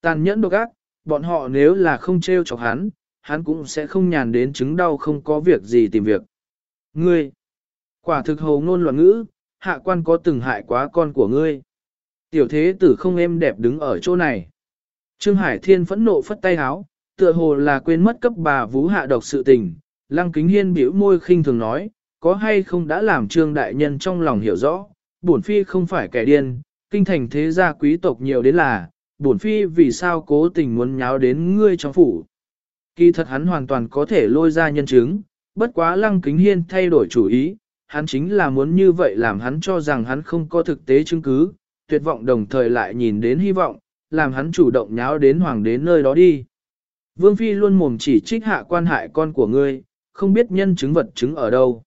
Tàn nhẫn độc ác, bọn họ nếu là không treo chọc hắn, hắn cũng sẽ không nhàn đến chứng đau không có việc gì tìm việc. Ngươi, quả thực hồ ngôn loạn ngữ, hạ quan có từng hại quá con của ngươi. Tiểu thế tử không êm đẹp đứng ở chỗ này. Trương Hải Thiên phẫn nộ phất tay háo, tựa hồ là quên mất cấp bà vũ hạ độc sự tình. Lăng kính hiên biểu môi khinh thường nói, có hay không đã làm trương đại nhân trong lòng hiểu rõ, bổn phi không phải kẻ điên, kinh thành thế gia quý tộc nhiều đến là, bổn phi vì sao cố tình muốn nháo đến ngươi trong phủ. Kỳ thật hắn hoàn toàn có thể lôi ra nhân chứng, bất quá lăng kính hiên thay đổi chủ ý, hắn chính là muốn như vậy làm hắn cho rằng hắn không có thực tế chứng cứ, tuyệt vọng đồng thời lại nhìn đến hy vọng, làm hắn chủ động nháo đến hoàng đến nơi đó đi. Vương Phi luôn mồm chỉ trích hạ quan hại con của ngươi, không biết nhân chứng vật chứng ở đâu.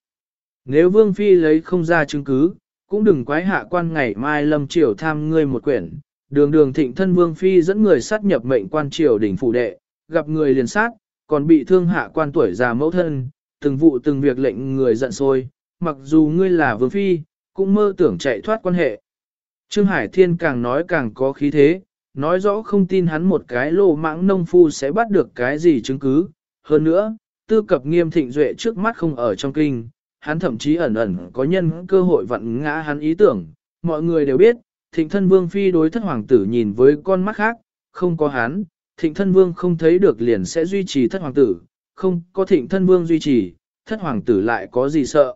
Nếu Vương Phi lấy không ra chứng cứ, cũng đừng quái hạ quan ngày mai lâm triều tham ngươi một quyển. Đường đường thịnh thân Vương Phi dẫn người sát nhập mệnh quan triều đỉnh phủ đệ, gặp người liền sát, còn bị thương hạ quan tuổi già mẫu thân, từng vụ từng việc lệnh người giận sôi mặc dù ngươi là Vương Phi, cũng mơ tưởng chạy thoát quan hệ. Trương Hải Thiên càng nói càng có khí thế, nói rõ không tin hắn một cái lô mãng nông phu sẽ bắt được cái gì chứng cứ. Hơn nữa, tư cập nghiêm thịnh duệ trước mắt không ở trong kinh, hắn thậm chí ẩn ẩn có nhân cơ hội vặn ngã hắn ý tưởng. Mọi người đều biết, thịnh thân vương phi đối thất hoàng tử nhìn với con mắt khác, không có hắn, thịnh thân vương không thấy được liền sẽ duy trì thất hoàng tử, không có thịnh thân vương duy trì, thất hoàng tử lại có gì sợ.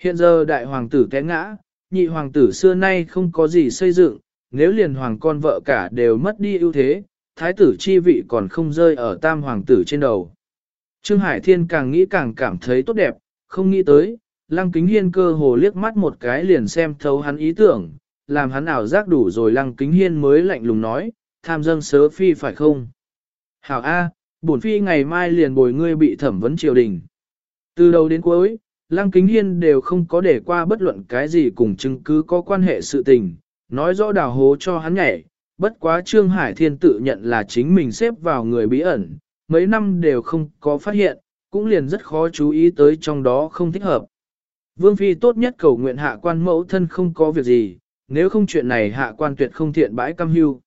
Hiện giờ đại hoàng tử té ngã, nhị hoàng tử xưa nay không có gì xây dựng, nếu liền hoàng con vợ cả đều mất đi ưu thế, thái tử chi vị còn không rơi ở tam hoàng tử trên đầu. Trương Hải Thiên càng nghĩ càng cảm thấy tốt đẹp, không nghĩ tới, lăng kính hiên cơ hồ liếc mắt một cái liền xem thấu hắn ý tưởng, làm hắn ảo giác đủ rồi lăng kính hiên mới lạnh lùng nói, tham dâng sớ phi phải không? Hảo A, bổn phi ngày mai liền bồi ngươi bị thẩm vấn triều đình. Từ đầu đến cuối, lăng kính hiên đều không có để qua bất luận cái gì cùng chứng cứ có quan hệ sự tình, nói rõ đào hố cho hắn nhảy, bất quá Trương Hải Thiên tự nhận là chính mình xếp vào người bí ẩn, mấy năm đều không có phát hiện, cũng liền rất khó chú ý tới trong đó không thích hợp. Vương Phi tốt nhất cầu nguyện hạ quan mẫu thân không có việc gì, nếu không chuyện này hạ quan tuyệt không thiện bãi cam hưu.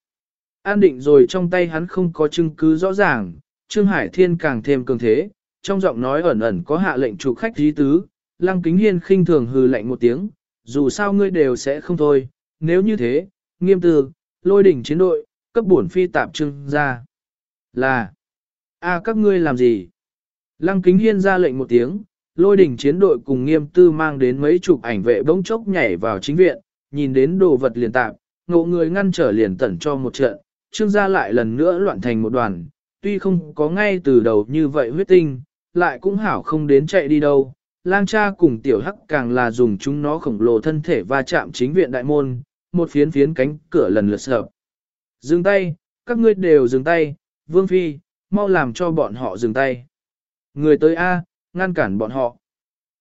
An định rồi trong tay hắn không có chứng cứ rõ ràng, Trương Hải Thiên càng thêm cường thế, trong giọng nói ẩn ẩn có hạ lệnh chủ khách dí tứ, Lăng Kính Hiên khinh thường hừ lạnh một tiếng, dù sao ngươi đều sẽ không thôi, nếu như thế, nghiêm tư, lôi đỉnh chiến đội, cấp bổn phi tạp trưng ra. Là, a các ngươi làm gì? Lăng kính hiên ra lệnh một tiếng, lôi đỉnh chiến đội cùng nghiêm tư mang đến mấy chục ảnh vệ bỗng chốc nhảy vào chính viện, nhìn đến đồ vật liền tạp, ngộ người ngăn trở liền tẩn cho một trận, trương gia lại lần nữa loạn thành một đoàn, tuy không có ngay từ đầu như vậy huyết tinh, lại cũng hảo không đến chạy đi đâu. Lang cha cùng tiểu hắc càng là dùng chúng nó khổng lồ thân thể va chạm chính viện đại môn, một phiến phiến cánh cửa lần lượt sợp. Dừng tay, các ngươi đều dừng tay, Vương Phi, mau làm cho bọn họ dừng tay. Người tới A, ngăn cản bọn họ.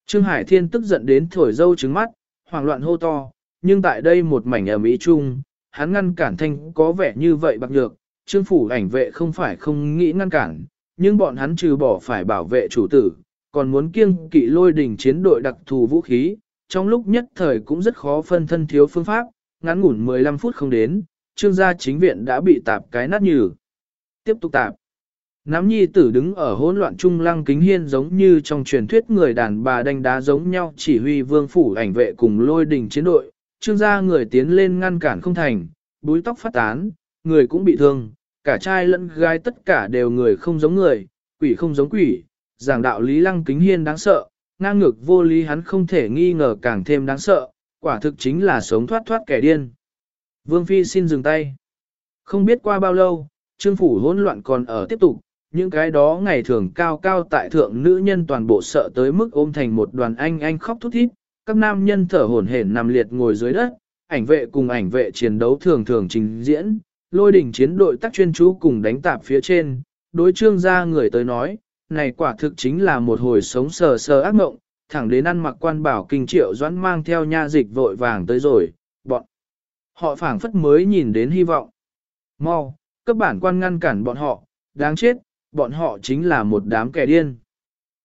Trương Hải Thiên tức giận đến thổi dâu trứng mắt, hoảng loạn hô to, nhưng tại đây một mảnh ở Mỹ Trung, hắn ngăn cản thanh có vẻ như vậy bạc nhược, Trương Phủ ảnh vệ không phải không nghĩ ngăn cản, nhưng bọn hắn trừ bỏ phải bảo vệ chủ tử, còn muốn kiêng kỵ lôi đỉnh chiến đội đặc thù vũ khí, trong lúc nhất thời cũng rất khó phân thân thiếu phương pháp, ngắn ngủn 15 phút không đến, trương gia chính viện đã bị tạp cái nát nhừ. Tiếp tục tạp. Nắm nhi tử đứng ở hỗn loạn trung lăng kính hiên giống như trong truyền thuyết người đàn bà đánh đá giống nhau chỉ huy vương phủ ảnh vệ cùng lôi đình chiến đội, trương gia người tiến lên ngăn cản không thành, búi tóc phát tán, người cũng bị thương, cả trai lẫn gái tất cả đều người không giống người, quỷ không giống quỷ, giảng đạo lý lăng kính hiên đáng sợ, ngang ngược vô lý hắn không thể nghi ngờ càng thêm đáng sợ, quả thực chính là sống thoát thoát kẻ điên. Vương Phi xin dừng tay. Không biết qua bao lâu, trương phủ hỗn loạn còn ở tiếp tục, những cái đó ngày thường cao cao tại thượng nữ nhân toàn bộ sợ tới mức ôm thành một đoàn anh anh khóc thút thít, các nam nhân thở hổn hển nằm liệt ngồi dưới đất, ảnh vệ cùng ảnh vệ chiến đấu thường thường trình diễn, lôi đỉnh chiến đội tác chuyên chú cùng đánh tạp phía trên, đối trương gia người tới nói, này quả thực chính là một hồi sống sờ sờ ác mộng, thẳng đến ăn mặc quan bảo kinh triệu doãn mang theo nha dịch vội vàng tới rồi, bọn. Họ phảng phất mới nhìn đến hy vọng. Mau, cấp bản quan ngăn cản bọn họ, đáng chết, bọn họ chính là một đám kẻ điên.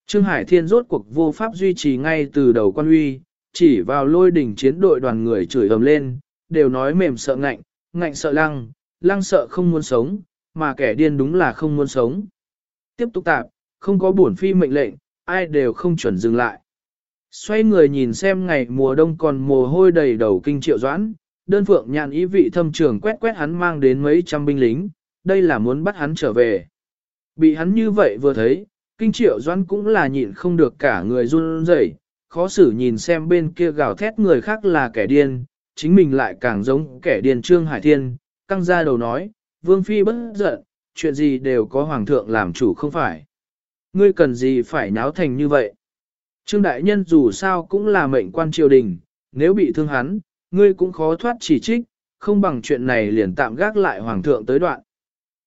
Trương Hải Thiên rốt cuộc vô pháp duy trì ngay từ đầu quan uy, chỉ vào lôi đỉnh chiến đội đoàn người chửi ầm lên, đều nói mềm sợ ngạnh, ngạnh sợ lăng, lăng sợ không muốn sống, mà kẻ điên đúng là không muốn sống. Tiếp tục tạp, không có buồn phi mệnh lệnh, ai đều không chuẩn dừng lại. Xoay người nhìn xem ngày mùa đông còn mồ hôi đầy đầu kinh triệu doãn, đơn phượng nhàn ý vị thâm trường quét quét hắn mang đến mấy trăm binh lính, đây là muốn bắt hắn trở về. Bị hắn như vậy vừa thấy, kinh triệu doãn cũng là nhịn không được cả người run rẩy, khó xử nhìn xem bên kia gào thét người khác là kẻ điên, chính mình lại càng giống kẻ điên Trương Hải Thiên, căng ra đầu nói, Vương Phi bất giận, chuyện gì đều có Hoàng thượng làm chủ không phải. Ngươi cần gì phải náo thành như vậy? Trương Đại Nhân dù sao cũng là mệnh quan triều đình, nếu bị thương hắn, ngươi cũng khó thoát chỉ trích, không bằng chuyện này liền tạm gác lại Hoàng thượng tới đoạn.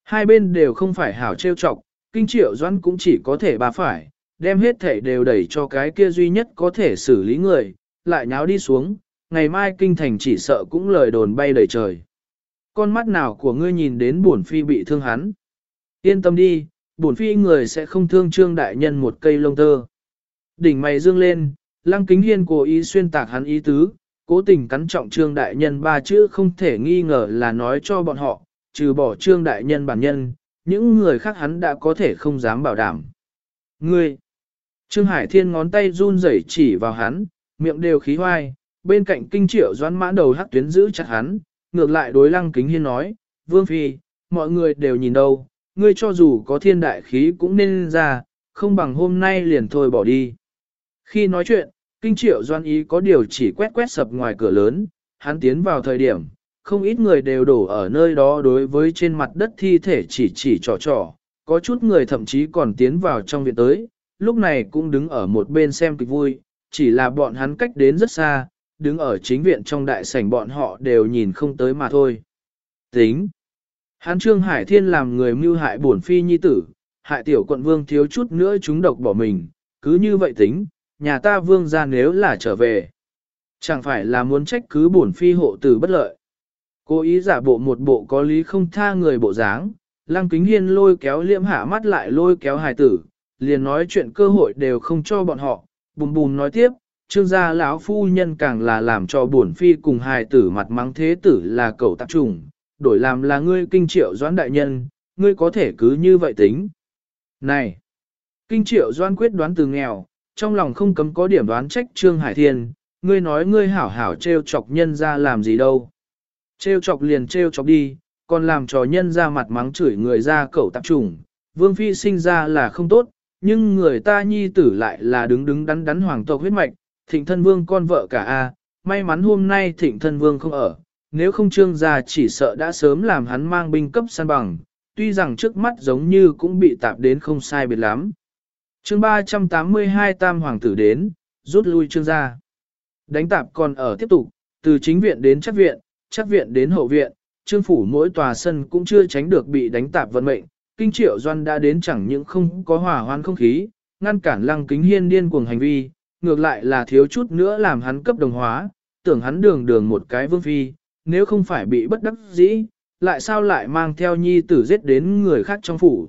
Hai bên đều không phải hảo trêu chọc, kinh triệu doãn cũng chỉ có thể bà phải, đem hết thể đều đẩy cho cái kia duy nhất có thể xử lý người, lại nháo đi xuống, ngày mai kinh thành chỉ sợ cũng lời đồn bay đầy trời. Con mắt nào của ngươi nhìn đến bổn phi bị thương hắn? Yên tâm đi, bổn phi người sẽ không thương trương đại nhân một cây lông tơ. Đỉnh mày dương lên, lăng kính hiên cố ý xuyên tạc hắn ý tứ, cố tình cắn trọng trương đại nhân ba chữ không thể nghi ngờ là nói cho bọn họ, trừ bỏ trương đại nhân bản nhân, những người khác hắn đã có thể không dám bảo đảm. Ngươi! Trương Hải Thiên ngón tay run rẩy chỉ vào hắn, miệng đều khí hoai, bên cạnh kinh triệu doãn mã đầu hắc tuyến giữ chặt hắn, ngược lại đối lăng kính hiên nói, Vương Phi, mọi người đều nhìn đâu, ngươi cho dù có thiên đại khí cũng nên ra, không bằng hôm nay liền thôi bỏ đi. Khi nói chuyện, kinh triệu doan ý có điều chỉ quét quét sập ngoài cửa lớn, hắn tiến vào thời điểm, không ít người đều đổ ở nơi đó đối với trên mặt đất thi thể chỉ chỉ trò trò, có chút người thậm chí còn tiến vào trong viện tới, lúc này cũng đứng ở một bên xem kịch vui, chỉ là bọn hắn cách đến rất xa, đứng ở chính viện trong đại sảnh bọn họ đều nhìn không tới mà thôi. Tính. hắn Trương Hải Thiên làm người mưu hại bổn phi nhi tử, hại tiểu quận vương thiếu chút nữa chúng độc bỏ mình, cứ như vậy tính, nhà ta vương ra nếu là trở về. Chẳng phải là muốn trách cứ bổn phi hộ tử bất lợi. Cố ý giả bộ một bộ có lý không tha người bộ dáng, lăng kính hiên lôi kéo liễm hạ mắt lại lôi kéo hài tử, liền nói chuyện cơ hội đều không cho bọn họ, bùm bùm nói tiếp, trương gia lão phu nhân càng là làm cho buồn phi cùng hài tử mặt mắng thế tử là cậu tạp trùng, đổi làm là ngươi kinh triệu doãn đại nhân, ngươi có thể cứ như vậy tính. Này! Kinh triệu doãn quyết đoán từ nghèo, trong lòng không cấm có điểm đoán trách Trương Hải Thiên, ngươi nói ngươi hảo hảo trêu chọc nhân ra làm gì đâu. Trêu chọc liền trêu chọc đi, còn làm trò nhân ra mặt mắng chửi người ra cậu tạp trùng, vương phi sinh ra là không tốt, nhưng người ta nhi tử lại là đứng đứng đắn đắn hoàng tộc huyết mạch, thịnh thân vương con vợ cả a may mắn hôm nay thịnh thân vương không ở, nếu không trương gia chỉ sợ đã sớm làm hắn mang binh cấp săn bằng, tuy rằng trước mắt giống như cũng bị tạp đến không sai biệt lắm. chương 382 tam hoàng tử đến, rút lui trương gia. Đánh tạp còn ở tiếp tục, từ chính viện đến chắc viện, chắc viện đến hậu viện, trương phủ mỗi tòa sân cũng chưa tránh được bị đánh tạp vận mệnh, kinh triệu doan đã đến chẳng những không có hòa hoan không khí, ngăn cản lăng kính hiên điên cuồng hành vi, ngược lại là thiếu chút nữa làm hắn cấp đồng hóa, tưởng hắn đường đường một cái vương phi, nếu không phải bị bất đắc dĩ, lại sao lại mang theo nhi tử giết đến người khác trong phủ.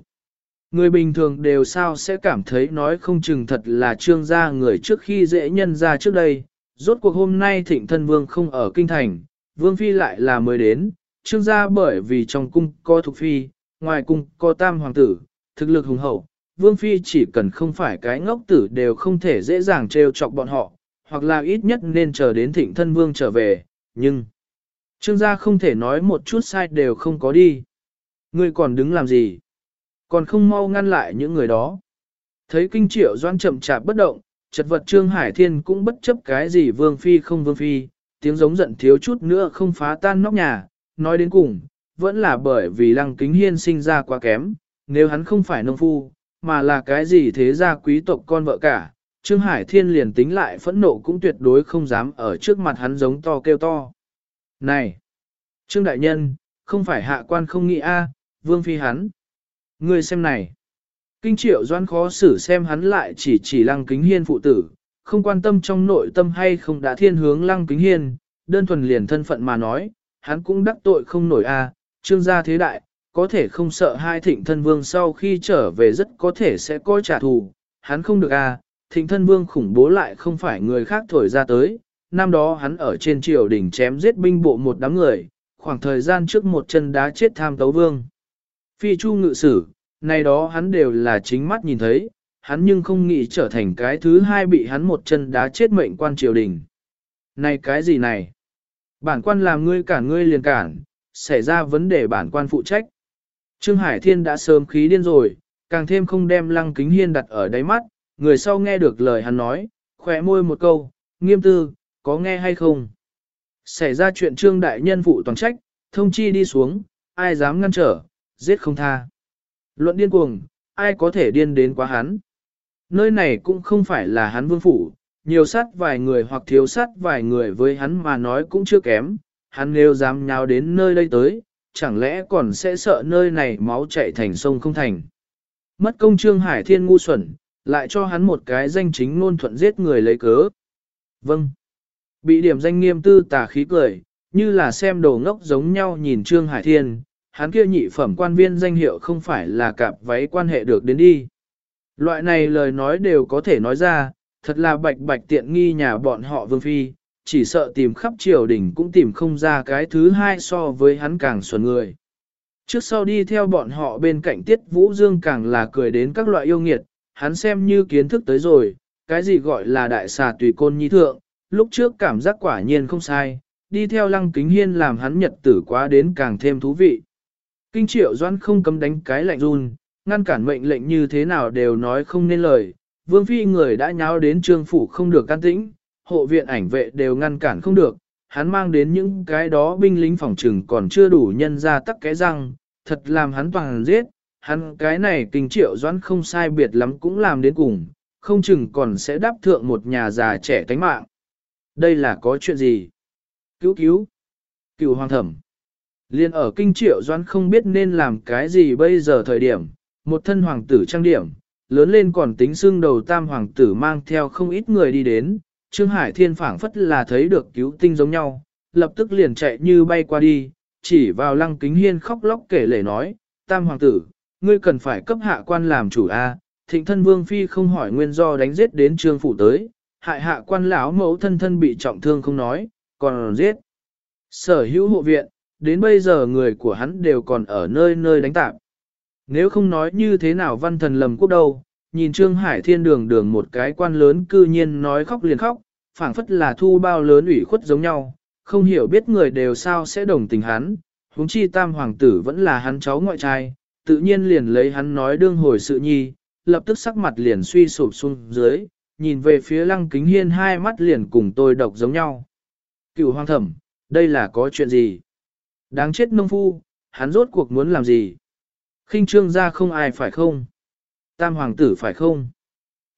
Người bình thường đều sao sẽ cảm thấy nói không chừng thật là trương gia người trước khi dễ nhân ra trước đây, rốt cuộc hôm nay thịnh thân vương không ở kinh thành, vương phi lại là mới đến, trương gia bởi vì trong cung có thuộc phi, ngoài cung có tam hoàng tử, thực lực hùng hậu, vương phi chỉ cần không phải cái ngốc tử đều không thể dễ dàng trêu chọc bọn họ, hoặc là ít nhất nên chờ đến thịnh thân vương trở về, nhưng... Trương gia không thể nói một chút sai đều không có đi. Ngươi còn đứng làm gì? Còn không mau ngăn lại những người đó. Thấy kinh triệu doan chậm chạp bất động, chật vật Trương Hải Thiên cũng bất chấp cái gì vương phi không vương phi, tiếng giống giận thiếu chút nữa không phá tan nóc nhà, nói đến cùng, vẫn là bởi vì lăng kính hiên sinh ra quá kém, nếu hắn không phải nông phu, mà là cái gì thế gia quý tộc con vợ cả, Trương Hải Thiên liền tính lại phẫn nộ cũng tuyệt đối không dám ở trước mặt hắn giống to kêu to. Này! Trương Đại Nhân, không phải hạ quan không nghĩ a, vương phi hắn. Ngươi xem này. Kinh triệu doan khó xử xem hắn lại chỉ chỉ lăng kính hiên phụ tử, không quan tâm trong nội tâm hay không đã thiên hướng lăng kính hiên, đơn thuần liền thân phận mà nói, hắn cũng đắc tội không nổi a, trương gia thế đại, có thể không sợ hai thịnh thân vương sau khi trở về rất có thể sẽ coi trả thù, hắn không được a, thịnh thân vương khủng bố lại không phải người khác thổi ra tới, năm đó hắn ở trên triều đỉnh chém giết binh bộ một đám người, khoảng thời gian trước một chân đá chết tham tấu vương. Phi chu ngự sử, này đó hắn đều là chính mắt nhìn thấy, hắn nhưng không nghĩ trở thành cái thứ hai bị hắn một chân đá chết mệnh quan triều đình. Này cái gì này? Bản quan làm ngươi cản ngươi liền cản, xảy ra vấn đề bản quan phụ trách. Trương Hải Thiên đã sớm khí điên rồi, càng thêm không đem lăng kính hiên đặt ở đáy mắt, người sau nghe được lời hắn nói, khỏe môi một câu, nghiêm tư, có nghe hay không? Xảy ra chuyện trương đại nhân phụ toàn trách, thông chi đi xuống, ai dám ngăn trở, giết không tha. Luận điên cuồng, ai có thể điên đến quá hắn? Nơi này cũng không phải là hắn vương phủ, nhiều sát vài người hoặc thiếu sát vài người với hắn mà nói cũng chưa kém, hắn nếu dám nhào đến nơi đây tới, chẳng lẽ còn sẽ sợ nơi này máu chảy thành sông không thành. Mất công trương hải thiên ngu xuẩn, lại cho hắn một cái danh chính ngôn thuận giết người lấy cớ. Vâng. Bị điểm danh nghiêm tư tà khí cười, như là xem đồ ngốc giống nhau nhìn trương hải thiên, hắn kia nhị phẩm quan viên danh hiệu không phải là cạp váy quan hệ được đến đi. Loại này lời nói đều có thể nói ra, thật là bạch bạch tiện nghi nhà bọn họ vương phi, chỉ sợ tìm khắp triều đình cũng tìm không ra cái thứ hai so với hắn càng xuẩn người. Trước sau đi theo bọn họ bên cạnh tiết vũ dương càng là cười đến các loại yêu nghiệt, hắn xem như kiến thức tới rồi, cái gì gọi là đại xà tùy côn nhi thượng, lúc trước cảm giác quả nhiên không sai, đi theo lăng kính hiên làm hắn nhật tử quá đến càng thêm thú vị. Kinh triệu doan không cấm đánh cái lạnh run, ngăn cản mệnh lệnh như thế nào đều nói không nên lời, vương phi người đã nháo đến trương phủ không được can tĩnh, hộ viện ảnh vệ đều ngăn cản không được, hắn mang đến những cái đó binh lính phòng trừng còn chưa đủ nhân ra tắc cái răng, thật làm hắn toàn giết, hắn cái này kinh triệu doãn không sai biệt lắm cũng làm đến cùng, không chừng còn sẽ đáp thượng một nhà già trẻ tánh mạng. Đây là có chuyện gì? Cứu cứu! Cựu hoàng thẩm! Liên ở kinh triệu doãn không biết nên làm cái gì bây giờ thời điểm, một thân hoàng tử trang điểm, lớn lên còn tính xương đầu tam hoàng tử mang theo không ít người đi đến, Trương Hải Thiên phảng phất là thấy được cứu tinh giống nhau, lập tức liền chạy như bay qua đi, chỉ vào lăng kính hiên khóc lóc kể lể nói, tam hoàng tử, ngươi cần phải cấp hạ quan làm chủ A, thịnh thân vương phi không hỏi nguyên do đánh giết đến trương phủ tới, hại hạ quan lão mẫu thân thân bị trọng thương không nói, còn giết. Sở hữu hộ viện, đến bây giờ người của hắn đều còn ở nơi nơi đánh tạp. Nếu không nói như thế nào văn thần lầm quốc đâu, nhìn Trương Hải Thiên đường đường một cái quan lớn cư nhiên nói khóc liền khóc, phảng phất là thu bao lớn ủy khuất giống nhau, không hiểu biết người đều sao sẽ đồng tình hắn, huống chi tam hoàng tử vẫn là hắn cháu ngoại trai, tự nhiên liền lấy hắn nói đương hồi sự nhi, lập tức sắc mặt liền suy sụp xuống dưới, nhìn về phía lăng kính hiên hai mắt liền cùng tôi độc giống nhau. Cựu hoàng thẩm, đây là có chuyện gì? Đáng chết nông phu, hắn rốt cuộc muốn làm gì? khinh trương ra không ai phải không? Tam hoàng tử phải không?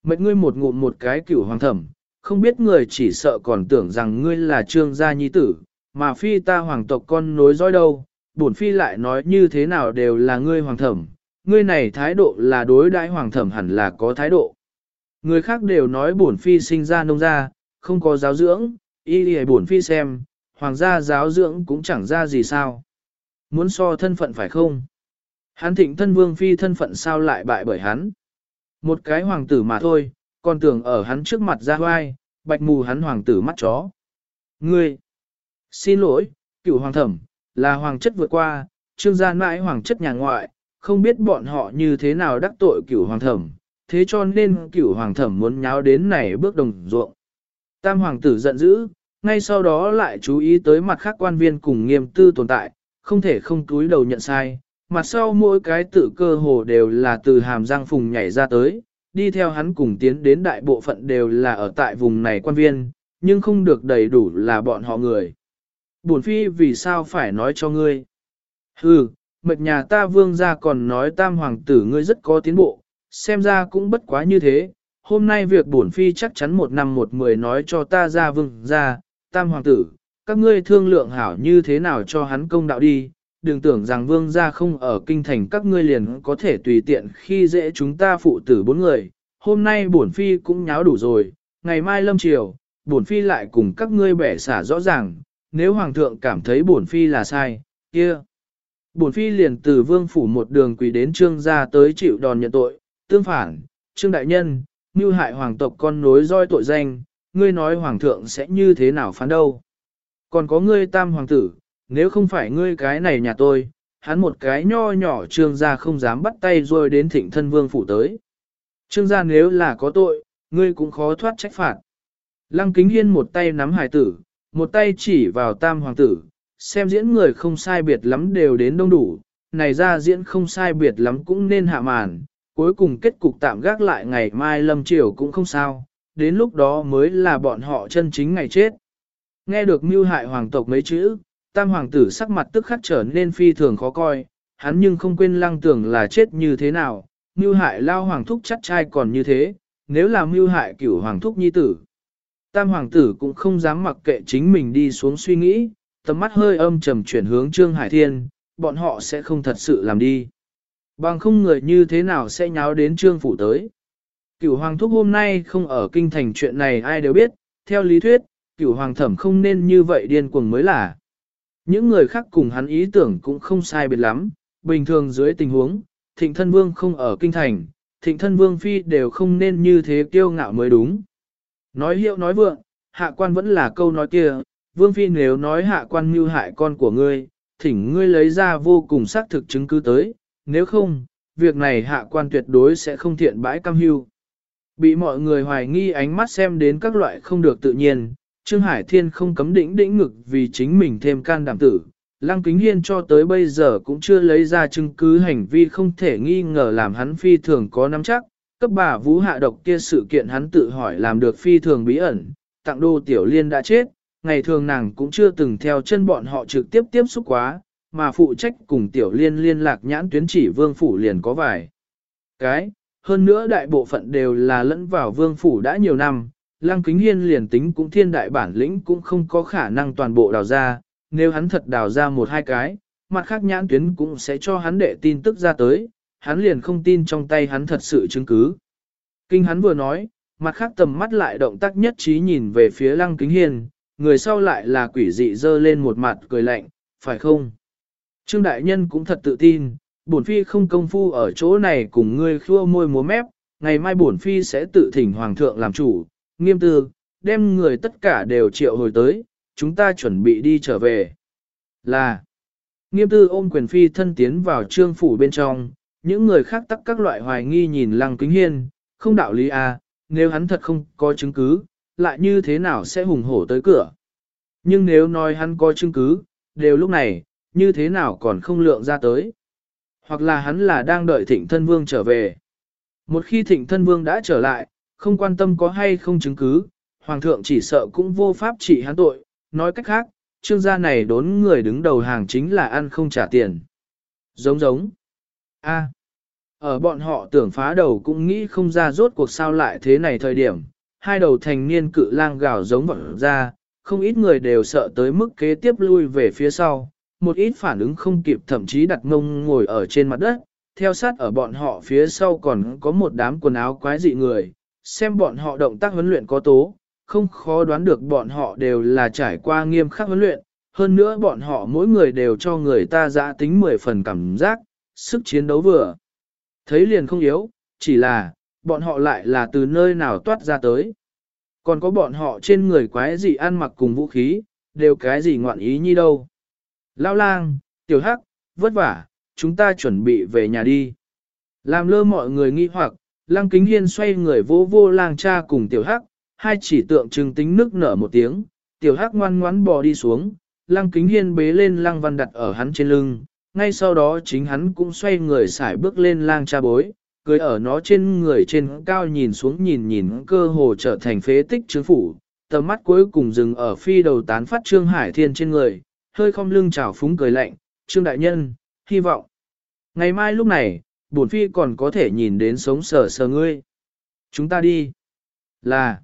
Mệnh ngươi một ngụm một cái cửu hoàng thẩm, không biết người chỉ sợ còn tưởng rằng ngươi là trương gia nhi tử, mà phi ta hoàng tộc con nối dõi đâu, bổn phi lại nói như thế nào đều là ngươi hoàng thẩm, ngươi này thái độ là đối đãi hoàng thẩm hẳn là có thái độ. Người khác đều nói bổn phi sinh ra nông gia, không có giáo dưỡng, y đi bổn phi xem, hoàng gia giáo dưỡng cũng chẳng ra gì sao. Muốn so thân phận phải không? Hắn thịnh thân vương phi thân phận sao lại bại bởi hắn. Một cái hoàng tử mà thôi, còn tưởng ở hắn trước mặt ra hoai, bạch mù hắn hoàng tử mắt chó. Ngươi! Xin lỗi, cựu hoàng thẩm, là hoàng chất vượt qua, trương gia mãi hoàng chất nhà ngoại, không biết bọn họ như thế nào đắc tội cửu hoàng thẩm, thế cho nên cửu hoàng thẩm muốn nháo đến này bước đồng ruộng. Tam hoàng tử giận dữ, ngay sau đó lại chú ý tới mặt khác quan viên cùng nghiêm tư tồn tại, không thể không túi đầu nhận sai, mặt sau mỗi cái tự cơ hồ đều là từ hàm răng phùng nhảy ra tới, đi theo hắn cùng tiến đến đại bộ phận đều là ở tại vùng này quan viên, nhưng không được đầy đủ là bọn họ người. Bổn phi vì sao phải nói cho ngươi? Hừ, mệt nhà ta vương gia còn nói tam hoàng tử ngươi rất có tiến bộ, xem ra cũng bất quá như thế. Hôm nay việc bổn phi chắc chắn một năm một mười nói cho ta ra vương gia, tam hoàng tử, các ngươi thương lượng hảo như thế nào cho hắn công đạo đi, đừng tưởng rằng vương gia không ở kinh thành các ngươi liền có thể tùy tiện khi dễ chúng ta phụ tử bốn người. Hôm nay bổn phi cũng nháo đủ rồi, ngày mai lâm triều, bổn phi lại cùng các ngươi bẻ xả rõ ràng, nếu hoàng thượng cảm thấy bổn phi là sai, kia. Bổn phi liền từ vương phủ một đường quỳ đến trương gia tới chịu đòn nhận tội, tương phản, trương đại nhân, mưu hại hoàng tộc con nối roi tội danh, ngươi nói hoàng thượng sẽ như thế nào phán đâu. Còn có ngươi tam hoàng tử, nếu không phải ngươi cái này nhà tôi, hắn một cái nho nhỏ trương gia không dám bắt tay rồi đến thịnh thân vương phủ tới. Trương gia nếu là có tội, ngươi cũng khó thoát trách phạt. Lăng kính hiên một tay nắm hải tử, một tay chỉ vào tam hoàng tử, xem diễn người không sai biệt lắm đều đến đông đủ, này ra diễn không sai biệt lắm cũng nên hạ màn, cuối cùng kết cục tạm gác lại ngày mai lâm triều cũng không sao, đến lúc đó mới là bọn họ chân chính ngày chết. Nghe được mưu hại hoàng tộc mấy chữ, tam hoàng tử sắc mặt tức khắc trở nên phi thường khó coi, hắn nhưng không quên lăng tưởng là chết như thế nào, mưu hại lao hoàng thúc chắc trai còn như thế, nếu là mưu hại cửu hoàng thúc nhi tử. Tam hoàng tử cũng không dám mặc kệ chính mình đi xuống suy nghĩ, tầm mắt hơi âm trầm chuyển hướng Trương Hải Thiên, bọn họ sẽ không thật sự làm đi. Bằng không người như thế nào sẽ nháo đến Trương Phủ tới. Cửu hoàng thúc hôm nay không ở kinh thành chuyện này ai đều biết, theo lý thuyết, cửu hoàng thẩm không nên như vậy điên cuồng mới là. Những người khác cùng hắn ý tưởng cũng không sai biệt lắm, bình thường dưới tình huống, thịnh thân vương không ở kinh thành, thịnh thân vương phi đều không nên như thế kiêu ngạo mới đúng. Nói hiệu nói vượng, hạ quan vẫn là câu nói kia, vương phi nếu nói hạ quan mưu hại con của ngươi, thỉnh ngươi lấy ra vô cùng xác thực chứng cứ tới, nếu không, việc này hạ quan tuyệt đối sẽ không thiện bãi cam hưu. Bị mọi người hoài nghi ánh mắt xem đến các loại không được tự nhiên, Trương Hải Thiên không cấm đĩnh đĩnh ngực vì chính mình thêm can đảm tử. Lăng Kính Hiên cho tới bây giờ cũng chưa lấy ra chứng cứ hành vi không thể nghi ngờ làm hắn phi thường có nắm chắc, cấp bà vũ hạ độc kia sự kiện hắn tự hỏi làm được phi thường bí ẩn, tặng đô tiểu liên đã chết, ngày thường nàng cũng chưa từng theo chân bọn họ trực tiếp tiếp xúc quá, mà phụ trách cùng tiểu liên liên lạc nhãn tuyến chỉ vương phủ liền có vài cái, hơn nữa đại bộ phận đều là lẫn vào vương phủ đã nhiều năm, lăng kính hiên liền tính cũng thiên đại bản lĩnh cũng không có khả năng toàn bộ đào ra, nếu hắn thật đào ra một hai cái, mặt khác nhãn tuyến cũng sẽ cho hắn đệ tin tức ra tới, hắn liền không tin trong tay hắn thật sự chứng cứ. Kinh hắn vừa nói, mặt khác tầm mắt lại động tác nhất trí nhìn về phía lăng kính hiên, người sau lại là quỷ dị dơ lên một mặt cười lạnh, phải không? Trương Đại Nhân cũng thật tự tin, bổn phi không công phu ở chỗ này cùng ngươi khua môi múa mép, ngày mai bổn phi sẽ tự thỉnh hoàng thượng làm chủ, nghiêm tư, đem người tất cả đều triệu hồi tới, chúng ta chuẩn bị đi trở về. Là, nghiêm tư ôm quyền phi thân tiến vào trương phủ bên trong, những người khác tắc các loại hoài nghi nhìn lăng kính hiên, không đạo lý à, nếu hắn thật không có chứng cứ, lại như thế nào sẽ hùng hổ tới cửa. Nhưng nếu nói hắn có chứng cứ, đều lúc này, như thế nào còn không lượng ra tới. Hoặc là hắn là đang đợi thịnh thân vương trở về. Một khi thịnh thân vương đã trở lại, không quan tâm có hay không chứng cứ, hoàng thượng chỉ sợ cũng vô pháp trị hắn tội, nói cách khác, trương gia này đốn người đứng đầu hàng chính là ăn không trả tiền. Giống giống. A. Ở bọn họ tưởng phá đầu cũng nghĩ không ra rốt cuộc sao lại thế này thời điểm, hai đầu thành niên cự lang gào giống vọt ra, không ít người đều sợ tới mức kế tiếp lui về phía sau, một ít phản ứng không kịp thậm chí đặt mông ngồi ở trên mặt đất, theo sát ở bọn họ phía sau còn có một đám quần áo quái dị người, xem bọn họ động tác huấn luyện có tố, không khó đoán được bọn họ đều là trải qua nghiêm khắc huấn luyện, hơn nữa bọn họ mỗi người đều cho người ta giã tính 10 phần cảm giác, sức chiến đấu vừa. Thấy liền không yếu, chỉ là, bọn họ lại là từ nơi nào toát ra tới. Còn có bọn họ trên người quái gì ăn mặc cùng vũ khí, đều cái gì ngoạn ý như đâu. Lao lang, tiểu hắc, vất vả, chúng ta chuẩn bị về nhà đi. Làm lơ mọi người nghi hoặc, lăng kính hiên xoay người vỗ vô lang cha cùng tiểu hắc, hai chỉ tượng trưng tính nước nở một tiếng, tiểu hắc ngoan ngoãn bò đi xuống, lăng kính hiên bế lên lăng văn đặt ở hắn trên lưng, ngay sau đó chính hắn cũng xoay người xải bước lên lang cha bối, cưới ở nó trên người trên cao nhìn xuống nhìn nhìn cơ hồ trở thành phế tích chứng phủ, tầm mắt cuối cùng dừng ở phi đầu tán phát Trương Hải Thiên trên người, hơi không lưng chào phúng cười lạnh, Trương Đại Nhân, hy vọng. Ngày mai lúc này, bổn phi còn có thể nhìn đến sống sờ sờ ngươi. Chúng ta đi. Là.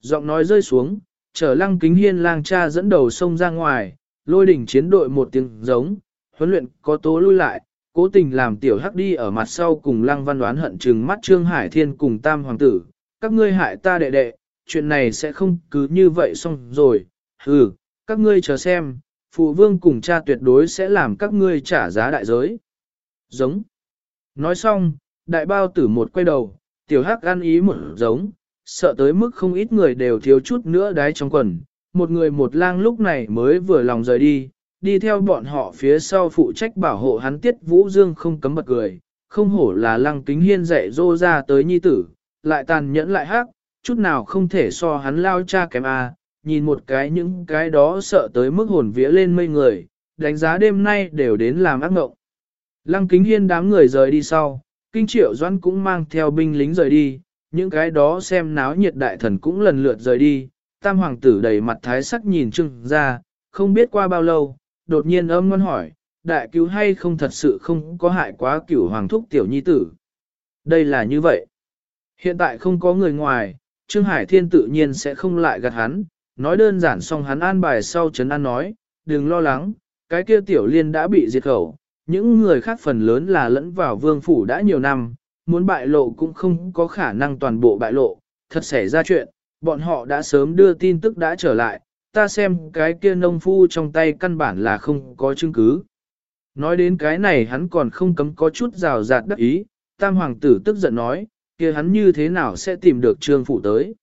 Giọng nói rơi xuống, trở lăng kính hiên lang cha dẫn đầu sông ra ngoài, lôi đỉnh chiến đội một tiếng giống, huấn luyện có tố lui lại, cố tình làm tiểu hắc đi ở mặt sau cùng lăng văn đoán hận trừng mắt Trương Hải Thiên cùng tam hoàng tử, các ngươi hại ta đệ đệ, chuyện này sẽ không cứ như vậy xong rồi, hừ, các ngươi chờ xem, phụ vương cùng cha tuyệt đối sẽ làm các ngươi trả giá đại giới. Giống. Nói xong, đại bao tử một quay đầu, tiểu hắc ăn ý một giống, sợ tới mức không ít người đều thiếu chút nữa đái trong quần, một người một lang lúc này mới vừa lòng rời đi, đi theo bọn họ phía sau phụ trách bảo hộ hắn tiết vũ dương không cấm bật cười, không hổ là lăng kính hiên dạy dô ra tới nhi tử, lại tàn nhẫn lại hắc, chút nào không thể so hắn lao cha kém a. nhìn một cái những cái đó sợ tới mức hồn vía lên mây người, đánh giá đêm nay đều đến làm ác ngộng. Lăng kính hiên đám người rời đi sau, kinh triệu doãn cũng mang theo binh lính rời đi, những cái đó xem náo nhiệt đại thần cũng lần lượt rời đi, tam hoàng tử đầy mặt thái sắc nhìn trưng ra, không biết qua bao lâu, đột nhiên âm ngon hỏi, đại cứu hay không thật sự không có hại quá cửu hoàng thúc tiểu nhi tử. Đây là như vậy. Hiện tại không có người ngoài, Trương Hải Thiên tự nhiên sẽ không lại gạt hắn, nói đơn giản xong hắn an bài sau chấn an nói, đừng lo lắng, cái kia tiểu liên đã bị diệt khẩu, những người khác phần lớn là lẫn vào vương phủ đã nhiều năm, muốn bại lộ cũng không có khả năng toàn bộ bại lộ, thật xảy ra chuyện, bọn họ đã sớm đưa tin tức đã trở lại, ta xem cái kia nông phu trong tay căn bản là không có chứng cứ. Nói đến cái này hắn còn không cấm có chút rào rạt đắc ý, tam hoàng tử tức giận nói, kia hắn như thế nào sẽ tìm được trương phủ tới.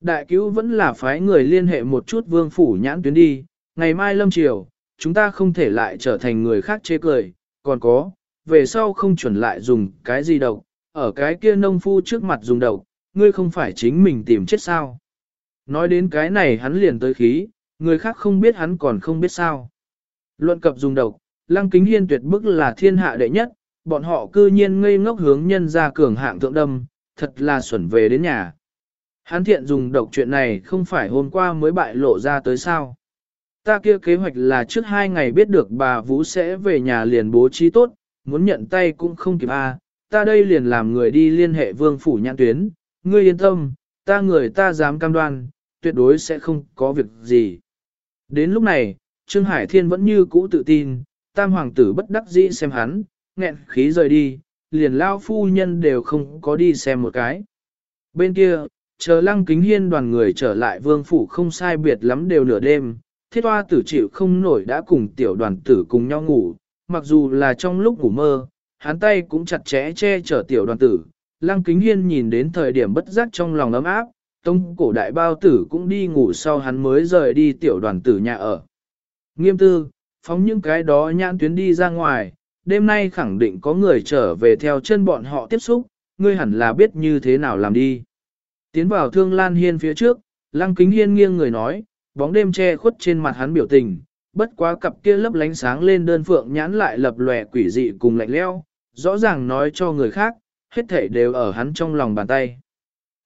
Đại cứu vẫn là phái người liên hệ một chút vương phủ nhãn tuyến đi, ngày mai lâm triều, chúng ta không thể lại trở thành người khác chê cười, còn có, về sau không chuẩn lại dùng cái gì độc, ở cái kia nông phu trước mặt dùng độc, ngươi không phải chính mình tìm chết sao. Nói đến cái này hắn liền tới khí, người khác không biết hắn còn không biết sao. Luận cập dùng độc, lăng kính hiên tuyệt bức là thiên hạ đệ nhất, bọn họ cư nhiên ngây ngốc hướng nhân ra cường hạng thượng đâm, thật là xuẩn về đến nhà. Hắn thiện dùng độc chuyện này không phải hôm qua mới bại lộ ra tới sao. Ta kia kế hoạch là trước hai ngày biết được bà Vũ sẽ về nhà liền bố trí tốt, muốn nhận tay cũng không kịp a. ta đây liền làm người đi liên hệ vương phủ nhãn tuyến, ngươi yên tâm, ta người ta dám cam đoan, tuyệt đối sẽ không có việc gì. Đến lúc này, Trương Hải Thiên vẫn như cũ tự tin, tam hoàng tử bất đắc dĩ xem hắn, nghẹn khí rời đi, liền lao phu nhân đều không có đi xem một cái. Bên kia, chờ lăng kính hiên đoàn người trở lại vương phủ không sai biệt lắm đều nửa đêm, thiết toa tử chịu không nổi đã cùng tiểu đoàn tử cùng nhau ngủ, mặc dù là trong lúc ngủ mơ, hắn tay cũng chặt chẽ che chở tiểu đoàn tử. Lăng kính hiên nhìn đến thời điểm bất giác trong lòng ấm áp, tông cổ đại bao tử cũng đi ngủ sau hắn mới rời đi tiểu đoàn tử nhà ở. Nghiêm tư, phóng những cái đó nhãn tuyến đi ra ngoài, đêm nay khẳng định có người trở về theo chân bọn họ tiếp xúc, ngươi hẳn là biết như thế nào làm đi. Tiến vào thương lan hiên phía trước, lăng kính hiên nghiêng người nói, bóng đêm che khuất trên mặt hắn biểu tình, bất quá cặp kia lấp lánh sáng lên đơn phượng nhãn lại lập lòe quỷ dị cùng lạnh leo, rõ ràng nói cho người khác, hết thể đều ở hắn trong lòng bàn tay.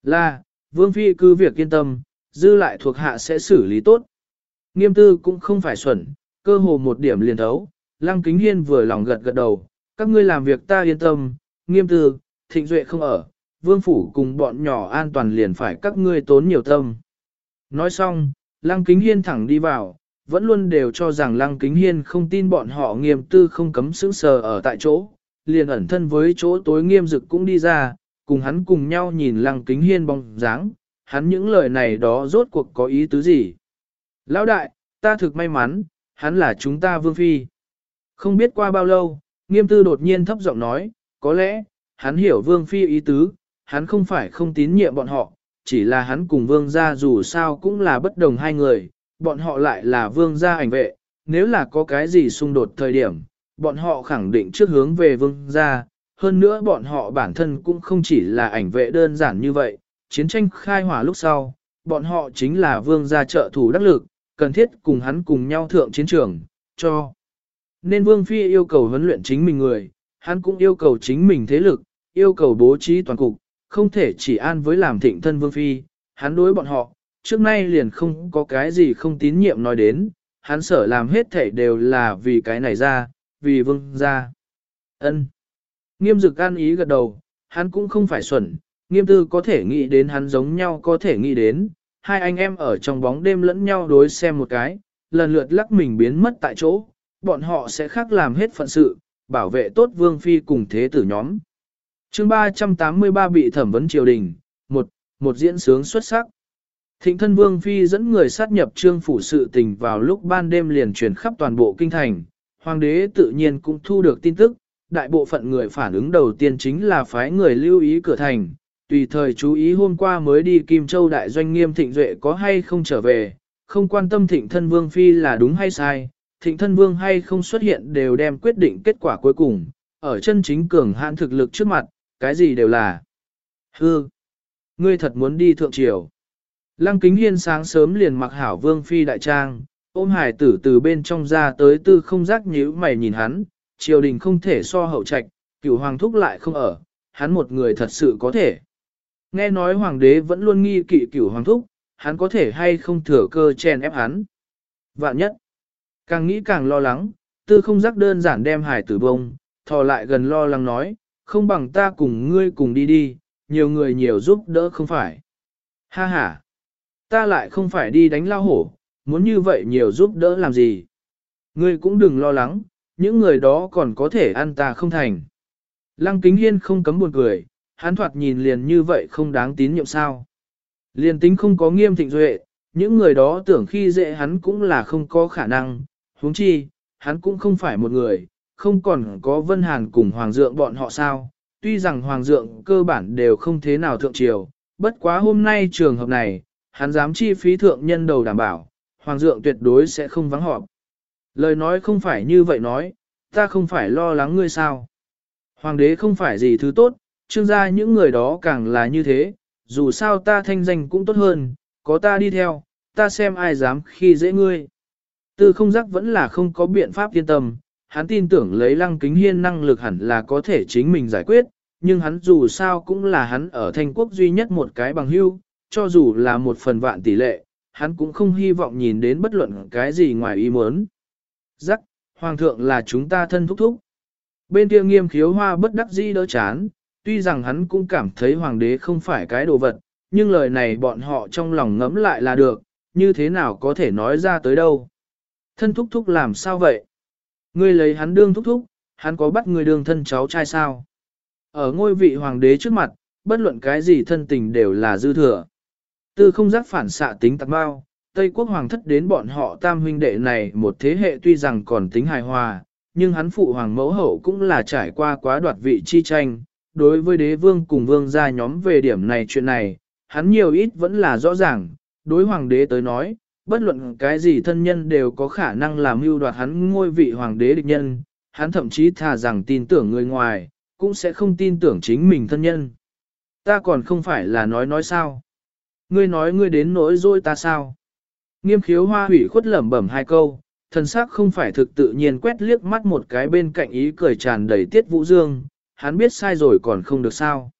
Là, Vương Phi cứ việc yên tâm, dư lại thuộc hạ sẽ xử lý tốt. Nghiêm tư cũng không phải xuẩn, cơ hồ một điểm liền thấu, Lăng Kính Hiên vừa lòng gật gật đầu, các ngươi làm việc ta yên tâm, nghiêm tư, thịnh duệ không ở, vương phủ cùng bọn nhỏ an toàn liền phải các ngươi tốn nhiều tâm. Nói xong, Lăng Kính Hiên thẳng đi vào, vẫn luôn đều cho rằng Lăng Kính Hiên không tin bọn họ nghiêm tư không cấm sững sờ ở tại chỗ, liền ẩn thân với chỗ tối nghiêm dực cũng đi ra, cùng hắn cùng nhau nhìn Lăng Kính Hiên bóng dáng, hắn những lời này đó rốt cuộc có ý tứ gì. Lão đại, ta thực may mắn, hắn là chúng ta vương phi. Không biết qua bao lâu, nghiêm tư đột nhiên thấp giọng nói, có lẽ, hắn hiểu vương phi ý tứ, hắn không phải không tín nhiệm bọn họ, chỉ là hắn cùng vương gia dù sao cũng là bất đồng hai người, bọn họ lại là vương gia ảnh vệ, nếu là có cái gì xung đột thời điểm, bọn họ khẳng định trước hướng về vương gia, hơn nữa bọn họ bản thân cũng không chỉ là ảnh vệ đơn giản như vậy, chiến tranh khai hỏa lúc sau, bọn họ chính là vương gia trợ thủ đắc lực, cần thiết cùng hắn cùng nhau thượng chiến trường, cho. Nên vương phi yêu cầu huấn luyện chính mình người, hắn cũng yêu cầu chính mình thế lực, yêu cầu bố trí toàn cục, không thể chỉ an với làm thịnh thân vương phi, hắn đối bọn họ, trước nay liền không có cái gì không tín nhiệm nói đến, hắn sở làm hết thể đều là vì cái này ra, vì vương ra. ân Nghiêm dực an ý gật đầu, hắn cũng không phải xuẩn, nghiêm tư có thể nghĩ đến hắn giống nhau có thể nghĩ đến, hai anh em ở trong bóng đêm lẫn nhau đối xem một cái, lần lượt lắc mình biến mất tại chỗ, bọn họ sẽ khác làm hết phận sự, bảo vệ tốt vương phi cùng thế tử nhóm chương 383 bị thẩm vấn triều đình, một, một diễn sướng xuất sắc. Thịnh thân vương phi dẫn người sát nhập trương phủ sự tình vào lúc ban đêm liền truyền khắp toàn bộ kinh thành, hoàng đế tự nhiên cũng thu được tin tức, đại bộ phận người phản ứng đầu tiên chính là phái người lưu ý cửa thành, tùy thời chú ý hôm qua mới đi Kim Châu đại doanh nghiêm thịnh duệ có hay không trở về, không quan tâm thịnh thân vương phi là đúng hay sai, thịnh thân vương hay không xuất hiện đều đem quyết định kết quả cuối cùng, ở chân chính cường hãn thực lực trước mặt, cái gì đều là. Hư! Ngươi thật muốn đi thượng triều. Lăng kính hiên sáng sớm liền mặc hảo vương phi đại trang, ôm hải tử từ bên trong ra tới tư không giác nhíu mày nhìn hắn, triều đình không thể so hậu trạch, cửu hoàng thúc lại không ở, hắn một người thật sự có thể. Nghe nói hoàng đế vẫn luôn nghi kỵ cửu hoàng thúc, hắn có thể hay không thừa cơ chen ép hắn. Vạn nhất, càng nghĩ càng lo lắng, tư không giác đơn giản đem hải tử bông, thò lại gần lo lắng nói, không bằng ta cùng ngươi cùng đi đi, nhiều người nhiều giúp đỡ không phải. Ha ha, ta lại không phải đi đánh lao hổ, muốn như vậy nhiều giúp đỡ làm gì. Ngươi cũng đừng lo lắng, những người đó còn có thể ăn ta không thành. Lăng kính hiên không cấm buồn cười, hắn thoạt nhìn liền như vậy không đáng tín nhiệm sao. Liền tính không có nghiêm thịnh duệ, những người đó tưởng khi dễ hắn cũng là không có khả năng, huống chi, hắn cũng không phải một người, không còn có Vân Hàn cùng Hoàng Dượng bọn họ sao. Tuy rằng Hoàng Dượng cơ bản đều không thế nào thượng triều, bất quá hôm nay trường hợp này, hắn dám chi phí thượng nhân đầu đảm bảo, Hoàng Dượng tuyệt đối sẽ không vắng họp. Lời nói không phải như vậy nói, ta không phải lo lắng ngươi sao. Hoàng đế không phải gì thứ tốt, trương gia những người đó càng là như thế, dù sao ta thanh danh cũng tốt hơn, có ta đi theo, ta xem ai dám khi dễ ngươi. Tư không giác vẫn là không có biện pháp yên tâm, hắn tin tưởng lấy lăng kính hiên năng lực hẳn là có thể chính mình giải quyết, nhưng hắn dù sao cũng là hắn ở thanh quốc duy nhất một cái bằng hưu, cho dù là một phần vạn tỷ lệ, hắn cũng không hy vọng nhìn đến bất luận cái gì ngoài ý muốn. Giác, Hoàng thượng là chúng ta thân thúc thúc. Bên kia nghiêm khiếu hoa bất đắc dĩ đỡ chán, tuy rằng hắn cũng cảm thấy hoàng đế không phải cái đồ vật, nhưng lời này bọn họ trong lòng ngẫm lại là được, như thế nào có thể nói ra tới đâu. Thân thúc thúc làm sao vậy? Ngươi lấy hắn đương thúc thúc, hắn có bắt người đương thân cháu trai sao? Ở ngôi vị hoàng đế trước mặt, bất luận cái gì thân tình đều là dư thừa. Tư không giác phản xạ tính tạc bao, Tây quốc hoàng thất đến bọn họ tam huynh đệ này một thế hệ tuy rằng còn tính hài hòa, nhưng hắn phụ hoàng mẫu hậu cũng là trải qua quá đoạt vị chi tranh. Đối với đế vương cùng vương gia nhóm về điểm này chuyện này, hắn nhiều ít vẫn là rõ ràng, đối hoàng đế tới nói, bất luận cái gì thân nhân đều có khả năng làm mưu đoạt hắn ngôi vị hoàng đế địch nhân, hắn thậm chí thà rằng tin tưởng người ngoài, cũng sẽ không tin tưởng chính mình thân nhân. Ta còn không phải là nói nói sao? Ngươi nói ngươi đến nỗi rồi ta sao? Nghiêm khiếu hoa hủy khuất lẩm bẩm hai câu, thần sắc không phải thực tự nhiên quét liếc mắt một cái bên cạnh ý cười tràn đầy tiết vũ dương, hắn biết sai rồi còn không được sao.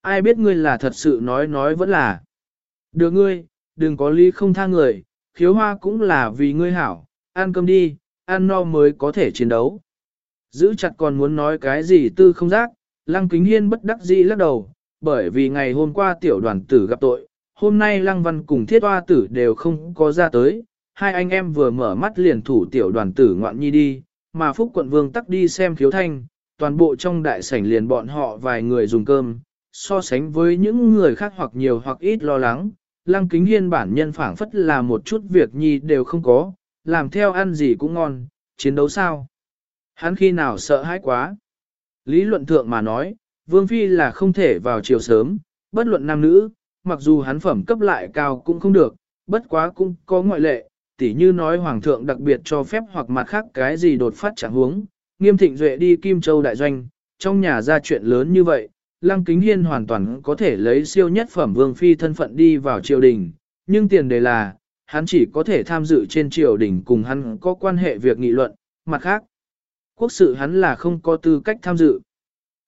Ai biết ngươi là thật sự nói nói vẫn là. Được ngươi, đừng có lý không tha người, khiếu hoa cũng là vì ngươi hảo, ăn cơm đi, ăn no mới có thể chiến đấu. Giữ chặt còn muốn nói cái gì tư không giác, lăng kính hiên bất đắc dĩ lắc đầu, bởi vì ngày hôm qua tiểu đoàn tử gặp tội, hôm nay lăng văn cùng thiết hoa tử đều không có ra tới, hai anh em vừa mở mắt liền thủ tiểu đoàn tử ngoạn nhi đi, mà Phúc quận vương tắc đi xem khiếu thanh, toàn bộ trong đại sảnh liền bọn họ vài người dùng cơm, so sánh với những người khác hoặc nhiều hoặc ít lo lắng, lăng kính hiên bản nhân phảng phất là một chút việc nhi đều không có, làm theo ăn gì cũng ngon, chiến đấu sao. Hắn khi nào sợ hãi quá. Lý luận thượng mà nói, vương phi là không thể vào chiều sớm, bất luận nam nữ, mặc dù hắn phẩm cấp lại cao cũng không được, bất quá cũng có ngoại lệ, tỉ như nói hoàng thượng đặc biệt cho phép hoặc mặt khác cái gì đột phát chẳng huống, nghiêm thịnh duệ đi Kim Châu đại doanh, trong nhà ra chuyện lớn như vậy, Lăng Kính Hiên hoàn toàn có thể lấy siêu nhất phẩm vương phi thân phận đi vào triều đình, nhưng tiền đề là, hắn chỉ có thể tham dự trên triều đình cùng hắn có quan hệ việc nghị luận, mặt khác, quốc sự hắn là không có tư cách tham dự.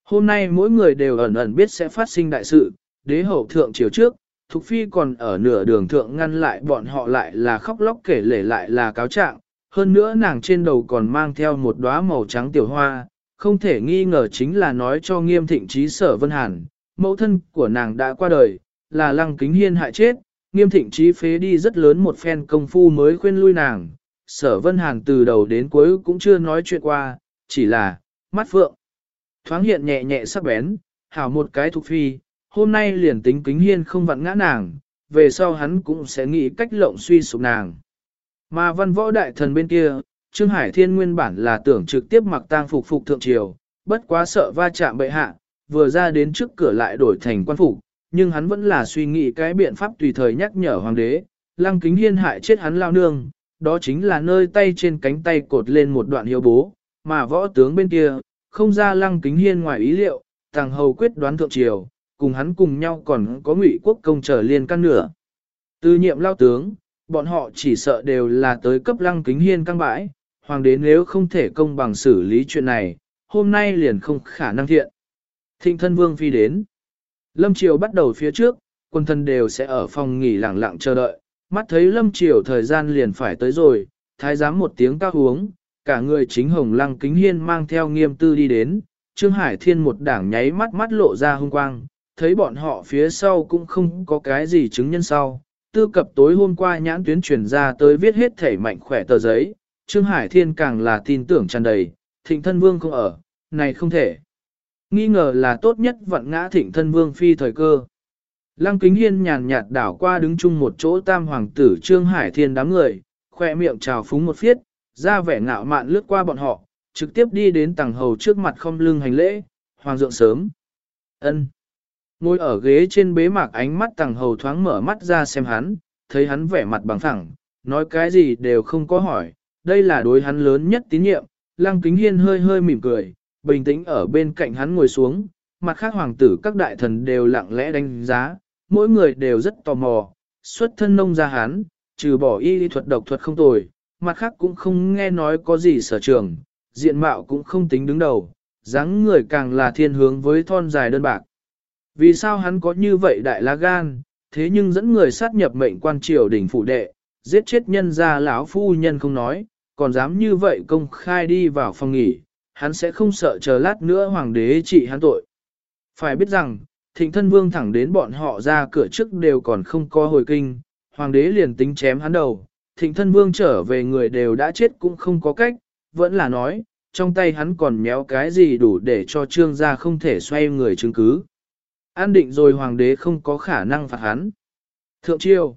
Hôm nay mỗi người đều ẩn ẩn biết sẽ phát sinh đại sự, đế hậu thượng triều trước, Thục Phi còn ở nửa đường thượng ngăn lại bọn họ lại là khóc lóc kể lể lại là cáo trạng, hơn nữa nàng trên đầu còn mang theo một đóa màu trắng tiểu hoa, không thể nghi ngờ chính là nói cho nghiêm thịnh trí sở Vân Hàn, mẫu thân của nàng đã qua đời, là lăng kính hiên hại chết, nghiêm thịnh trí phế đi rất lớn một phen công phu mới khuyên lui nàng, sở Vân Hàn từ đầu đến cuối cũng chưa nói chuyện qua, chỉ là, mắt phượng, thoáng hiện nhẹ nhẹ sắc bén, hảo một cái thuộc Phi hôm nay liền tính kính hiên không vặn ngã nàng, về sau hắn cũng sẽ nghĩ cách lộng suy sụp nàng. Mà văn võ đại thần bên kia, Trương Hải Thiên nguyên bản là tưởng trực tiếp mặc tang phục phục thượng triều, bất quá sợ va chạm bệ hạ, vừa ra đến trước cửa lại đổi thành quan phục, nhưng hắn vẫn là suy nghĩ cái biện pháp tùy thời nhắc nhở hoàng đế, lăng kính hiên hại chết hắn lao nương, đó chính là nơi tay trên cánh tay cột lên một đoạn hiếu bố, mà võ tướng bên kia, không ra lăng kính hiên ngoài ý liệu, tàng hầu quyết đoán thượng triều, cùng hắn cùng nhau còn có ngụy quốc công trở liên căn nửa. Từ nhiệm lao tướng, bọn họ chỉ sợ đều là tới cấp lăng kính hiên căng bãi, hoàng đế nếu không thể công bằng xử lý chuyện này, hôm nay liền không khả năng thiện. Thịnh thân vương phi đến. Lâm Triều bắt đầu phía trước, quân thân đều sẽ ở phòng nghỉ lặng lặng chờ đợi, mắt thấy Lâm Triều thời gian liền phải tới rồi, thái giám một tiếng cao uống, cả người chính hồng lăng kính hiên mang theo nghiêm tư đi đến, Trương Hải Thiên một đảng nháy mắt mắt lộ ra hung quang, thấy bọn họ phía sau cũng không có cái gì chứng nhân sau. Tư cập tối hôm qua nhãn tuyến truyền ra tới viết hết thể mạnh khỏe tờ giấy, Trương Hải Thiên càng là tin tưởng tràn đầy, thịnh thân vương không ở, này không thể. Nghi ngờ là tốt nhất vận ngã thịnh thân vương phi thời cơ. Lăng kính hiên nhàn nhạt đảo qua đứng chung một chỗ tam hoàng tử Trương Hải Thiên đám người, khoe miệng trào phúng một phiết, ra vẻ ngạo mạn lướt qua bọn họ, trực tiếp đi đến tầng hầu trước mặt không lưng hành lễ, hoàng dượng sớm. ân Ngồi ở ghế trên bế mạc ánh mắt tầng hầu thoáng mở mắt ra xem hắn, thấy hắn vẻ mặt bằng thẳng, nói cái gì đều không có hỏi, đây là đối hắn lớn nhất tín nhiệm, lăng kính hiên hơi hơi mỉm cười, bình tĩnh ở bên cạnh hắn ngồi xuống, mặt khác hoàng tử các đại thần đều lặng lẽ đánh giá, mỗi người đều rất tò mò, xuất thân nông gia hắn, trừ bỏ y lý thuật độc thuật không tồi, mặt khác cũng không nghe nói có gì sở trường, diện mạo cũng không tính đứng đầu, dáng người càng là thiên hướng với thon dài đơn bạc. Vì sao hắn có như vậy đại lá gan, thế nhưng dẫn người sát nhập mệnh quan triều đỉnh phụ đệ, giết chết nhân gia lão phu nhân không nói, còn dám như vậy công khai đi vào phòng nghỉ, hắn sẽ không sợ chờ lát nữa hoàng đế trị hắn tội. Phải biết rằng, thịnh thân vương thẳng đến bọn họ ra cửa trước đều còn không có hồi kinh, hoàng đế liền tính chém hắn đầu, thịnh thân vương trở về người đều đã chết cũng không có cách, vẫn là nói, trong tay hắn còn méo cái gì đủ để cho trương gia không thể xoay người chứng cứ. An định rồi hoàng đế không có khả năng phạt hắn. Thượng triều,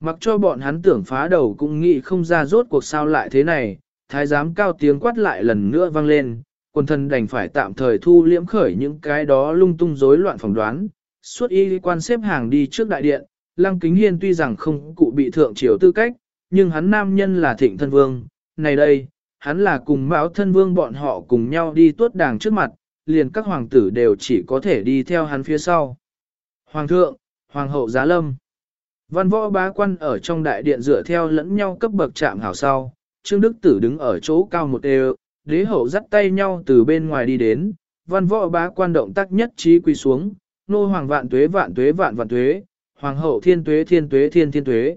mặc cho bọn hắn tưởng phá đầu cũng nghĩ không ra rốt cuộc sao lại thế này, thái giám cao tiếng quát lại lần nữa vang lên, quần thần đành phải tạm thời thu liễm khởi những cái đó lung tung rối loạn phỏng đoán, suốt y quan xếp hàng đi trước đại điện, lăng kính hiên tuy rằng không cụ bị thượng triều tư cách, nhưng hắn nam nhân là thịnh thân vương, này đây, hắn là cùng mão thân vương bọn họ cùng nhau đi tuốt đàng trước mặt, liền các hoàng tử đều chỉ có thể đi theo hắn phía sau. Hoàng thượng, hoàng hậu giá lâm. Văn võ bá quan ở trong đại điện dựa theo lẫn nhau cấp bậc chạm hảo sau, Trương Đức Tử đứng ở chỗ cao một đều, đế hậu dắt tay nhau từ bên ngoài đi đến, văn võ bá quan động tác nhất trí quỳ xuống, nô hoàng vạn tuế vạn tuế vạn vạn tuế, hoàng hậu thiên tuế thiên tuế thiên thiên tuế.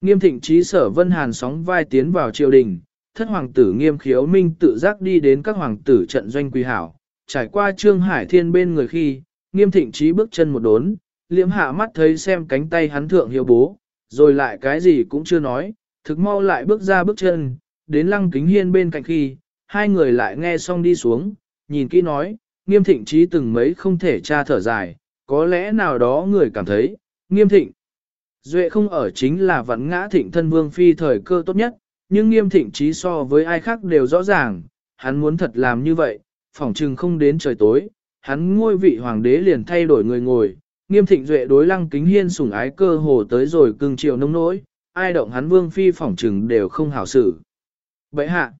Nghiêm thịnh trí sở vân hàn sóng vai tiến vào triều đình, thất hoàng tử nghiêm khiếu minh tự giác đi đến các hoàng tử trận doanh quỳ hảo, trải qua trương hải thiên bên người khi, nghiêm thịnh trí bước chân một đốn, liễm hạ mắt thấy xem cánh tay hắn thượng hiệu bố, rồi lại cái gì cũng chưa nói, thực mau lại bước ra bước chân, đến lăng kính hiên bên cạnh khi, hai người lại nghe xong đi xuống, nhìn kỹ nói, nghiêm thịnh trí từng mấy không thể tra thở dài, có lẽ nào đó người cảm thấy, nghiêm thịnh. Duệ không ở chính là vẫn ngã thịnh thân vương phi thời cơ tốt nhất, nhưng nghiêm thịnh trí so với ai khác đều rõ ràng, hắn muốn thật làm như vậy, phỏng chừng không đến trời tối, hắn ngôi vị hoàng đế liền thay đổi người ngồi, nghiêm thịnh duệ đối lăng kính hiên sủng ái cơ hồ tới rồi cưng chiều nông nỗi, ai động hắn vương phi phỏng chừng đều không hảo xử. Vậy hạ,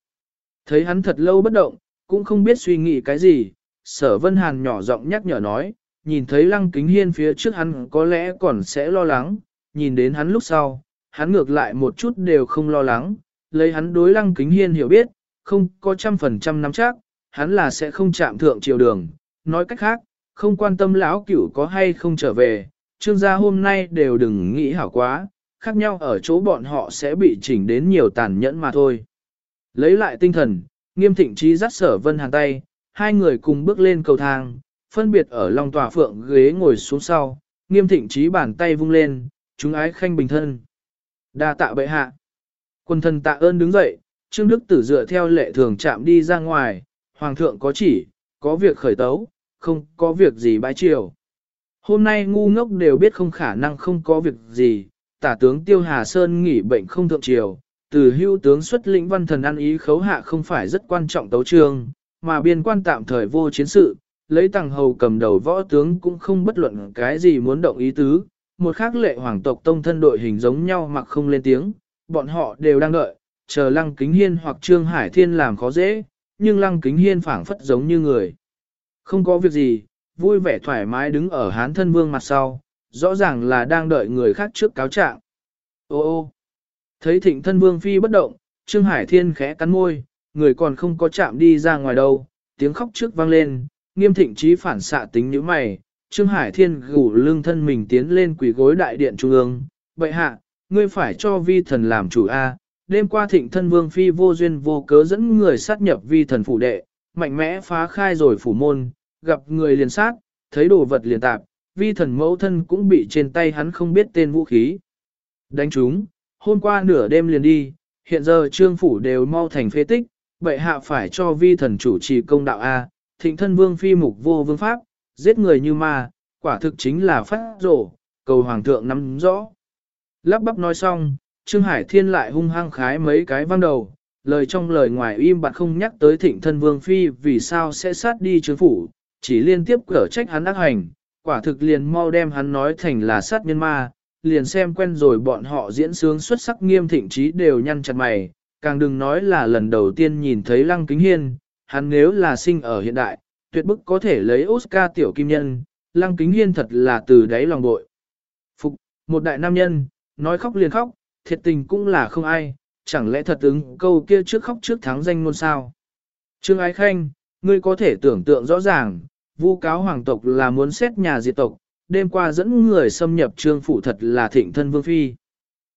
thấy hắn thật lâu bất động, cũng không biết suy nghĩ cái gì, sở vân hàn nhỏ giọng nhắc nhở nói, nhìn thấy lăng kính hiên phía trước hắn có lẽ còn sẽ lo lắng, nhìn đến hắn lúc sau, hắn ngược lại một chút đều không lo lắng, lấy hắn đối lăng kính hiên hiểu biết, không có trăm phần trăm nắm chắc, hắn là sẽ không chạm thượng triều đường, nói cách khác, không quan tâm lão cửu có hay không trở về, trương gia hôm nay đều đừng nghĩ hảo quá, khác nhau ở chỗ bọn họ sẽ bị chỉnh đến nhiều tàn nhẫn mà thôi. Lấy lại tinh thần, nghiêm thịnh trí dắt sở vân hàng tay, hai người cùng bước lên cầu thang, phân biệt ở lòng tòa phượng ghế ngồi xuống sau, nghiêm thịnh trí bàn tay vung lên, chúng ái khanh bình thân. đa tạ bệ hạ. Quân thần tạ ơn đứng dậy, Trương Đức Tử dựa theo lệ thường chạm đi ra ngoài, Hoàng thượng có chỉ, có việc khởi tấu, không có việc gì bãi chiều. Hôm nay ngu ngốc đều biết không khả năng không có việc gì, tả tướng Tiêu Hà Sơn nghỉ bệnh không thượng chiều từ hưu tướng xuất lĩnh văn thần ăn ý khấu hạ không phải rất quan trọng tấu trương, mà biên quan tạm thời vô chiến sự, lấy tàng hầu cầm đầu võ tướng cũng không bất luận cái gì muốn động ý tứ, một khác lệ hoàng tộc tông thân đội hình giống nhau mặc không lên tiếng, bọn họ đều đang đợi, chờ Lăng Kính Hiên hoặc Trương Hải Thiên làm khó dễ, nhưng Lăng Kính Hiên phảng phất giống như người. Không có việc gì, vui vẻ thoải mái đứng ở hán thân vương mặt sau, rõ ràng là đang đợi người khác trước cáo trạng. Ô ô, thấy thịnh thân vương phi bất động, Trương Hải Thiên khẽ cắn môi, người còn không có chạm đi ra ngoài đâu, tiếng khóc trước vang lên, nghiêm thịnh trí phản xạ tính như mày, Trương Hải Thiên gủ lưng thân mình tiến lên quỷ gối đại điện trung ương, bệ hạ, ngươi phải cho vi thần làm chủ A, đêm qua thịnh thân vương phi vô duyên vô cớ dẫn người sát nhập vi thần phủ đệ, mạnh mẽ phá khai rồi phủ môn, gặp người liền sát, thấy đồ vật liền tạp, vi thần mẫu thân cũng bị trên tay hắn không biết tên vũ khí. Đánh chúng, hôm qua nửa đêm liền đi, hiện giờ trương phủ đều mau thành phế tích, bệ hạ phải cho vi thần chủ trì công đạo A, thịnh thân vương phi mục vô vương pháp, giết người như ma, quả thực chính là phát rổ, cầu hoàng thượng nắm rõ. Lắp bắp nói xong, Trương Hải Thiên lại hung hăng khái mấy cái văng đầu, lời trong lời ngoài im bặt không nhắc tới thịnh thân vương phi vì sao sẽ sát đi trương phủ, chỉ liên tiếp cở trách hắn ác hành, quả thực liền mau đem hắn nói thành là sát nhân ma, liền xem quen rồi bọn họ diễn sướng xuất sắc nghiêm thịnh trí đều nhăn chặt mày, càng đừng nói là lần đầu tiên nhìn thấy lăng kính hiên, hắn nếu là sinh ở hiện đại, tuyệt bức có thể lấy Oscar tiểu kim nhân, lăng kính hiên thật là từ đáy lòng bội. Phục, một đại nam nhân, nói khóc liền khóc, thiệt tình cũng là không ai, chẳng lẽ thật ứng câu kia trước khóc trước thắng danh ngôn sao. Trương Ái Khanh, ngươi có thể tưởng tượng rõ ràng, vu cáo hoàng tộc là muốn xét nhà diệt tộc, đêm qua dẫn người xâm nhập trương phủ thật là thịnh thân vương phi.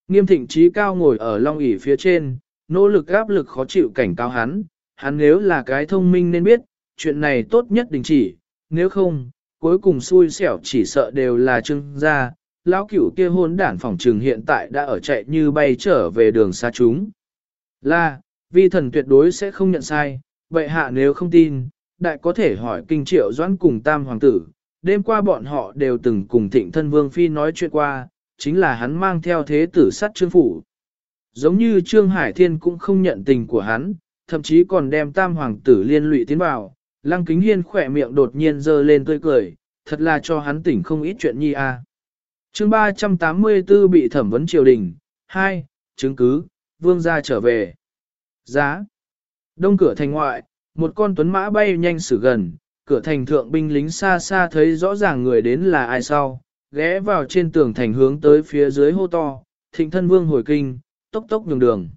Nghiêm thịnh trí cao ngồi ở long ỷ phía trên, nỗ lực áp lực khó chịu cảnh cáo hắn, hắn nếu là cái thông minh nên biết, chuyện này tốt nhất đình chỉ, nếu không, cuối cùng xui xẻo chỉ sợ đều là trương gia, lão cửu kia hôn đản phòng trường hiện tại đã ở chạy như bay trở về đường xa chúng. Là, vi thần tuyệt đối sẽ không nhận sai, vậy hạ nếu không tin, đại có thể hỏi kinh triệu doãn cùng tam hoàng tử, đêm qua bọn họ đều từng cùng thịnh thân vương phi nói chuyện qua, chính là hắn mang theo thế tử sắt trương phủ. Giống như Trương Hải Thiên cũng không nhận tình của hắn, thậm chí còn đem tam hoàng tử liên lụy tiến vào, lăng kính hiên khỏe miệng đột nhiên dơ lên tươi cười, thật là cho hắn tỉnh không ít chuyện nhi a. À. Chương 384 bị thẩm vấn triều đình, 2, chứng cứ, vương gia trở về. Giá. Đông cửa thành ngoại, một con tuấn mã bay nhanh xử gần, cửa thành thượng binh lính xa xa thấy rõ ràng người đến là ai sau, ghé vào trên tường thành hướng tới phía dưới hô to, thịnh thân vương hồi kinh, tốc tốc nhường đường.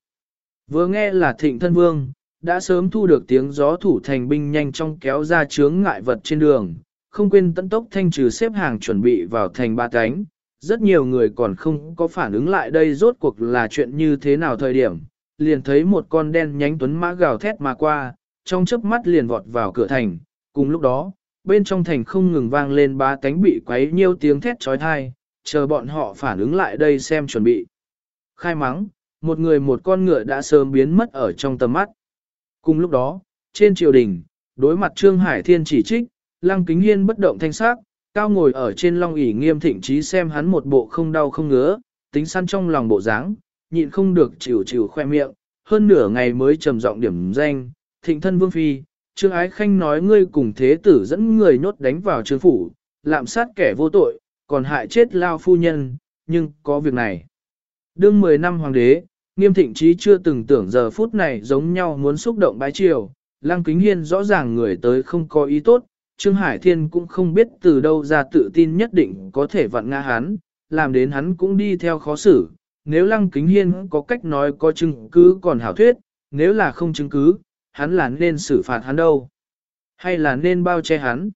Vừa nghe là thịnh thân vương, đã sớm thu được tiếng gió thủ thành binh nhanh trong kéo ra chướng ngại vật trên đường, không quên tận tốc thanh trừ xếp hàng chuẩn bị vào thành ba cánh. Rất nhiều người còn không có phản ứng lại đây rốt cuộc là chuyện như thế nào thời điểm, liền thấy một con đen nhánh tuấn mã gào thét mà qua, trong chớp mắt liền vọt vào cửa thành, cùng lúc đó, bên trong thành không ngừng vang lên ba cánh bị quấy nhiêu tiếng thét trói thai, chờ bọn họ phản ứng lại đây xem chuẩn bị. Khai mắng, một người một con ngựa đã sớm biến mất ở trong tầm mắt. Cùng lúc đó, trên triều đình, đối mặt Trương Hải Thiên chỉ trích, Lăng Kính Hiên bất động thanh sắc, cao ngồi ở trên long ỷ nghiêm thịnh trí xem hắn một bộ không đau không ngứa, tính săn trong lòng bộ dáng, nhịn không được chịu chịu khoe miệng, hơn nửa ngày mới trầm giọng điểm danh, thịnh thân vương phi, Trương Ái Khanh nói ngươi cùng thế tử dẫn người nhốt đánh vào trương phủ, lạm sát kẻ vô tội, còn hại chết lao phu nhân, nhưng có việc này. Đương 10 năm hoàng đế, nghiêm thịnh trí chưa từng tưởng giờ phút này giống nhau muốn xúc động bái triều, Lăng Kính Hiên rõ ràng người tới không có ý tốt, Trương Hải Thiên cũng không biết từ đâu ra tự tin nhất định có thể vặn ngã hắn, làm đến hắn cũng đi theo khó xử. Nếu Lăng Kính Hiên có cách nói có chứng cứ còn hảo thuyết, nếu là không chứng cứ, hắn là nên xử phạt hắn đâu? Hay là nên bao che hắn?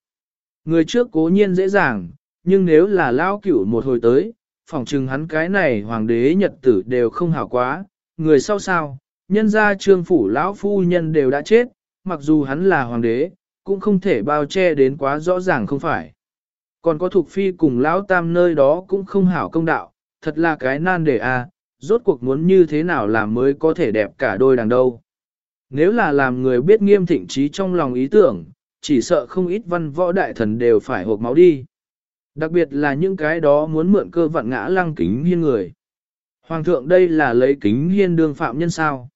Người trước cố nhiên dễ dàng, nhưng nếu là lao cửu một hồi tới, phỏng chừng hắn cái này hoàng đế nhật tử đều không hảo quá, người sau sao, nhân ra trương phủ lão phu nhân đều đã chết, mặc dù hắn là hoàng đế, cũng không thể bao che đến quá rõ ràng không phải. Còn có thuộc phi cùng lão tam nơi đó cũng không hảo công đạo, thật là cái nan đề a, rốt cuộc muốn như thế nào làm mới có thể đẹp cả đôi đằng đâu. Nếu là làm người biết nghiêm thịnh trí trong lòng ý tưởng, chỉ sợ không ít văn võ đại thần đều phải hộp máu đi. Đặc biệt là những cái đó muốn mượn cơ vặn ngã lăng kính hiên người. Hoàng thượng đây là lấy kính hiên đương phạm nhân sao.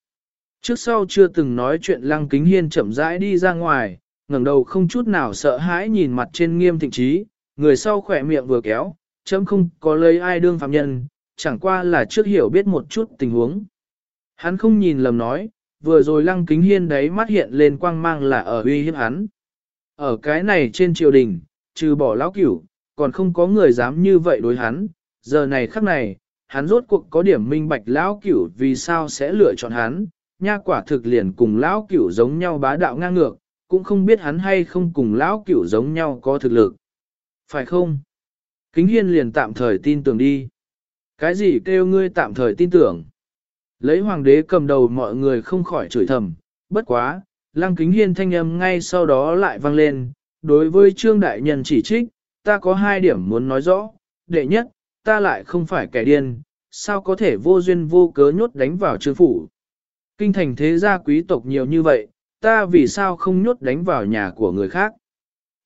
Trước sau chưa từng nói chuyện lăng kính hiên chậm rãi đi ra ngoài, ngẩng đầu không chút nào sợ hãi nhìn mặt trên nghiêm thịnh trí, người sau khỏe miệng vừa kéo, chấm không có lấy ai đương phạm nhân, chẳng qua là trước hiểu biết một chút tình huống. Hắn không nhìn lầm nói, vừa rồi lăng kính hiên đấy mắt hiện lên quang mang là ở uy hiếp hắn. Ở cái này trên triều đình, trừ bỏ lão cửu, còn không có người dám như vậy đối hắn, giờ này khắc này, hắn rốt cuộc có điểm minh bạch lão cửu vì sao sẽ lựa chọn hắn, nha quả thực liền cùng lão cửu giống nhau bá đạo ngang ngược, cũng không biết hắn hay không cùng lão cửu giống nhau có thực lực. Phải không? Kính hiên liền tạm thời tin tưởng đi. Cái gì kêu ngươi tạm thời tin tưởng? Lấy hoàng đế cầm đầu mọi người không khỏi chửi thầm, bất quá, lăng kính hiên thanh âm ngay sau đó lại vang lên, đối với trương đại nhân chỉ trích, ta có hai điểm muốn nói rõ, đệ nhất, ta lại không phải kẻ điên, sao có thể vô duyên vô cớ nhốt đánh vào trương phủ. Kinh thành thế gia quý tộc nhiều như vậy, ta vì sao không nhốt đánh vào nhà của người khác.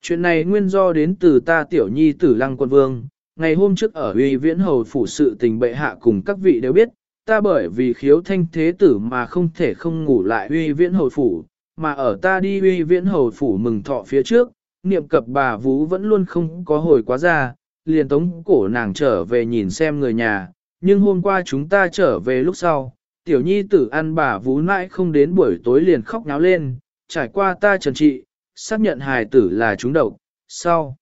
Chuyện này nguyên do đến từ ta tiểu nhi tử lăng quân vương, ngày hôm trước ở uy viễn hầu phủ sự tình bệ hạ cùng các vị đều biết, ta bởi vì khiếu thanh thế tử mà không thể không ngủ lại uy viễn hầu phủ, mà ở ta đi uy viễn hầu phủ mừng thọ phía trước, niệm cập bà Vũ vẫn luôn không có hồi quá ra, liền tống cổ nàng trở về nhìn xem người nhà, nhưng hôm qua chúng ta trở về lúc sau, tiểu nhi tử ăn bà Vũ mãi không đến buổi tối liền khóc náo lên, trải qua ta trần trị, xác nhận hài tử là chúng độc, sau.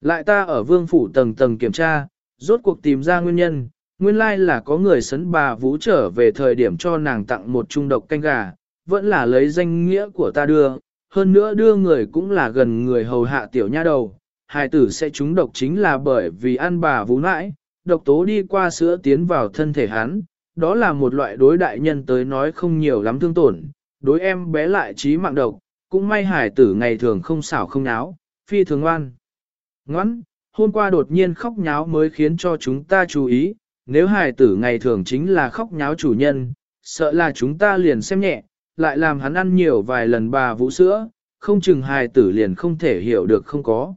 Lại ta ở vương phủ tầng tầng kiểm tra, rốt cuộc tìm ra nguyên nhân, nguyên lai là có người sấn bà Vũ trở về thời điểm cho nàng tặng một trung độc canh gà, vẫn là lấy danh nghĩa của ta đưa, hơn nữa đưa người cũng là gần người hầu hạ tiểu nha đầu. Hài tử sẽ trúng độc chính là bởi vì ăn bà Vũ nãi, độc tố đi qua sữa tiến vào thân thể hắn, đó là một loại đối đại nhân tới nói không nhiều lắm thương tổn, đối em bé lại trí mạng độc, cũng may hải tử ngày thường không xảo không náo, phi thường ngoan. Ngoãn, hôm qua đột nhiên khóc nháo mới khiến cho chúng ta chú ý, nếu hải tử ngày thường chính là khóc nháo chủ nhân, sợ là chúng ta liền xem nhẹ, lại làm hắn ăn nhiều vài lần bà vũ sữa, không chừng hài tử liền không thể hiểu được không có.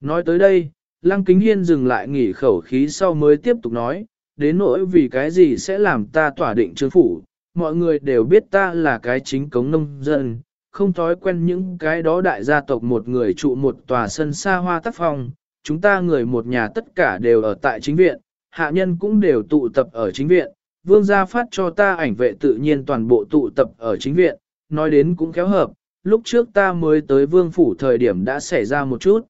Nói tới đây, Lăng Kính Hiên dừng lại nghỉ khẩu khí sau mới tiếp tục nói, đến nỗi vì cái gì sẽ làm ta tỏa định trương phủ, mọi người đều biết ta là cái chính cống nông dân, không thói quen những cái đó đại gia tộc một người trụ một tòa sân xa hoa tác phong, chúng ta người một nhà tất cả đều ở tại chính viện, hạ nhân cũng đều tụ tập ở chính viện, vương gia phát cho ta ảnh vệ tự nhiên toàn bộ tụ tập ở chính viện, nói đến cũng khéo hợp, lúc trước ta mới tới vương phủ thời điểm đã xảy ra một chút.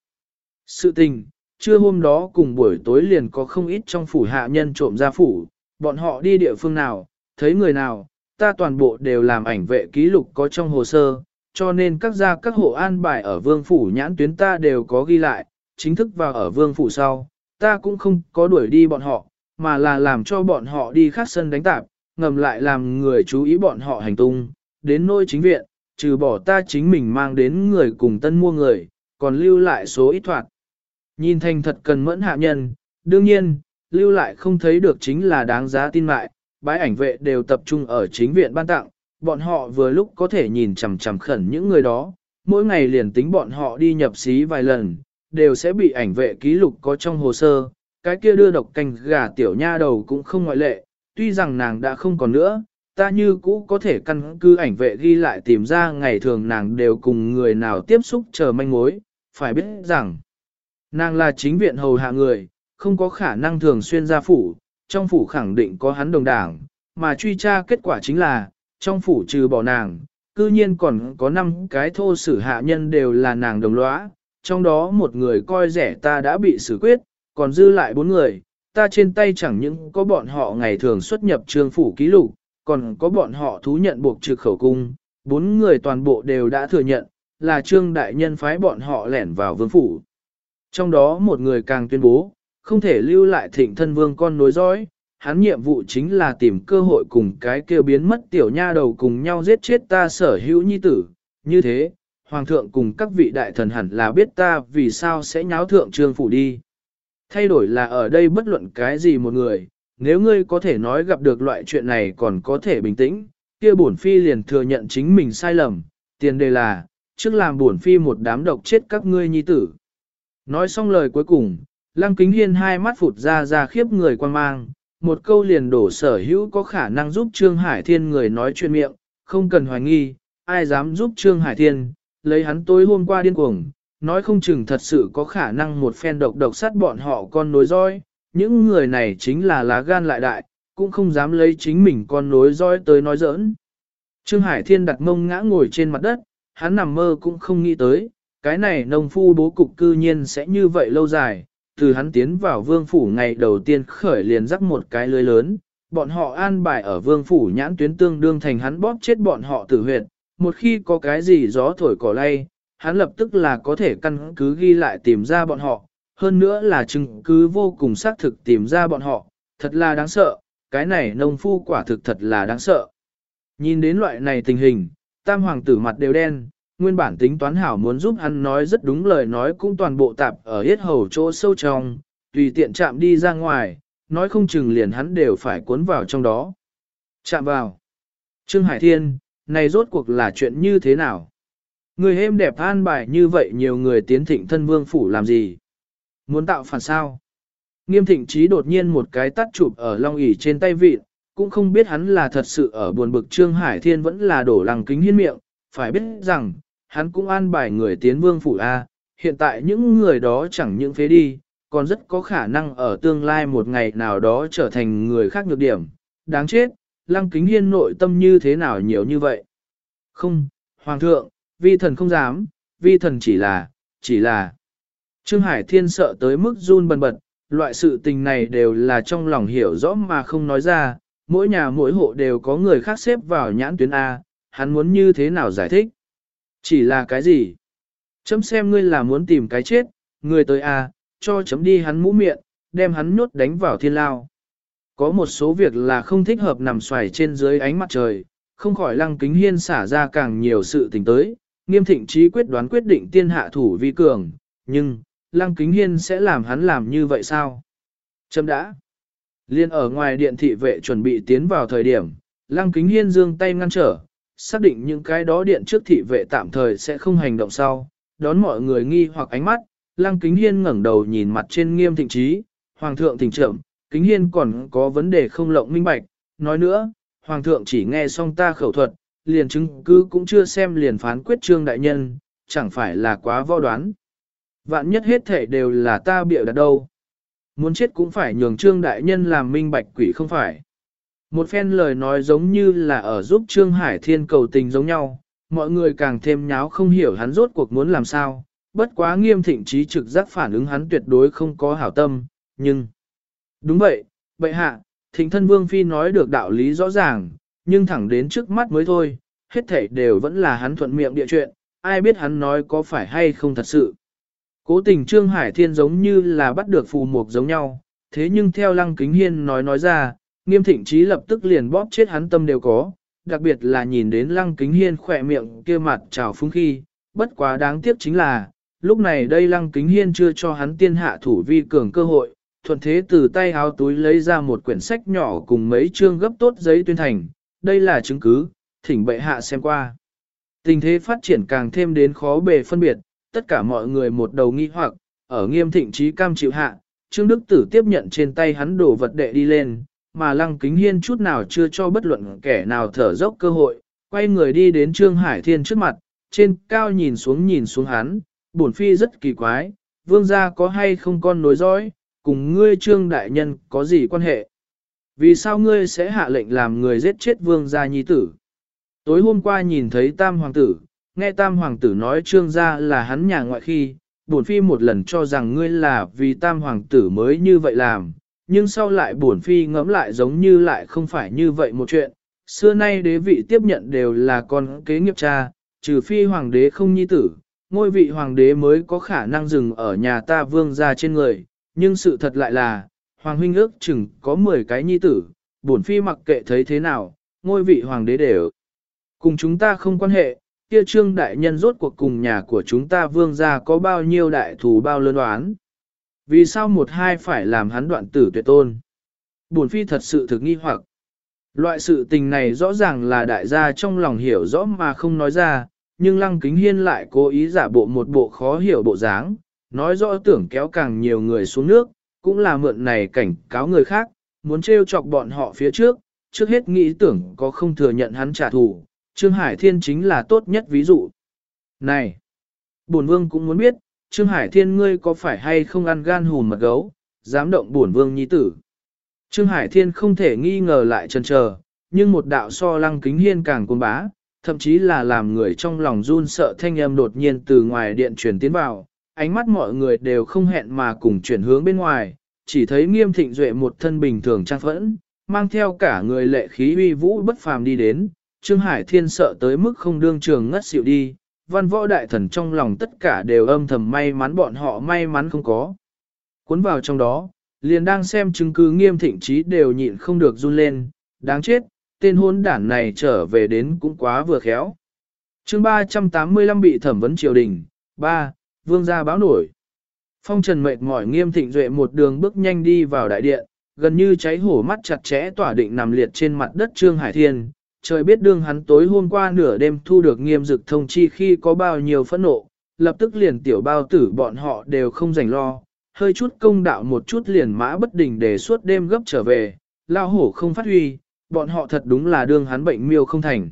Sự tình, trưa hôm đó cùng buổi tối liền có không ít trong phủ hạ nhân trộm ra phủ, bọn họ đi địa phương nào, thấy người nào, ta toàn bộ đều làm ảnh vệ ký lục có trong hồ sơ, cho nên các gia các hộ an bài ở vương phủ nhãn tuyến ta đều có ghi lại, chính thức vào ở vương phủ sau, ta cũng không có đuổi đi bọn họ, mà là làm cho bọn họ đi khác sân đánh tạp, ngầm lại làm người chú ý bọn họ hành tung, đến nôi chính viện, trừ bỏ ta chính mình mang đến người cùng tân mua người, còn lưu lại số ít thoạt. Nhìn thành thật cần mẫn hạ nhân, đương nhiên, lưu lại không thấy được chính là đáng giá tin mại, bái ảnh vệ đều tập trung ở chính viện ban tặng, bọn họ vừa lúc có thể nhìn chằm chằm khẩn những người đó, mỗi ngày liền tính bọn họ đi nhập xí vài lần, đều sẽ bị ảnh vệ ký lục có trong hồ sơ, cái kia đưa độc canh gà tiểu nha đầu cũng không ngoại lệ, tuy rằng nàng đã không còn nữa, ta như cũ có thể căn cứ ảnh vệ ghi lại tìm ra ngày thường nàng đều cùng người nào tiếp xúc chờ manh mối, phải biết rằng, nàng là chính viện hầu hạ người, không có khả năng thường xuyên ra phủ, trong phủ khẳng định có hắn đồng đảng, mà truy tra kết quả chính là, trong phủ trừ bỏ nàng, cư nhiên còn có 5 cái thô sử hạ nhân đều là nàng đồng lõa, trong đó một người coi rẻ ta đã bị xử quyết, còn dư lại bốn người, ta trên tay chẳng những có bọn họ ngày thường xuất nhập trương phủ ký lục, còn có bọn họ thú nhận buộc trực khẩu cung, bốn người toàn bộ đều đã thừa nhận, là trương đại nhân phái bọn họ lẻn vào vương phủ. Trong đó một người càng tuyên bố, không thể lưu lại thịnh thân vương con nối dõi, hắn nhiệm vụ chính là tìm cơ hội cùng cái kêu biến mất tiểu nha đầu cùng nhau giết chết ta sở hữu nhi tử, như thế, hoàng thượng cùng các vị đại thần hẳn là biết ta vì sao sẽ nháo thượng trương phủ đi. Thay đổi là ở đây bất luận cái gì một người, nếu ngươi có thể nói gặp được loại chuyện này còn có thể bình tĩnh, kia bổn phi liền thừa nhận chính mình sai lầm, tiền đề là, trước làm bổn phi một đám độc chết các ngươi nhi tử. Nói xong lời cuối cùng, lăng kính hiên hai mắt phụt ra ra khiếp người quan mang, một câu liền đổ sở hữu có khả năng giúp Trương Hải Thiên người nói chuyện miệng, không cần hoài nghi, ai dám giúp Trương Hải Thiên, lấy hắn tối hôm qua điên cuồng, nói không chừng thật sự có khả năng một phen độc độc sát bọn họ con nối roi, những người này chính là lá gan lại đại, cũng không dám lấy chính mình con nối roi tới nói giỡn. Trương Hải Thiên đặt mông ngã ngồi trên mặt đất, hắn nằm mơ cũng không nghĩ tới, cái này nông phu bố cục cư nhiên sẽ như vậy lâu dài, từ hắn tiến vào vương phủ ngày đầu tiên khởi liền rắc một cái lưới lớn, bọn họ an bài ở vương phủ nhãn tuyến tương đương thành hắn bóp chết bọn họ tử huyệt, một khi có cái gì gió thổi cỏ lay, hắn lập tức là có thể căn cứ ghi lại tìm ra bọn họ, hơn nữa là chứng cứ vô cùng xác thực tìm ra bọn họ, thật là đáng sợ, cái này nông phu quả thực thật là đáng sợ. Nhìn đến loại này tình hình, tam hoàng tử mặt đều đen, nguyên bản tính toán hảo muốn giúp hắn nói rất đúng lời nói cũng toàn bộ tạp ở hết hầu chỗ sâu trong, tùy tiện chạm đi ra ngoài, nói không chừng liền hắn đều phải cuốn vào trong đó. Chạm vào. Trương Hải Thiên, này rốt cuộc là chuyện như thế nào? Người hêm đẹp an bài như vậy nhiều người tiến thịnh thân vương phủ làm gì? Muốn tạo phản sao? Nghiêm thịnh trí đột nhiên một cái tắt chụp ở long ỉ trên tay vịt, cũng không biết hắn là thật sự ở buồn bực Trương Hải Thiên vẫn là đổ lăng kính hiên miệng, phải biết rằng, hắn cũng an bài người tiến vương phủ A, hiện tại những người đó chẳng những phế đi, còn rất có khả năng ở tương lai một ngày nào đó trở thành người khác nhược điểm. Đáng chết, lăng kính hiên nội tâm như thế nào nhiều như vậy? Không, Hoàng thượng, vi thần không dám, vi thần chỉ là, chỉ là. Trương Hải Thiên sợ tới mức run bần bật, loại sự tình này đều là trong lòng hiểu rõ mà không nói ra, mỗi nhà mỗi hộ đều có người khác xếp vào nhãn tuyến A, hắn muốn như thế nào giải thích? Chỉ là cái gì? Chấm xem ngươi là muốn tìm cái chết, người tới à? cho chấm đi hắn mũ miệng, đem hắn nhốt đánh vào thiên lao. Có một số việc là không thích hợp nằm xoài trên dưới ánh mặt trời, không khỏi lăng kính hiên xả ra càng nhiều sự tình tới, nghiêm thịnh trí quyết đoán quyết định tiên hạ thủ vi cường, nhưng, lăng kính hiên sẽ làm hắn làm như vậy sao? Chấm đã. Liên ở ngoài điện thị vệ chuẩn bị tiến vào thời điểm, lăng kính hiên dương tay ngăn trở, xác định những cái đó điện trước thị vệ tạm thời sẽ không hành động sau, đón mọi người nghi hoặc ánh mắt, lăng kính hiên ngẩng đầu nhìn mặt trên nghiêm thịnh trí, hoàng thượng thỉnh trưởng, kính hiên còn có vấn đề không lộng minh bạch, nói nữa, hoàng thượng chỉ nghe xong ta khẩu thuật, liền chứng cứ cũng chưa xem liền phán quyết trương đại nhân, chẳng phải là quá võ đoán. Vạn nhất hết thể đều là ta bịa đặt đâu. Muốn chết cũng phải nhường trương đại nhân làm minh bạch quỷ không phải. Một phen lời nói giống như là ở giúp Trương Hải Thiên cầu tình giống nhau, mọi người càng thêm nháo không hiểu hắn rốt cuộc muốn làm sao, bất quá nghiêm thịnh trí trực giác phản ứng hắn tuyệt đối không có hảo tâm, nhưng... Đúng vậy, bệ hạ, thịnh thân vương phi nói được đạo lý rõ ràng, nhưng thẳng đến trước mắt mới thôi, hết thảy đều vẫn là hắn thuận miệng địa chuyện, ai biết hắn nói có phải hay không thật sự. Cố tình Trương Hải Thiên giống như là bắt được phù mục giống nhau, thế nhưng theo Lăng Kính Hiên nói nói ra, nghiêm thịnh trí lập tức liền bóp chết hắn tâm đều có, đặc biệt là nhìn đến Lăng Kính Hiên khỏe miệng kia mặt trào phúng khi, bất quá đáng tiếc chính là, lúc này đây Lăng Kính Hiên chưa cho hắn tiên hạ thủ vi cường cơ hội, thuận thế từ tay áo túi lấy ra một quyển sách nhỏ cùng mấy chương gấp tốt giấy tuyên thành, đây là chứng cứ, thỉnh bệ hạ xem qua. Tình thế phát triển càng thêm đến khó bề phân biệt, tất cả mọi người một đầu nghi hoặc, ở nghiêm thịnh trí cam chịu hạ, Trương Đức Tử tiếp nhận trên tay hắn đổ vật đệ đi lên, mà Lăng Kính Hiên chút nào chưa cho bất luận kẻ nào thở dốc cơ hội, quay người đi đến Trương Hải Thiên trước mặt, trên cao nhìn xuống nhìn xuống hắn, bổn phi rất kỳ quái, vương gia có hay không con nối dõi, cùng ngươi Trương Đại Nhân có gì quan hệ? Vì sao ngươi sẽ hạ lệnh làm người giết chết vương gia nhi tử? Tối hôm qua nhìn thấy tam hoàng tử, nghe tam hoàng tử nói trương gia là hắn nhà ngoại khi, bổn phi một lần cho rằng ngươi là vì tam hoàng tử mới như vậy làm, nhưng sau lại bổn phi ngẫm lại giống như lại không phải như vậy một chuyện. Xưa nay đế vị tiếp nhận đều là con kế nghiệp cha, trừ phi hoàng đế không nhi tử, ngôi vị hoàng đế mới có khả năng dừng ở nhà ta vương gia trên người, nhưng sự thật lại là, hoàng huynh ước chừng có 10 cái nhi tử, bổn phi mặc kệ thấy thế nào, ngôi vị hoàng đế đều cùng chúng ta không quan hệ, kia trương đại nhân rốt cuộc cùng nhà của chúng ta vương gia có bao nhiêu đại thù bao lớn đoán. Vì sao một hai phải làm hắn đoạn tử tuyệt tôn? Buồn phi thật sự thực nghi hoặc. Loại sự tình này rõ ràng là đại gia trong lòng hiểu rõ mà không nói ra, nhưng lăng kính hiên lại cố ý giả bộ một bộ khó hiểu bộ dáng, nói rõ tưởng kéo càng nhiều người xuống nước, cũng là mượn này cảnh cáo người khác, muốn trêu chọc bọn họ phía trước, trước hết nghĩ tưởng có không thừa nhận hắn trả thù, Trương Hải Thiên chính là tốt nhất ví dụ. Này, bổn vương cũng muốn biết, Trương Hải Thiên ngươi có phải hay không ăn gan hùn mật gấu, dám động bổn vương nhi tử. Trương Hải Thiên không thể nghi ngờ lại chần chờ, nhưng một đạo so lăng kính hiên càng cuồng bá, thậm chí là làm người trong lòng run sợ thanh âm đột nhiên từ ngoài điện truyền tiến vào, ánh mắt mọi người đều không hẹn mà cùng chuyển hướng bên ngoài, chỉ thấy nghiêm thịnh duệ một thân bình thường trang phẫn, mang theo cả người lệ khí uy vũ bất phàm đi đến, Trương Hải Thiên sợ tới mức không đương trường ngất xỉu đi, văn võ đại thần trong lòng tất cả đều âm thầm may mắn bọn họ may mắn không có. Cuốn vào trong đó, liền đang xem chứng cứ nghiêm thịnh trí đều nhịn không được run lên, đáng chết, tên hôn đản này trở về đến cũng quá vừa khéo. chương 385 bị thẩm vấn triều đình, 3. Vương gia báo nổi. Phong trần mệt mỏi nghiêm thịnh duệ một đường bước nhanh đi vào đại điện, gần như cháy hổ mắt chặt chẽ tỏa định nằm liệt trên mặt đất Trương Hải Thiên. Trời biết đương hắn tối hôm qua nửa đêm thu được nghiêm dực thông chi khi có bao nhiêu phẫn nộ, lập tức liền tiểu bao tử bọn họ đều không rảnh lo, hơi chút công đạo một chút liền mã bất đình để suốt đêm gấp trở về, lao hổ không phát huy, bọn họ thật đúng là đương hắn bệnh miêu không thành.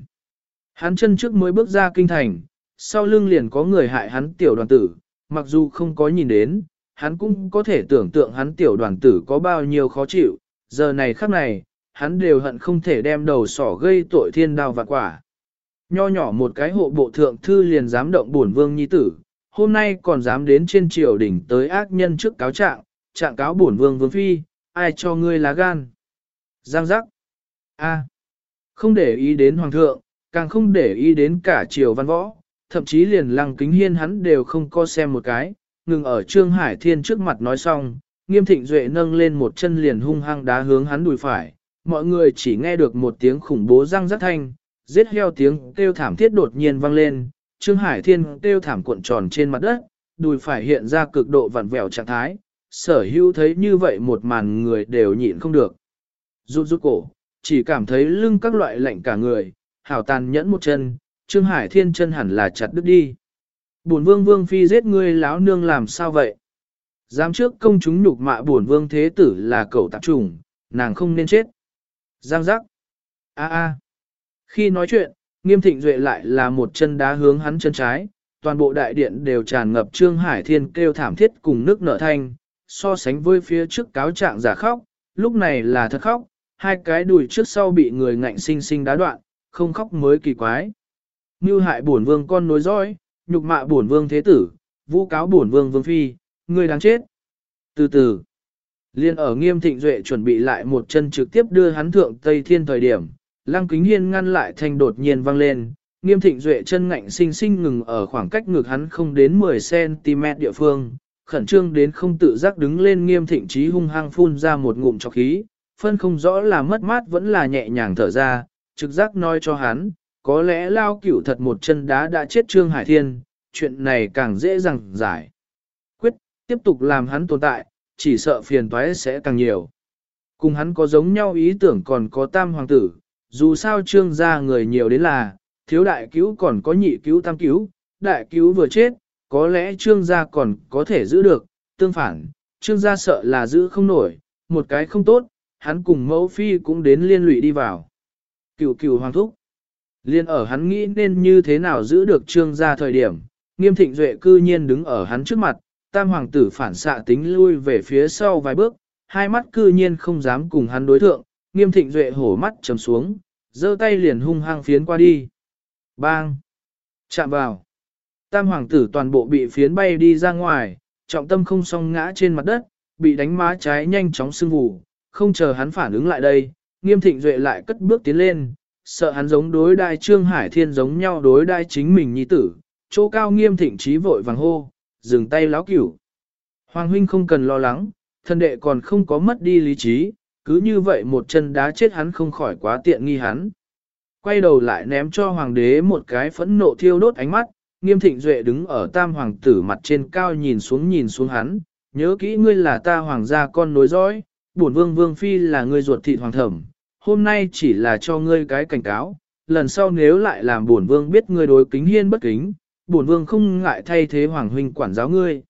Hắn chân trước mới bước ra kinh thành, sau lưng liền có người hại hắn tiểu đoàn tử, mặc dù không có nhìn đến, hắn cũng có thể tưởng tượng hắn tiểu đoàn tử có bao nhiêu khó chịu, giờ này khắc này, hắn đều hận không thể đem đầu sỏ gây tội thiên đao và quả. Nho nhỏ một cái hộ bộ thượng thư liền dám động bổn vương nhi tử, hôm nay còn dám đến trên triều đỉnh tới ác nhân trước cáo trạng, trạng cáo bổn vương vương phi, ai cho ngươi lá gan. Giang giác. A. Không để ý đến hoàng thượng, càng không để ý đến cả triều văn võ, thậm chí liền lăng kính hiên hắn đều không co xem một cái, ngừng ở Trương Hải Thiên trước mặt nói xong, nghiêm thịnh duệ nâng lên một chân liền hung hăng đá hướng hắn đùi phải, mọi người chỉ nghe được một tiếng khủng bố răng rắc thanh, giết heo tiếng kêu thảm thiết đột nhiên vang lên, Trương Hải Thiên kêu thảm cuộn tròn trên mặt đất, đùi phải hiện ra cực độ vặn vẹo trạng thái, sở hữu thấy như vậy một màn người đều nhịn không được. Rút rút cổ, chỉ cảm thấy lưng các loại lạnh cả người, hảo tàn nhẫn một chân, Trương Hải Thiên chân hẳn là chặt đứt đi. Bổn vương vương phi giết ngươi láo nương làm sao vậy? Dám trước công chúng nhục mạ bổn vương thế tử là cậu tạp trùng, nàng không nên chết. Giang giác. A a. Khi nói chuyện, nghiêm thịnh duệ lại là một chân đá hướng hắn chân trái, toàn bộ đại điện đều tràn ngập Trương Hải Thiên kêu thảm thiết cùng nước nở thanh, so sánh với phía trước cáo trạng giả khóc, lúc này là thật khóc, hai cái đùi trước sau bị người ngạnh sinh sinh đá đoạn, không khóc mới kỳ quái. Như hại bổn vương con nối dõi, nhục mạ bổn vương thế tử, vũ cáo bổn vương vương phi, người đáng chết. Từ từ, liên ở nghiêm thịnh duệ chuẩn bị lại một chân trực tiếp đưa hắn thượng Tây Thiên thời điểm, lăng kính hiên ngăn lại thanh đột nhiên vang lên, nghiêm thịnh duệ chân ngạnh sinh sinh ngừng ở khoảng cách ngược hắn không đến 10cm địa phương, khẩn trương đến không tự giác đứng lên nghiêm thịnh trí hung hăng phun ra một ngụm cho khí, phân không rõ là mất mát vẫn là nhẹ nhàng thở ra, trực giác nói cho hắn, có lẽ lao cửu thật một chân đá đã chết Trương Hải Thiên, chuyện này càng dễ dàng giải. Quyết, tiếp tục làm hắn tồn tại, chỉ sợ phiền toái sẽ càng nhiều. Cùng hắn có giống nhau ý tưởng còn có tam hoàng tử, dù sao trương gia người nhiều đến là, thiếu đại cứu còn có nhị cứu tam cứu, đại cứu vừa chết, có lẽ trương gia còn có thể giữ được, tương phản, trương gia sợ là giữ không nổi, một cái không tốt, hắn cùng mẫu phi cũng đến liên lụy đi vào. Cựu cựu hoàng thúc. Liên ở hắn nghĩ nên như thế nào giữ được trương gia thời điểm, nghiêm thịnh duệ cư nhiên đứng ở hắn trước mặt, tam hoàng tử phản xạ tính lui về phía sau vài bước, hai mắt cư nhiên không dám cùng hắn đối thượng, nghiêm thịnh duệ hổ mắt trầm xuống, giơ tay liền hung hăng phiến qua đi. Bang! Chạm vào! Tam hoàng tử toàn bộ bị phiến bay đi ra ngoài, trọng tâm không song ngã trên mặt đất, bị đánh má trái nhanh chóng sưng vù, không chờ hắn phản ứng lại đây, nghiêm thịnh duệ lại cất bước tiến lên, sợ hắn giống đối đai Trương Hải Thiên giống nhau đối đai chính mình nhi tử, chỗ cao nghiêm thịnh trí vội vàng hô, dừng tay láo cửu. Hoàng huynh không cần lo lắng, thân đệ còn không có mất đi lý trí, cứ như vậy một chân đá chết hắn không khỏi quá tiện nghi hắn. Quay đầu lại ném cho hoàng đế một cái phẫn nộ thiêu đốt ánh mắt, nghiêm thịnh duệ đứng ở tam hoàng tử mặt trên cao nhìn xuống nhìn xuống hắn, nhớ kỹ ngươi là ta hoàng gia con nối dõi, bổn vương vương phi là ngươi ruột thịt hoàng thẩm, hôm nay chỉ là cho ngươi cái cảnh cáo, lần sau nếu lại làm bổn vương biết ngươi đối kính hiên bất kính, bổn vương không ngại thay thế hoàng huynh quản giáo ngươi.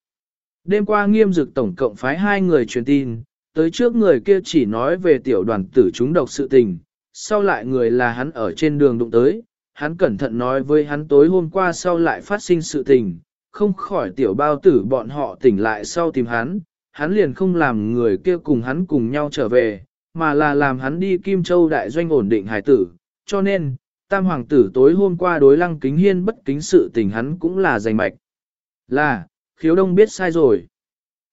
Đêm qua nghiêm dực tổng cộng phái hai người truyền tin, tới trước người kia chỉ nói về tiểu đoàn tử chúng độc sự tình, sau lại người là hắn ở trên đường đụng tới, hắn cẩn thận nói với hắn tối hôm qua sau lại phát sinh sự tình, không khỏi tiểu bao tử bọn họ tỉnh lại sau tìm hắn, hắn liền không làm người kia cùng hắn cùng nhau trở về, mà là làm hắn đi Kim Châu đại doanh ổn định hải tử, cho nên, tam hoàng tử tối hôm qua đối lăng kính hiên bất kính sự tình hắn cũng là giành mạch. Là, khiếu đông biết sai rồi.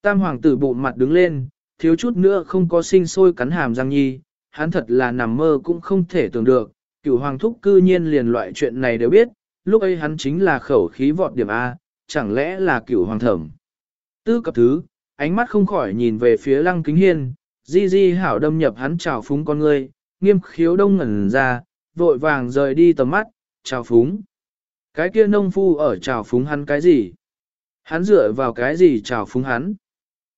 Tam hoàng tử bụng mặt đứng lên, thiếu chút nữa không có sinh sôi cắn hàm răng nhi, hắn thật là nằm mơ cũng không thể tưởng được, cửu hoàng thúc cư nhiên liền loại chuyện này đều biết, lúc ấy hắn chính là khẩu khí vọt điểm A, chẳng lẽ là cửu hoàng thẩm. Tư cập thứ, ánh mắt không khỏi nhìn về phía lăng kính hiên, di di hảo đâm nhập hắn trào phúng con ngươi, nghiêm khiếu đông ngẩn ra, vội vàng rời đi tầm mắt, trào phúng. Cái kia nông phu ở trào phúng hắn cái gì? Hắn dựa vào cái gì trào phúng hắn?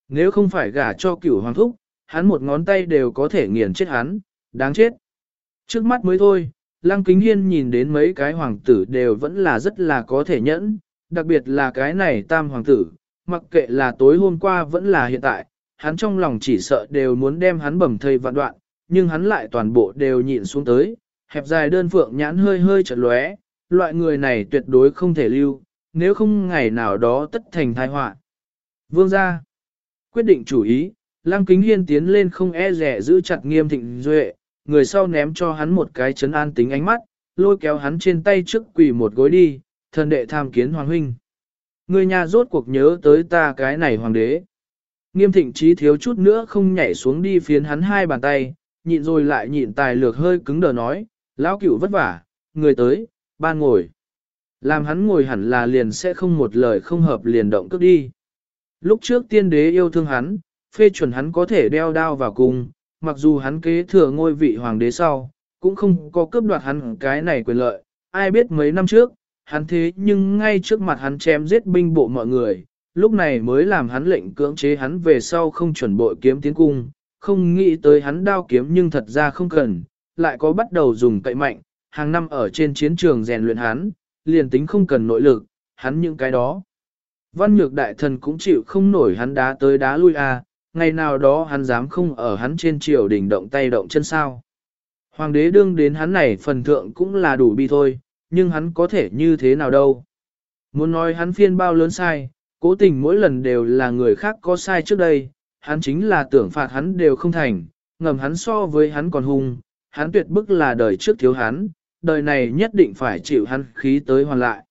Nếu không phải gả cho cửu hoàng thúc, hắn một ngón tay đều có thể nghiền chết hắn, đáng chết. Trước mắt mới thôi, Lăng Kính Hiên nhìn đến mấy cái hoàng tử đều vẫn là rất là có thể nhẫn, đặc biệt là cái này tam hoàng tử, mặc kệ là tối hôm qua vẫn là hiện tại, hắn trong lòng chỉ sợ đều muốn đem hắn bầm thây vạn đoạn, nhưng hắn lại toàn bộ đều nhịn xuống tới, hẹp dài đơn phượng nhãn hơi hơi chật lóe, loại người này tuyệt đối không thể lưu, nếu không ngày nào đó tất thành tai họa. Vương gia quyết định chủ ý, Lăng Kính Hiên tiến lên không e rẻ giữ chặt nghiêm thịnh duệ, người sau ném cho hắn một cái chấn an tính ánh mắt, lôi kéo hắn trên tay trước quỳ một gối đi, thần đệ tham kiến hoàng huynh. Người nhà rốt cuộc nhớ tới ta cái này hoàng đế. Nghiêm thịnh trí thiếu chút nữa không nhảy xuống đi phiến hắn hai bàn tay, nhịn rồi lại nhịn tài lược hơi cứng đờ nói, lão cửu vất vả, người tới, ban ngồi. Làm hắn ngồi hẳn là liền sẽ không một lời không hợp liền động cước đi. Lúc trước tiên đế yêu thương hắn, phê chuẩn hắn có thể đeo đao vào cung, mặc dù hắn kế thừa ngôi vị hoàng đế sau, cũng không có cướp đoạt hắn cái này quyền lợi. Ai biết mấy năm trước, hắn thế nhưng ngay trước mặt hắn chém giết binh bộ mọi người, lúc này mới làm hắn lệnh cưỡng chế hắn về sau không chuẩn bội kiếm tiến cung, không nghĩ tới hắn đao kiếm nhưng thật ra không cần, lại có bắt đầu dùng cậy mạnh, hàng năm ở trên chiến trường rèn luyện hắn, liền tính không cần nội lực, hắn những cái đó. Văn nhược đại thần cũng chịu không nổi hắn đá tới đá lui à, ngày nào đó hắn dám không ở hắn trên triều đỉnh động tay động chân sao. Hoàng đế đương đến hắn này phần thượng cũng là đủ bi thôi, nhưng hắn có thể như thế nào đâu. Muốn nói hắn phiên bao lớn sai, cố tình mỗi lần đều là người khác có sai trước đây, hắn chính là tưởng phạt hắn đều không thành, ngầm hắn so với hắn còn hung, hắn tuyệt bức là đời trước thiếu hắn, đời này nhất định phải chịu hắn khí tới hoàn lại.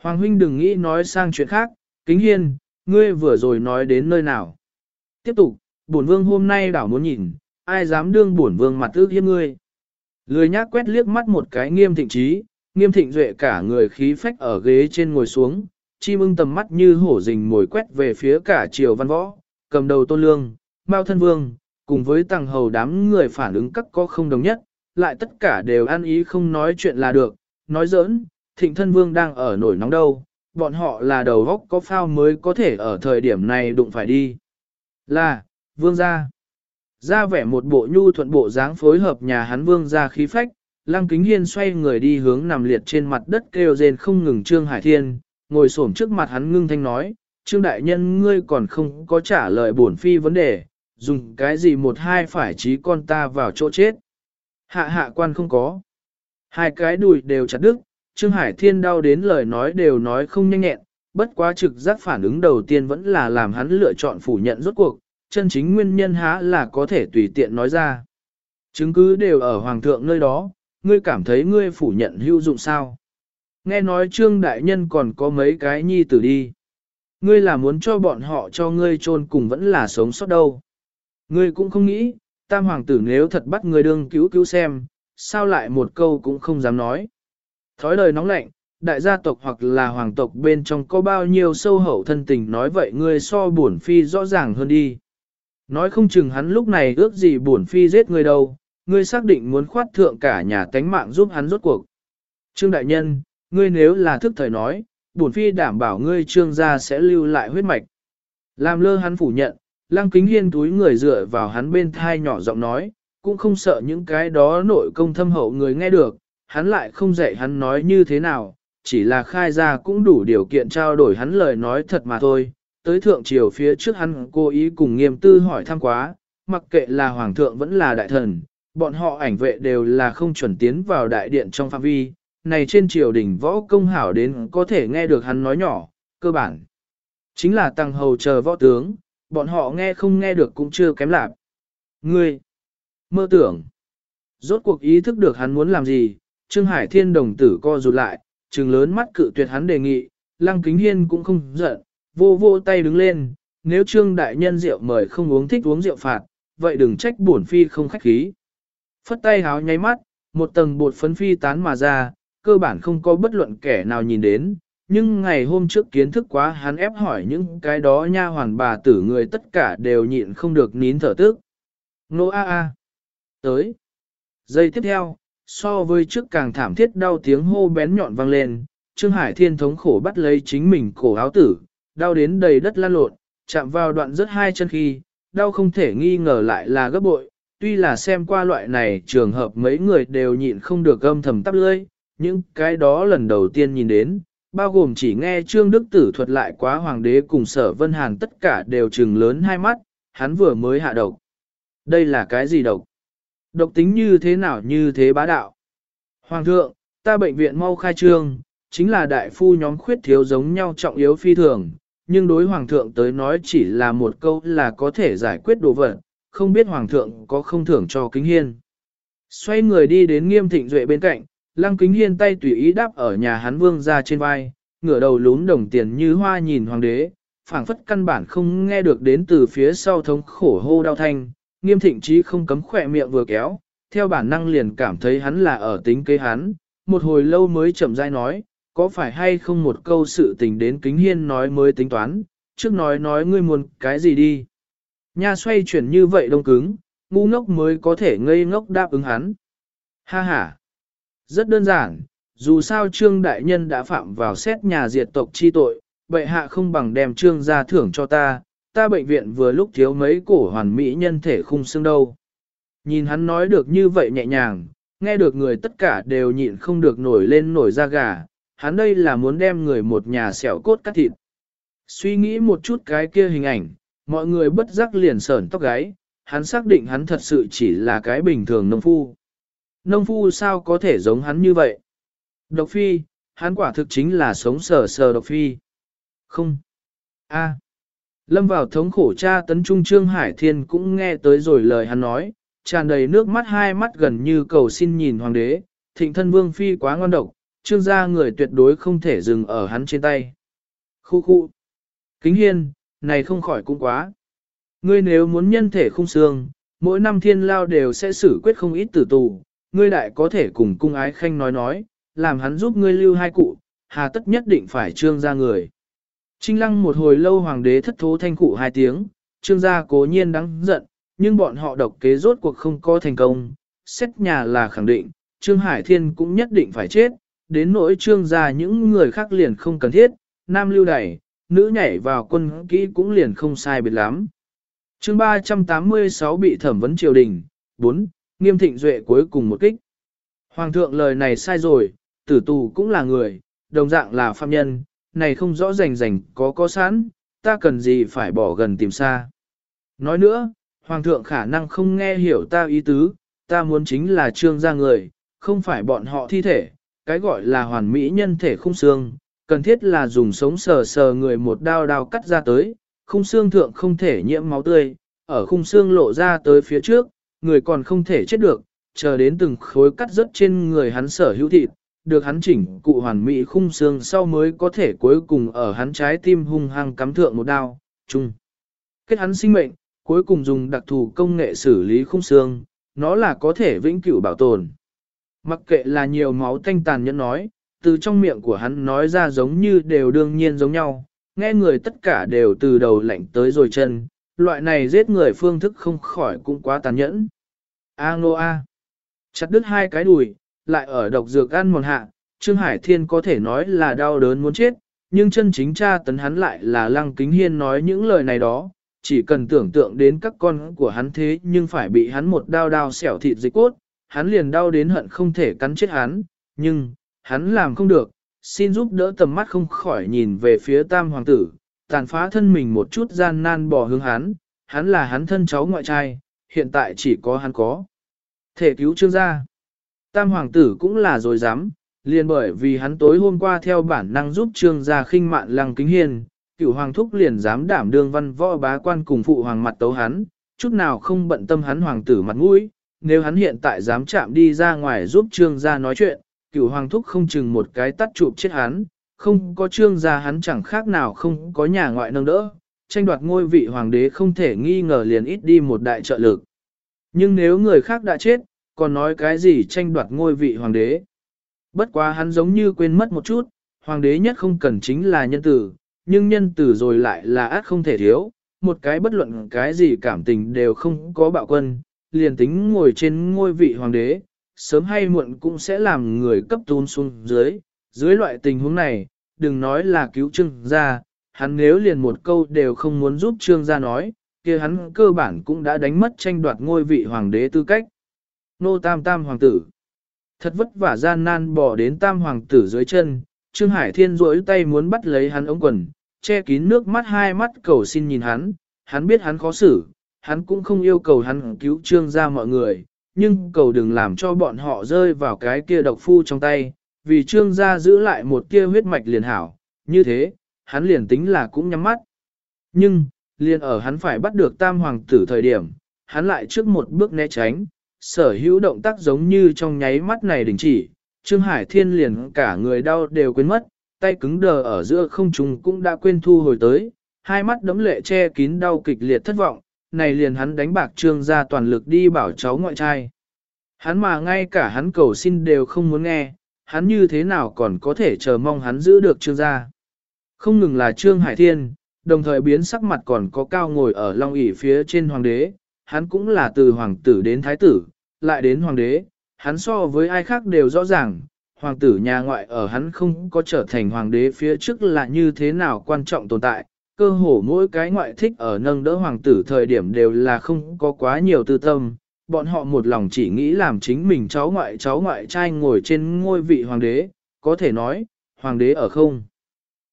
Hoàng huynh đừng nghĩ nói sang chuyện khác, kính hiên, ngươi vừa rồi nói đến nơi nào. Tiếp tục, bổn vương hôm nay đảo muốn nhìn, ai dám đương bổn vương mặt ước hiếp ngươi. Lười nhác quét liếc mắt một cái nghiêm thịnh trí, nghiêm thịnh duệ cả người khí phách ở ghế trên ngồi xuống, chim ưng tầm mắt như hổ rình mồi quét về phía cả triều văn võ, cầm đầu tôn lương, mao thân vương, cùng với tàng hầu đám người phản ứng các có không đồng nhất, lại tất cả đều ăn ý không nói chuyện là được, nói giỡn, thịnh thân vương đang ở nổi nóng đâu, bọn họ là đầu góc có phao mới có thể ở thời điểm này đụng phải đi. Là, vương gia. Ra vẻ một bộ nhu thuận bộ dáng phối hợp nhà hắn vương gia khí phách, lăng kính hiên xoay người đi hướng nằm liệt trên mặt đất kêu rên không ngừng Trương Hải Thiên, ngồi xổm trước mặt hắn ngưng thanh nói, Trương Đại Nhân ngươi còn không có trả lời bổn phi vấn đề, dùng cái gì một hai phải trí con ta vào chỗ chết. Hạ hạ quan không có. Hai cái đùi đều chặt đứt, Trương Hải Thiên đau đến lời nói đều nói không nhanh nhẹn, bất quá trực giác phản ứng đầu tiên vẫn là làm hắn lựa chọn phủ nhận rốt cuộc, chân chính nguyên nhân há là có thể tùy tiện nói ra. Chứng cứ đều ở Hoàng thượng nơi đó, ngươi cảm thấy ngươi phủ nhận hữu dụng sao? Nghe nói Trương Đại Nhân còn có mấy cái nhi tử đi. Ngươi là muốn cho bọn họ cho ngươi chôn cùng vẫn là sống sót đâu. Ngươi cũng không nghĩ, tam hoàng tử nếu thật bắt ngươi đương cứu cứu xem, sao lại một câu cũng không dám nói. Thói lời nóng lạnh, đại gia tộc hoặc là hoàng tộc bên trong có bao nhiêu sâu hậu thân tình nói vậy ngươi so bổn phi rõ ràng hơn đi. Nói không chừng hắn lúc này ước gì bổn phi giết ngươi đâu, ngươi xác định muốn khoát thượng cả nhà tánh mạng giúp hắn rốt cuộc. Trương đại nhân, ngươi nếu là thức thời nói, bổn phi đảm bảo ngươi trương gia sẽ lưu lại huyết mạch. Làm lơ hắn phủ nhận, lăng kính hiên túi người dựa vào hắn bên thai nhỏ giọng nói, cũng không sợ những cái đó nội công thâm hậu người nghe được, hắn lại không dạy hắn nói như thế nào, chỉ là khai ra cũng đủ điều kiện trao đổi hắn lời nói thật mà thôi. Tới thượng triều phía trước hắn cố ý cùng nghiêm tư hỏi thăm quá, mặc kệ là hoàng thượng vẫn là đại thần, bọn họ ảnh vệ đều là không chuẩn tiến vào đại điện trong phạm vi, này trên triều đình võ công hảo đến có thể nghe được hắn nói nhỏ, cơ bản. Chính là tăng hầu chờ võ tướng, bọn họ nghe không nghe được cũng chưa kém lạc. Ngươi, mơ tưởng, rốt cuộc ý thức được hắn muốn làm gì, Trương Hải Thiên đồng tử co rụt lại, trừng lớn mắt cự tuyệt hắn đề nghị, Lăng Kính Hiên cũng không giận, vô vô tay đứng lên, nếu Trương Đại Nhân rượu mời không uống thích uống rượu phạt, vậy đừng trách bổn phi không khách khí. Phất tay háo nháy mắt, một tầng bột phấn phi tán mà ra, cơ bản không có bất luận kẻ nào nhìn đến, nhưng ngày hôm trước kiến thức quá hắn ép hỏi những cái đó nha hoàn bà tử người tất cả đều nhịn không được nín thở tức. Nô a a. Tới. Giây tiếp theo, so với trước càng thảm thiết đau tiếng hô bén nhọn vang lên, Trương Hải Thiên thống khổ bắt lấy chính mình cổ áo tử, đau đến đầy đất lan lộn, chạm vào đoạn rất hai chân khi, đau không thể nghi ngờ lại là gấp bội, tuy là xem qua loại này trường hợp mấy người đều nhịn không được âm thầm tắp lưỡi, những cái đó lần đầu tiên nhìn đến, bao gồm chỉ nghe Trương Đức Tử thuật lại quá hoàng đế cùng sở Vân Hàn tất cả đều trừng lớn hai mắt, hắn vừa mới hạ độc. Đây là cái gì độc? Độc tính như thế nào như thế bá đạo? Hoàng thượng, ta bệnh viện mau khai trương, chính là đại phu nhóm khuyết thiếu giống nhau trọng yếu phi thường, nhưng đối hoàng thượng tới nói chỉ là một câu là có thể giải quyết đồ vật, không biết hoàng thượng có không thưởng cho kính hiên. Xoay người đi đến nghiêm thịnh duệ bên cạnh, lăng kính hiên tay tùy ý đáp ở nhà hắn vương ra trên vai, ngửa đầu lún đồng tiền như hoa nhìn hoàng đế, phảng phất căn bản không nghe được đến từ phía sau thống khổ hô đau thanh, nghiêm thịnh chí không cấm khỏe miệng vừa kéo, theo bản năng liền cảm thấy hắn là ở tính kế hắn, một hồi lâu mới chậm rãi nói, có phải hay không một câu sự tình đến kính hiên nói mới tính toán, trước nói nói ngươi muốn cái gì đi. nhà xoay chuyển như vậy đông cứng, ngu ngốc mới có thể ngây ngốc đáp ứng hắn. Ha ha! Rất đơn giản, dù sao trương đại nhân đã phạm vào xét nhà diệt tộc chi tội, bệ hạ không bằng đem trương ra thưởng cho ta, ta bệnh viện vừa lúc thiếu mấy cổ hoàn mỹ nhân thể khung xương đâu. Nhìn hắn nói được như vậy nhẹ nhàng, nghe được người tất cả đều nhịn không được nổi lên nổi da gà, hắn đây là muốn đem người một nhà xẻo cốt cắt thịt. Suy nghĩ một chút cái kia hình ảnh, mọi người bất giác liền sởn tóc gáy, hắn xác định hắn thật sự chỉ là cái bình thường nông phu. Nông phu sao có thể giống hắn như vậy? Độc phi, hắn quả thực chính là sống sờ sờ độc phi. Không. A. Lâm vào thống khổ cha tấn trung trương Hải Thiên cũng nghe tới rồi lời hắn nói, tràn đầy nước mắt hai mắt gần như cầu xin nhìn hoàng đế, thịnh thân vương phi quá ngon độc, trương gia người tuyệt đối không thể dừng ở hắn trên tay. Khu khu. Kính hiên, này không khỏi cũng quá. Ngươi nếu muốn nhân thể không xương, mỗi năm thiên lao đều sẽ xử quyết không ít tử tù, ngươi đại có thể cùng cung ái khanh nói nói, làm hắn giúp ngươi lưu hai cụ, hà tất nhất định phải trương ra người. Trinh lăng một hồi lâu hoàng đế thất thố thanh cụ hai tiếng, trương gia cố nhiên đáng giận, nhưng bọn họ độc kế rốt cuộc không có thành công, xét nhà là khẳng định, trương hải thiên cũng nhất định phải chết, đến nỗi trương gia những người khác liền không cần thiết, nam lưu đẩy, nữ nhảy vào quân kỹ cũng liền không sai biệt lắm. chương 386 bị thẩm vấn triều đình, 4, nghiêm thịnh duệ cuối cùng một kích. Hoàng thượng lời này sai rồi, tử tù cũng là người, đồng dạng là phạm nhân, này không rõ rành rành có có sẵn, ta cần gì phải bỏ gần tìm xa. Nói nữa, Hoàng thượng khả năng không nghe hiểu ta ý tứ, ta muốn chính là trương gia người, không phải bọn họ thi thể, cái gọi là hoàn mỹ nhân thể khung xương, cần thiết là dùng sống sờ sờ người một đao đao cắt ra tới, khung xương thượng không thể nhiễm máu tươi, ở khung xương lộ ra tới phía trước, người còn không thể chết được, chờ đến từng khối cắt rớt trên người hắn sở hữu thịt, được hắn chỉnh cụ hoàn mỹ khung xương sau mới có thể cuối cùng ở hắn trái tim hung hăng cắm thượng một đao, chung. Kết hắn sinh mệnh, cuối cùng dùng đặc thù công nghệ xử lý khung xương, nó là có thể vĩnh cửu bảo tồn. Mặc kệ là nhiều máu thanh tàn nhẫn nói, từ trong miệng của hắn nói ra giống như đều đương nhiên giống nhau, nghe người tất cả đều từ đầu lạnh tới rồi chân, loại này giết người phương thức không khỏi cũng quá tàn nhẫn. A ngô A. Chặt đứt hai cái đùi, lại ở độc dược ăn một hạ, Trương Hải Thiên có thể nói là đau đớn muốn chết, nhưng chân chính cha tấn hắn lại là Lăng Kính Hiên nói những lời này đó, chỉ cần tưởng tượng đến các con của hắn thế nhưng phải bị hắn một đao đao xẻo thịt dịch cốt, hắn liền đau đến hận không thể cắn chết hắn, nhưng, hắn làm không được, xin giúp đỡ tầm mắt không khỏi nhìn về phía tam hoàng tử, tàn phá thân mình một chút gian nan bỏ hướng hắn, hắn là hắn thân cháu ngoại trai, hiện tại chỉ có hắn có. Thể cứu trương gia. Tam hoàng tử cũng là rồi dám, liền bởi vì hắn tối hôm qua theo bản năng giúp trương gia khinh mạn lăng kính hiền, cửu hoàng thúc liền dám đảm đương văn võ bá quan cùng phụ hoàng mặt tấu hắn, chút nào không bận tâm hắn hoàng tử mặt mũi, nếu hắn hiện tại dám chạm đi ra ngoài giúp trương gia nói chuyện, cửu hoàng thúc không chừng một cái tắt chụp chết hắn, không có trương gia hắn chẳng khác nào không có nhà ngoại nâng đỡ, tranh đoạt ngôi vị hoàng đế không thể nghi ngờ liền ít đi một đại trợ lực. Nhưng nếu người khác đã chết, còn nói cái gì tranh đoạt ngôi vị hoàng đế. Bất quá hắn giống như quên mất một chút, hoàng đế nhất không cần chính là nhân tử, nhưng nhân tử rồi lại là át không thể thiếu, một cái bất luận cái gì cảm tình đều không có bạo quân, liền tính ngồi trên ngôi vị hoàng đế, sớm hay muộn cũng sẽ làm người cấp tún xuống dưới. Dưới loại tình huống này, đừng nói là cứu trương gia, hắn nếu liền một câu đều không muốn giúp trương gia nói, kia hắn cơ bản cũng đã đánh mất tranh đoạt ngôi vị hoàng đế tư cách. Nô tam tam hoàng tử. Thật vất vả gian nan bỏ đến tam hoàng tử dưới chân, Trương Hải Thiên rỗi tay muốn bắt lấy hắn ống quần, che kín nước mắt hai mắt cầu xin nhìn hắn, hắn biết hắn khó xử, hắn cũng không yêu cầu hắn cứu trương ra mọi người, nhưng cầu đừng làm cho bọn họ rơi vào cái kia độc phu trong tay, vì trương gia giữ lại một kia huyết mạch liền hảo, như thế, hắn liền tính là cũng nhắm mắt. Nhưng, liền ở hắn phải bắt được tam hoàng tử thời điểm, hắn lại trước một bước né tránh, sở hữu động tác giống như trong nháy mắt này đình chỉ, Trương Hải Thiên liền cả người đau đều quên mất, tay cứng đờ ở giữa không trung cũng đã quên thu hồi tới, hai mắt đấm lệ che kín đau kịch liệt thất vọng, này liền hắn đánh bạc trương ra toàn lực đi bảo cháu ngoại trai. Hắn mà ngay cả hắn cầu xin đều không muốn nghe, hắn như thế nào còn có thể chờ mong hắn giữ được trương gia. Không ngừng là trương hải thiên, đồng thời biến sắc mặt còn có cao ngồi ở long ỷ phía trên hoàng đế, hắn cũng là từ hoàng tử đến thái tử, lại đến hoàng đế, hắn so với ai khác đều rõ ràng, hoàng tử nhà ngoại ở hắn không có trở thành hoàng đế phía trước là như thế nào quan trọng tồn tại, cơ hồ mỗi cái ngoại thích ở nâng đỡ hoàng tử thời điểm đều là không có quá nhiều tư tâm, bọn họ một lòng chỉ nghĩ làm chính mình cháu ngoại cháu ngoại trai ngồi trên ngôi vị hoàng đế, có thể nói, hoàng đế ở không.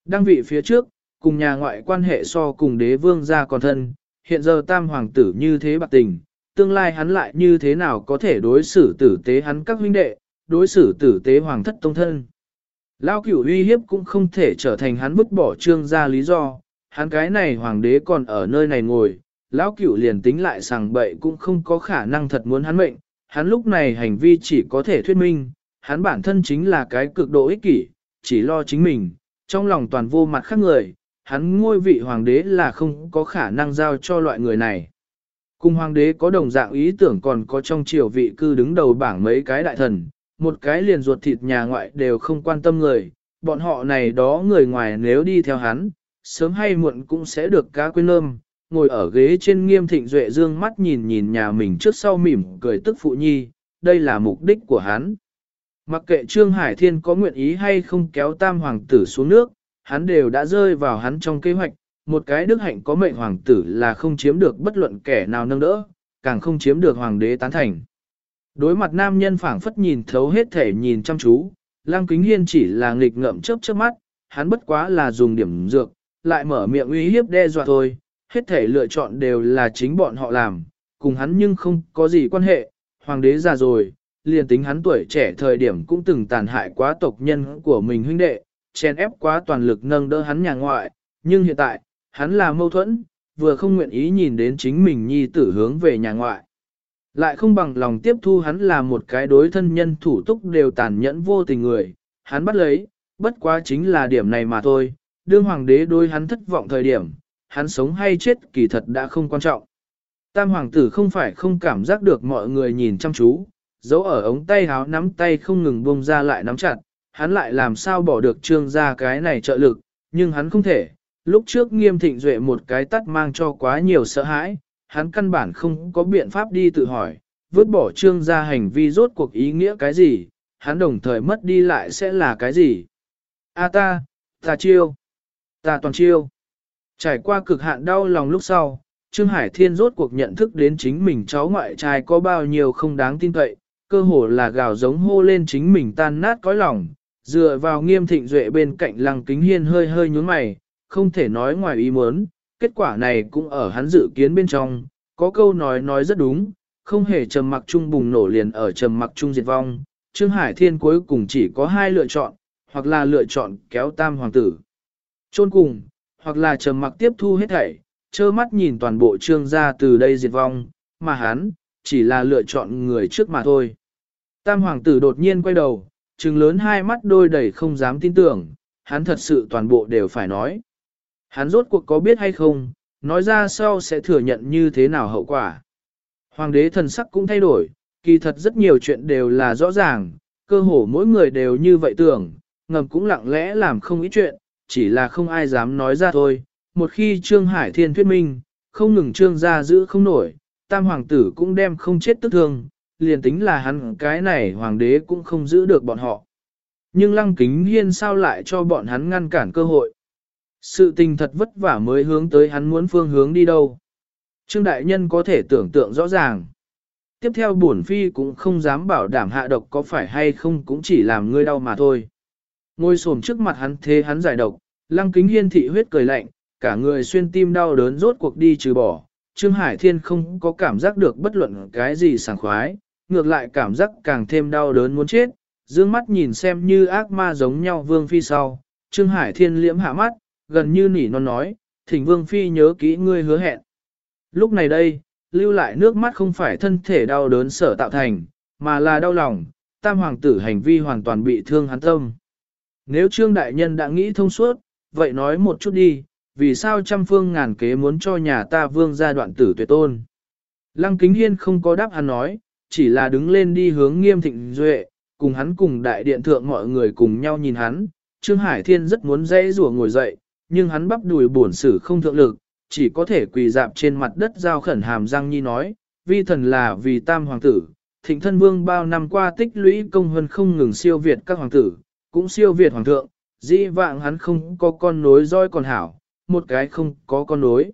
Đăng vị phía trước, cùng nhà ngoại quan hệ so cùng đế vương gia còn thân, hiện giờ tam hoàng tử như thế bạc tình, tương lai hắn lại như thế nào có thể đối xử tử tế hắn các huynh đệ, đối xử tử tế hoàng thất tông thân. Lao cửu uy hiếp cũng không thể trở thành hắn vứt bỏ trương gia lý do, hắn cái này hoàng đế còn ở nơi này ngồi, lão cửu liền tính lại rằng bậy cũng không có khả năng thật muốn hắn mệnh, hắn lúc này hành vi chỉ có thể thuyết minh, hắn bản thân chính là cái cực độ ích kỷ, chỉ lo chính mình, trong lòng toàn vô mặt khác người, hắn ngôi vị hoàng đế là không có khả năng giao cho loại người này. Cùng hoàng đế có đồng dạng ý tưởng còn có trong triều vị cư đứng đầu bảng mấy cái đại thần, một cái liền ruột thịt nhà ngoại đều không quan tâm người, bọn họ này đó người ngoài nếu đi theo hắn, sớm hay muộn cũng sẽ được cá quên lơm, ngồi ở ghế trên nghiêm thịnh duệ dương mắt nhìn nhìn nhà mình trước sau mỉm cười tức phụ nhi, đây là mục đích của hắn. Mặc kệ Trương Hải Thiên có nguyện ý hay không kéo tam hoàng tử xuống nước, hắn đều đã rơi vào hắn trong kế hoạch, một cái đức hạnh có mệnh hoàng tử là không chiếm được bất luận kẻ nào nâng đỡ, càng không chiếm được hoàng đế tán thành. Đối mặt nam nhân phảng phất nhìn thấu hết thể nhìn chăm chú, Lăng Kính Hiên chỉ là nghịch ngợm chớp chớp mắt, hắn bất quá là dùng điểm dược, lại mở miệng uy hiếp đe dọa thôi, hết thể lựa chọn đều là chính bọn họ làm, cùng hắn nhưng không có gì quan hệ, hoàng đế già rồi, liền tính hắn tuổi trẻ thời điểm cũng từng tàn hại quá tộc nhân của mình huynh đệ, chen ép quá toàn lực nâng đỡ hắn nhà ngoại, nhưng hiện tại, hắn là mâu thuẫn, vừa không nguyện ý nhìn đến chính mình nhi tử hướng về nhà ngoại. Lại không bằng lòng tiếp thu hắn là một cái đối thân nhân thủ túc đều tàn nhẫn vô tình người, hắn bắt lấy, bất quá chính là điểm này mà thôi, đương hoàng đế đối hắn thất vọng thời điểm, hắn sống hay chết kỳ thật đã không quan trọng. Tam hoàng tử không phải không cảm giác được mọi người nhìn chăm chú, dấu ở ống tay háo nắm tay không ngừng bông ra lại nắm chặt, hắn lại làm sao bỏ được trương ra cái này trợ lực, nhưng hắn không thể. Lúc trước nghiêm thịnh duệ một cái tắt mang cho quá nhiều sợ hãi, hắn căn bản không có biện pháp đi tự hỏi, vứt bỏ trương ra hành vi rốt cuộc ý nghĩa cái gì, hắn đồng thời mất đi lại sẽ là cái gì. A ta, ta chiêu, ta toàn chiêu. Trải qua cực hạn đau lòng lúc sau, Trương Hải Thiên rốt cuộc nhận thức đến chính mình cháu ngoại trai có bao nhiêu không đáng tin cậy, cơ hồ là gào giống hô lên chính mình tan nát cõi lòng, dựa vào nghiêm thịnh duệ bên cạnh lăng kính hiên hơi hơi nhún mày, không thể nói ngoài ý muốn, kết quả này cũng ở hắn dự kiến bên trong, có câu nói nói rất đúng, không hề trầm mặc chung bùng nổ liền ở trầm mặc chung diệt vong, Trương Hải Thiên cuối cùng chỉ có hai lựa chọn, hoặc là lựa chọn kéo tam hoàng tử. chôn cùng, hoặc là trầm mặc tiếp thu hết thảy, trơ mắt nhìn toàn bộ trương gia từ đây diệt vong, mà hắn, chỉ là lựa chọn người trước mà thôi. Tam hoàng tử đột nhiên quay đầu, trừng lớn hai mắt đôi đầy không dám tin tưởng, hắn thật sự toàn bộ đều phải nói. Hắn rốt cuộc có biết hay không, nói ra sau sẽ thừa nhận như thế nào hậu quả. Hoàng đế thần sắc cũng thay đổi, kỳ thật rất nhiều chuyện đều là rõ ràng, cơ hồ mỗi người đều như vậy tưởng, ngầm cũng lặng lẽ làm không ý chuyện, chỉ là không ai dám nói ra thôi. Một khi Trương Hải Thiên thuyết minh, không ngừng Trương gia giữ không nổi, tam hoàng tử cũng đem không chết tức thương, liền tính là hắn cái này hoàng đế cũng không giữ được bọn họ. Nhưng lăng kính hiên sao lại cho bọn hắn ngăn cản cơ hội. Sự tình thật vất vả mới hướng tới hắn muốn phương hướng đi đâu. Trương Đại Nhân có thể tưởng tượng rõ ràng. Tiếp theo bổn phi cũng không dám bảo đảm hạ độc có phải hay không cũng chỉ làm ngươi đau mà thôi. Ngồi xổm trước mặt hắn thế hắn giải độc, lăng kính hiên thị huyết cười lạnh, cả người xuyên tim đau đớn rốt cuộc đi trừ bỏ. Trương Hải Thiên không có cảm giác được bất luận cái gì sảng khoái, ngược lại cảm giác càng thêm đau đớn muốn chết, dương mắt nhìn xem như ác ma giống nhau vương phi sau. Trương Hải Thiên liễm hạ mắt, gần như nỉ non nói, thỉnh vương phi nhớ kỹ ngươi hứa hẹn. Lúc này đây, lưu lại nước mắt không phải thân thể đau đớn sở tạo thành, mà là đau lòng, tam hoàng tử hành vi hoàn toàn bị thương hắn tâm. Nếu trương đại nhân đã nghĩ thông suốt, vậy nói một chút đi, vì sao trăm phương ngàn kế muốn cho nhà ta vương gia đoạn tử tuyệt tôn. Lăng kính hiên không có đáp hắn nói, chỉ là đứng lên đi hướng nghiêm thịnh duệ, cùng hắn cùng đại điện thượng mọi người cùng nhau nhìn hắn. Trương Hải Thiên rất muốn dễ rủa ngồi dậy, nhưng hắn bắp đùi bổn sử không thượng lực, chỉ có thể quỳ dạp trên mặt đất giao khẩn hàm răng nhi nói, vi thần là vì tam hoàng tử, thịnh thân vương bao năm qua tích lũy công hơn không ngừng siêu việt các hoàng tử, cũng siêu việt hoàng thượng, dĩ vạng hắn không có con nối roi còn hảo, một cái không có con nối.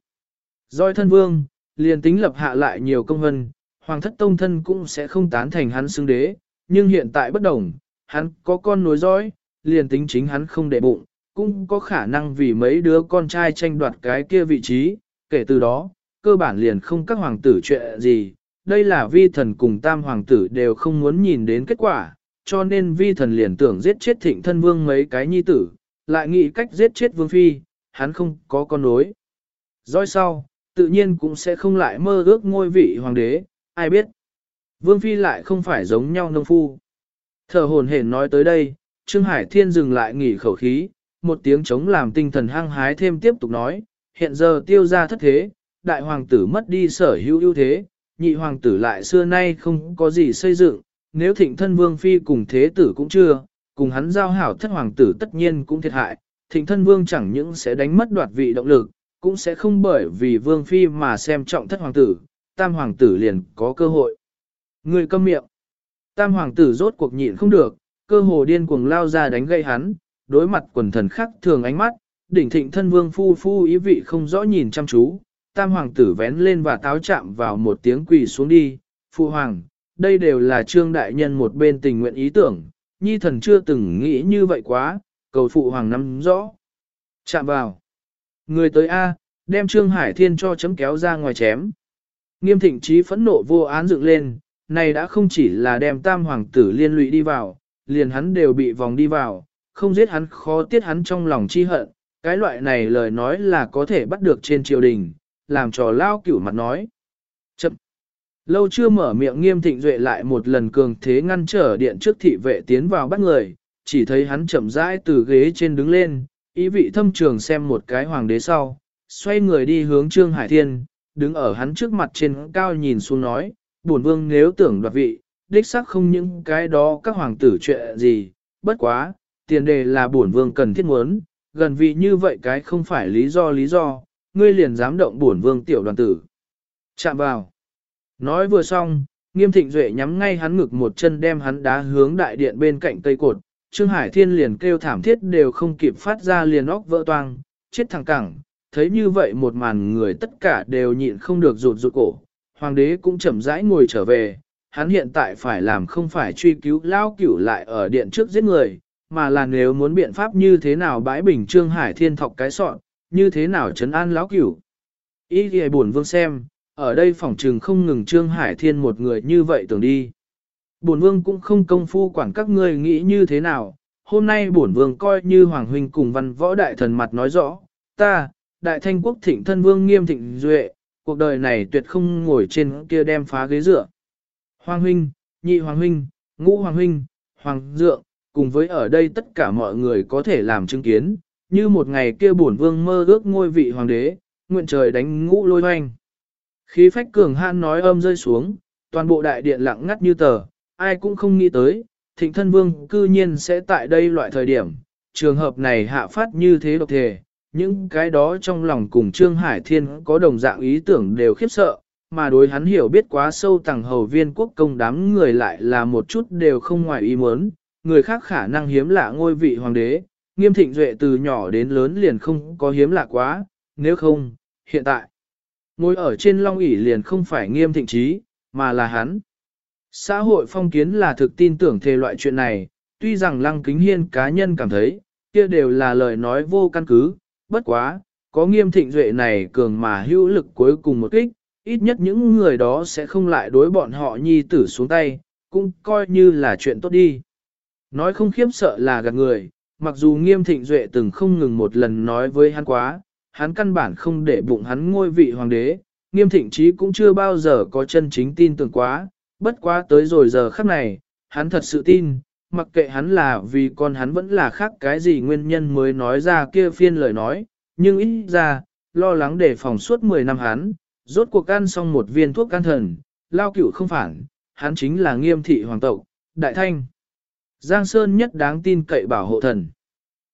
Roi thân vương, liền tính lập hạ lại nhiều công hân, hoàng thất tông thân cũng sẽ không tán thành hắn xưng đế, nhưng hiện tại bất đồng, hắn có con nối dõi, liền tính chính hắn không để bụng, cũng có khả năng vì mấy đứa con trai tranh đoạt cái kia vị trí, kể từ đó, cơ bản liền không các hoàng tử chuyện gì, đây là vi thần cùng tam hoàng tử đều không muốn nhìn đến kết quả, cho nên vi thần liền tưởng giết chết thịnh thân vương mấy cái nhi tử, lại nghĩ cách giết chết vương phi, hắn không có con nối. Rồi sau, tự nhiên cũng sẽ không lại mơ ước ngôi vị hoàng đế, ai biết. Vương phi lại không phải giống nhau nông phu. Thở hồn hển nói tới đây, Trương Hải Thiên dừng lại nghỉ khẩu khí, một tiếng chống làm tinh thần hăng hái thêm tiếp tục nói, hiện giờ tiêu ra thất thế, đại hoàng tử mất đi sở hữu ưu thế, nhị hoàng tử lại xưa nay không có gì xây dựng, nếu thịnh thân vương phi cùng thế tử cũng chưa, cùng hắn giao hảo thất hoàng tử tất nhiên cũng thiệt hại, thịnh thân vương chẳng những sẽ đánh mất đoạt vị động lực, cũng sẽ không bởi vì vương phi mà xem trọng thất hoàng tử, tam hoàng tử liền có cơ hội. Người câm miệng. Tam hoàng tử rốt cuộc nhịn không được, cơ hồ điên cuồng lao ra đánh gây hắn, đối mặt quần thần khắc thường ánh mắt, đỉnh thịnh thân vương phu phu ý vị không rõ nhìn chăm chú, tam hoàng tử vén lên và táo chạm vào một tiếng quỳ xuống đi, phụ hoàng, đây đều là trương đại nhân một bên tình nguyện ý tưởng, nhi thần chưa từng nghĩ như vậy quá, cầu phụ hoàng nắm rõ. Chạm vào. Người tới A, đem trương hải thiên cho chấm kéo ra ngoài chém. Nghiêm thịnh trí phẫn nộ vô án dựng lên, này đã không chỉ là đem tam hoàng tử liên lụy đi vào, liền hắn đều bị vòng đi vào, không giết hắn khó tiết hắn trong lòng chi hận, cái loại này lời nói là có thể bắt được trên triều đình, làm trò lao cửu mặt nói. Lâu chưa mở miệng nghiêm thịnh duệ lại một lần cường thế ngăn trở điện trước thị vệ tiến vào bắt người, chỉ thấy hắn chậm rãi từ ghế trên đứng lên, ý vị thâm trường xem một cái hoàng đế sau, xoay người đi hướng Trương Hải Thiên, đứng ở hắn trước mặt trên cao nhìn xuống nói, bổn vương nếu tưởng đoạt vị, đích xác không những cái đó các hoàng tử chuyện gì, bất quá, tiền đề là bổn vương cần thiết muốn, gần vị như vậy cái không phải lý do lý do, ngươi liền dám động bổn vương tiểu đoàn tử. Chạm vào. Nói vừa xong, nghiêm thịnh duệ nhắm ngay hắn ngực một chân đem hắn đá hướng đại điện bên cạnh tây cột, Trương Hải Thiên liền kêu thảm thiết đều không kịp phát ra liền óc vỡ toang, chết thẳng cẳng, thấy như vậy một màn người tất cả đều nhịn không được rụt rụt cổ, hoàng đế cũng chậm rãi ngồi trở về, hắn hiện tại phải làm không phải truy cứu lao cửu lại ở điện trước giết người, mà là nếu muốn biện pháp như thế nào bãi bình Trương Hải Thiên thọc cái sọn, như thế nào trấn an lão cửu. Ý thì buồn vương xem, ở đây phòng trừng không ngừng Trương Hải Thiên một người như vậy tưởng đi. Bổn vương cũng không công phu quản các ngươi nghĩ như thế nào, hôm nay bổn vương coi như Hoàng Huynh cùng văn võ đại thần mặt nói rõ, ta, đại thanh quốc thịnh thân vương nghiêm thịnh duệ, cuộc đời này tuyệt không ngồi trên kia đem phá ghế dựa. Hoàng huynh, nhị hoàng huynh, ngũ hoàng huynh, hoàng dượng, cùng với ở đây tất cả mọi người có thể làm chứng kiến, như một ngày kia bổn vương mơ ước ngôi vị hoàng đế, nguyện trời đánh ngũ lôi hoanh. Khí phách cường han nói âm rơi xuống, toàn bộ đại điện lặng ngắt như tờ, ai cũng không nghĩ tới, thịnh thân vương cư nhiên sẽ tại đây loại thời điểm, trường hợp này hạ phát như thế độc thể, những cái đó trong lòng cùng Trương Hải Thiên có đồng dạng ý tưởng đều khiếp sợ, mà đối hắn hiểu biết quá sâu tầng hầu viên quốc công đám người lại là một chút đều không ngoài ý muốn, người khác khả năng hiếm lạ ngôi vị hoàng đế, nghiêm thịnh duệ từ nhỏ đến lớn liền không có hiếm lạ quá, nếu không, hiện tại, ngồi ở trên long ỷ liền không phải nghiêm thịnh trí, mà là hắn. Xã hội phong kiến là thực tin tưởng thề loại chuyện này, tuy rằng lăng kính hiên cá nhân cảm thấy, kia đều là lời nói vô căn cứ, bất quá, có nghiêm thịnh duệ này cường mà hữu lực cuối cùng một kích, ít nhất những người đó sẽ không lại đối bọn họ nhi tử xuống tay, cũng coi như là chuyện tốt đi. Nói không khiếp sợ là gạt người, mặc dù nghiêm thịnh duệ từng không ngừng một lần nói với hắn quá, hắn căn bản không để bụng hắn ngôi vị hoàng đế, nghiêm thịnh chí cũng chưa bao giờ có chân chính tin tưởng quá, bất quá tới rồi giờ khắc này, hắn thật sự tin, mặc kệ hắn là vì con hắn vẫn là khác cái gì nguyên nhân mới nói ra kia phiên lời nói, nhưng ít ra, lo lắng để phòng suốt 10 năm hắn, rốt cuộc ăn xong một viên thuốc can thần, lao cửu không phản, hắn chính là nghiêm thị hoàng tộc, đại thanh. Giang Sơn nhất đáng tin cậy bảo hộ thần.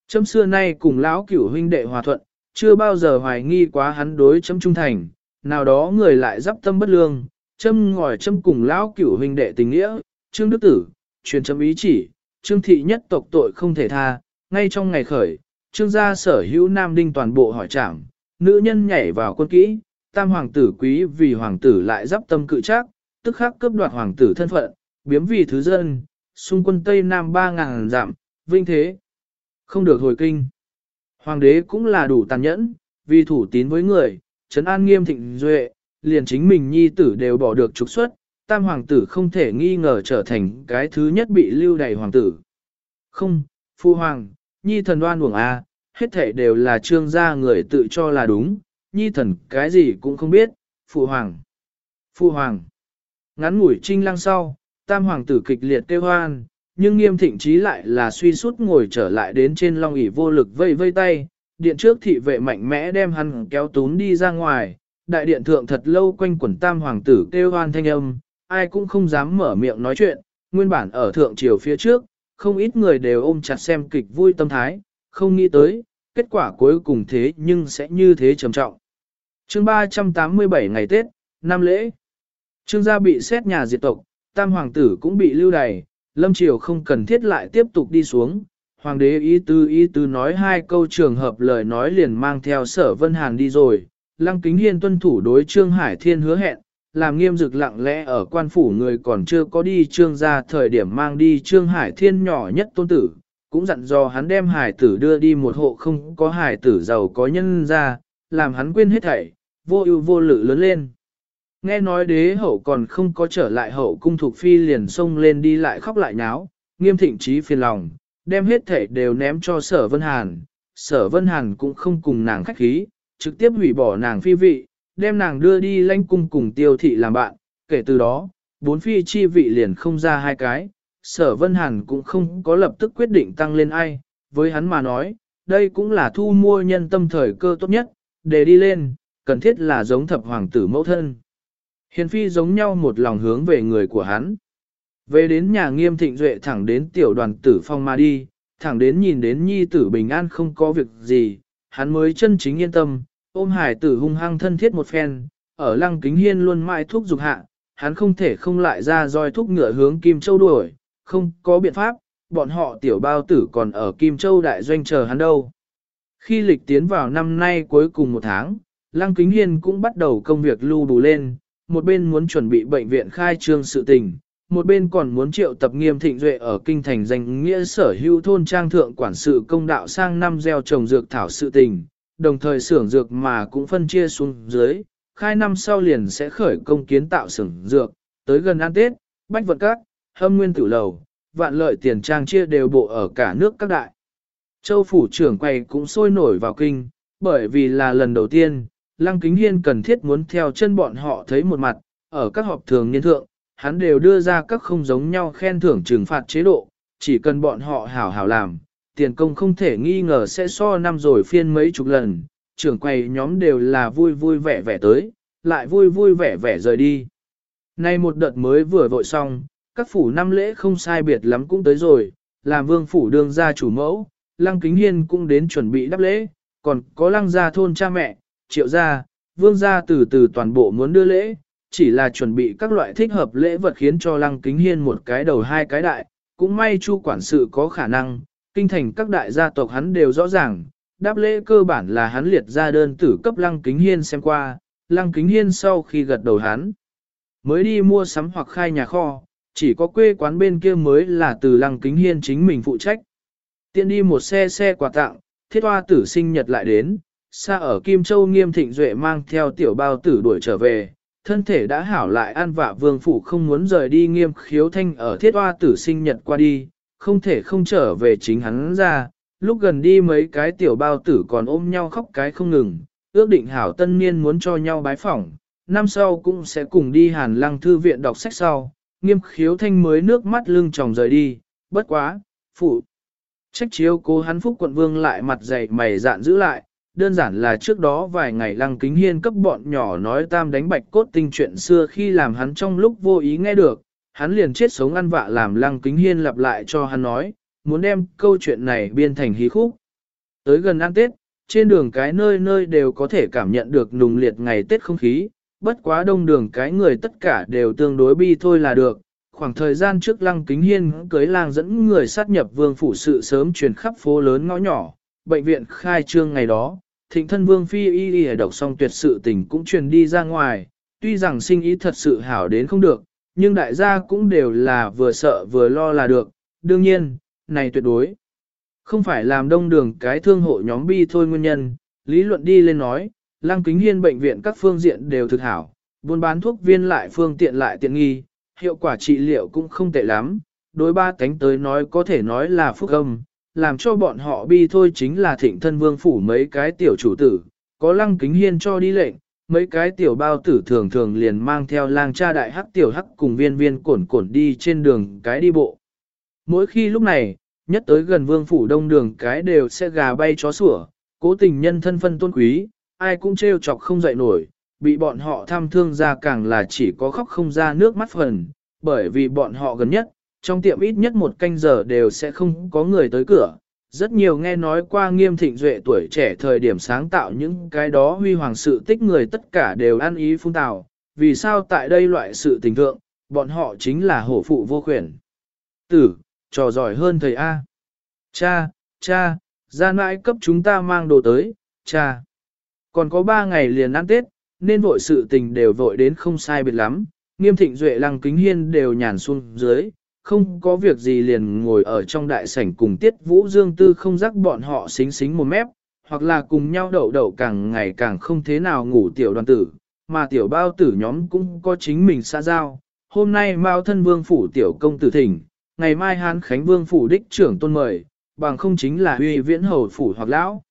Chấm xưa nay cùng lão cửu huynh đệ hòa thuận, chưa bao giờ hoài nghi quá hắn đối chấm trung thành, nào đó người lại dắp tâm bất lương, châm ngòi châm cùng lão cửu huynh đệ tình nghĩa, trương đức tử, truyền chấm ý chỉ, trương thị nhất tộc tội không thể tha, ngay trong ngày khởi, trương gia sở hữu nam đinh toàn bộ hỏi trảm, nữ nhân nhảy vào quân kỹ, tam hoàng tử quý vì hoàng tử lại dắp tâm cự trác, tức khắc cướp đoạt hoàng tử thân phận, biếm vì thứ dân, xung quân Tây Nam ba ngàn giảm, vinh thế. Không được hồi kinh. Hoàng đế cũng là đủ tàn nhẫn, vì thủ tín với người, trấn an nghiêm thịnh duệ, liền chính mình nhi tử đều bỏ được trục xuất, tam hoàng tử không thể nghi ngờ trở thành cái thứ nhất bị lưu đày hoàng tử. Không, phu hoàng, nhi thần đoan uổng a, hết thể đều là trương gia người tự cho là đúng, nhi thần cái gì cũng không biết, phụ hoàng. Phụ hoàng. Ngắn ngủi trinh lăng sau, tam hoàng tử kịch liệt kêu hoan, nhưng nghiêm thịnh trí lại là suy sút ngồi trở lại đến trên long ỷ vô lực vây vây tay, điện trước thị vệ mạnh mẽ đem hắn kéo tún đi ra ngoài, đại điện thượng thật lâu quanh quẩn tam hoàng tử kêu hoan thanh âm, ai cũng không dám mở miệng nói chuyện, nguyên bản ở thượng triều phía trước, không ít người đều ôm chặt xem kịch vui tâm thái, không nghĩ tới, kết quả cuối cùng thế nhưng sẽ như thế trầm trọng. chương 387 ngày Tết, năm lễ. Trương gia bị xét nhà diệt tộc, tam hoàng tử cũng bị lưu đày, lâm triều không cần thiết lại tiếp tục đi xuống. Hoàng đế ý tư ý tư nói hai câu trường hợp lời nói liền mang theo sở vân hàn đi rồi. Lăng kính hiên tuân thủ đối Trương Hải Thiên hứa hẹn, làm nghiêm dực lặng lẽ ở quan phủ người còn chưa có đi Trương ra thời điểm mang đi Trương Hải Thiên nhỏ nhất tôn tử, cũng dặn dò hắn đem hải tử đưa đi một hộ không có hải tử giàu có nhân ra, làm hắn quên hết thảy, vô ưu vô lự lớn lên. Nghe nói đế hậu còn không có trở lại hậu cung thuộc phi liền xông lên đi lại khóc lại nháo, nghiêm thịnh trí phiền lòng, đem hết thể đều ném cho sở vân hàn. Sở vân hàn cũng không cùng nàng khách khí, trực tiếp hủy bỏ nàng phi vị, đem nàng đưa đi lanh cung cùng tiêu thị làm bạn. Kể từ đó, bốn phi chi vị liền không ra hai cái, sở vân hàn cũng không có lập tức quyết định tăng lên ai, với hắn mà nói, đây cũng là thu mua nhân tâm thời cơ tốt nhất, để đi lên, cần thiết là giống thập hoàng tử mẫu thân. Hiền phi giống nhau một lòng hướng về người của hắn. Về đến nhà nghiêm thịnh duệ thẳng đến tiểu đoàn tử phong ma đi, thẳng đến nhìn đến nhi tử bình an không có việc gì, hắn mới chân chính yên tâm, ôm hải tử hung hăng thân thiết một phen, ở lăng kính hiên luôn mãi thuốc dục hạ, hắn không thể không lại ra roi thúc ngựa hướng Kim Châu đuổi, không có biện pháp, bọn họ tiểu bao tử còn ở Kim Châu đại doanh chờ hắn đâu. Khi lịch tiến vào năm nay cuối cùng một tháng, Lăng Kính Hiên cũng bắt đầu công việc lưu bù lên, một bên muốn chuẩn bị bệnh viện khai trương sự tình, một bên còn muốn triệu tập nghiêm thịnh duệ ở kinh thành danh nghĩa sở hữu thôn trang thượng quản sự công đạo sang năm gieo trồng dược thảo sự tình, đồng thời xưởng dược mà cũng phân chia xuống dưới, khai năm sau liền sẽ khởi công kiến tạo xưởng dược, tới gần an Tết, bách vận các, hâm nguyên tử lầu, vạn lợi tiền trang chia đều bộ ở cả nước các đại. Châu phủ trưởng quay cũng sôi nổi vào kinh, bởi vì là lần đầu tiên, Lăng Kính Hiên cần thiết muốn theo chân bọn họ thấy một mặt, ở các họp thường niên thượng, hắn đều đưa ra các không giống nhau khen thưởng trừng phạt chế độ, chỉ cần bọn họ hảo hảo làm, tiền công không thể nghi ngờ sẽ so năm rồi phiên mấy chục lần, trưởng quầy nhóm đều là vui vui vẻ vẻ tới, lại vui vui vẻ vẻ rời đi. Nay một đợt mới vừa vội xong, các phủ năm lễ không sai biệt lắm cũng tới rồi, làm vương phủ đương gia chủ mẫu, lăng kính hiên cũng đến chuẩn bị đáp lễ, còn có lăng gia thôn cha mẹ, triệu gia, vương gia từ từ toàn bộ muốn đưa lễ, chỉ là chuẩn bị các loại thích hợp lễ vật khiến cho lăng kính hiên một cái đầu hai cái đại, cũng may chu quản sự có khả năng, kinh thành các đại gia tộc hắn đều rõ ràng, đáp lễ cơ bản là hắn liệt ra đơn tử cấp lăng kính hiên xem qua, lăng kính hiên sau khi gật đầu hắn, mới đi mua sắm hoặc khai nhà kho, chỉ có quê quán bên kia mới là từ lăng kính hiên chính mình phụ trách. Tiện đi một xe xe quà tặng, thiết hoa tử sinh nhật lại đến, xa ở Kim Châu nghiêm thịnh duệ mang theo tiểu bao tử đuổi trở về, thân thể đã hảo lại an vạ vương phủ không muốn rời đi nghiêm khiếu thanh ở thiết hoa tử sinh nhật qua đi, không thể không trở về chính hắn ra, lúc gần đi mấy cái tiểu bao tử còn ôm nhau khóc cái không ngừng, ước định hảo tân niên muốn cho nhau bái phỏng, năm sau cũng sẽ cùng đi hàn lăng thư viện đọc sách sau, nghiêm khiếu thanh mới nước mắt lưng tròng rời đi, bất quá, phụ. Trách chiếu cố hắn phúc quận vương lại mặt dày mày dạn giữ lại, đơn giản là trước đó vài ngày lăng kính hiên cấp bọn nhỏ nói tam đánh bạch cốt tinh chuyện xưa khi làm hắn trong lúc vô ý nghe được, hắn liền chết sống ăn vạ làm lăng kính hiên lặp lại cho hắn nói, muốn đem câu chuyện này biên thành hí khúc. Tới gần ăn Tết, trên đường cái nơi nơi đều có thể cảm nhận được nùng liệt ngày Tết không khí, bất quá đông đường cái người tất cả đều tương đối bi thôi là được. Khoảng thời gian trước lăng kính hiên cưới lang dẫn người sát nhập vương phủ sự sớm truyền khắp phố lớn ngõ nhỏ, bệnh viện khai trương ngày đó, thịnh thân vương phi y y độc song tuyệt sự tình cũng truyền đi ra ngoài, tuy rằng sinh ý thật sự hảo đến không được, nhưng đại gia cũng đều là vừa sợ vừa lo là được, đương nhiên, này tuyệt đối. Không phải làm đông đường cái thương hộ nhóm bi thôi nguyên nhân, lý luận đi lên nói, lăng kính hiên bệnh viện các phương diện đều thực hảo, buôn bán thuốc viên lại phương tiện lại tiện nghi, hiệu quả trị liệu cũng không tệ lắm, đối ba cánh tới nói có thể nói là phúc âm, làm cho bọn họ bi thôi chính là thịnh thân vương phủ mấy cái tiểu chủ tử, có lăng kính hiên cho đi lệnh, mấy cái tiểu bao tử thường thường liền mang theo lang cha đại hắc tiểu hắc cùng viên viên cổn cổn đi trên đường cái đi bộ. Mỗi khi lúc này, nhất tới gần vương phủ đông đường cái đều sẽ gà bay chó sủa, cố tình nhân thân phân tôn quý, ai cũng trêu chọc không dậy nổi, bị bọn họ tham thương ra càng là chỉ có khóc không ra nước mắt phần, bởi vì bọn họ gần nhất, trong tiệm ít nhất một canh giờ đều sẽ không có người tới cửa. Rất nhiều nghe nói qua nghiêm thịnh duệ tuổi trẻ thời điểm sáng tạo những cái đó huy hoàng sự tích người tất cả đều ăn ý phung tào vì sao tại đây loại sự tình thượng, bọn họ chính là hổ phụ vô khuyển. Tử, trò giỏi hơn thầy A. Cha, cha, ra mãi cấp chúng ta mang đồ tới, cha. Còn có ba ngày liền ăn Tết, nên vội sự tình đều vội đến không sai biệt lắm, nghiêm thịnh duệ lăng kính hiên đều nhàn xuống dưới, không có việc gì liền ngồi ở trong đại sảnh cùng tiết vũ dương tư không rắc bọn họ xính xính một mép, hoặc là cùng nhau đậu đậu càng ngày càng không thế nào ngủ tiểu đoàn tử, mà tiểu bao tử nhóm cũng có chính mình xa giao. Hôm nay Mao thân vương phủ tiểu công tử thỉnh, ngày mai hán khánh vương phủ đích trưởng tôn mời, bằng không chính là huy viễn hầu phủ hoặc lão.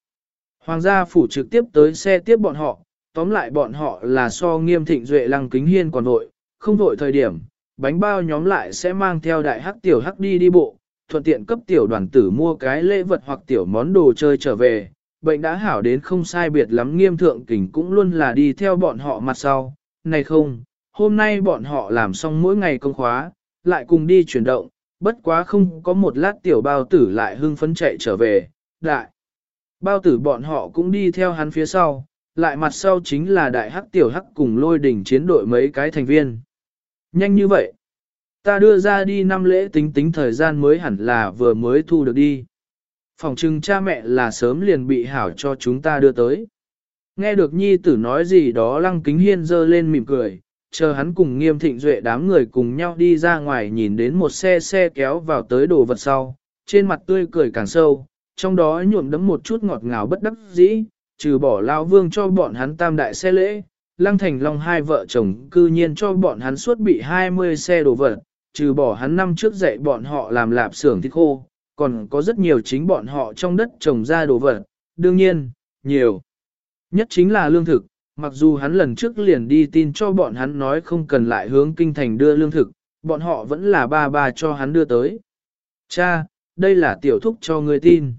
Hoàng gia phủ trực tiếp tới xe tiếp bọn họ, tóm lại bọn họ là so nghiêm thịnh duệ lăng kính hiên còn nội không vội thời điểm, bánh bao nhóm lại sẽ mang theo đại hắc tiểu hắc đi đi bộ, thuận tiện cấp tiểu đoàn tử mua cái lễ vật hoặc tiểu món đồ chơi trở về. Bệnh đã hảo đến không sai biệt lắm nghiêm thượng kình cũng luôn là đi theo bọn họ mặt sau. Này không, hôm nay bọn họ làm xong mỗi ngày công khóa, lại cùng đi chuyển động, bất quá không có một lát tiểu bao tử lại hưng phấn chạy trở về, đại. Bao tử bọn họ cũng đi theo hắn phía sau, lại mặt sau chính là đại hắc tiểu hắc cùng lôi đỉnh chiến đội mấy cái thành viên. Nhanh như vậy, ta đưa ra đi năm lễ tính tính thời gian mới hẳn là vừa mới thu được đi. Phòng trừng cha mẹ là sớm liền bị hảo cho chúng ta đưa tới. Nghe được nhi tử nói gì đó lăng kính hiên dơ lên mỉm cười, chờ hắn cùng nghiêm thịnh duệ đám người cùng nhau đi ra ngoài nhìn đến một xe xe kéo vào tới đồ vật sau, trên mặt tươi cười càng sâu, trong đó nhuộm đấm một chút ngọt ngào bất đắc dĩ, trừ bỏ lao vương cho bọn hắn tam đại xe lễ, lăng thành long hai vợ chồng cư nhiên cho bọn hắn suốt bị 20 xe đồ vật, trừ bỏ hắn năm trước dạy bọn họ làm lạp xưởng thịt khô, còn có rất nhiều chính bọn họ trong đất trồng ra đồ vật, đương nhiên, nhiều. Nhất chính là lương thực, mặc dù hắn lần trước liền đi tin cho bọn hắn nói không cần lại hướng kinh thành đưa lương thực, bọn họ vẫn là ba ba cho hắn đưa tới. Cha, đây là tiểu thúc cho người tin.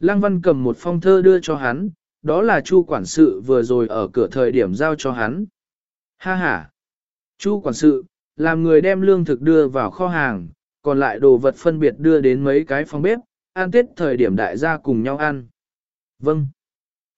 Lăng Văn cầm một phong thơ đưa cho hắn, đó là Chu quản sự vừa rồi ở cửa thời điểm giao cho hắn. Ha ha! Chu quản sự, làm người đem lương thực đưa vào kho hàng, còn lại đồ vật phân biệt đưa đến mấy cái phòng bếp, ăn tết thời điểm đại gia cùng nhau ăn. Vâng.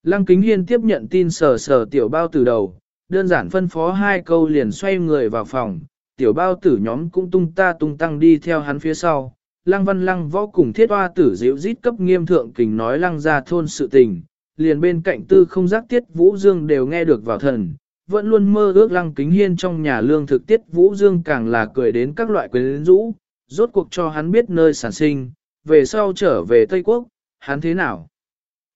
Lăng Kính Hiên tiếp nhận tin sờ sờ tiểu bao tử đầu, đơn giản phân phó hai câu liền xoay người vào phòng, tiểu bao tử nhóm cũng tung ta tung tăng đi theo hắn phía sau. Lăng văn lăng võ cùng thiết hoa tử diệu rít cấp nghiêm thượng kình nói lăng ra thôn sự tình, liền bên cạnh tư không giác tiết vũ dương đều nghe được vào thần, vẫn luôn mơ ước lăng kính hiên trong nhà lương thực tiết vũ dương càng là cười đến các loại quyến rũ, rốt cuộc cho hắn biết nơi sản sinh, về sau trở về Tây Quốc, hắn thế nào?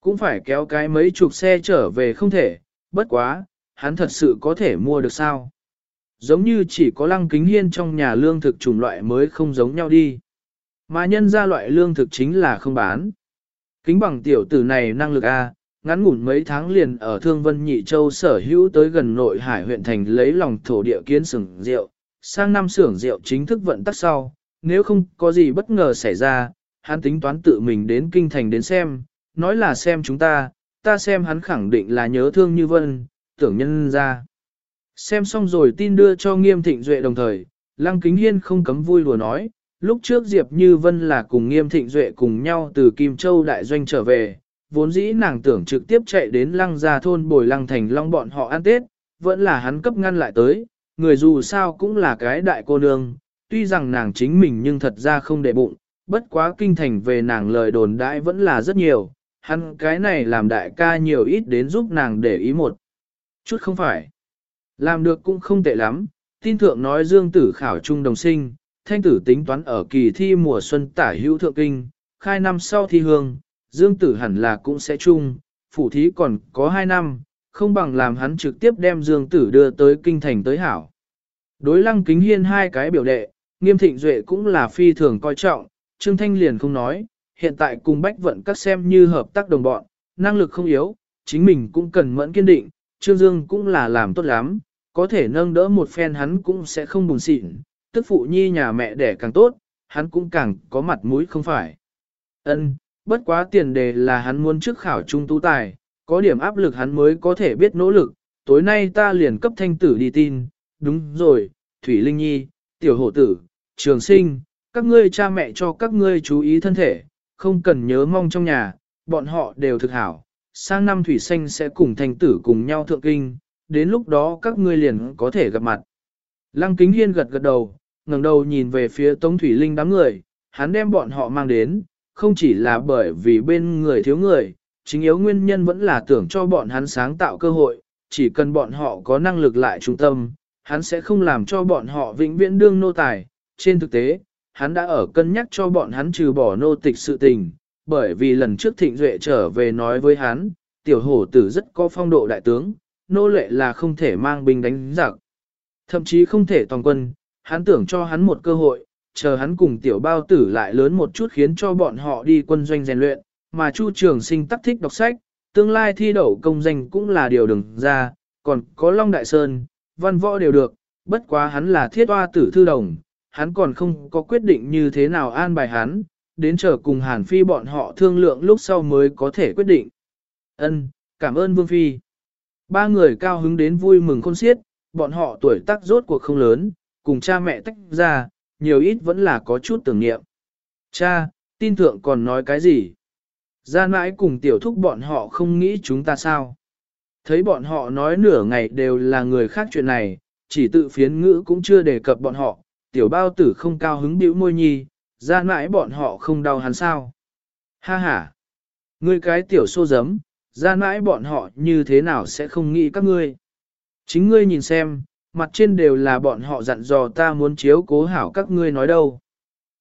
Cũng phải kéo cái mấy chục xe trở về không thể, bất quá, hắn thật sự có thể mua được sao? Giống như chỉ có lăng kính hiên trong nhà lương thực chủng loại mới không giống nhau đi. Mà nhân ra loại lương thực chính là không bán. Kính bằng tiểu tử này năng lực A, ngắn ngủn mấy tháng liền ở Thương Vân Nhị Châu sở hữu tới gần nội hải huyện thành lấy lòng thổ địa kiến sưởng rượu. Sang năm xưởng rượu chính thức vận tắc sau, nếu không có gì bất ngờ xảy ra, hắn tính toán tự mình đến kinh thành đến xem, nói là xem chúng ta, ta xem hắn khẳng định là nhớ thương như vân, tưởng nhân ra. Xem xong rồi tin đưa cho nghiêm thịnh duệ đồng thời, Lăng Kính Hiên không cấm vui đùa nói, lúc trước Diệp Như Vân là cùng nghiêm thịnh duệ cùng nhau từ Kim Châu Đại Doanh trở về, vốn dĩ nàng tưởng trực tiếp chạy đến lăng gia thôn bồi lăng thành long bọn họ ăn tết, vẫn là hắn cấp ngăn lại tới, người dù sao cũng là cái đại cô nương, tuy rằng nàng chính mình nhưng thật ra không để bụng, bất quá kinh thành về nàng lời đồn đãi vẫn là rất nhiều, hắn cái này làm đại ca nhiều ít đến giúp nàng để ý một chút không phải. Làm được cũng không tệ lắm, tin thượng nói dương tử khảo trung đồng sinh, thanh tử tính toán ở kỳ thi mùa xuân tả hữu thượng kinh, khai năm sau thi hương, Dương Tử hẳn là cũng sẽ chung, phủ thí còn có 2 năm, không bằng làm hắn trực tiếp đem Dương Tử đưa tới kinh thành tới hảo. Đối lăng kính hiên hai cái biểu đệ, nghiêm thịnh duệ cũng là phi thường coi trọng, Trương Thanh liền không nói, hiện tại cùng bách vận các xem như hợp tác đồng bọn, năng lực không yếu, chính mình cũng cần mẫn kiên định, Trương Dương cũng là làm tốt lắm, có thể nâng đỡ một phen hắn cũng sẽ không buồn xịn, tức phụ nhi nhà mẹ đẻ càng tốt, hắn cũng càng có mặt mũi không phải. Ân, bất quá tiền đề là hắn muốn trước khảo trung tú tài, có điểm áp lực hắn mới có thể biết nỗ lực, tối nay ta liền cấp thanh tử đi tin, đúng rồi, Thủy Linh Nhi, Tiểu Hổ Tử, Trường Sinh, các ngươi cha mẹ cho các ngươi chú ý thân thể, không cần nhớ mong trong nhà, bọn họ đều thực hảo, sang năm Thủy Xanh sẽ cùng thanh tử cùng nhau thượng kinh, đến lúc đó các ngươi liền có thể gặp mặt. Lăng Kính Hiên gật gật đầu, ngẩng đầu nhìn về phía Tống Thủy Linh đám người, hắn đem bọn họ mang đến, không chỉ là bởi vì bên người thiếu người, chính yếu nguyên nhân vẫn là tưởng cho bọn hắn sáng tạo cơ hội, chỉ cần bọn họ có năng lực lại trung tâm, hắn sẽ không làm cho bọn họ vĩnh viễn đương nô tài. Trên thực tế, hắn đã ở cân nhắc cho bọn hắn trừ bỏ nô tịch sự tình, bởi vì lần trước thịnh duệ trở về nói với hắn, tiểu hổ tử rất có phong độ đại tướng, nô lệ là không thể mang binh đánh giặc. Thậm chí không thể toàn quân, hắn tưởng cho hắn một cơ hội, chờ hắn cùng tiểu bao tử lại lớn một chút khiến cho bọn họ đi quân doanh rèn luyện, mà Chu Trường Sinh tắc thích đọc sách, tương lai thi đậu công danh cũng là điều đừng ra, còn có Long Đại Sơn, văn võ đều được, bất quá hắn là thiết hoa tử thư đồng, hắn còn không có quyết định như thế nào an bài hắn, đến chờ cùng Hàn Phi bọn họ thương lượng lúc sau mới có thể quyết định. Ân, cảm ơn Vương Phi. Ba người cao hứng đến vui mừng khôn xiết, bọn họ tuổi tác rốt cuộc không lớn, cùng cha mẹ tách ra, nhiều ít vẫn là có chút tưởng niệm. Cha, tin thượng còn nói cái gì? Gia mãi cùng tiểu thúc bọn họ không nghĩ chúng ta sao? Thấy bọn họ nói nửa ngày đều là người khác chuyện này, chỉ tự phiến ngữ cũng chưa đề cập bọn họ, tiểu bao tử không cao hứng bĩu môi nhi, gia mãi bọn họ không đau hắn sao? Ha ha! Ngươi cái tiểu xô giấm, gia mãi bọn họ như thế nào sẽ không nghĩ các ngươi? Chính ngươi nhìn xem, mặt trên đều là bọn họ dặn dò ta muốn chiếu cố hảo các ngươi nói đâu.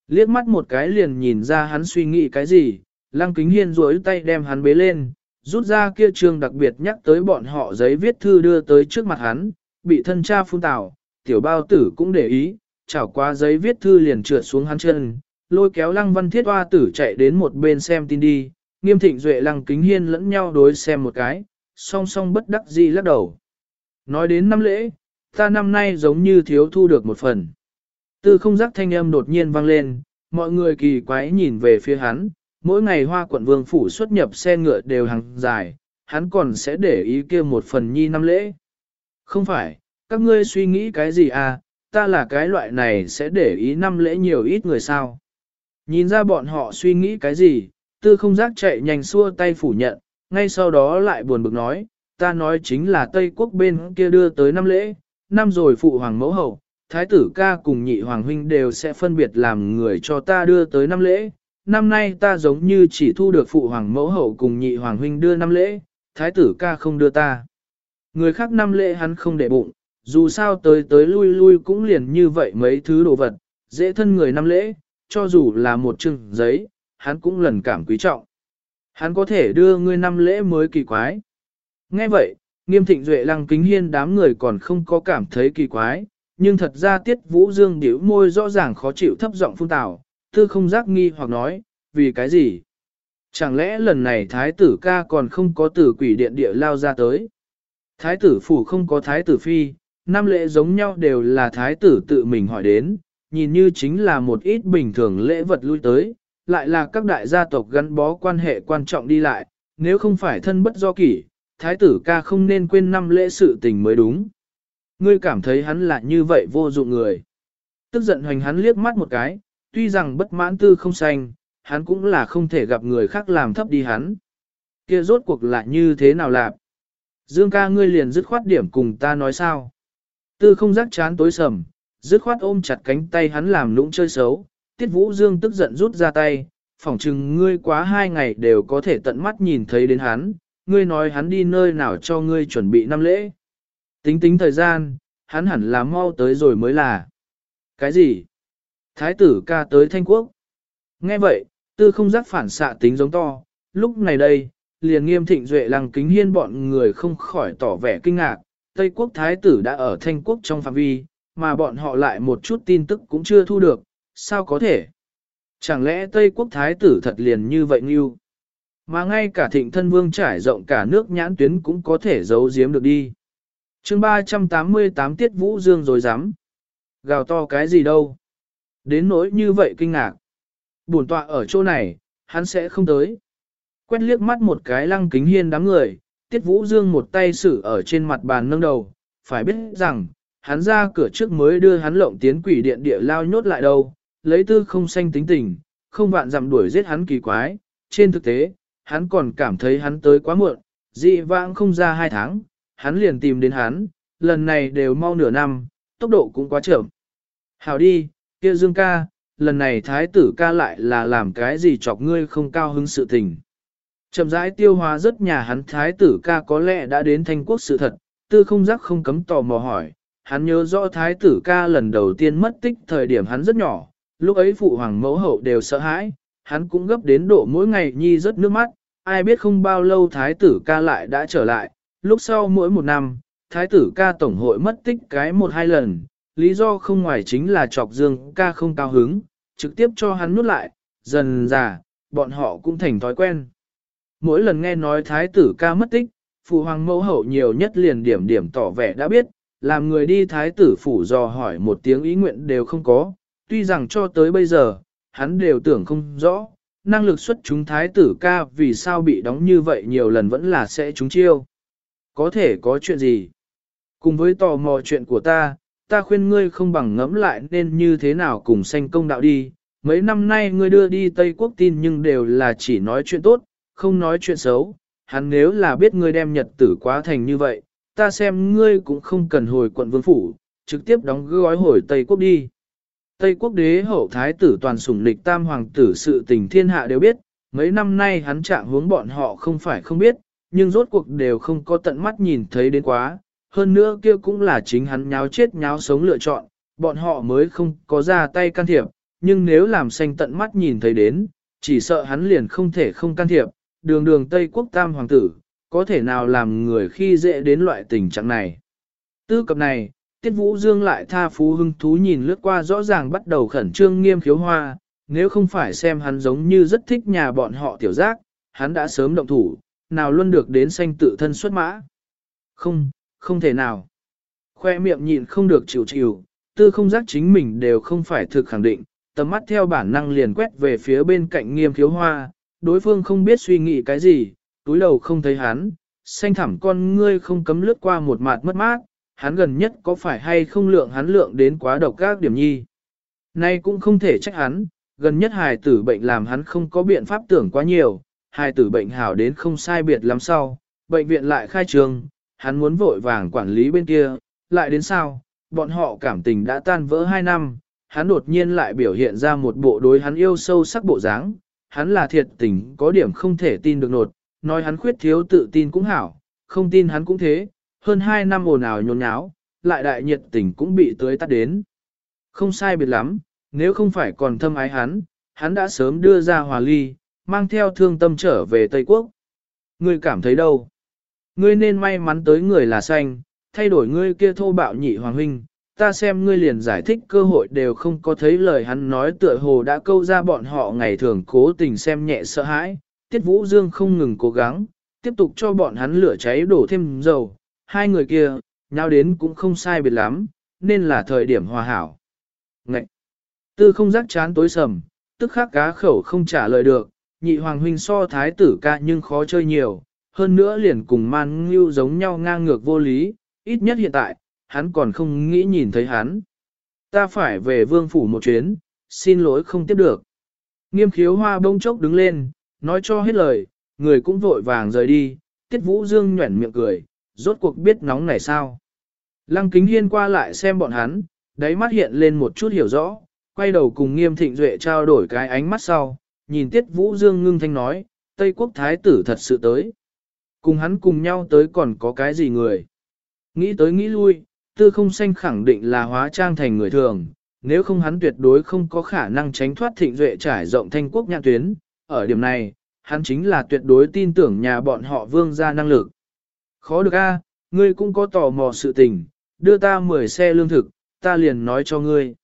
Liếc mắt một cái liền nhìn ra hắn suy nghĩ cái gì, lăng kính hiên rối tay đem hắn bế lên, rút ra kia trường đặc biệt nhắc tới bọn họ giấy viết thư đưa tới trước mặt hắn, bị thân cha phun tảo, tiểu bao tử cũng để ý, chảo qua giấy viết thư liền trượt xuống hắn chân, lôi kéo lăng văn thiết hoa tử chạy đến một bên xem tin đi, nghiêm thịnh duệ lăng kính hiên lẫn nhau đối xem một cái, song song bất đắc dĩ lắc đầu. Nói đến năm lễ, ta năm nay giống như thiếu thu được một phần. Tư không giác thanh âm đột nhiên vang lên, mọi người kỳ quái nhìn về phía hắn, mỗi ngày hoa quận vương phủ xuất nhập xe ngựa đều hàng dài, hắn còn sẽ để ý kia một phần nhi năm lễ. Không phải, các ngươi suy nghĩ cái gì à, ta là cái loại này sẽ để ý năm lễ nhiều ít người sao. Nhìn ra bọn họ suy nghĩ cái gì, tư không giác chạy nhanh xua tay phủ nhận, ngay sau đó lại buồn bực nói, ta nói chính là Tây Quốc bên kia đưa tới năm lễ, năm rồi phụ hoàng mẫu hậu, thái tử ca cùng nhị hoàng huynh đều sẽ phân biệt làm người cho ta đưa tới năm lễ. Năm nay ta giống như chỉ thu được phụ hoàng mẫu hậu cùng nhị hoàng huynh đưa năm lễ, thái tử ca không đưa ta. Người khác năm lễ hắn không để bụng, dù sao tới tới lui lui cũng liền như vậy mấy thứ đồ vật, dễ thân người năm lễ, cho dù là một chừng giấy, hắn cũng lần cảm quý trọng. Hắn có thể đưa ngươi năm lễ mới kỳ quái. Nghe vậy, nghiêm thịnh duệ lăng kính hiên đám người còn không có cảm thấy kỳ quái, nhưng thật ra tiết vũ dương điểu môi rõ ràng khó chịu thấp giọng phun tào, tư không giác nghi hoặc nói, vì cái gì? Chẳng lẽ lần này thái tử ca còn không có tử quỷ điện địa lao ra tới? Thái tử phủ không có thái tử phi, năm lễ giống nhau đều là thái tử tự mình hỏi đến, nhìn như chính là một ít bình thường lễ vật lui tới, lại là các đại gia tộc gắn bó quan hệ quan trọng đi lại, nếu không phải thân bất do kỷ, thái tử ca không nên quên năm lễ sự tình mới đúng. Ngươi cảm thấy hắn là như vậy vô dụng người. Tức giận hoành hắn liếc mắt một cái, tuy rằng bất mãn tư không xanh, hắn cũng là không thể gặp người khác làm thấp đi hắn. Kia rốt cuộc là như thế nào lạp? Dương ca ngươi liền dứt khoát điểm cùng ta nói sao? Tư không giác chán tối sầm, dứt khoát ôm chặt cánh tay hắn làm lũng chơi xấu. Tiết Vũ Dương tức giận rút ra tay, phỏng chừng ngươi quá hai ngày đều có thể tận mắt nhìn thấy đến hắn, ngươi nói hắn đi nơi nào cho ngươi chuẩn bị năm lễ. Tính tính thời gian, hắn hẳn là mau tới rồi mới là. Cái gì? Thái tử ca tới Thanh Quốc. Nghe vậy, tư không giác phản xạ tính giống to, lúc này đây, liền nghiêm thịnh duệ lăng kính hiên bọn người không khỏi tỏ vẻ kinh ngạc, Tây quốc thái tử đã ở Thanh quốc trong phạm vi, mà bọn họ lại một chút tin tức cũng chưa thu được, sao có thể? Chẳng lẽ Tây quốc thái tử thật liền như vậy như? Mà ngay cả thịnh thân vương trải rộng cả nước nhãn tuyến cũng có thể giấu giếm được đi. chương 388 tiết vũ dương rồi dám. Gào to cái gì đâu? Đến nỗi như vậy kinh ngạc. Buồn tọa ở chỗ này, hắn sẽ không tới. Quét liếc mắt một cái lăng kính hiên đám người, tiết vũ dương một tay xử ở trên mặt bàn nâng đầu, phải biết rằng, hắn ra cửa trước mới đưa hắn lộng tiến quỷ điện địa lao nhốt lại đâu, lấy tư không xanh tính tình, không vạn dặm đuổi giết hắn kỳ quái, trên thực tế, hắn còn cảm thấy hắn tới quá muộn, dị vãng không ra hai tháng, hắn liền tìm đến hắn, lần này đều mau nửa năm, tốc độ cũng quá chậm. Hảo đi, kia dương ca, lần này thái tử ca lại là làm cái gì chọc ngươi không cao hứng sự tình. Chậm rãi tiêu hóa rất nhà hắn thái tử ca có lẽ đã đến thanh quốc sự thật, tư không giác không cấm tò mò hỏi, hắn nhớ rõ thái tử ca lần đầu tiên mất tích thời điểm hắn rất nhỏ, lúc ấy phụ hoàng mẫu hậu đều sợ hãi, hắn cũng gấp đến độ mỗi ngày nhi rất nước mắt, ai biết không bao lâu thái tử ca lại đã trở lại, lúc sau mỗi một năm, thái tử ca tổng hội mất tích cái một hai lần, lý do không ngoài chính là chọc dương ca không cao hứng, trực tiếp cho hắn nuốt lại, dần già, bọn họ cũng thành thói quen. Mỗi lần nghe nói thái tử ca mất tích, phụ hoàng mẫu hậu nhiều nhất liền điểm điểm tỏ vẻ đã biết, làm người đi thái tử phủ dò hỏi một tiếng ý nguyện đều không có, tuy rằng cho tới bây giờ, hắn đều tưởng không rõ, năng lực xuất chúng thái tử ca vì sao bị đóng như vậy nhiều lần vẫn là sẽ trúng chiêu. Có thể có chuyện gì? Cùng với tò mò chuyện của ta, ta khuyên ngươi không bằng ngẫm lại nên như thế nào cùng sanh công đạo đi. Mấy năm nay ngươi đưa đi Tây Quốc tin nhưng đều là chỉ nói chuyện tốt, không nói chuyện xấu. Hắn nếu là biết ngươi đem nhật tử quá thành như vậy, ta xem ngươi cũng không cần hồi quận vương phủ, trực tiếp đóng gói hồi Tây Quốc đi. Tây Quốc đế hậu thái tử toàn sủng lịch tam hoàng tử sự tình thiên hạ đều biết, mấy năm nay hắn trạng hướng bọn họ không phải không biết, nhưng rốt cuộc đều không có tận mắt nhìn thấy đến quá, hơn nữa kia cũng là chính hắn nháo chết nháo sống lựa chọn, bọn họ mới không có ra tay can thiệp, nhưng nếu làm xanh tận mắt nhìn thấy đến, chỉ sợ hắn liền không thể không can thiệp, đường đường Tây Quốc tam hoàng tử, có thể nào làm người khi dễ đến loại tình trạng này. Tư cập này, Tiết Vũ Dương lại tha phú hưng thú nhìn lướt qua rõ ràng bắt đầu khẩn trương nghiêm khiếu hoa, nếu không phải xem hắn giống như rất thích nhà bọn họ tiểu giác, hắn đã sớm động thủ, nào luôn được đến xanh tự thân xuất mã. Không, không thể nào. Khoe miệng nhịn không được chịu chịu, tư không giác chính mình đều không phải thực khẳng định, tầm mắt theo bản năng liền quét về phía bên cạnh nghiêm khiếu hoa, đối phương không biết suy nghĩ cái gì, túi đầu không thấy hắn, xanh thẳm con ngươi không cấm lướt qua một mặt mất mát, hắn gần nhất có phải hay không lượng hắn lượng đến quá độc các điểm nhi. Nay cũng không thể trách hắn, gần nhất hài tử bệnh làm hắn không có biện pháp tưởng quá nhiều, hài tử bệnh hảo đến không sai biệt lắm sau, bệnh viện lại khai trường, hắn muốn vội vàng quản lý bên kia, lại đến sao, bọn họ cảm tình đã tan vỡ hai năm, hắn đột nhiên lại biểu hiện ra một bộ đối hắn yêu sâu sắc bộ dáng, hắn là thiệt tình có điểm không thể tin được nột, nói hắn khuyết thiếu tự tin cũng hảo, không tin hắn cũng thế, hơn hai năm ồn ào nhốn nháo, lại đại nhiệt tình cũng bị tưới tắt đến. Không sai biệt lắm, nếu không phải còn thâm ái hắn, hắn đã sớm đưa ra hòa ly, mang theo thương tâm trở về Tây Quốc. Ngươi cảm thấy đâu? Ngươi nên may mắn tới người là xanh, thay đổi ngươi kia thô bạo nhị hoàng huynh, ta xem ngươi liền giải thích cơ hội đều không có thấy lời hắn nói tựa hồ đã câu ra bọn họ ngày thường cố tình xem nhẹ sợ hãi, tiết vũ dương không ngừng cố gắng, tiếp tục cho bọn hắn lửa cháy đổ thêm dầu, hai người kia, nhau đến cũng không sai biệt lắm, nên là thời điểm hòa hảo. Ngậy! Tư không giác chán tối sầm, tức khắc cá khẩu không trả lời được, nhị hoàng huynh so thái tử ca nhưng khó chơi nhiều, hơn nữa liền cùng man ngưu giống nhau ngang ngược vô lý, ít nhất hiện tại, hắn còn không nghĩ nhìn thấy hắn. Ta phải về vương phủ một chuyến, xin lỗi không tiếp được. Nghiêm khiếu hoa bông chốc đứng lên, nói cho hết lời, người cũng vội vàng rời đi, tiết vũ dương nhuẩn miệng cười, rốt cuộc biết nóng này sao. Lăng kính hiên qua lại xem bọn hắn, đáy mắt hiện lên một chút hiểu rõ, quay đầu cùng nghiêm thịnh duệ trao đổi cái ánh mắt sau, nhìn tiết vũ dương ngưng thanh nói, Tây quốc thái tử thật sự tới. Cùng hắn cùng nhau tới còn có cái gì người. Nghĩ tới nghĩ lui, tư không xanh khẳng định là hóa trang thành người thường, nếu không hắn tuyệt đối không có khả năng tránh thoát thịnh duệ trải rộng thanh quốc nhãn tuyến. Ở điểm này, hắn chính là tuyệt đối tin tưởng nhà bọn họ vương ra năng lực. Khó được a, ngươi cũng có tò mò sự tình, đưa ta 10 xe lương thực, ta liền nói cho ngươi.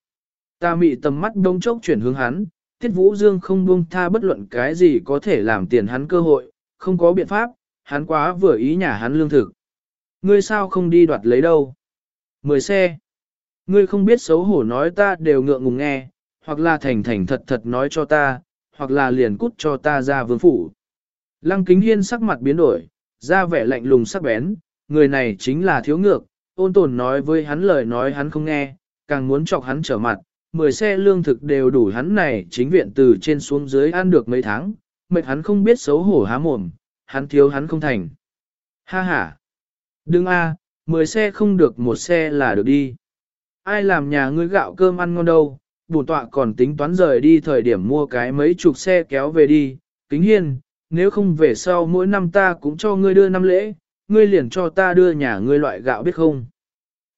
Ta mị tầm mắt đông chốc chuyển hướng hắn, Tiết Vũ Dương không buông tha bất luận cái gì có thể làm tiền hắn cơ hội, không có biện pháp, hắn quá vừa ý nhà hắn lương thực. Ngươi sao không đi đoạt lấy đâu? Mười xe. Ngươi không biết xấu hổ nói ta đều ngượng ngùng nghe, hoặc là thành thành thật thật nói cho ta, hoặc là liền cút cho ta ra vương phủ. Lăng kính hiên sắc mặt biến đổi, ra vẻ lạnh lùng sắc bén, người này chính là thiếu ngược, ôn tồn nói với hắn lời nói hắn không nghe, càng muốn chọc hắn trở mặt, mười xe lương thực đều đủ hắn này chính viện từ trên xuống dưới ăn được mấy tháng, mệt hắn không biết xấu hổ há mồm, hắn thiếu hắn không thành. Ha ha! Đừng a, mười xe không được một xe là được đi. Ai làm nhà ngươi gạo cơm ăn ngon đâu, bổn tọa còn tính toán rời đi thời điểm mua cái mấy chục xe kéo về đi, kính hiên, nếu không về sau mỗi năm ta cũng cho ngươi đưa năm lễ, ngươi liền cho ta đưa nhà ngươi loại gạo biết không.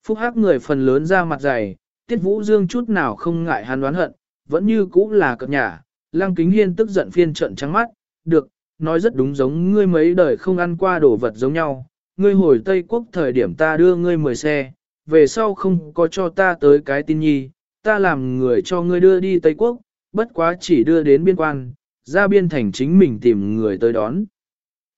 Phúc hắc người phần lớn ra mặt dày, tiết vũ dương chút nào không ngại hắn đoán hận, vẫn như cũ là cập nhà, lăng kính hiên tức giận phiên trận trắng mắt, được, nói rất đúng giống ngươi mấy đời không ăn qua đồ vật giống nhau, ngươi hồi Tây Quốc thời điểm ta đưa ngươi 10 xe, về sau không có cho ta tới cái tin nhi, ta làm người cho ngươi đưa đi Tây Quốc, bất quá chỉ đưa đến biên quan, ra biên thành chính mình tìm người tới đón.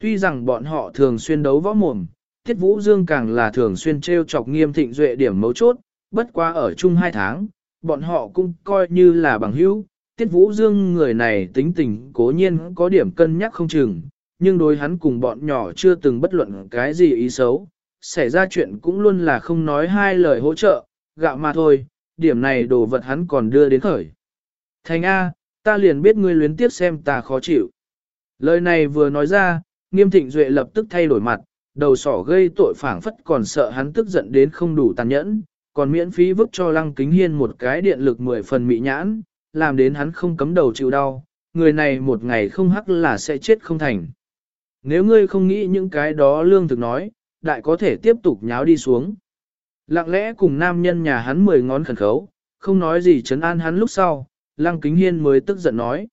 Tuy rằng bọn họ thường xuyên đấu võ mồm, Tiết Vũ Dương càng là thường xuyên treo chọc nghiêm thịnh duệ điểm mấu chốt, bất qua ở chung hai tháng, bọn họ cũng coi như là bằng hữu. Tiết Vũ Dương người này tính tình cố nhiên có điểm cân nhắc không chừng, nhưng đối hắn cùng bọn nhỏ chưa từng bất luận cái gì ý xấu, xảy ra chuyện cũng luôn là không nói hai lời hỗ trợ, gạo mà thôi, điểm này đồ vật hắn còn đưa đến khởi. Thành A, ta liền biết ngươi luyến tiếc xem ta khó chịu. Lời này vừa nói ra, nghiêm thịnh duệ lập tức thay đổi mặt, đầu sỏ gây tội phảng phất còn sợ hắn tức giận đến không đủ tàn nhẫn, còn miễn phí vứt cho lăng kính hiên một cái điện lực 10 phần mị nhãn, làm đến hắn không cấm đầu chịu đau, người này một ngày không hắc là sẽ chết không thành. Nếu ngươi không nghĩ những cái đó lương thực nói, đại có thể tiếp tục nháo đi xuống. Lặng lẽ cùng nam nhân nhà hắn mười ngón khẩn khấu, không nói gì chấn an hắn lúc sau, lăng kính hiên mới tức giận nói.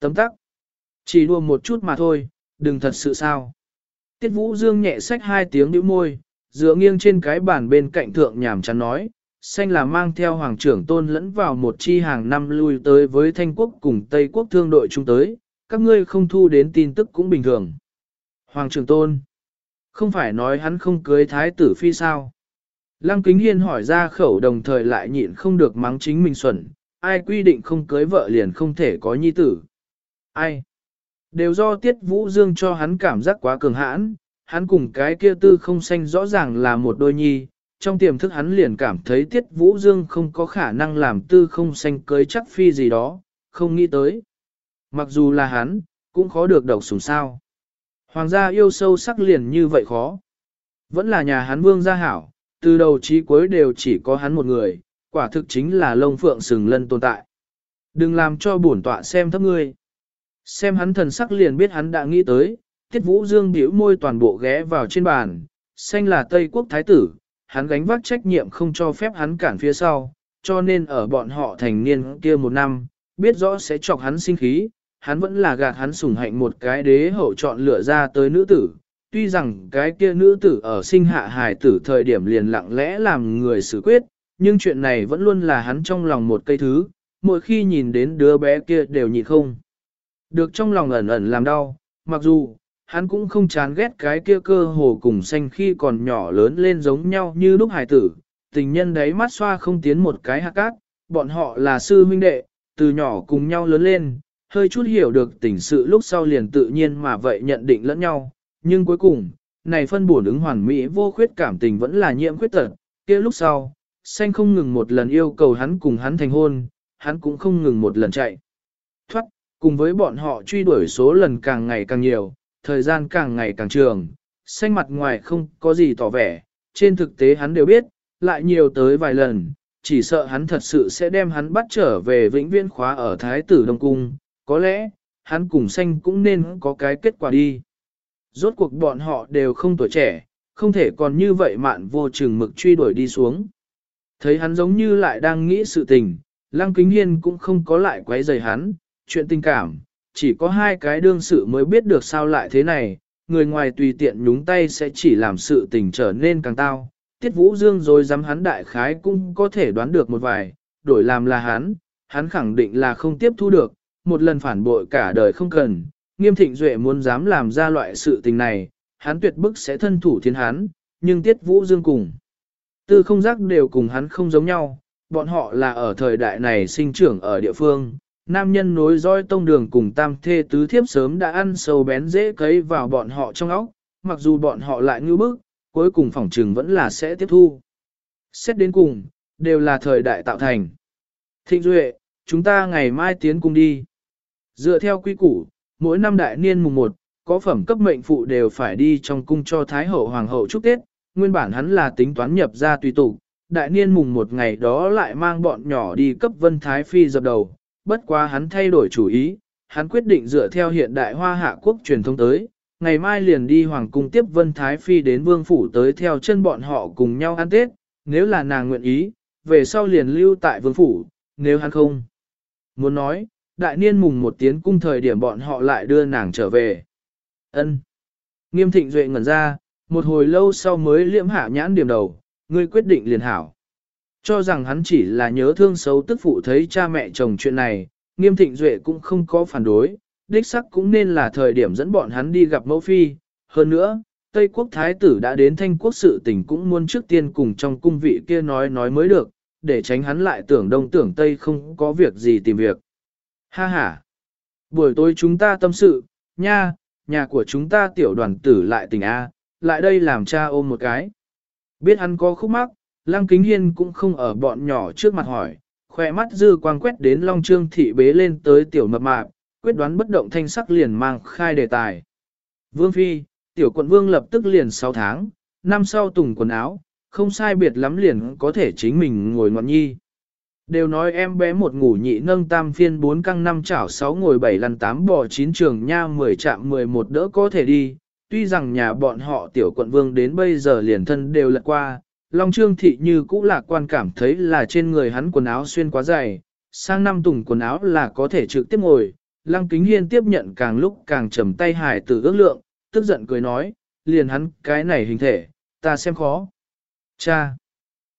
Tấm tắc, chỉ đùa một chút mà thôi, đừng thật sự sao. Tiết vũ dương nhẹ sách hai tiếng nhíu môi, dựa nghiêng trên cái bàn bên cạnh thượng nhảm chán nói, xanh là mang theo hoàng trưởng tôn lẫn vào một chi hàng năm lui tới với thanh quốc cùng Tây quốc thương đội chung tới, các ngươi không thu đến tin tức cũng bình thường. Hoàng trưởng tôn. Không phải nói hắn không cưới thái tử phi sao. Lăng kính hiên hỏi ra khẩu đồng thời lại nhịn không được mắng chính mình xuẩn, ai quy định không cưới vợ liền không thể có nhi tử. Ai? Đều do tiết vũ dương cho hắn cảm giác quá cường hãn, hắn cùng cái kia tư không xanh rõ ràng là một đôi nhi, trong tiềm thức hắn liền cảm thấy tiết vũ dương không có khả năng làm tư không xanh cưới chắc phi gì đó, không nghĩ tới. Mặc dù là hắn, cũng khó được độc sủng sao. Hoàng gia yêu sâu sắc liền như vậy khó. Vẫn là nhà hắn vương gia hảo, từ đầu chí cuối đều chỉ có hắn một người, quả thực chính là lông phượng sừng lân tồn tại. Đừng làm cho bổn tọa xem thấp ngươi. Xem hắn thần sắc liền biết hắn đã nghĩ tới, tiết vũ dương biểu môi toàn bộ ghé vào trên bàn, xanh là Tây quốc thái tử, hắn gánh vác trách nhiệm không cho phép hắn cản phía sau, cho nên ở bọn họ thành niên kia một năm, biết rõ sẽ chọc hắn sinh khí, hắn vẫn là gạt hắn sủng hạnh một cái đế hậu chọn lựa ra tới nữ tử. Tuy rằng cái kia nữ tử ở sinh hạ hài tử thời điểm liền lặng lẽ làm người xử quyết, nhưng chuyện này vẫn luôn là hắn trong lòng một cây thứ, mỗi khi nhìn đến đứa bé kia đều nhịn không. Được trong lòng ẩn ẩn làm đau, mặc dù, hắn cũng không chán ghét cái kia cơ hồ cùng xanh khi còn nhỏ lớn lên giống nhau như lúc hải tử, tình nhân đấy mắt xoa không tiến một cái hạ cát, bọn họ là sư huynh đệ, từ nhỏ cùng nhau lớn lên, hơi chút hiểu được tình sự lúc sau liền tự nhiên mà vậy nhận định lẫn nhau, nhưng cuối cùng, này phân bổn ứng hoàn mỹ vô khuyết cảm tình vẫn là nhiễm khuyết tật, kia lúc sau, xanh không ngừng một lần yêu cầu hắn cùng hắn thành hôn, hắn cũng không ngừng một lần chạy. Thoát, cùng với bọn họ truy đuổi số lần càng ngày càng nhiều, thời gian càng ngày càng trường, xanh mặt ngoài không có gì tỏ vẻ, trên thực tế hắn đều biết, lại nhiều tới vài lần, chỉ sợ hắn thật sự sẽ đem hắn bắt trở về vĩnh viễn khóa ở Thái tử Đông Cung, có lẽ, hắn cùng xanh cũng nên có cái kết quả đi. Rốt cuộc bọn họ đều không tuổi trẻ, không thể còn như vậy mạn vô chừng mực truy đuổi đi xuống. Thấy hắn giống như lại đang nghĩ sự tình, Lăng Kính Hiên cũng không có lại quấy rầy hắn, chuyện tình cảm, chỉ có hai cái đương sự mới biết được sao lại thế này, người ngoài tùy tiện nhúng tay sẽ chỉ làm sự tình trở nên càng tao. Tiết Vũ Dương rồi dám hắn đại khái cũng có thể đoán được một vài, đổi làm là hắn, hắn khẳng định là không tiếp thu được, một lần phản bội cả đời không cần, nghiêm thịnh duệ muốn dám làm ra loại sự tình này, hắn tuyệt bức sẽ thân thủ thiên hắn, nhưng Tiết Vũ Dương cùng. Tư không giác đều cùng hắn không giống nhau, bọn họ là ở thời đại này sinh trưởng ở địa phương, nam nhân nối dõi tông đường cùng tam thê tứ thiếp sớm đã ăn sâu bén dễ cấy vào bọn họ trong óc, mặc dù bọn họ lại ngư bức, cuối cùng phỏng trừng vẫn là sẽ tiếp thu. Xét đến cùng, đều là thời đại tạo thành. Thịnh Duệ, chúng ta ngày mai tiến cung đi. Dựa theo quy củ, mỗi năm đại niên mùng 1, có phẩm cấp mệnh phụ đều phải đi trong cung cho Thái Hậu Hoàng hậu chúc Tết, nguyên bản hắn là tính toán nhập ra tùy tục, đại niên mùng một ngày đó lại mang bọn nhỏ đi cấp Vân Thái Phi dập đầu, bất quá hắn thay đổi chủ ý, hắn quyết định dựa theo hiện đại hoa hạ quốc truyền thông tới, ngày mai liền đi Hoàng cung tiếp Vân Thái Phi đến Vương Phủ tới theo chân bọn họ cùng nhau ăn Tết, nếu là nàng nguyện ý, về sau liền lưu tại Vương Phủ, nếu hắn không. Muốn nói, đại niên mùng một tiếng cung thời điểm bọn họ lại đưa nàng trở về. ân Nghiêm thịnh duệ ngẩn ra, một hồi lâu sau mới liễm hạ nhãn điểm đầu, ngươi quyết định liền hảo. Cho rằng hắn chỉ là nhớ thương xấu tức phụ thấy cha mẹ chồng chuyện này, nghiêm thịnh duệ cũng không có phản đối, đích sắc cũng nên là thời điểm dẫn bọn hắn đi gặp mẫu phi. Hơn nữa, Tây quốc thái tử đã đến thanh quốc sự tình cũng muốn trước tiên cùng trong cung vị kia nói nói mới được, để tránh hắn lại tưởng đông tưởng Tây không có việc gì tìm việc. Ha ha! Buổi tối chúng ta tâm sự, nha, nhà của chúng ta tiểu đoàn tử lại tình A, lại đây làm cha ôm một cái. Biết hắn có khúc mắc, Lăng Kính Hiên cũng không ở bọn nhỏ trước mặt hỏi, khoe mắt dư quang quét đến Long Trương thị bế lên tới tiểu mập mạp, quyết đoán bất động thanh sắc liền mang khai đề tài. Vương Phi, tiểu quận vương lập tức liền 6 tháng, năm sau tùng quần áo, không sai biệt lắm liền có thể chính mình ngồi ngọn nhi. Đều nói em bé một ngủ nhị nâng tam phiên bốn căng năm chảo sáu ngồi bảy lăn tám bò chín trường nha mười chạm mười một đỡ có thể đi, tuy rằng nhà bọn họ tiểu quận vương đến bây giờ liền thân đều lật qua, Long Trương Thị như cũ lạc quan cảm thấy là trên người hắn quần áo xuyên quá dày, sang năm tùng quần áo là có thể trực tiếp ngồi, Lăng Kính Hiên tiếp nhận càng lúc càng trầm tay hải tử ước lượng, tức giận cười nói, liền hắn cái này hình thể, ta xem khó. Cha!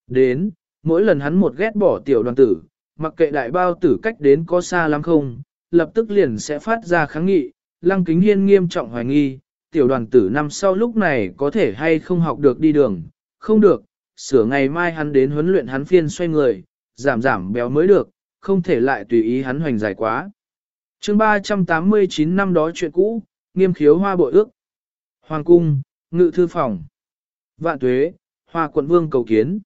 Đến, mỗi lần hắn một ghét bỏ tiểu đoàn tử, mặc kệ đại bao tử cách đến có xa lắm không, lập tức liền sẽ phát ra kháng nghị, Lăng Kính Hiên nghiêm trọng hoài nghi, tiểu đoàn tử năm sau lúc này có thể hay không học được đi đường, không được, sửa ngày mai hắn đến huấn luyện hắn phiên xoay người, giảm giảm béo mới được, không thể lại tùy ý hắn hoành dài quá. chương 389 năm đó chuyện cũ, nghiêm khiếu hoa bội ước. Hoàng cung, ngự thư phòng. Vạn tuế, hoa quận vương cầu kiến.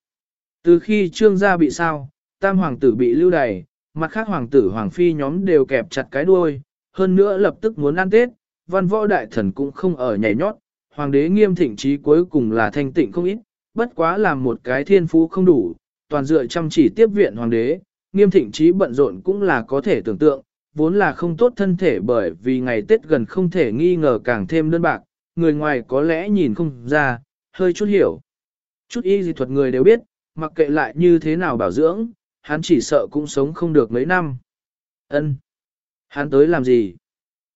Từ khi trương gia bị sao, tam hoàng tử bị lưu đày, mặt khác hoàng tử hoàng phi nhóm đều kẹp chặt cái đuôi, hơn nữa lập tức muốn ăn tết, văn võ đại thần cũng không ở nhảy nhót, hoàng đế nghiêm thịnh trí cuối cùng là thanh tịnh không ít, bất quá làm một cái thiên phú không đủ, toàn dựa chăm chỉ tiếp viện hoàng đế, nghiêm thịnh trí bận rộn cũng là có thể tưởng tượng, vốn là không tốt thân thể bởi vì ngày Tết gần không thể nghi ngờ càng thêm đơn bạc, người ngoài có lẽ nhìn không ra, hơi chút hiểu. Chút y dị thuật người đều biết, mặc kệ lại như thế nào bảo dưỡng, hắn chỉ sợ cũng sống không được mấy năm. Ân, Hắn tới làm gì?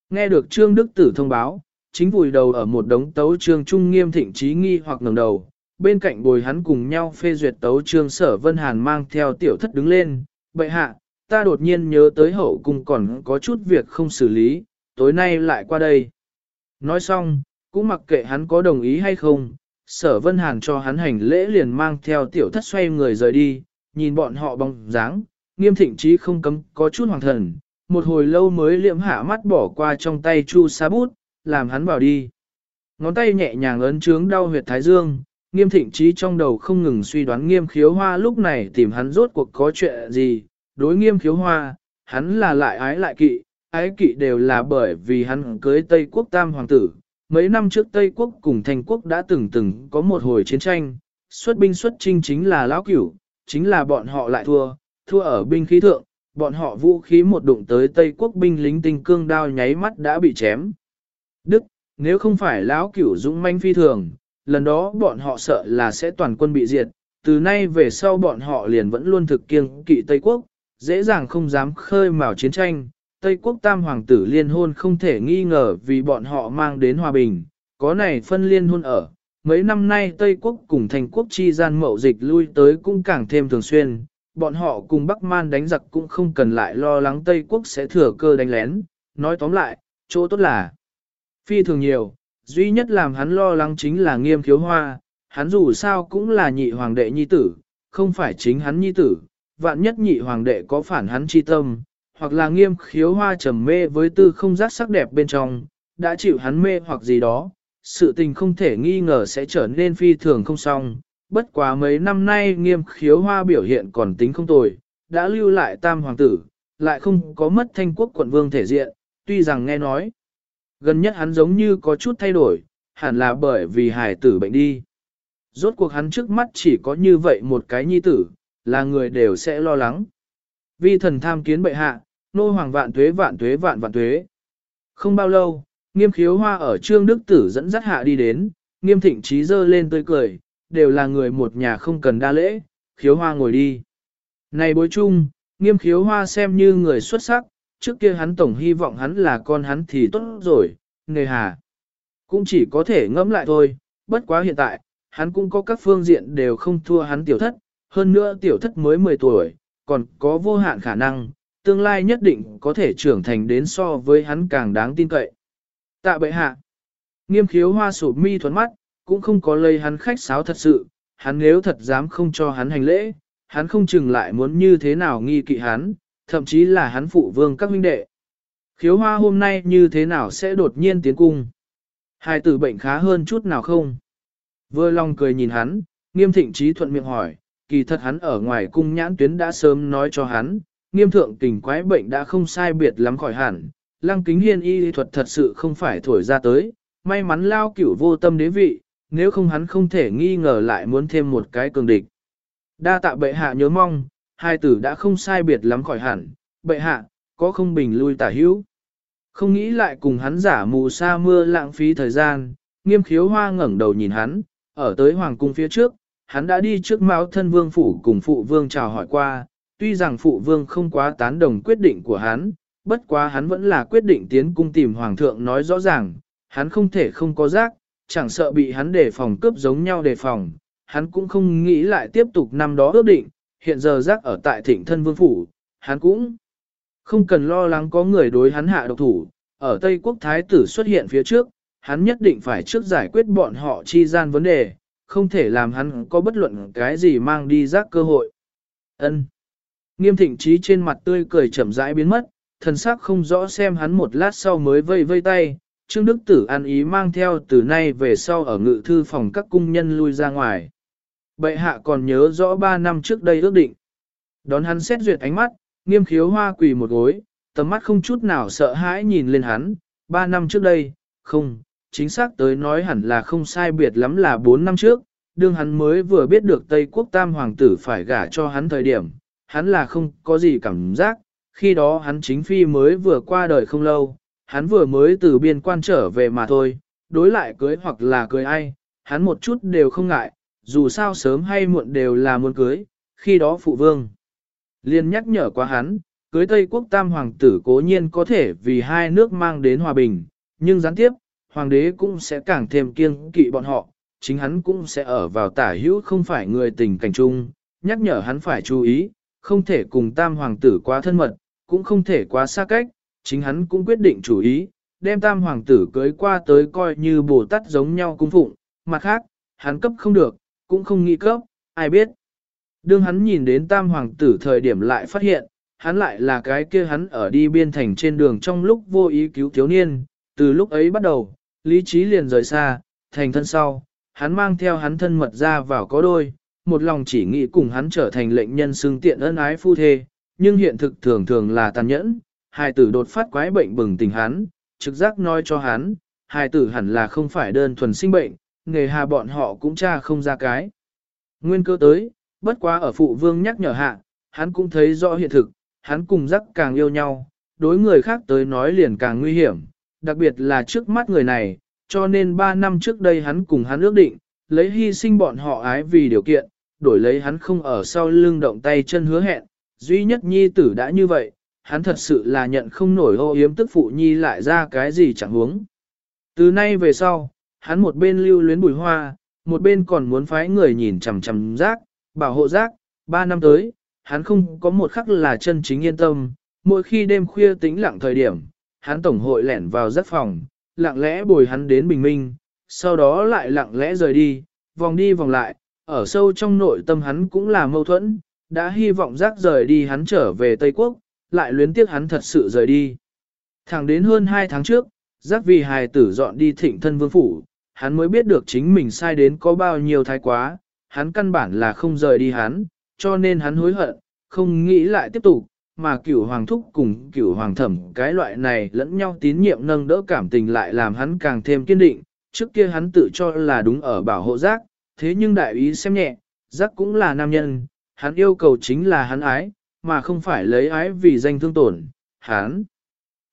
Nghe được Trương Đức Tử thông báo, chính vùi đầu ở một đống tấu trương trung nghiêm thịnh trí nghi hoặc ngẩng đầu, bên cạnh bồi hắn cùng nhau phê duyệt tấu trương sở Vân Hàn mang theo tiểu thất đứng lên, bệ hạ, ta đột nhiên nhớ tới hậu cung còn có chút việc không xử lý, tối nay lại qua đây. Nói xong, cũng mặc kệ hắn có đồng ý hay không, sở Vân Hàn cho hắn hành lễ liền mang theo tiểu thất xoay người rời đi, nhìn bọn họ bóng dáng, nghiêm thịnh trí không cấm có chút hoàng thần, một hồi lâu mới liệm hạ mắt bỏ qua trong tay chu sa bút, làm hắn vào đi. Ngón tay nhẹ nhàng ấn trướng đau huyệt thái dương, nghiêm thịnh trí trong đầu không ngừng suy đoán nghiêm khiếu hoa lúc này tìm hắn rốt cuộc có chuyện gì, đối nghiêm khiếu hoa, hắn là lại ái lại kỵ, ái kỵ đều là bởi vì hắn cưới Tây quốc tam hoàng tử. Mấy năm trước Tây quốc cùng thành quốc đã từng từng có một hồi chiến tranh, xuất binh xuất chinh chính là lão cửu, chính là bọn họ lại thua, thua ở binh khí thượng, bọn họ vũ khí một đụng tới Tây quốc binh lính tinh cương đao nháy mắt đã bị chém. Đức, nếu không phải lão cửu dũng manh phi thường, lần đó bọn họ sợ là sẽ toàn quân bị diệt, từ nay về sau bọn họ liền vẫn luôn thực kiêng kỵ Tây quốc, dễ dàng không dám khơi mào chiến tranh. Tây quốc tam hoàng tử liên hôn không thể nghi ngờ vì bọn họ mang đến hòa bình, có này phân liên hôn ở. Mấy năm nay Tây quốc cùng thành quốc chi gian mậu dịch lui tới cũng càng thêm thường xuyên, bọn họ cùng Bắc Man đánh giặc cũng không cần lại lo lắng Tây quốc sẽ thừa cơ đánh lén. Nói tóm lại, chỗ tốt là phi thường nhiều, duy nhất làm hắn lo lắng chính là nghiêm khiếu hoa, hắn dù sao cũng là nhị hoàng đệ nhi tử, không phải chính hắn nhi tử, vạn nhất nhị hoàng đệ có phản hắn chi tâm, hoặc là nghiêm khiếu hoa trầm mê với tư không giác sắc đẹp bên trong, đã chịu hắn mê hoặc gì đó, sự tình không thể nghi ngờ sẽ trở nên phi thường không xong. Bất quá mấy năm nay nghiêm khiếu hoa biểu hiện còn tính không tồi, đã lưu lại tam hoàng tử, lại không có mất thanh quốc quận vương thể diện, tuy rằng nghe nói. Gần nhất hắn giống như có chút thay đổi, hẳn là bởi vì hài tử bệnh đi. Rốt cuộc hắn trước mắt chỉ có như vậy một cái nhi tử, là người đều sẽ lo lắng. Vi thần tham kiến bệ hạ, nô hoàng vạn tuế vạn tuế vạn vạn tuế. Không bao lâu, nghiêm khiếu hoa ở trương đức tử dẫn dắt hạ đi đến, nghiêm thịnh trí dơ lên tươi cười, đều là người một nhà không cần đa lễ, khiếu hoa ngồi đi. Này bối chung, nghiêm khiếu hoa xem như người xuất sắc, trước kia hắn tổng hy vọng hắn là con hắn thì tốt rồi, nghề hà. Cũng chỉ có thể ngẫm lại thôi, bất quá hiện tại, hắn cũng có các phương diện đều không thua hắn tiểu thất, hơn nữa tiểu thất mới 10 tuổi, còn có vô hạn khả năng, tương lai nhất định có thể trưởng thành đến so với hắn càng đáng tin cậy. Tạ bệ hạ, nghiêm khiếu hoa sụp mi thuấn mắt, cũng không có lây hắn khách sáo thật sự, hắn nếu thật dám không cho hắn hành lễ, hắn không chừng lại muốn như thế nào nghi kỵ hắn, thậm chí là hắn phụ vương các huynh đệ. Khiếu hoa hôm nay như thế nào sẽ đột nhiên tiến cung? Hai tử bệnh khá hơn chút nào không? Vừa lòng cười nhìn hắn, nghiêm thịnh trí thuận miệng hỏi, kỳ thật hắn ở ngoài cung nhãn tuyến đã sớm nói cho hắn, nghiêm thượng tình quái bệnh đã không sai biệt lắm khỏi hẳn, lăng kính hiên y thuật thật sự không phải thổi ra tới, may mắn lao cửu vô tâm đế vị, nếu không hắn không thể nghi ngờ lại muốn thêm một cái cường địch. Đa tạ bệ hạ nhớ mong, hai tử đã không sai biệt lắm khỏi hẳn, bệ hạ, có không bình lui tả hữu. Không nghĩ lại cùng hắn giả mù sa mưa lãng phí thời gian, nghiêm khiếu hoa ngẩng đầu nhìn hắn, ở tới hoàng cung phía trước, hắn đã đi trước máu thân vương phủ cùng phụ vương chào hỏi qua, tuy rằng phụ vương không quá tán đồng quyết định của hắn, bất quá hắn vẫn là quyết định tiến cung tìm hoàng thượng nói rõ ràng, hắn không thể không có giác, chẳng sợ bị hắn đề phòng cướp giống nhau đề phòng, hắn cũng không nghĩ lại tiếp tục năm đó ước định, hiện giờ rác ở tại thịnh thân vương phủ, hắn cũng không cần lo lắng có người đối hắn hạ độc thủ, ở Tây Quốc Thái tử xuất hiện phía trước, hắn nhất định phải trước giải quyết bọn họ chi gian vấn đề, không thể làm hắn có bất luận cái gì mang đi rác cơ hội. Ân. Nghiêm thịnh trí trên mặt tươi cười chậm rãi biến mất, thần sắc không rõ xem hắn một lát sau mới vây vây tay, Trương Đức Tử ăn ý mang theo từ nay về sau ở ngự thư phòng các cung nhân lui ra ngoài. Bệ hạ còn nhớ rõ ba năm trước đây ước định. Đón hắn xét duyệt ánh mắt, nghiêm khiếu hoa quỳ một gối, tầm mắt không chút nào sợ hãi nhìn lên hắn, ba năm trước đây, không, chính xác tới nói hẳn là không sai biệt lắm là bốn năm trước, đương hắn mới vừa biết được Tây Quốc Tam Hoàng tử phải gả cho hắn thời điểm, hắn là không có gì cảm giác, khi đó hắn chính phi mới vừa qua đời không lâu, hắn vừa mới từ biên quan trở về mà thôi, đối lại cưới hoặc là cưới ai, hắn một chút đều không ngại, dù sao sớm hay muộn đều là muốn cưới, khi đó phụ vương. Liên nhắc nhở qua hắn, cưới Tây Quốc Tam Hoàng tử cố nhiên có thể vì hai nước mang đến hòa bình, nhưng gián tiếp, Hoàng đế cũng sẽ càng thêm kiêng kỵ bọn họ, chính hắn cũng sẽ ở vào tả hữu không phải người tình cảnh chung, nhắc nhở hắn phải chú ý, không thể cùng Tam Hoàng tử quá thân mật, cũng không thể quá xa cách, chính hắn cũng quyết định chủ ý, đem tam hoàng tử cưới qua tới coi như bồ tát giống nhau cung phụng, mặt khác, hắn cấp không được, cũng không nghĩ cấp, ai biết. Đương hắn nhìn đến tam hoàng tử thời điểm lại phát hiện, hắn lại là cái kia hắn ở đi biên thành trên đường trong lúc vô ý cứu thiếu niên, từ lúc ấy bắt đầu, lý trí liền rời xa, thành thân sau, hắn mang theo hắn thân mật ra vào có đôi, một lòng chỉ nghĩ cùng hắn trở thành lệnh nhân xương tiện ân ái phu thê, nhưng hiện thực thường thường là tàn nhẫn, hài tử đột phát quái bệnh bừng tỉnh hắn, trực giác nói cho hắn, hài tử hẳn là không phải đơn thuần sinh bệnh, nghề hà bọn họ cũng tra không ra cái. Nguyên cơ tới, bất quá ở phụ vương nhắc nhở hạ, hắn cũng thấy rõ hiện thực, hắn cùng giác càng yêu nhau, đối người khác tới nói liền càng nguy hiểm, đặc biệt là trước mắt người này, cho nên 3 năm trước đây hắn cùng hắn ước định, lấy hy sinh bọn họ ái vì điều kiện, đổi lấy hắn không ở sau lưng động tay chân hứa hẹn, duy nhất nhi tử đã như vậy, hắn thật sự là nhận không nổi ô yếm tức phụ nhi lại ra cái gì chẳng huống. Từ nay về sau, hắn một bên lưu luyến bùi hoa, một bên còn muốn phái người nhìn chằm chằm rác, bảo hộ rác, ba năm tới, hắn không có một khắc là chân chính yên tâm, mỗi khi đêm khuya tĩnh lặng thời điểm, hắn tổng hội lẻn vào rác phòng, lặng lẽ bồi hắn đến bình minh, sau đó lại lặng lẽ rời đi, vòng đi vòng lại, ở sâu trong nội tâm hắn cũng là mâu thuẫn, đã hy vọng rác rời đi hắn trở về Tây Quốc, lại luyến tiếc hắn thật sự rời đi. Thẳng đến hơn 2 tháng trước, giác vì hài tử dọn đi thịnh thân vương phủ, hắn mới biết được chính mình sai đến có bao nhiêu thái quá, hắn căn bản là không rời đi hắn, cho nên hắn hối hận, không nghĩ lại tiếp tục, mà cửu hoàng thúc cùng cửu hoàng thẩm cái loại này lẫn nhau tín nhiệm nâng đỡ cảm tình lại làm hắn càng thêm kiên định, trước kia hắn tự cho là đúng ở bảo hộ giác, thế nhưng đại ý xem nhẹ, giác cũng là nam nhân, hắn yêu cầu chính là hắn ái, mà không phải lấy ái vì danh thương tổn, hắn.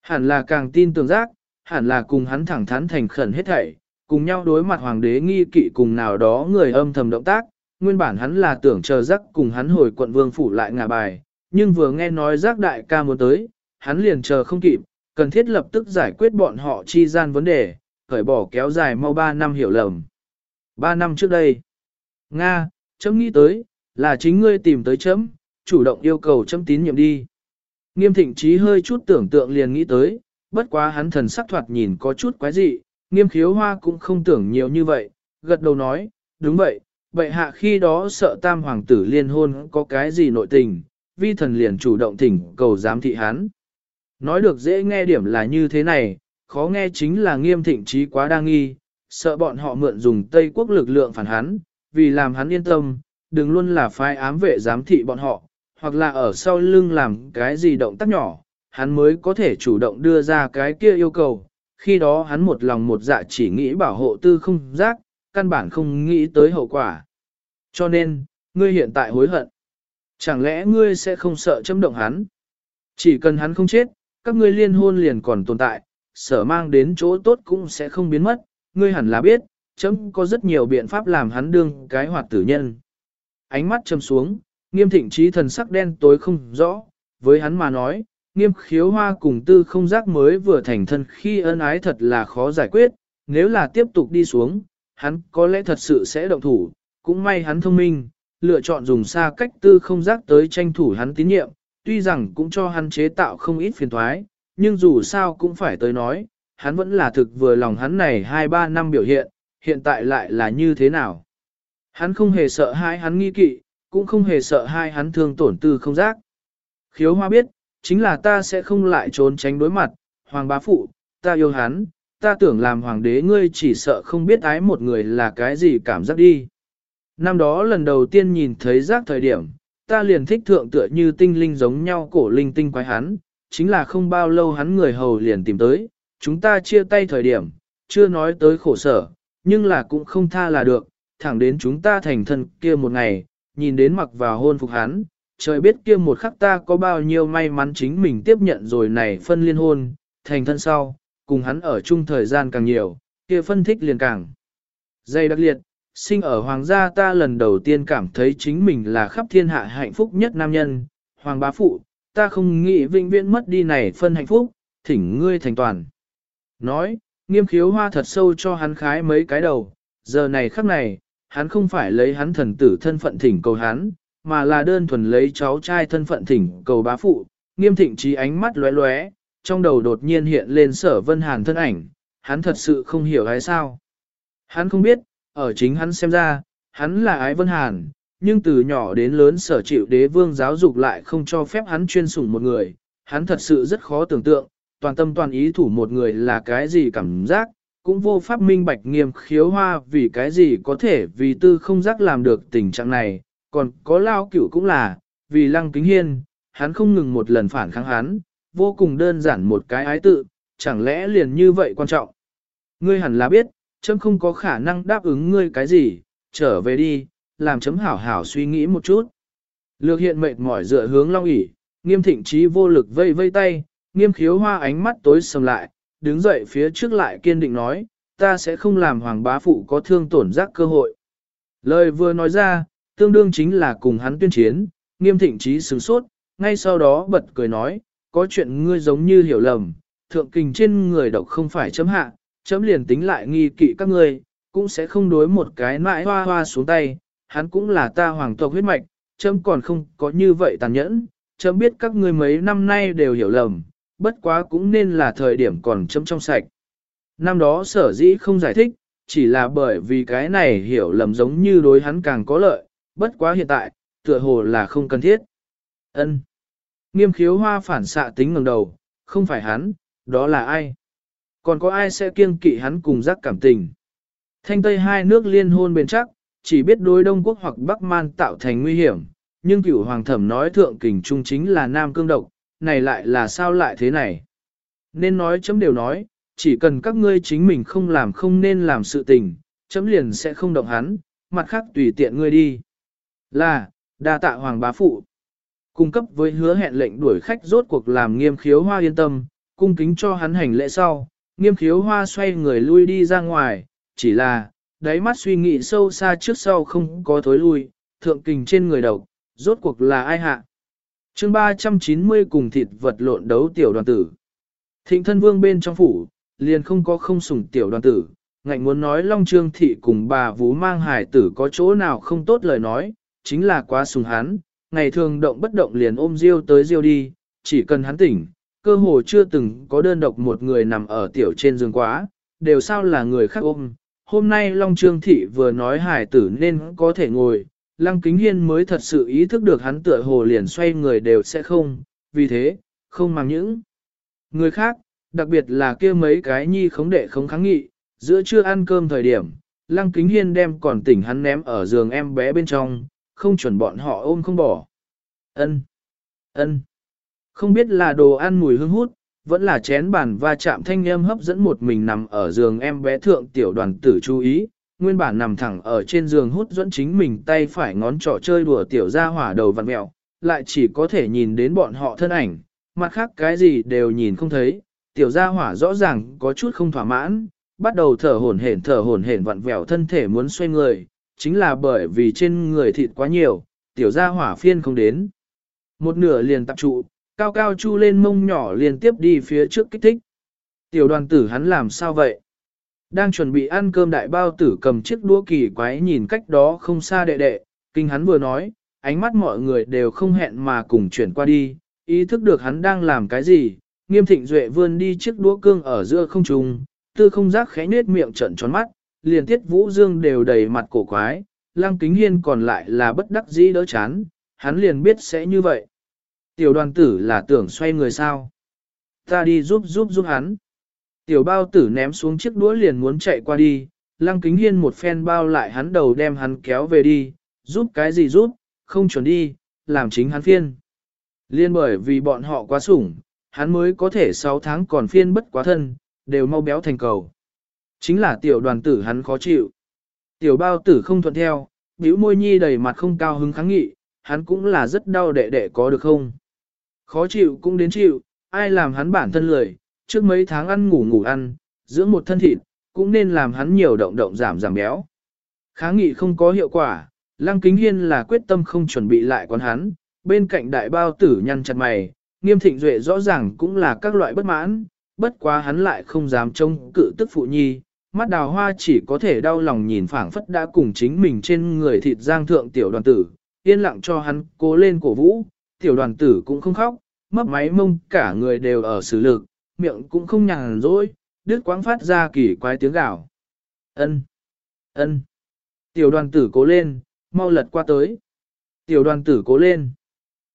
Hẳn là càng tin tưởng giác, hẳn là cùng hắn thẳng thắn thành khẩn hết thảy, cùng nhau đối mặt hoàng đế nghi kỵ cùng nào đó người âm thầm động tác, nguyên bản hắn là tưởng chờ giác cùng hắn hồi quận vương phủ lại ngả bài, nhưng vừa nghe nói giác đại ca muốn tới, hắn liền chờ không kịp, cần thiết lập tức giải quyết bọn họ chi gian vấn đề, khởi bỏ kéo dài mau 3 năm hiểu lầm. 3 năm trước đây, Nga, chấm nghĩ tới, là chính ngươi tìm tới chấm, chủ động yêu cầu chấm tín nhiệm đi. Nghiêm thịnh trí hơi chút tưởng tượng liền nghĩ tới, bất quá hắn thần sắc thoạt nhìn có chút quái dị, nghiêm khiếu hoa cũng không tưởng nhiều như vậy, gật đầu nói, đúng vậy, vậy hạ khi đó sợ tam hoàng tử liên hôn có cái gì nội tình, vi thần liền chủ động thỉnh cầu giám thị hắn. Nói được dễ nghe điểm là như thế này, khó nghe chính là nghiêm thịnh trí quá đa nghi, sợ bọn họ mượn dùng Tây quốc lực lượng phản hắn, vì làm hắn yên tâm, đừng luôn là phái ám vệ giám thị bọn họ, hoặc là ở sau lưng làm cái gì động tác nhỏ, hắn mới có thể chủ động đưa ra cái kia yêu cầu. Khi đó hắn một lòng một dạ chỉ nghĩ bảo hộ tư không giác, căn bản không nghĩ tới hậu quả. Cho nên, ngươi hiện tại hối hận. Chẳng lẽ ngươi sẽ không sợ châm động hắn? Chỉ cần hắn không chết, các ngươi liên hôn liền còn tồn tại, sở mang đến chỗ tốt cũng sẽ không biến mất. Ngươi hẳn là biết, chấm có rất nhiều biện pháp làm hắn đương cái hoạt tử nhân. Ánh mắt châm xuống, nghiêm thịnh trí thần sắc đen tối không rõ, với hắn mà nói, nghiêm khiếu hoa cùng tư không giác mới vừa thành thân khi ân ái thật là khó giải quyết, nếu là tiếp tục đi xuống, hắn có lẽ thật sự sẽ động thủ, cũng may hắn thông minh, lựa chọn dùng xa cách tư không giác tới tranh thủ hắn tín nhiệm, tuy rằng cũng cho hắn chế tạo không ít phiền thoái, nhưng dù sao cũng phải tới nói, hắn vẫn là thực vừa lòng hắn này 2-3 năm biểu hiện, hiện tại lại là như thế nào. Hắn không hề sợ hãi hắn nghi kỵ, cũng không hề sợ hai hắn thương tổn tư không giác. Khiếu hoa biết, chính là ta sẽ không lại trốn tránh đối mặt, hoàng bá phụ, ta yêu hắn, ta tưởng làm hoàng đế ngươi chỉ sợ không biết ái một người là cái gì cảm giác đi. Năm đó lần đầu tiên nhìn thấy giác thời điểm, ta liền thích thượng tựa như tinh linh giống nhau cổ linh tinh quái hắn, chính là không bao lâu hắn người hầu liền tìm tới, chúng ta chia tay thời điểm, chưa nói tới khổ sở, nhưng là cũng không tha là được, thẳng đến chúng ta thành thân kia một ngày, nhìn đến mặc vào hôn phục hắn, trời biết kia một khắc ta có bao nhiêu may mắn chính mình tiếp nhận rồi này phân liên hôn, thành thân sau, cùng hắn ở chung thời gian càng nhiều, kia phân thích liền càng. Dây đặc liệt, sinh ở hoàng gia ta lần đầu tiên cảm thấy chính mình là khắp thiên hạ hạnh phúc nhất nam nhân, hoàng bá phụ, ta không nghĩ vĩnh viễn mất đi này phân hạnh phúc, thỉnh ngươi thành toàn. Nói, nghiêm khiếu hoa thật sâu cho hắn khái mấy cái đầu, giờ này khắc này, hắn không phải lấy hắn thần tử thân phận thỉnh cầu hắn, mà là đơn thuần lấy cháu trai thân phận thỉnh cầu bá phụ, nghiêm thịnh trí ánh mắt lóe lóe, trong đầu đột nhiên hiện lên sở vân hàn thân ảnh, hắn thật sự không hiểu hay sao. Hắn không biết, ở chính hắn xem ra, hắn là ái vân hàn, nhưng từ nhỏ đến lớn sở chịu đế vương giáo dục lại không cho phép hắn chuyên sủng một người, hắn thật sự rất khó tưởng tượng, toàn tâm toàn ý thủ một người là cái gì cảm giác, cũng vô pháp minh bạch nghiêm khiếu hoa vì cái gì có thể vì tư không giác làm được tình trạng này, còn có lao cửu cũng là, vì lăng kính hiên, hắn không ngừng một lần phản kháng hắn, vô cùng đơn giản một cái ái tự, chẳng lẽ liền như vậy quan trọng. Ngươi hẳn là biết, chấm không có khả năng đáp ứng ngươi cái gì, trở về đi, làm chấm hảo hảo suy nghĩ một chút. Lược hiện mệt mỏi dựa hướng long ỉ, nghiêm thịnh trí vô lực vây vây tay, nghiêm khiếu hoa ánh mắt tối sầm lại, đứng dậy phía trước lại kiên định nói, ta sẽ không làm hoàng bá phụ có thương tổn giác cơ hội. Lời vừa nói ra, tương đương chính là cùng hắn tuyên chiến, nghiêm thịnh trí sướng sốt, ngay sau đó bật cười nói, có chuyện ngươi giống như hiểu lầm, thượng kình trên người độc không phải chấm hạ, chấm liền tính lại nghi kỵ các ngươi, cũng sẽ không đối một cái mãi hoa hoa xuống tay, hắn cũng là ta hoàng tộc huyết mạch, chấm còn không có như vậy tàn nhẫn, chấm biết các ngươi mấy năm nay đều hiểu lầm, bất quá cũng nên là thời điểm còn chấm trong sạch. Năm đó sở dĩ không giải thích, chỉ là bởi vì cái này hiểu lầm giống như đối hắn càng có lợi, bất quá hiện tại, tựa hồ là không cần thiết. Ân. Nghiêm khiếu hoa phản xạ tính ngẩng đầu, không phải hắn, đó là ai? Còn có ai sẽ kiêng kỵ hắn cùng giác cảm tình? Thanh Tây hai nước liên hôn bền chắc, chỉ biết đối Đông Quốc hoặc Bắc Man tạo thành nguy hiểm, nhưng cửu hoàng thẩm nói thượng kình trung chính là nam cương độc, này lại là sao lại thế này? Nên nói chấm đều nói, chỉ cần các ngươi chính mình không làm không nên làm sự tình, chấm liền sẽ không động hắn, mặt khác tùy tiện ngươi đi. Là, đa tạ hoàng bá phụ. Cung cấp với hứa hẹn lệnh đuổi khách rốt cuộc làm nghiêm khiếu hoa yên tâm, cung kính cho hắn hành lễ sau, nghiêm khiếu hoa xoay người lui đi ra ngoài, chỉ là, đáy mắt suy nghĩ sâu xa trước sau không có thối lui, thượng kình trên người đầu, rốt cuộc là ai hạ chương 390 cùng thịt vật lộn đấu tiểu đoàn tử. Thịnh thân vương bên trong phủ, liền không có không sủng tiểu đoàn tử, ngạnh muốn nói Long Trương Thị cùng bà Vú mang hải tử có chỗ nào không tốt lời nói, chính là quá sùng hắn, ngày thường động bất động liền ôm Diêu tới Diêu đi, chỉ cần hắn tỉnh, cơ hồ chưa từng có đơn độc một người nằm ở tiểu trên giường quá, đều sao là người khác ôm. Hôm nay Long Trương Thị vừa nói hải tử nên có thể ngồi, Lăng Kính Hiên mới thật sự ý thức được hắn tựa hồ liền xoay người đều sẽ không, vì thế, không mang những người khác, đặc biệt là kia mấy cái nhi khống đệ không kháng nghị, giữa trưa ăn cơm thời điểm, Lăng Kính Hiên đem còn tỉnh hắn ném ở giường em bé bên trong, không chuẩn bọn họ ôm không bỏ. Ân, ân, không biết là đồ ăn mùi hương hút, vẫn là chén bàn va chạm thanh âm hấp dẫn một mình nằm ở giường em bé thượng tiểu đoàn tử chú ý, nguyên bản nằm thẳng ở trên giường hút dẫn chính mình tay phải ngón trỏ chơi đùa tiểu ra hỏa đầu vặn mẹo, lại chỉ có thể nhìn đến bọn họ thân ảnh, mặt khác cái gì đều nhìn không thấy, tiểu gia hỏa rõ ràng có chút không thỏa mãn, bắt đầu thở hổn hển thở hổn hển vặn vẹo thân thể muốn xoay người, chính là bởi vì trên người thịt quá nhiều, tiểu gia hỏa phiên không đến. Một nửa liền tập trụ, cao cao chu lên mông nhỏ liên tiếp đi phía trước kích thích. Tiểu đoàn tử hắn làm sao vậy? Đang chuẩn bị ăn cơm đại bao tử cầm chiếc đũa kỳ quái nhìn cách đó không xa đệ đệ, kinh hắn vừa nói, ánh mắt mọi người đều không hẹn mà cùng chuyển qua đi, ý thức được hắn đang làm cái gì, nghiêm thịnh duệ vươn đi chiếc đũa cương ở giữa không trung, tư không giác khẽ nết miệng trận tròn mắt, liền tiết vũ dương đều đầy mặt cổ quái, lăng kính hiên còn lại là bất đắc dĩ đỡ chán, hắn liền biết sẽ như vậy. Tiểu đoàn tử là tưởng xoay người sao. Ta đi giúp giúp giúp hắn. Tiểu bao tử ném xuống chiếc đũa liền muốn chạy qua đi, lăng kính hiên một phen bao lại hắn đầu đem hắn kéo về đi, giúp cái gì giúp, không chuẩn đi, làm chính hắn phiên. Liên bởi vì bọn họ quá sủng, hắn mới có thể 6 tháng còn phiên bất quá thân, đều mau béo thành cầu. Chính là tiểu đoàn tử hắn khó chịu. Tiểu bao tử không thuận theo, bĩu môi nhi đầy mặt không cao hứng kháng nghị, hắn cũng là rất đau đệ đệ có được không. Khó chịu cũng đến chịu, ai làm hắn bản thân lười, trước mấy tháng ăn ngủ ngủ ăn, dưỡng một thân thịt, cũng nên làm hắn nhiều động động giảm giảm béo. Kháng nghị không có hiệu quả, Lăng Kính Hiên là quyết tâm không chuẩn bị lại quán hắn, bên cạnh đại bao tử nhăn chặt mày, nghiêm thịnh duệ rõ ràng cũng là các loại bất mãn, bất quá hắn lại không dám trông cự tức phụ nhi, mắt đào hoa chỉ có thể đau lòng nhìn phảng phất đã cùng chính mình trên người thịt giang thượng tiểu đoàn tử, yên lặng cho hắn cố lên cổ vũ, tiểu đoàn tử cũng không khóc, mấp máy mông cả người đều ở xử lực, miệng cũng không nhàn rỗi, đứt quáng phát ra kỳ quái tiếng gào. Ân, ân. Tiểu đoàn tử cố lên, mau lật qua tới. Tiểu đoàn tử cố lên.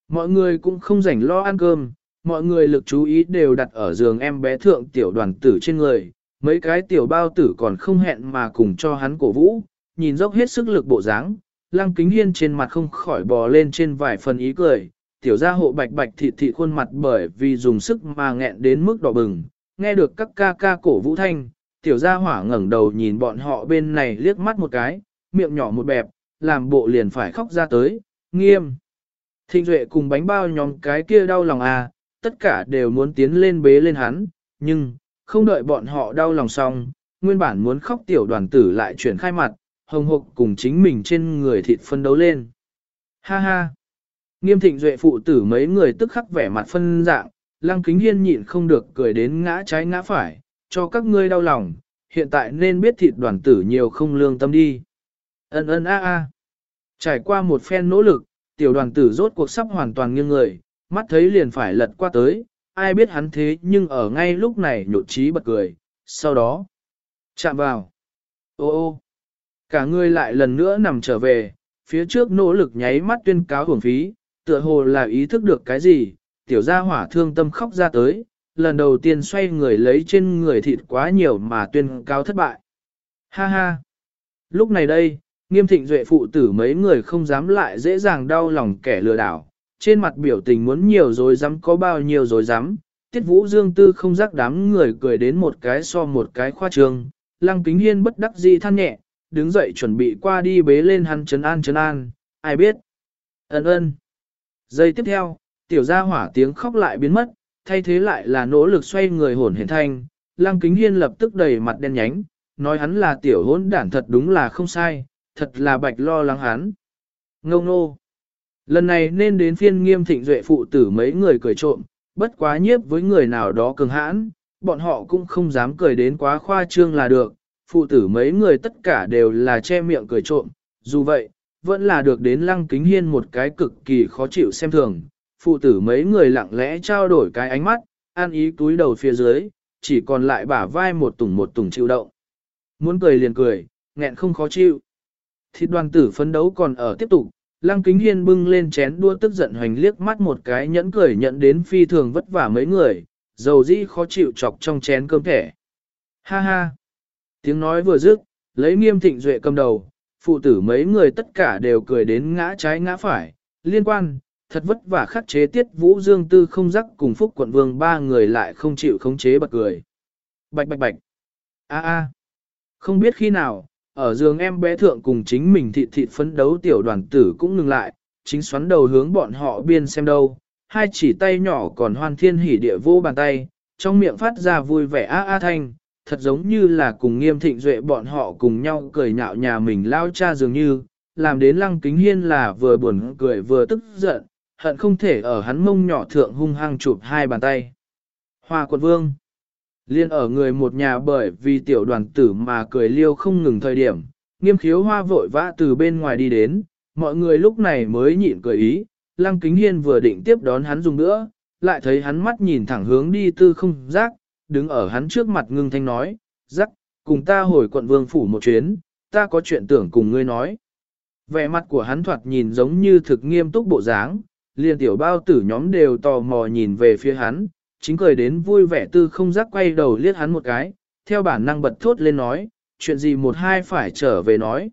Mọi người cũng không rảnh lo ăn cơm, mọi người lực chú ý đều đặt ở giường em bé thượng tiểu đoàn tử trên người. Mấy cái tiểu bao tử còn không hẹn mà cùng cho hắn cổ vũ, nhìn dốc hết sức lực bộ dáng, lăng kính hiên trên mặt không khỏi bò lên trên vài phần ý cười. Tiểu gia hộ bạch bạch thịt thị khuôn mặt bởi vì dùng sức mà nghẹn đến mức đỏ bừng, nghe được các ca ca cổ vũ thanh, tiểu gia hỏa ngẩng đầu nhìn bọn họ bên này liếc mắt một cái, miệng nhỏ một bẹp, làm bộ liền phải khóc ra tới, nghiêm. Thịnh Duệ cùng bánh bao nhóm cái kia đau lòng à, tất cả đều muốn tiến lên bế lên hắn, nhưng, không đợi bọn họ đau lòng xong, nguyên bản muốn khóc tiểu đoàn tử lại chuyển khai mặt, hồng hộc cùng chính mình trên người thịt phân đấu lên. Ha ha! Nghiêm thịnh Duệ phụ tử mấy người tức khắc vẻ mặt phân dạng, lăng kính hiên nhịn không được cười đến ngã trái ngã phải, cho các ngươi đau lòng, hiện tại nên biết thịt đoàn tử nhiều không lương tâm đi. Ân ân a a. Trải qua một phen nỗ lực, tiểu đoàn tử rốt cuộc sắp hoàn toàn nghiêng người, mắt thấy liền phải lật qua tới, ai biết hắn thế nhưng ở ngay lúc này nhột trí bật cười, sau đó, chạm vào. Ô ô, cả người lại lần nữa nằm trở về, phía trước nỗ lực nháy mắt tuyên cáo hưởng phí, tựa hồ là ý thức được cái gì, tiểu gia hỏa thương tâm khóc ra tới, lần đầu tiên xoay người lấy trên người thịt quá nhiều mà tuyên cao thất bại. Ha ha! Lúc này đây, nghiêm thịnh duệ phụ tử mấy người không dám lại dễ dàng đau lòng kẻ lừa đảo, trên mặt biểu tình muốn nhiều rồi dám có bao nhiêu rồi dám. Tiết Vũ Dương Tư không rắc đám người cười đến một cái so một cái khoa trương, Lăng Kính Hiên bất đắc dĩ than nhẹ, đứng dậy chuẩn bị qua đi bế lên hắn trấn an trấn an, ai biết. Ấn ơn. Giây tiếp theo, tiểu gia hỏa tiếng khóc lại biến mất, thay thế lại là nỗ lực xoay người hồn hiển thanh, Lăng Kính Hiên lập tức đầy mặt đen nhánh, nói hắn là tiểu hỗn đản thật đúng là không sai, thật là bạch lo lắng hắn. Ngông nô. Lần này nên đến phiên nghiêm thịnh duệ phụ tử mấy người cười trộm, bất quá nhiếp với người nào đó cường hãn, bọn họ cũng không dám cười đến quá khoa trương là được, phụ tử mấy người tất cả đều là che miệng cười trộm, dù vậy, vẫn là được đến lăng kính hiên một cái cực kỳ khó chịu xem thường, phụ tử mấy người lặng lẽ trao đổi cái ánh mắt, an ý túi đầu phía dưới, chỉ còn lại bả vai một tùng một tùng chịu động. Muốn cười liền cười, nghẹn không khó chịu. Thịt đoàn tử phấn đấu còn ở tiếp tục, lăng kính hiên bưng lên chén đua tức giận hoành liếc mắt một cái nhẫn cười nhận đến phi thường vất vả mấy người, dầu dĩ khó chịu chọc trong chén cơm thẻ. Ha ha! Tiếng nói vừa dứt, lấy nghiêm thịnh duệ cầm đầu, phụ tử mấy người tất cả đều cười đến ngã trái ngã phải, liên quan, thật vất vả khắc chế tiết vũ dương tư không rắc cùng phúc quận vương ba người lại không chịu khống chế bật cười. Bạch bạch bạch! A a! Không biết khi nào, ở giường em bé thượng cùng chính mình thịt thịt phấn đấu tiểu đoàn tử cũng ngừng lại, chính xoắn đầu hướng bọn họ biên xem đâu, hai chỉ tay nhỏ còn hoan thiên hỉ địa vô bàn tay, trong miệng phát ra vui vẻ a a thanh, thật giống như là cùng nghiêm thịnh duệ bọn họ cùng nhau cười nhạo nhà mình lao cha dường như, làm đến lăng kính hiên là vừa buồn cười vừa tức giận, hận không thể ở hắn mông nhỏ thượng hung hăng chụp hai bàn tay. Hoa quận vương Liên ở người một nhà bởi vì tiểu đoàn tử mà cười liêu không ngừng thời điểm, nghiêm khiếu hoa vội vã từ bên ngoài đi đến, mọi người lúc này mới nhịn cười ý, lăng kính hiên vừa định tiếp đón hắn dùng nữa, lại thấy hắn mắt nhìn thẳng hướng đi tư không giác, đứng ở hắn trước mặt ngưng thanh nói, rắc cùng ta hồi quận vương phủ một chuyến, ta có chuyện tưởng cùng ngươi nói. Vẻ mặt của hắn thoạt nhìn giống như thực nghiêm túc bộ dáng, liền tiểu bao tử nhóm đều tò mò nhìn về phía hắn, chính cười đến vui vẻ tư không giác quay đầu liếc hắn một cái, theo bản năng bật thốt lên nói, chuyện gì một hai phải trở về nói.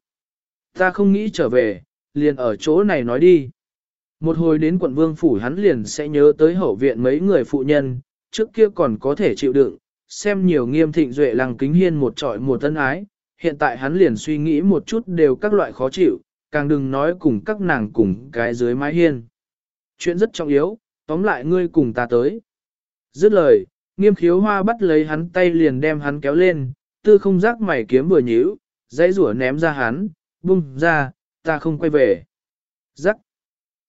Ta không nghĩ trở về, liền ở chỗ này nói đi. Một hồi đến quận vương phủ hắn liền sẽ nhớ tới hậu viện mấy người phụ nhân, trước kia còn có thể chịu đựng, xem nhiều nghiêm thịnh duệ lăng kính hiên một trọi một tân ái, hiện tại hắn liền suy nghĩ một chút đều các loại khó chịu, càng đừng nói cùng các nàng cùng cái dưới mái hiên. Chuyện rất trọng yếu, tóm lại ngươi cùng ta tới. Dứt lời, nghiêm khiếu hoa bắt lấy hắn tay liền đem hắn kéo lên, tư không giác mày kiếm vừa nhíu, dãy rủa ném ra hắn, bung ra, ta không quay về. Giác.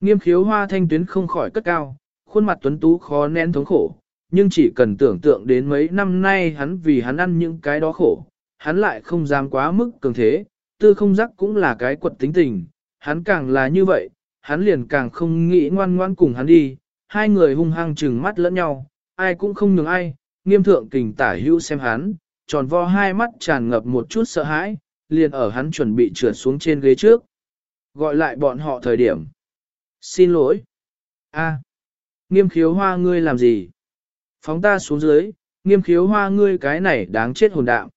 Nghiêm khiếu hoa thanh tuyến không khỏi cất cao, khuôn mặt tuấn tú khó nén thống khổ, nhưng chỉ cần tưởng tượng đến mấy năm nay hắn vì hắn ăn những cái đó khổ, hắn lại không dám quá mức cường thế, tư không giác cũng là cái quật tính tình, hắn càng là như vậy, hắn liền càng không nghĩ ngoan ngoan cùng hắn đi, hai người hung hăng trừng mắt lẫn nhau, ai cũng không nhường ai, nghiêm thượng kình tả hữu xem hắn, tròn vo hai mắt tràn ngập một chút sợ hãi, liền ở hắn chuẩn bị trượt xuống trên ghế trước. Gọi lại bọn họ thời điểm. Xin lỗi. a nghiêm khiếu hoa ngươi làm gì? Phóng ta xuống dưới, nghiêm khiếu hoa ngươi cái này đáng chết hồn đạo.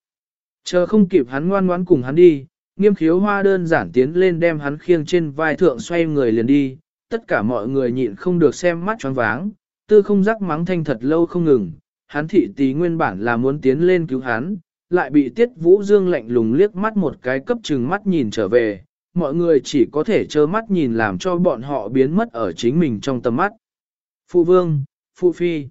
Chờ không kịp hắn ngoan ngoãn cùng hắn đi, nghiêm khiếu hoa đơn giản tiến lên đem hắn khiêng trên vai thượng xoay người liền đi, tất cả mọi người nhịn không được xem mắt choáng váng, tư không rắc mắng thanh thật lâu không ngừng, hắn thị tí nguyên bản là muốn tiến lên cứu hắn, lại bị tiết vũ dương lạnh lùng liếc mắt một cái cấp chừng mắt nhìn trở về, mọi người chỉ có thể trơ mắt nhìn làm cho bọn họ biến mất ở chính mình trong tầm mắt. Phụ vương, phụ phi.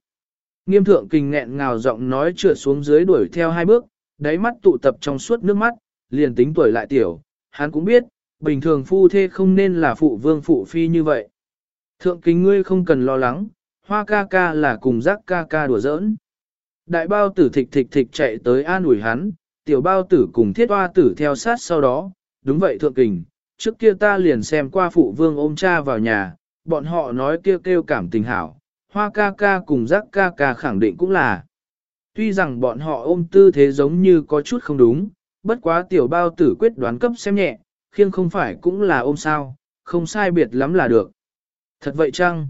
Nghiêm thượng kình nghẹn ngào giọng nói trượt xuống dưới đuổi theo hai bước, đáy mắt tụ tập trong suốt nước mắt, liền tính tuổi lại tiểu, hắn cũng biết, bình thường phu thê không nên là phụ vương phụ phi như vậy. Thượng kính ngươi không cần lo lắng, hoa ca ca là cùng giác ca ca đùa giỡn. Đại bao tử thịch thịch thịch chạy tới an ủi hắn, tiểu bao tử cùng thiết hoa tử theo sát sau đó, đúng vậy thượng kình, trước kia ta liền xem qua phụ vương ôm cha vào nhà, bọn họ nói kêu kêu cảm tình hảo, hoa ca ca cùng giác ca ca khẳng định cũng là. Tuy rằng bọn họ ôm tư thế giống như có chút không đúng, bất quá tiểu bao tử quyết đoán cấp xem nhẹ, khiêng không phải cũng là ôm sao, không sai biệt lắm là được. Thật vậy chăng?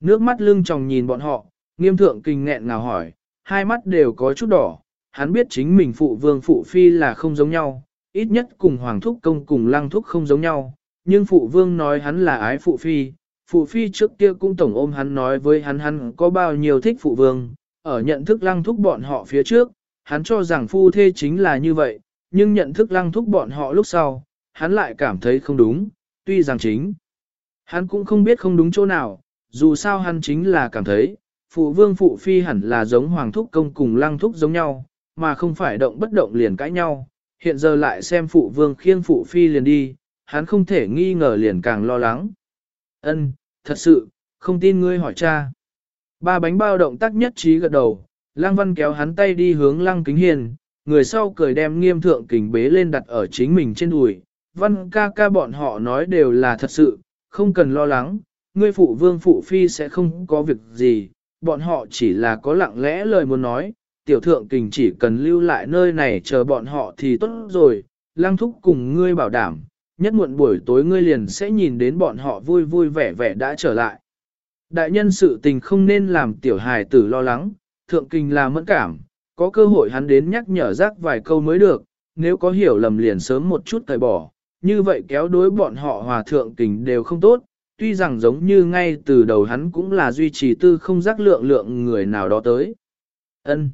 Nước mắt lưng tròng nhìn bọn họ, nghiêm thượng kinh nghẹn ngào hỏi, hai mắt đều có chút đỏ, hắn biết chính mình phụ vương phụ phi là không giống nhau, ít nhất cùng hoàng thúc công cùng lăng thúc không giống nhau, nhưng phụ vương nói hắn là ái phụ phi, phụ phi trước kia cũng tổng ôm hắn nói với hắn hắn có bao nhiêu thích phụ vương, ở nhận thức lăng thúc bọn họ phía trước, hắn cho rằng phu thê chính là như vậy, nhưng nhận thức lăng thúc bọn họ lúc sau, hắn lại cảm thấy không đúng, tuy rằng chính. Hắn cũng không biết không đúng chỗ nào, dù sao hắn chính là cảm thấy, phụ vương phụ phi hẳn là giống hoàng thúc công cùng lăng thúc giống nhau, mà không phải động bất động liền cãi nhau, hiện giờ lại xem phụ vương khiêng phụ phi liền đi, hắn không thể nghi ngờ liền càng lo lắng. Ân, thật sự, không tin ngươi hỏi cha. Ba bánh bao động tác nhất trí gật đầu, lăng văn kéo hắn tay đi hướng lăng kính hiền, người sau cười đem nghiêm thượng kình bế lên đặt ở chính mình trên đùi. Văn ca ca bọn họ nói đều là thật sự, không cần lo lắng, ngươi phụ vương phụ phi sẽ không có việc gì, bọn họ chỉ là có lặng lẽ lời muốn nói, tiểu thượng kình chỉ cần lưu lại nơi này chờ bọn họ thì tốt rồi, lăng thúc cùng ngươi bảo đảm, nhất muộn buổi tối ngươi liền sẽ nhìn đến bọn họ vui vui vẻ vẻ đã trở lại. Đại nhân sự tình không nên làm tiểu hài tử lo lắng, thượng kình là mẫn cảm, có cơ hội hắn đến nhắc nhở rác vài câu mới được, nếu có hiểu lầm liền sớm một chút tẩy bỏ, như vậy kéo đối bọn họ hòa thượng kình đều không tốt, tuy rằng giống như ngay từ đầu hắn cũng là duy trì tư không giác lượng lượng người nào đó tới. ân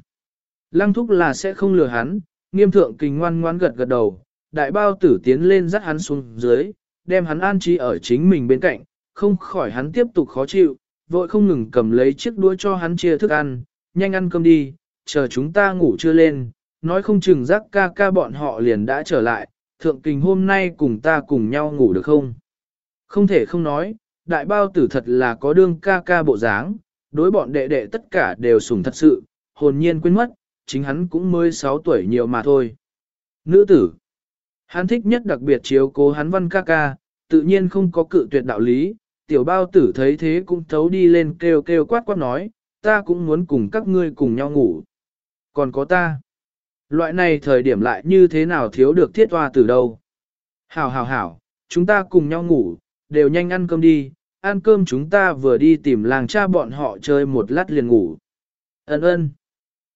Lăng thúc là sẽ không lừa hắn, nghiêm thượng kình ngoan ngoan gật gật đầu, đại bao tử tiến lên dắt hắn xuống dưới, đem hắn an trí ở chính mình bên cạnh, không khỏi hắn tiếp tục khó chịu, vội không ngừng cầm lấy chiếc đũa cho hắn chia thức ăn, nhanh ăn cơm đi, chờ chúng ta ngủ chưa lên, nói không chừng rắc ca ca bọn họ liền đã trở lại, thượng kình hôm nay cùng ta cùng nhau ngủ được không? Không thể không nói, đại bao tử thật là có đương ca ca bộ dáng, đối bọn đệ đệ tất cả đều sủng thật sự, hồn nhiên quên mất, chính hắn cũng mới 6 tuổi nhiều mà thôi. Nữ tử, hắn thích nhất đặc biệt chiếu cố hắn văn ca ca, tự nhiên không có cự tuyệt đạo lý, tiểu bao tử thấy thế cũng thấu đi lên kêu kêu quát quát nói, ta cũng muốn cùng các ngươi cùng nhau ngủ. Còn có ta. Loại này thời điểm lại như thế nào thiếu được thiết hoa từ đâu. Hảo hảo hảo, chúng ta cùng nhau ngủ, đều nhanh ăn cơm đi, ăn cơm chúng ta vừa đi tìm làng cha bọn họ chơi một lát liền ngủ. Ấn ơn.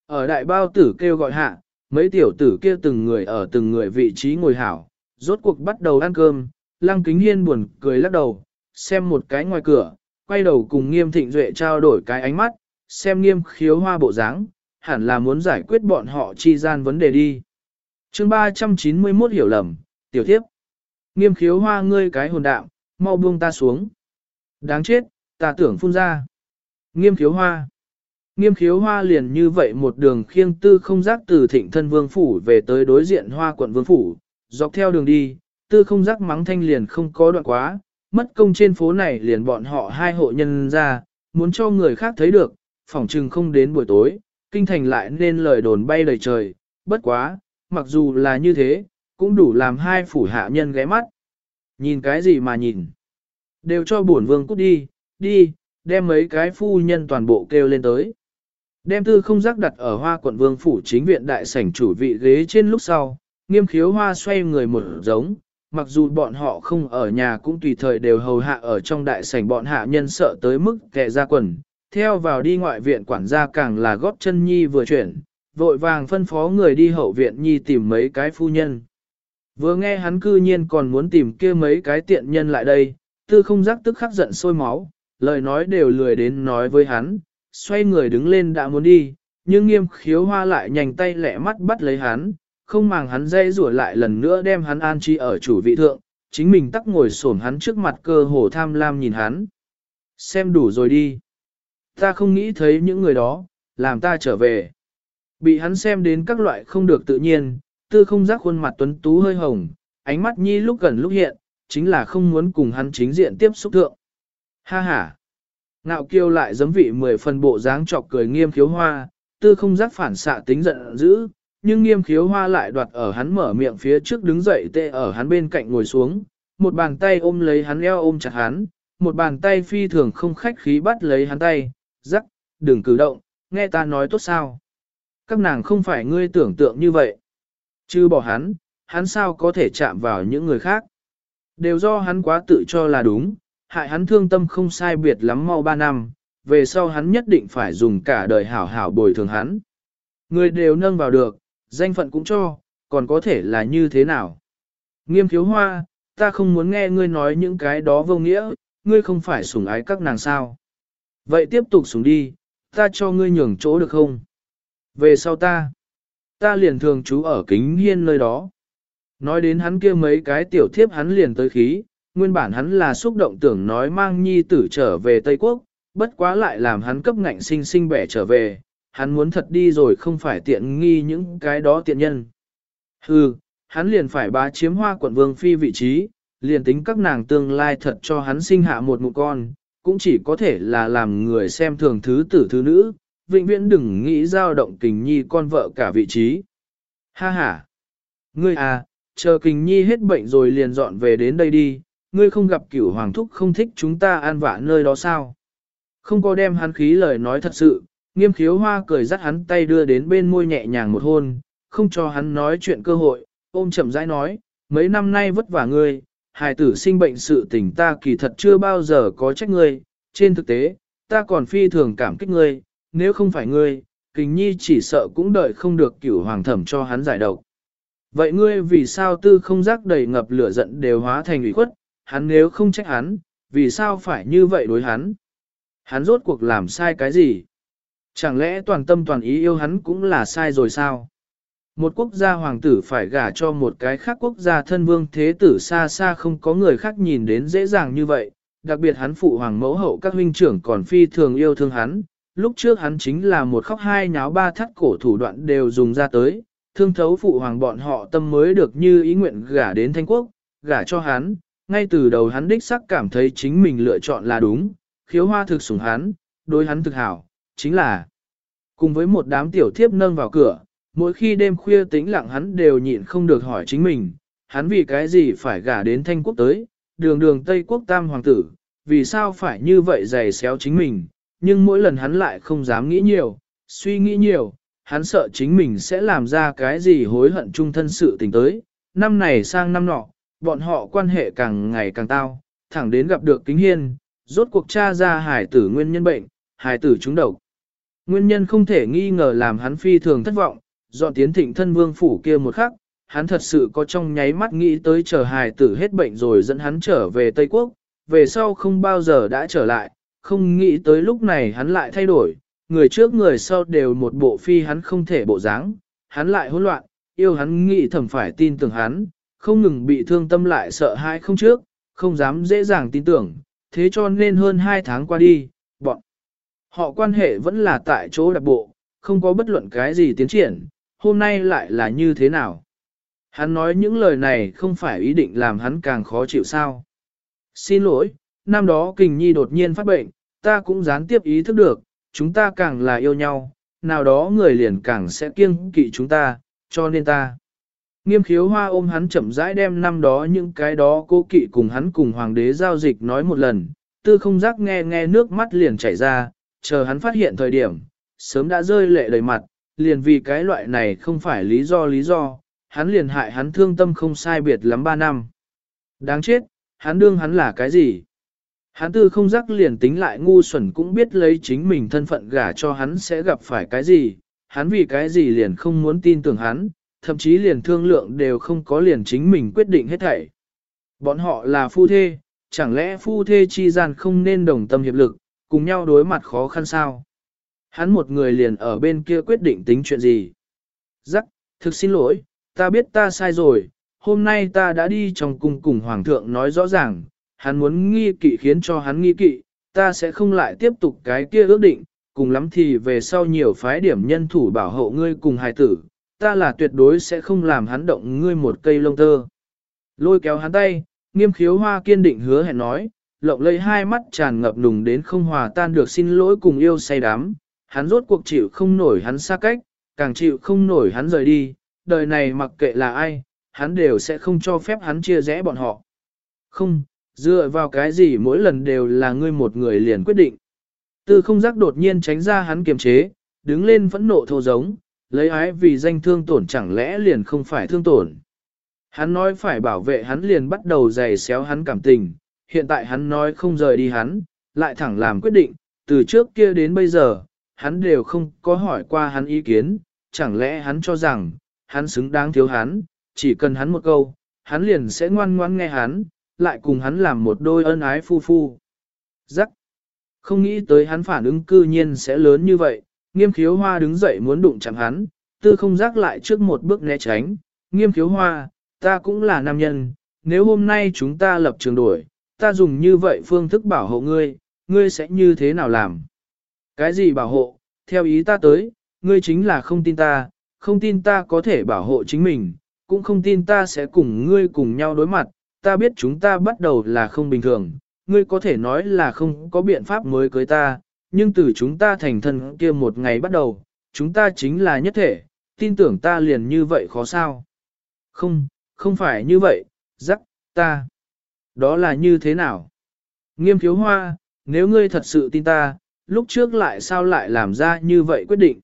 Ở đại bao tử kêu gọi hạ, mấy tiểu tử kia từng người ở từng người vị trí ngồi hảo, rốt cuộc bắt đầu ăn cơm, lăng kính hiên buồn cười lắc đầu, xem một cái ngoài cửa, quay đầu cùng nghiêm thịnh duệ trao đổi cái ánh mắt, xem nghiêm khiếu hoa bộ dáng, hẳn là muốn giải quyết bọn họ chi gian vấn đề đi. chương 391 hiểu lầm, tiểu thiếp. Nghiêm khiếu hoa ngươi cái hồn đạm, mau buông ta xuống. Đáng chết, ta tưởng phun ra. Nghiêm khiếu hoa. Nghiêm khiếu hoa liền như vậy một đường khiêng tư không giác từ thịnh thân vương phủ về tới đối diện hoa quận vương phủ, dọc theo đường đi, tư không giác mắng thanh liền không có đoạn quá, mất công trên phố này liền bọn họ hai hộ nhân ra, muốn cho người khác thấy được, phỏng chừng không đến buổi tối, kinh thành lại nên lời đồn bay đầy trời, bất quá, mặc dù là như thế, cũng đủ làm hai phủ hạ nhân ghé mắt. Nhìn cái gì mà nhìn? Đều cho bổn vương cút đi, đi, đem mấy cái phu nhân toàn bộ kêu lên tới. Đem tư không giác đặt ở hoa quận vương phủ chính viện đại sảnh chủ vị ghế trên lúc sau, nghiêm khiếu hoa xoay người một giống, mặc dù bọn họ không ở nhà cũng tùy thời đều hầu hạ ở trong đại sảnh bọn hạ nhân sợ tới mức kẻ ra quần, theo vào đi ngoại viện quản gia càng là góp chân nhi vừa chuyển, vội vàng phân phó người đi hậu viện nhi tìm mấy cái phu nhân. Vừa nghe hắn cư nhiên còn muốn tìm kia mấy cái tiện nhân lại đây, tư không giác tức khắc giận sôi máu, lời nói đều lười đến nói với hắn, xoay người đứng lên đã muốn đi, nhưng nghiêm khiếu hoa lại nhanh tay lẹ mắt bắt lấy hắn, không màng hắn dây rủa lại lần nữa đem hắn an trí ở chủ vị thượng, chính mình tắc ngồi xổm hắn trước mặt cơ hồ tham lam nhìn hắn. Xem đủ rồi đi. Ta không nghĩ thấy những người đó, làm ta trở về. Bị hắn xem đến các loại không được tự nhiên, tư không giác khuôn mặt tuấn tú hơi hồng, ánh mắt nhi lúc gần lúc hiện, chính là không muốn cùng hắn chính diện tiếp xúc thượng. Ha ha! Ngạo kiêu lại giấm vị mười phần bộ dáng chọc cười nghiêm khiếu hoa, tư không giác phản xạ tính giận dữ, nhưng nghiêm khiếu hoa lại đoạt ở hắn mở miệng phía trước đứng dậy tê ở hắn bên cạnh ngồi xuống, một bàn tay ôm lấy hắn eo ôm chặt hắn, một bàn tay phi thường không khách khí bắt lấy hắn tay, rắc, đừng cử động, nghe ta nói tốt sao. Các nàng không phải ngươi tưởng tượng như vậy. Chứ bỏ hắn, hắn sao có thể chạm vào những người khác. Đều do hắn quá tự cho là đúng, hại hắn thương tâm không sai biệt lắm mau ba năm, về sau hắn nhất định phải dùng cả đời hảo hảo bồi thường hắn. Người đều nâng vào được, danh phận cũng cho, còn có thể là như thế nào. Nghiêm thiếu hoa, ta không muốn nghe ngươi nói những cái đó vô nghĩa, ngươi không phải sủng ái các nàng sao. Vậy tiếp tục sủng đi, ta cho ngươi nhường chỗ được không? Về sau ta, ta liền thường trú ở kính hiên nơi đó. Nói đến hắn kia mấy cái tiểu thiếp hắn liền tới khí, nguyên bản hắn là xúc động tưởng nói mang nhi tử trở về Tây Quốc, bất quá lại làm hắn cấp ngạnh sinh sinh bẻ trở về, hắn muốn thật đi rồi không phải tiện nghi những cái đó tiện nhân. Hừ, hắn liền phải bá chiếm hoa quận vương phi vị trí, liền tính các nàng tương lai thật cho hắn sinh hạ một mụ con, cũng chỉ có thể là làm người xem thường thứ tử thứ nữ, vĩnh viễn đừng nghĩ giao động kình nhi con vợ cả vị trí. Ha ha! Ngươi à, chờ kình nhi hết bệnh rồi liền dọn về đến đây đi, ngươi không gặp cửu hoàng thúc không thích chúng ta an vạ nơi đó sao? Không có đem hắn khí lời nói thật sự, nghiêm khiếu hoa cười dắt hắn tay đưa đến bên môi nhẹ nhàng một hôn, không cho hắn nói chuyện cơ hội, ôm chậm rãi nói, mấy năm nay vất vả ngươi, hài tử sinh bệnh sự tình ta kỳ thật chưa bao giờ có trách ngươi, trên thực tế, ta còn phi thường cảm kích ngươi, nếu không phải ngươi, kình nhi chỉ sợ cũng đợi không được cửu hoàng thẩm cho hắn giải độc. Vậy ngươi vì sao tư không giác đầy ngập lửa giận đều hóa thành ủy khuất, hắn nếu không trách hắn, vì sao phải như vậy đối hắn? Hắn rốt cuộc làm sai cái gì? Chẳng lẽ toàn tâm toàn ý yêu hắn cũng là sai rồi sao? Một quốc gia hoàng tử phải gả cho một cái khác quốc gia thân vương thế tử xa xa không có người khác nhìn đến dễ dàng như vậy, đặc biệt hắn phụ hoàng mẫu hậu các huynh trưởng còn phi thường yêu thương hắn, lúc trước hắn chính là một khóc hai nháo ba thắt cổ thủ đoạn đều dùng ra tới, thương thấu phụ hoàng bọn họ tâm mới được như ý nguyện gả đến thanh quốc, gả cho hắn, ngay từ đầu hắn đích sắc cảm thấy chính mình lựa chọn là đúng, khiếu hoa thực sủng hắn, đối hắn thực hảo, chính là cùng với một đám tiểu thiếp nâng vào cửa, mỗi khi đêm khuya tĩnh lặng hắn đều nhịn không được hỏi chính mình, hắn vì cái gì phải gả đến thanh quốc tới, đường đường Tây quốc tam hoàng tử, vì sao phải như vậy dày xéo chính mình, nhưng mỗi lần hắn lại không dám nghĩ nhiều, suy nghĩ nhiều, hắn sợ chính mình sẽ làm ra cái gì hối hận chung thân sự tình tới, năm này sang năm nọ, bọn họ quan hệ càng ngày càng tao, thẳng đến gặp được kính hiên, rốt cuộc tra ra hải tử nguyên nhân bệnh, hải tử trúng độc. Nguyên nhân không thể nghi ngờ làm hắn phi thường thất vọng, dọn tiến thịnh thân vương phủ kia một khắc, hắn thật sự có trong nháy mắt nghĩ tới chờ hài tử hết bệnh rồi dẫn hắn trở về Tây Quốc, về sau không bao giờ đã trở lại, không nghĩ tới lúc này hắn lại thay đổi, người trước người sau đều một bộ phi hắn không thể bộ dáng, hắn lại hỗn loạn, yêu hắn nghĩ thầm phải tin tưởng hắn, không ngừng bị thương tâm lại sợ hãi không trước, không dám dễ dàng tin tưởng, thế cho nên hơn hai tháng qua đi, bọn họ quan hệ vẫn là tại chỗ đặc bộ, không có bất luận cái gì tiến triển, hôm nay lại là như thế nào. Hắn nói những lời này không phải ý định làm hắn càng khó chịu sao. Xin lỗi, năm đó kình nhi đột nhiên phát bệnh, ta cũng gián tiếp ý thức được, chúng ta càng là yêu nhau, nào đó người liền càng sẽ kiêng kỵ chúng ta, cho nên ta. Nghiêm khiếu hoa ôm hắn chậm rãi đem năm đó những cái đó cố kỵ cùng hắn cùng hoàng đế giao dịch nói một lần, tư không giác nghe nghe nước mắt liền chảy ra, chờ hắn phát hiện thời điểm, sớm đã rơi lệ đầy mặt, liền vì cái loại này không phải lý do lý do, hắn liền hại hắn thương tâm không sai biệt lắm ba năm. Đáng chết, hắn đương hắn là cái gì? Hắn tư không giác liền tính lại ngu xuẩn cũng biết lấy chính mình thân phận gả cho hắn sẽ gặp phải cái gì, hắn vì cái gì liền không muốn tin tưởng hắn, thậm chí liền thương lượng đều không có liền chính mình quyết định hết thảy. Bọn họ là phu thê, chẳng lẽ phu thê chi gian không nên đồng tâm hiệp lực, cùng nhau đối mặt khó khăn sao? Hắn một người liền ở bên kia quyết định tính chuyện gì? Giác, thực xin lỗi, ta biết ta sai rồi, hôm nay ta đã đi trong cung cùng hoàng thượng nói rõ ràng, hắn muốn nghi kỵ khiến cho hắn nghi kỵ, ta sẽ không lại tiếp tục cái kia ước định, cùng lắm thì về sau nhiều phái điểm nhân thủ bảo hộ ngươi cùng hài tử, ta là tuyệt đối sẽ không làm hắn động ngươi một cây lông tơ. Lôi kéo hắn tay, nghiêm khiếu hoa kiên định hứa hẹn nói, lộng lây hai mắt tràn ngập nùng đến không hòa tan được xin lỗi cùng yêu say đắm, hắn rốt cuộc chịu không nổi hắn xa cách, càng chịu không nổi hắn rời đi, đời này mặc kệ là ai, hắn đều sẽ không cho phép hắn chia rẽ bọn họ. Không, dựa vào cái gì mỗi lần đều là ngươi một người liền quyết định. Tư không giác đột nhiên tránh ra hắn kiềm chế, đứng lên phẫn nộ thô giống, lấy ái vì danh thương tổn chẳng lẽ liền không phải thương tổn. Hắn nói phải bảo vệ hắn liền bắt đầu giày xéo hắn cảm tình, hiện tại hắn nói không rời đi hắn, lại thẳng làm quyết định, từ trước kia đến bây giờ, hắn đều không có hỏi qua hắn ý kiến, chẳng lẽ hắn cho rằng, hắn xứng đáng thiếu hắn, chỉ cần hắn một câu, hắn liền sẽ ngoan ngoan nghe hắn, lại cùng hắn làm một đôi ân ái phu phu. Giắc! Không nghĩ tới hắn phản ứng cư nhiên sẽ lớn như vậy, nghiêm khiếu hoa đứng dậy muốn đụng chạm hắn, tư không Giác lại trước một bước né tránh, nghiêm khiếu hoa, ta cũng là nam nhân, nếu hôm nay chúng ta lập trường đổi, ta dùng như vậy phương thức bảo hộ ngươi, ngươi sẽ như thế nào làm? Cái gì bảo hộ, theo ý ta tới, ngươi chính là không tin ta, không tin ta có thể bảo hộ chính mình, cũng không tin ta sẽ cùng ngươi cùng nhau đối mặt, ta biết chúng ta bắt đầu là không bình thường, ngươi có thể nói là không có biện pháp mới cưới ta, nhưng từ chúng ta thành thân kia một ngày bắt đầu, chúng ta chính là nhất thể, tin tưởng ta liền như vậy khó sao. Không, không phải như vậy, rắc, ta. Đó là như thế nào? Nghiêm thiếu hoa, nếu ngươi thật sự tin ta, lúc trước lại sao lại làm ra như vậy quyết định?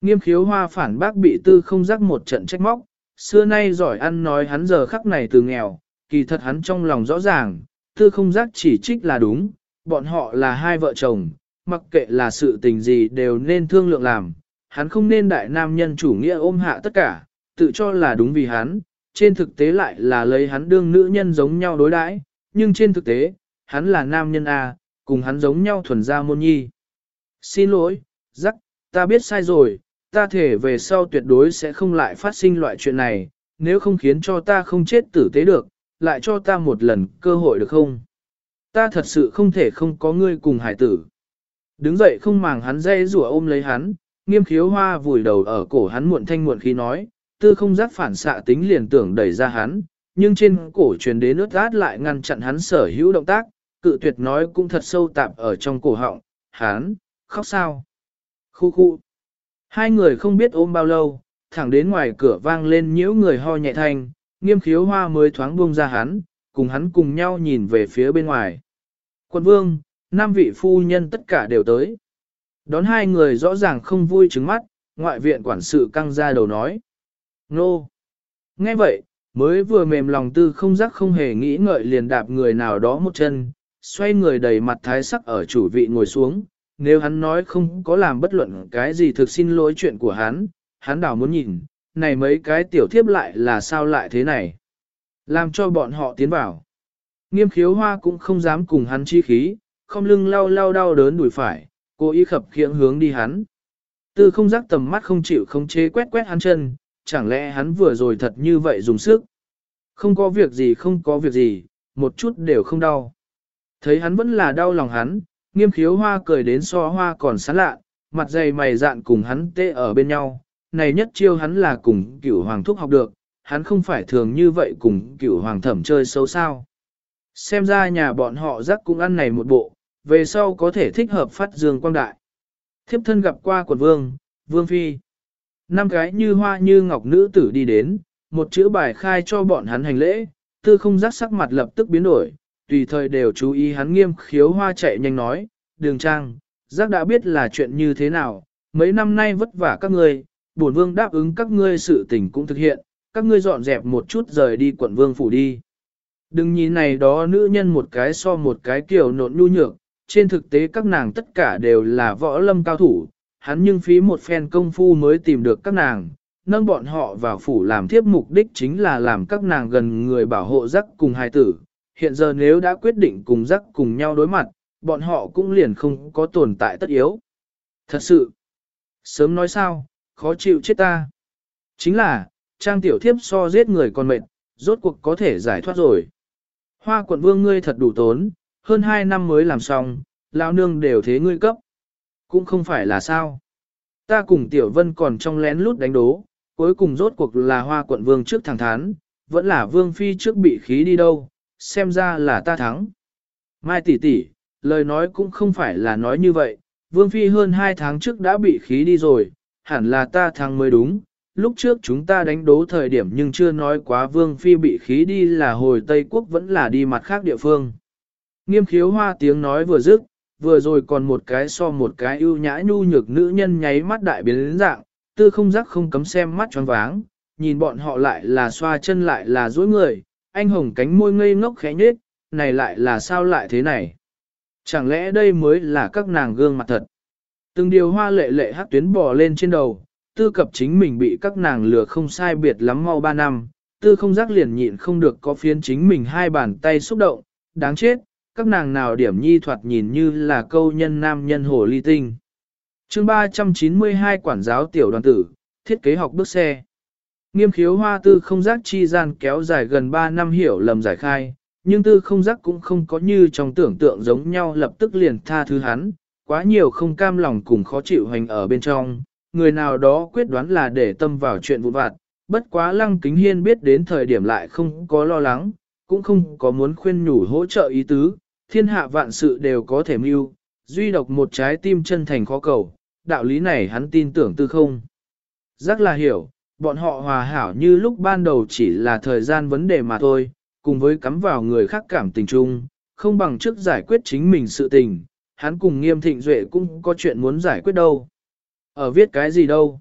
Nghiêm khiếu hoa phản bác bị tư không rắc một trận trách móc, xưa nay giỏi ăn nói hắn giờ khắc này từ nghèo, kỳ thật hắn trong lòng rõ ràng, tư không giác chỉ trích là đúng, bọn họ là hai vợ chồng, mặc kệ là sự tình gì đều nên thương lượng làm, hắn không nên đại nam nhân chủ nghĩa ôm hạ tất cả, tự cho là đúng vì hắn, trên thực tế lại là lấy hắn đương nữ nhân giống nhau đối đãi, nhưng trên thực tế, hắn là nam nhân A, cùng hắn giống nhau thuần gia môn nhi. Xin lỗi, rắc, ta biết sai rồi, ta thể về sau tuyệt đối sẽ không lại phát sinh loại chuyện này, nếu không khiến cho ta không chết tử tế được, lại cho ta một lần cơ hội được không? Ta thật sự không thể không có ngươi cùng hải tử. Đứng dậy không màng hắn dây rủa ôm lấy hắn, nghiêm khiếu hoa vùi đầu ở cổ hắn muộn thanh muộn khi nói, tư không giác phản xạ tính liền tưởng đẩy ra hắn, nhưng trên cổ truyền đến ướt át lại ngăn chặn hắn sở hữu động tác, cự tuyệt nói cũng thật sâu tạp ở trong cổ họng, hắn, khóc sao? Khu khu. Hai người không biết ôm bao lâu, thẳng đến ngoài cửa vang lên nhiễu người ho nhẹ thanh, nghiêm khiếu hoa mới thoáng buông ra hắn, cùng hắn cùng nhau nhìn về phía bên ngoài. quân vương, năm vị phu nhân tất cả đều tới. Đón hai người rõ ràng không vui trứng mắt, ngoại viện quản sự căng ra đầu nói. Nô! Nghe vậy, mới vừa mềm lòng tư không giác không hề nghĩ ngợi liền đạp người nào đó một chân, xoay người đầy mặt thái sắc ở chủ vị ngồi xuống. Nếu hắn nói không có làm bất luận cái gì thực xin lỗi chuyện của hắn, hắn đảo muốn nhìn, này mấy cái tiểu thiếp lại là sao lại thế này. Làm cho bọn họ tiến vào. Nghiêm khiếu hoa cũng không dám cùng hắn chi khí, không lưng lau lau đau đớn đùi phải, cố ý khập khiễng hướng đi hắn. Tư không giác tầm mắt không chịu không chế quét quét hắn chân, chẳng lẽ hắn vừa rồi thật như vậy dùng sức. Không có việc gì không có việc gì, một chút đều không đau. Thấy hắn vẫn là đau lòng hắn, nghiêm khiếu hoa cười đến so hoa còn sán lạ, mặt dày mày dạn cùng hắn tê ở bên nhau. Này nhất chiêu hắn là cùng cửu hoàng thúc học được, hắn không phải thường như vậy cùng cửu hoàng thẩm chơi xấu sao. Xem ra nhà bọn họ rắc cũng ăn này một bộ, về sau có thể thích hợp phát dương quang đại. Thiếp thân gặp qua quần vương, vương phi. Năm cái như hoa như ngọc nữ tử đi đến, một chữ bài khai cho bọn hắn hành lễ, tư không giác sắc mặt lập tức biến đổi, tùy thời đều chú ý hắn nghiêm khiếu hoa chạy nhanh nói, đường trang, giác đã biết là chuyện như thế nào, mấy năm nay vất vả các ngươi, bổn vương đáp ứng các ngươi sự tình cũng thực hiện, các ngươi dọn dẹp một chút rời đi quận vương phủ đi. Đừng nhìn này đó nữ nhân một cái so một cái kiểu nộn nhu nhược, trên thực tế các nàng tất cả đều là võ lâm cao thủ, hắn nhưng phí một phen công phu mới tìm được các nàng, nâng bọn họ vào phủ làm thiếp mục đích chính là làm các nàng gần người bảo hộ giác cùng hài tử. Hiện giờ nếu đã quyết định cùng giác cùng nhau đối mặt, bọn họ cũng liền không có tồn tại tất yếu. Thật sự, sớm nói sao, khó chịu chết ta. Chính là, trang tiểu thiếp so giết người còn mệt, rốt cuộc có thể giải thoát rồi. Hoa quận vương ngươi thật đủ tốn, hơn hai năm mới làm xong, lão nương đều thế ngươi cấp. Cũng không phải là sao. Ta cùng tiểu vân còn trong lén lút đánh đố, cuối cùng rốt cuộc là hoa quận vương trước thẳng thán, vẫn là vương phi trước bị khí đi đâu, xem ra là ta thắng. Mai tỷ tỷ, lời nói cũng không phải là nói như vậy, vương phi hơn hai tháng trước đã bị khí đi rồi, hẳn là ta thắng mới đúng. Lúc trước chúng ta đánh đố thời điểm nhưng chưa nói quá vương phi bị khí đi là hồi Tây Quốc vẫn là đi mặt khác địa phương. Nghiêm khiếu hoa tiếng nói vừa dứt, vừa rồi còn một cái so một cái ưu nhã nhu nhược nữ nhân nháy mắt đại biến đến dạng, tư không giác không cấm xem mắt tròn váng, nhìn bọn họ lại là xoa chân lại là duỗi người, anh hồng cánh môi ngây ngốc khẽ nhết, này lại là sao lại thế này? Chẳng lẽ đây mới là các nàng gương mặt thật? Từng điều hoa lệ lệ hát tuyến bò lên trên đầu, tư cập chính mình bị các nàng lừa không sai biệt lắm mau ba năm, tư không giác liền nhịn không được có phiến chính mình hai bàn tay xúc động, đáng chết, các nàng nào điểm nhi thoạt nhìn như là câu nhân nam nhân hồ ly tinh. chương 392 quản giáo tiểu đoàn tử, thiết kế học bước xe. Nghiêm khiếu hoa tư không giác chi gian kéo dài gần 3 năm hiểu lầm giải khai, nhưng tư không giác cũng không có như trong tưởng tượng giống nhau lập tức liền tha thứ hắn, quá nhiều không cam lòng cùng khó chịu hành ở bên trong, người nào đó quyết đoán là để tâm vào chuyện vụn vặt, bất quá lăng kính hiên biết đến thời điểm lại không có lo lắng, cũng không có muốn khuyên nhủ hỗ trợ ý tứ, thiên hạ vạn sự đều có thể mưu, duy độc một trái tim chân thành khó cầu, đạo lý này hắn tin tưởng tư không. Giác là hiểu, bọn họ hòa hảo như lúc ban đầu chỉ là thời gian vấn đề mà thôi, cùng với cắm vào người khác cảm tình chung, không bằng trước giải quyết chính mình sự tình, hắn cùng nghiêm thịnh duệ cũng có chuyện muốn giải quyết đâu. Ở viết cái gì đâu?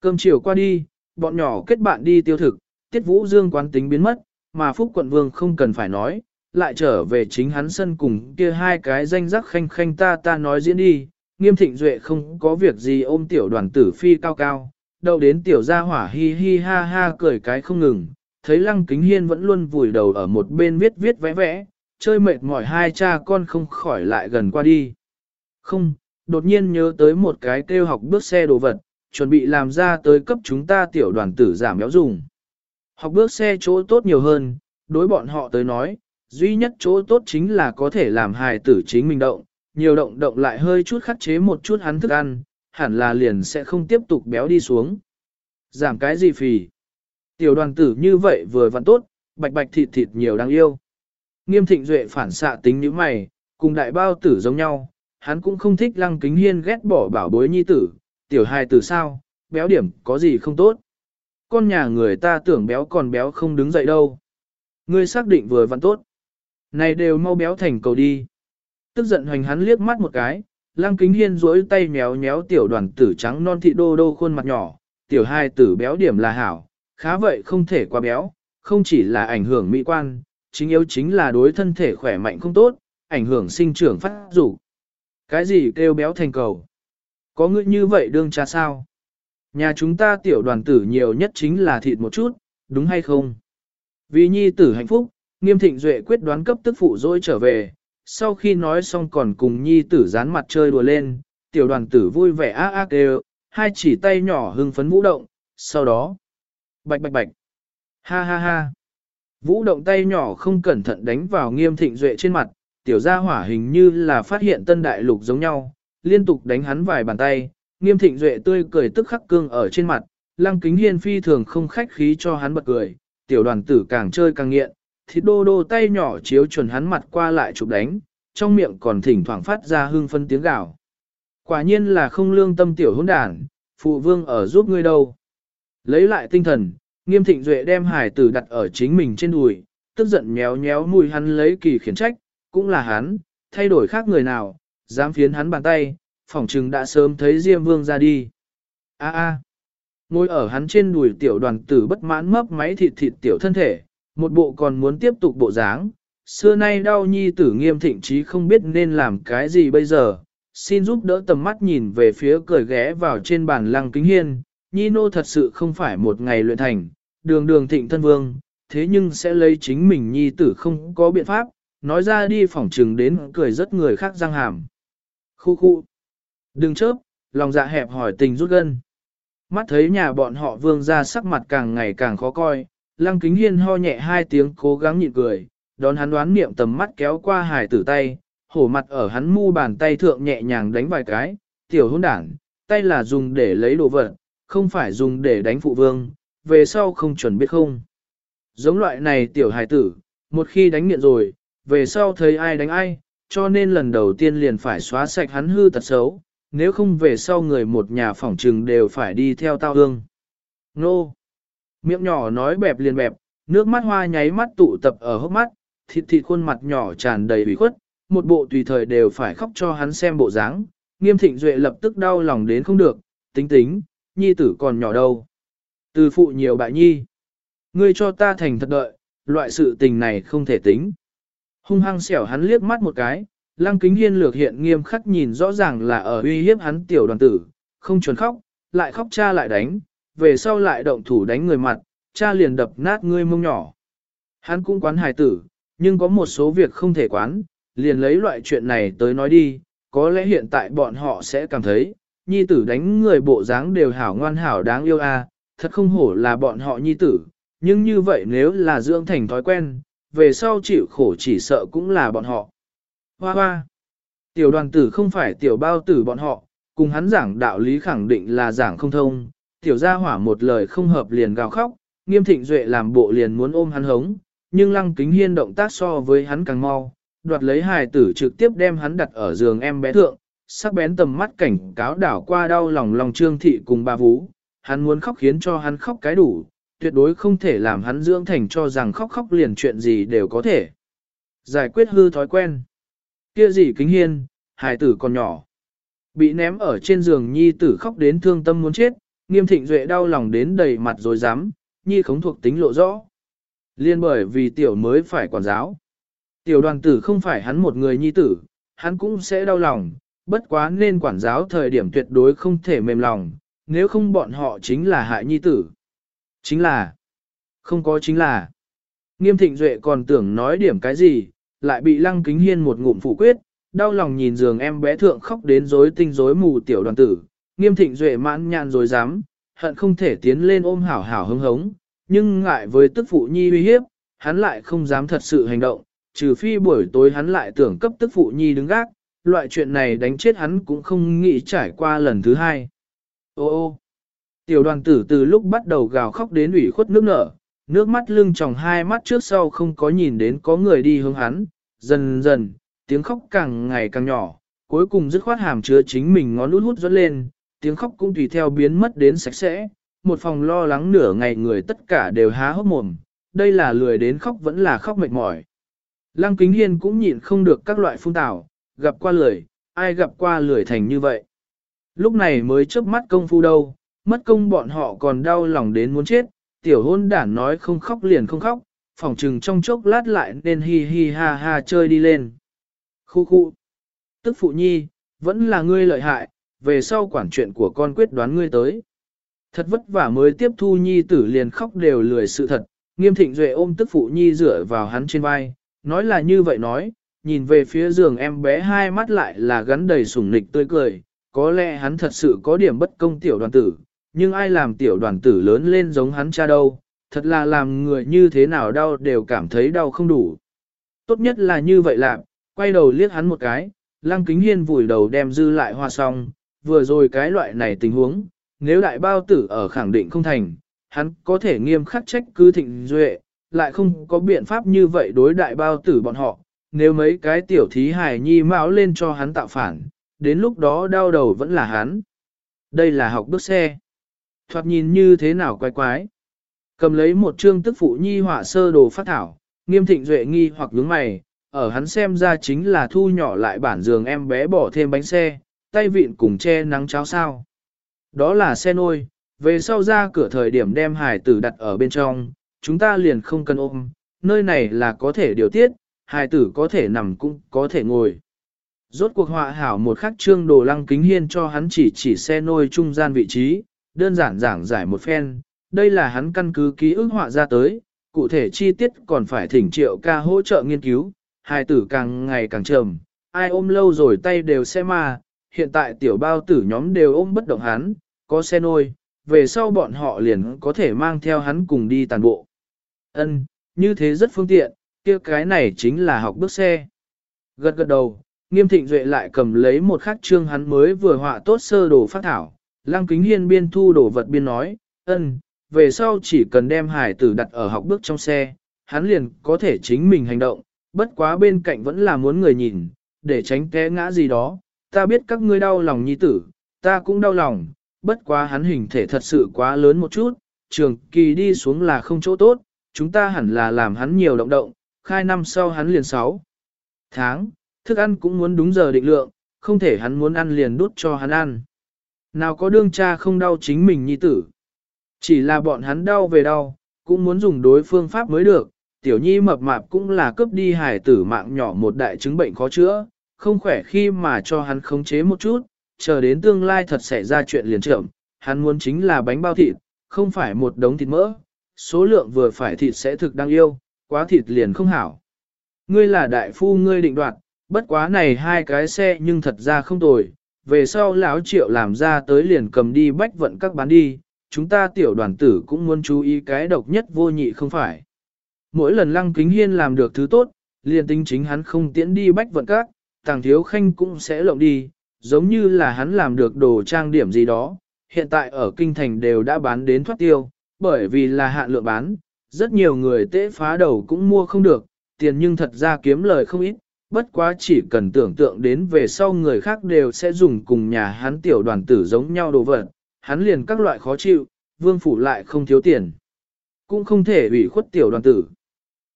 Cơm chiều qua đi, bọn nhỏ kết bạn đi tiêu thực, tiết vũ dương quán tính biến mất, mà Phúc quận vương không cần phải nói, lại trở về chính hắn sân cùng kia hai cái danh giác khanh khanh ta ta nói diễn đi, nghiêm thịnh duệ không có việc gì ôm tiểu đoàn tử phi cao cao, đâu đến tiểu gia hỏa hi hi ha ha cười cái không ngừng, thấy lăng kính hiên vẫn luôn vùi đầu ở một bên viết viết vẽ vẽ, chơi mệt mỏi hai cha con không khỏi lại gần qua đi. Không, đột nhiên nhớ tới một cái kêu học bước xe đồ vật, chuẩn bị làm ra tới cấp chúng ta tiểu đoàn tử giảm béo dùng. Học bước xe chỗ tốt nhiều hơn, đối bọn họ tới nói, duy nhất chỗ tốt chính là có thể làm hài tử chính mình động, nhiều động động lại hơi chút khắc chế một chút hắn thức ăn, hẳn là liền sẽ không tiếp tục béo đi xuống. Giảm cái gì phì? Tiểu đoàn tử như vậy vừa vặn tốt, bạch bạch thịt thịt nhiều đáng yêu. Nghiêm thịnh duệ phản xạ tính như mày, cùng đại bao tử giống nhau, hắn cũng không thích lăng kính hiên ghét bỏ bảo bối nhi tử, tiểu hài tử sao, béo điểm có gì không tốt. Con nhà người ta tưởng béo còn béo không đứng dậy đâu. Ngươi xác định vừa vặn tốt. Này đều mau béo thành cầu đi. Tức giận hoành hắn liếc mắt một cái, lăng kính hiên duỗi tay méo méo tiểu đoàn tử trắng non thị đô đô khuôn mặt nhỏ, tiểu hai tử béo điểm là hảo, khá vậy không thể quá béo, không chỉ là ảnh hưởng mỹ quan, chính yếu chính là đối thân thể khỏe mạnh không tốt, ảnh hưởng sinh trưởng phát dục. Cái gì kêu béo thành cầu? Có ngươi như vậy đương cha sao? Nhà chúng ta tiểu đoàn tử nhiều nhất chính là thịt một chút, đúng hay không? Vì nhi tử hạnh phúc, nghiêm thịnh duệ quyết đoán cấp tức phụ dỗi trở về, sau khi nói xong còn cùng nhi tử dán mặt chơi đùa lên, tiểu đoàn tử vui vẻ ác ác đều, hai chỉ tay nhỏ hưng phấn vũ động, sau đó, bạch bạch bạch, ha ha ha. Vũ động tay nhỏ không cẩn thận đánh vào nghiêm thịnh duệ trên mặt, tiểu gia hỏa hình như là phát hiện tân đại lục giống nhau, liên tục đánh hắn vài bàn tay, nghiêm thịnh duệ tươi cười tức khắc cương ở trên mặt, lăng kính hiên phi thường không khách khí cho hắn bật cười, tiểu đoàn tử càng chơi càng nghiện, thịt đô đô tay nhỏ chiếu chuẩn hắn mặt qua lại chụp đánh, trong miệng còn thỉnh thoảng phát ra hương phân tiếng gào. Quả nhiên là không lương tâm tiểu hỗn đản, phụ vương ở giúp ngươi đâu. Lấy lại tinh thần, nghiêm thịnh duệ đem hải tử đặt ở chính mình trên đùi, tức giận méo méo mùi hắn lấy kỳ khiển trách, cũng là hắn, thay đổi khác người nào, dám phiến hắn bàn tay, phỏng chừng đã sớm thấy Diêm Vương ra đi. A a, ngồi ở hắn trên đùi tiểu đoàn tử bất mãn mấp máy thịt thịt tiểu thân thể, một bộ còn muốn tiếp tục bộ dáng. Xưa nay đau nhi tử nghiêm thịnh trí không biết nên làm cái gì bây giờ, xin giúp đỡ tầm mắt nhìn về phía cười ghé vào trên bàn lăng kính hiên, nhi nô thật sự không phải một ngày luyện thành, đường đường thịnh thân vương, thế nhưng sẽ lấy chính mình nhi tử không có biện pháp, nói ra đi phỏng trừng đến cười rất người khác răng hàm. Khu khu. Đừng chớp, lòng dạ hẹp hỏi tình rút gân. Mắt thấy nhà bọn họ vương ra sắc mặt càng ngày càng khó coi, lăng kính hiên ho nhẹ hai tiếng cố gắng nhịn cười, đón hắn đoán niệm tầm mắt kéo qua hải tử tay, hổ mặt ở hắn mu bàn tay thượng nhẹ nhàng đánh vài cái, tiểu hôn đảng, tay là dùng để lấy đồ vật, không phải dùng để đánh phụ vương, về sau không chuẩn biết không. Giống loại này tiểu Hải tử, một khi đánh nghiện rồi, về sau thấy ai đánh ai, cho nên lần đầu tiên liền phải xóa sạch hắn hư tật xấu, nếu không về sau người một nhà phỏng trừng đều phải đi theo tao hương. Nô! Miệng nhỏ nói bẹp liền bẹp, nước mắt hoa nháy mắt tụ tập ở hốc mắt, thịt thịt khuôn mặt nhỏ tràn đầy ủy khuất, một bộ tùy thời đều phải khóc cho hắn xem bộ dáng. Nghiêm thịnh duệ lập tức đau lòng đến không được, tính tính, nhi tử còn nhỏ đâu. Từ phụ nhiều bại nhi. Ngươi cho ta thành thật đợi, loại sự tình này không thể tính. Hung hăng xẻo hắn liếc mắt một cái, lăng kính hiên lược hiện nghiêm khắc nhìn rõ ràng là ở uy hiếp hắn tiểu đoàn tử, không chuẩn khóc, lại khóc cha lại đánh, về sau lại động thủ đánh người mặt, cha liền đập nát ngươi mông nhỏ. Hắn cũng quán hài tử, nhưng có một số việc không thể quán, liền lấy loại chuyện này tới nói đi, có lẽ hiện tại bọn họ sẽ cảm thấy, nhi tử đánh người bộ dáng đều hảo ngoan hảo đáng yêu a, thật không hổ là bọn họ nhi tử, nhưng như vậy nếu là dưỡng thành thói quen, về sau chịu khổ chỉ sợ cũng là bọn họ. Hoa hoa! Tiểu đoàn tử không phải tiểu bao tử bọn họ, cùng hắn giảng đạo lý khẳng định là giảng không thông, tiểu gia hỏa một lời không hợp liền gào khóc, nghiêm thịnh duệ làm bộ liền muốn ôm hắn hống, nhưng lăng kính hiên động tác so với hắn càng mau, đoạt lấy hài tử trực tiếp đem hắn đặt ở giường em bé thượng, sắc bén tầm mắt cảnh cáo đảo qua đau lòng lòng trương thị cùng ba vũ, hắn muốn khóc khiến cho hắn khóc cái đủ, tuyệt đối không thể làm hắn dưỡng thành cho rằng khóc khóc liền chuyện gì đều có thể. Giải quyết hư thói quen. Kia gì kính hiên, hài tử còn nhỏ. Bị ném ở trên giường nhi tử khóc đến thương tâm muốn chết, nghiêm thịnh duệ đau lòng đến đầy mặt rồi dám, nhi không thuộc tính lộ rõ. Liên bởi vì tiểu mới phải quản giáo. Tiểu đoàn tử không phải hắn một người nhi tử, hắn cũng sẽ đau lòng, bất quá nên quản giáo thời điểm tuyệt đối không thể mềm lòng, nếu không bọn họ chính là hại nhi tử. Chính là, không có chính là. Nghiêm thịnh duệ còn tưởng nói điểm cái gì, lại bị lăng kính hiên một ngụm phủ quyết, đau lòng nhìn giường em bé thượng khóc đến rối tinh rối mù tiểu đoàn tử. Nghiêm thịnh duệ mãn nhàn rồi dám, hận không thể tiến lên ôm hảo hảo hứng hống, nhưng ngại với tức phụ nhi uy hiếp, hắn lại không dám thật sự hành động, trừ phi buổi tối hắn lại tưởng cấp tức phụ nhi đứng gác, loại chuyện này đánh chết hắn cũng không nghĩ trải qua lần thứ hai. Ô ô, tiểu đoàn tử từ lúc bắt đầu gào khóc đến ủy khuất nước nở, nước mắt lưng tròng hai mắt trước sau không có nhìn đến có người đi hướng hắn, dần dần, tiếng khóc càng ngày càng nhỏ, cuối cùng dứt khoát hàm chứa chính mình ngón út hút dẫn lên, tiếng khóc cũng tùy theo biến mất đến sạch sẽ, một phòng lo lắng nửa ngày người tất cả đều há hốc mồm, đây là lười đến khóc vẫn là khóc mệt mỏi. Lăng Kính Hiên cũng nhịn không được các loại phun tảo, gặp qua lười, ai gặp qua lười thành như vậy. Lúc này mới chớp mắt công phu đâu, mất công bọn họ còn đau lòng đến muốn chết, tiểu hôn đản nói không khóc liền không khóc, phòng trừng trong chốc lát lại nên hi hi ha ha chơi đi lên. Khu khu. Tức phụ nhi, vẫn là ngươi lợi hại, về sau quản chuyện của con quyết đoán ngươi tới. Thật vất vả mới tiếp thu nhi tử liền khóc đều lười sự thật, nghiêm thịnh duệ ôm tức phụ nhi dựa vào hắn trên vai, nói là như vậy nói, nhìn về phía giường em bé hai mắt lại là gắn đầy sủng nịch tươi cười, có lẽ hắn thật sự có điểm bất công tiểu đoàn tử, nhưng ai làm tiểu đoàn tử lớn lên giống hắn cha đâu, thật là làm người như thế nào đau đều cảm thấy đau không đủ. Tốt nhất là như vậy làm, quay đầu liếc hắn một cái, lăng kính hiên vùi đầu đem dư lại hoa xong, vừa rồi cái loại này tình huống, nếu đại bao tử ở khẳng định không thành, hắn có thể nghiêm khắc trách cứ thịnh duệ, lại không có biện pháp như vậy đối đại bao tử bọn họ, nếu mấy cái tiểu thí hài nhi mạo lên cho hắn tạo phản, đến lúc đó đau đầu vẫn là hắn. Đây là học bước xe. Thoạt nhìn như thế nào quái quái. Cầm lấy một chương tức phụ nhi họa sơ đồ phát thảo, nghiêm thịnh duệ nghi hoặc nhướng mày, ở hắn xem ra chính là thu nhỏ lại bản giường em bé bỏ thêm bánh xe, tay vịn cùng che nắng cháo sao. Đó là xe nôi, về sau ra cửa thời điểm đem hải tử đặt ở bên trong, chúng ta liền không cần ôm, nơi này là có thể điều tiết, hải tử có thể nằm cũng có thể ngồi. Rốt cuộc họa hảo một khắc trương đồ lăng kính hiên cho hắn chỉ chỉ xe nôi trung gian vị trí, đơn giản giảng giải một phen, đây là hắn căn cứ ký ức họa ra tới, cụ thể chi tiết còn phải thỉnh triệu ca hỗ trợ nghiên cứu, hài tử càng ngày càng trầm, ai ôm lâu rồi tay đều sẽ ma, hiện tại tiểu bao tử nhóm đều ôm bất động hắn, có xe nôi, về sau bọn họ liền có thể mang theo hắn cùng đi tàn bộ. Ân, như thế rất phương tiện, kia cái này chính là học bước xe. Gật gật đầu, nghiêm thịnh duệ lại cầm lấy một khắc trương hắn mới vừa họa tốt sơ đồ phát thảo, lăng kính hiên biên thu đồ vật biên nói, ân, về sau chỉ cần đem hải tử đặt ở học bước trong xe, hắn liền có thể chính mình hành động, bất quá bên cạnh vẫn là muốn người nhìn, để tránh té ngã gì đó, ta biết các ngươi đau lòng nhi tử, ta cũng đau lòng, bất quá hắn hình thể thật sự quá lớn một chút, trường kỳ đi xuống là không chỗ tốt, chúng ta hẳn là làm hắn nhiều động động, khai năm sau hắn liền 6 tháng, thức ăn cũng muốn đúng giờ định lượng, không thể hắn muốn ăn liền đút cho hắn ăn. Nào có đương cha không đau chính mình nhi tử. Chỉ là bọn hắn đau về đau, cũng muốn dùng đối phương pháp mới được, tiểu nhi mập mạp cũng là cướp đi hải tử mạng nhỏ một đại chứng bệnh khó chữa, không khỏe khi mà cho hắn khống chế một chút, chờ đến tương lai thật xảy ra chuyện liền trưởng, hắn muốn chính là bánh bao thịt, không phải một đống thịt mỡ, số lượng vừa phải thịt sẽ thực đáng yêu, quá thịt liền không hảo. Ngươi là đại phu ngươi định đoạt, bất quá này hai cái xe nhưng thật ra không tồi, về sau lão triệu làm ra tới liền cầm đi bách vận các bán đi, chúng ta tiểu đoàn tử cũng muốn chú ý cái độc nhất vô nhị không phải. Mỗi lần lăng kính hiên làm được thứ tốt, liền tính chính hắn không tiễn đi bách vận các, tàng thiếu khanh cũng sẽ lộng đi, giống như là hắn làm được đồ trang điểm gì đó, hiện tại ở kinh thành đều đã bán đến thoát tiêu, bởi vì là hạn lượng bán, rất nhiều người tế phá đầu cũng mua không được, tiền nhưng thật ra kiếm lời không ít, bất quá chỉ cần tưởng tượng đến về sau người khác đều sẽ dùng cùng nhà hắn tiểu đoàn tử giống nhau đồ vật, hắn liền các loại khó chịu, vương phủ lại không thiếu tiền. Cũng không thể ủy khuất tiểu đoàn tử.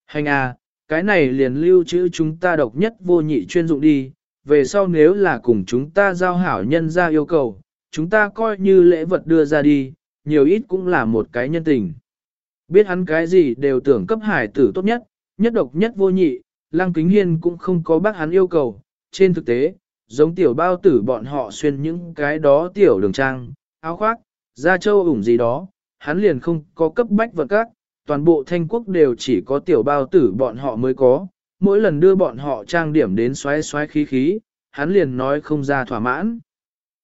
Hành à, cái này liền lưu trữ chúng ta độc nhất vô nhị chuyên dụng đi, về sau nếu là cùng chúng ta giao hảo nhân ra yêu cầu, chúng ta coi như lễ vật đưa ra đi, nhiều ít cũng là một cái nhân tình. Biết hắn cái gì đều tưởng cấp hải tử tốt nhất, nhất độc nhất vô nhị, Lăng Kính Hiên cũng không có bác hắn yêu cầu, trên thực tế, giống tiểu bao tử bọn họ xuyên những cái đó tiểu đường trang, áo khoác, da châu ủng gì đó, hắn liền không có cấp bách vật các, toàn bộ thanh quốc đều chỉ có tiểu bao tử bọn họ mới có, mỗi lần đưa bọn họ trang điểm đến xoáy xoáy khí khí, hắn liền nói không ra thỏa mãn.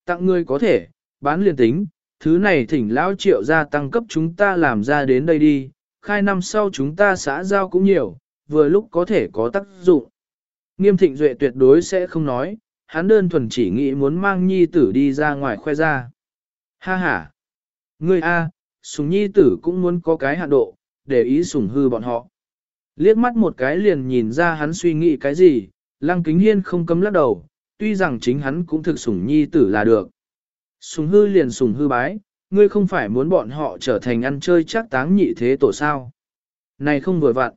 Tặng ngươi có thể, bán liền tính, thứ này thỉnh lão triệu gia tăng cấp chúng ta làm ra đến đây đi, khai năm sau chúng ta xã giao cũng nhiều, vừa lúc có thể có tác dụng. Nghiêm thịnh duệ tuyệt đối sẽ không nói, hắn đơn thuần chỉ nghĩ muốn mang nhi tử đi ra ngoài khoe ra. Ha ha! Ngươi A, sùng nhi tử cũng muốn có cái hạn độ, để ý sủng hư bọn họ. Liếc mắt một cái liền nhìn ra hắn suy nghĩ cái gì, lăng kính hiên không cấm lắc đầu, tuy rằng chính hắn cũng thực sủng nhi tử là được. Sùng hư liền sùng hư bái, ngươi không phải muốn bọn họ trở thành ăn chơi chắc táng nhị thế tổ sao. Này không vừa vặn.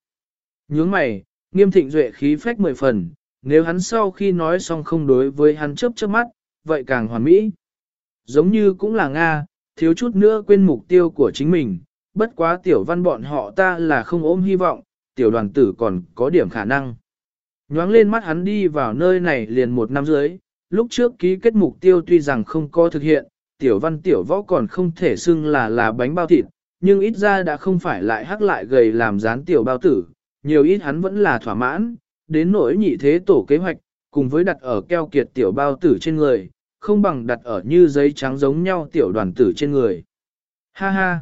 Nhướng mày, nghiêm thịnh duệ khí phách mười phần, nếu hắn sau khi nói xong không đối với hắn chớp chớp mắt, vậy càng hoàn mỹ. Giống như cũng là Nga, thiếu chút nữa quên mục tiêu của chính mình, bất quá tiểu văn bọn họ ta là không ôm hy vọng, tiểu đoàn tử còn có điểm khả năng. Nhoáng lên mắt hắn đi vào nơi này liền một năm dưới, lúc trước ký kết mục tiêu tuy rằng không có thực hiện, tiểu văn tiểu võ còn không thể xưng là là bánh bao thịt, nhưng ít ra đã không phải lại hắc lại gầy làm dán tiểu bao tử, nhiều ít hắn vẫn là thỏa mãn, đến nỗi nhị thế tổ kế hoạch, cùng với đặt ở keo kiệt tiểu bao tử trên người, không bằng đặt ở như giấy trắng giống nhau tiểu đoàn tử trên người. Ha ha!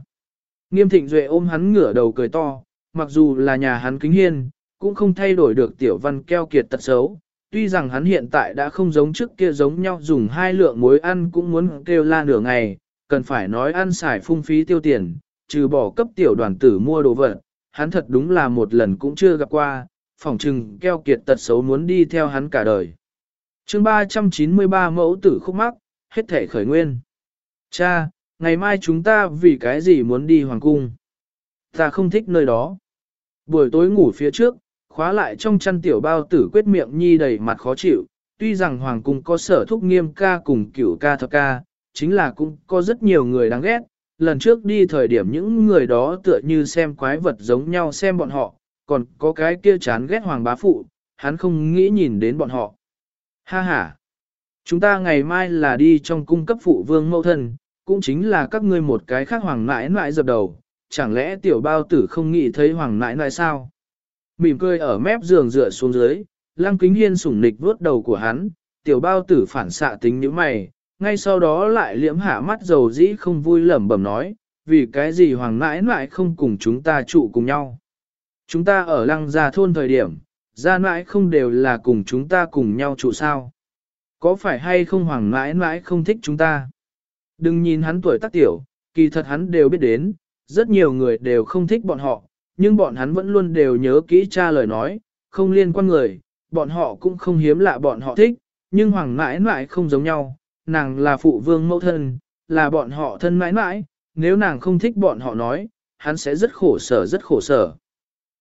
Nghiêm thịnh duệ ôm hắn ngửa đầu cười to, mặc dù là nhà hắn kính hiên, cũng không thay đổi được tiểu văn keo kiệt tật xấu. Tuy rằng hắn hiện tại đã không giống trước kia giống nhau dùng hai lượng muối ăn cũng muốn kêu la nửa ngày, cần phải nói ăn xài phung phí tiêu tiền, trừ bỏ cấp tiểu đoàn tử mua đồ vật, hắn thật đúng là một lần cũng chưa gặp qua, phỏng trừng keo kiệt tật xấu muốn đi theo hắn cả đời. chương 393 mẫu tử khúc mắc, hết thể khởi nguyên. Cha, ngày mai chúng ta vì cái gì muốn đi hoàng cung? Ta không thích nơi đó. Buổi tối ngủ phía trước, khóa lại trong chăn tiểu bao tử quyết miệng nhi đầy mặt khó chịu, tuy rằng hoàng cung có sở thúc nghiêm ca cùng cửu ca thập ca, chính là cũng có rất nhiều người đáng ghét. Lần trước đi thời điểm những người đó tựa như xem quái vật giống nhau xem bọn họ, còn có cái kia chán ghét hoàng bá phụ, hắn không nghĩ nhìn đến bọn họ. Ha ha! Chúng ta ngày mai là đi trong cung cấp phụ vương mẫu thân, cũng chính là các ngươi một cái khác hoàng nãi nãi dập đầu, chẳng lẽ tiểu bao tử không nghĩ thấy hoàng nãi nãi sao? Mỉm cười ở mép giường dựa xuống dưới, lăng kính hiên sủng nịch vuốt đầu của hắn, tiểu bao tử phản xạ tính như mày, ngay sau đó lại liễm hạ mắt dầu dĩ không vui lẩm bẩm nói, vì cái gì hoàng nãi nãi không cùng chúng ta trụ cùng nhau. Chúng ta ở lăng gia thôn thời điểm, gia nãi không đều là cùng chúng ta cùng nhau trụ sao. Có phải hay không hoàng nãi nãi không thích chúng ta? Đừng nhìn hắn tuổi tác tiểu, kỳ thật hắn đều biết đến, rất nhiều người đều không thích bọn họ, nhưng bọn hắn vẫn luôn đều nhớ kỹ cha lời nói, không liên quan người, bọn họ cũng không hiếm lạ bọn họ thích, nhưng hoàng mãi mãi không giống nhau, nàng là phụ vương mẫu thân, là bọn họ thân mãi mãi, nếu nàng không thích bọn họ nói, hắn sẽ rất khổ sở rất khổ sở.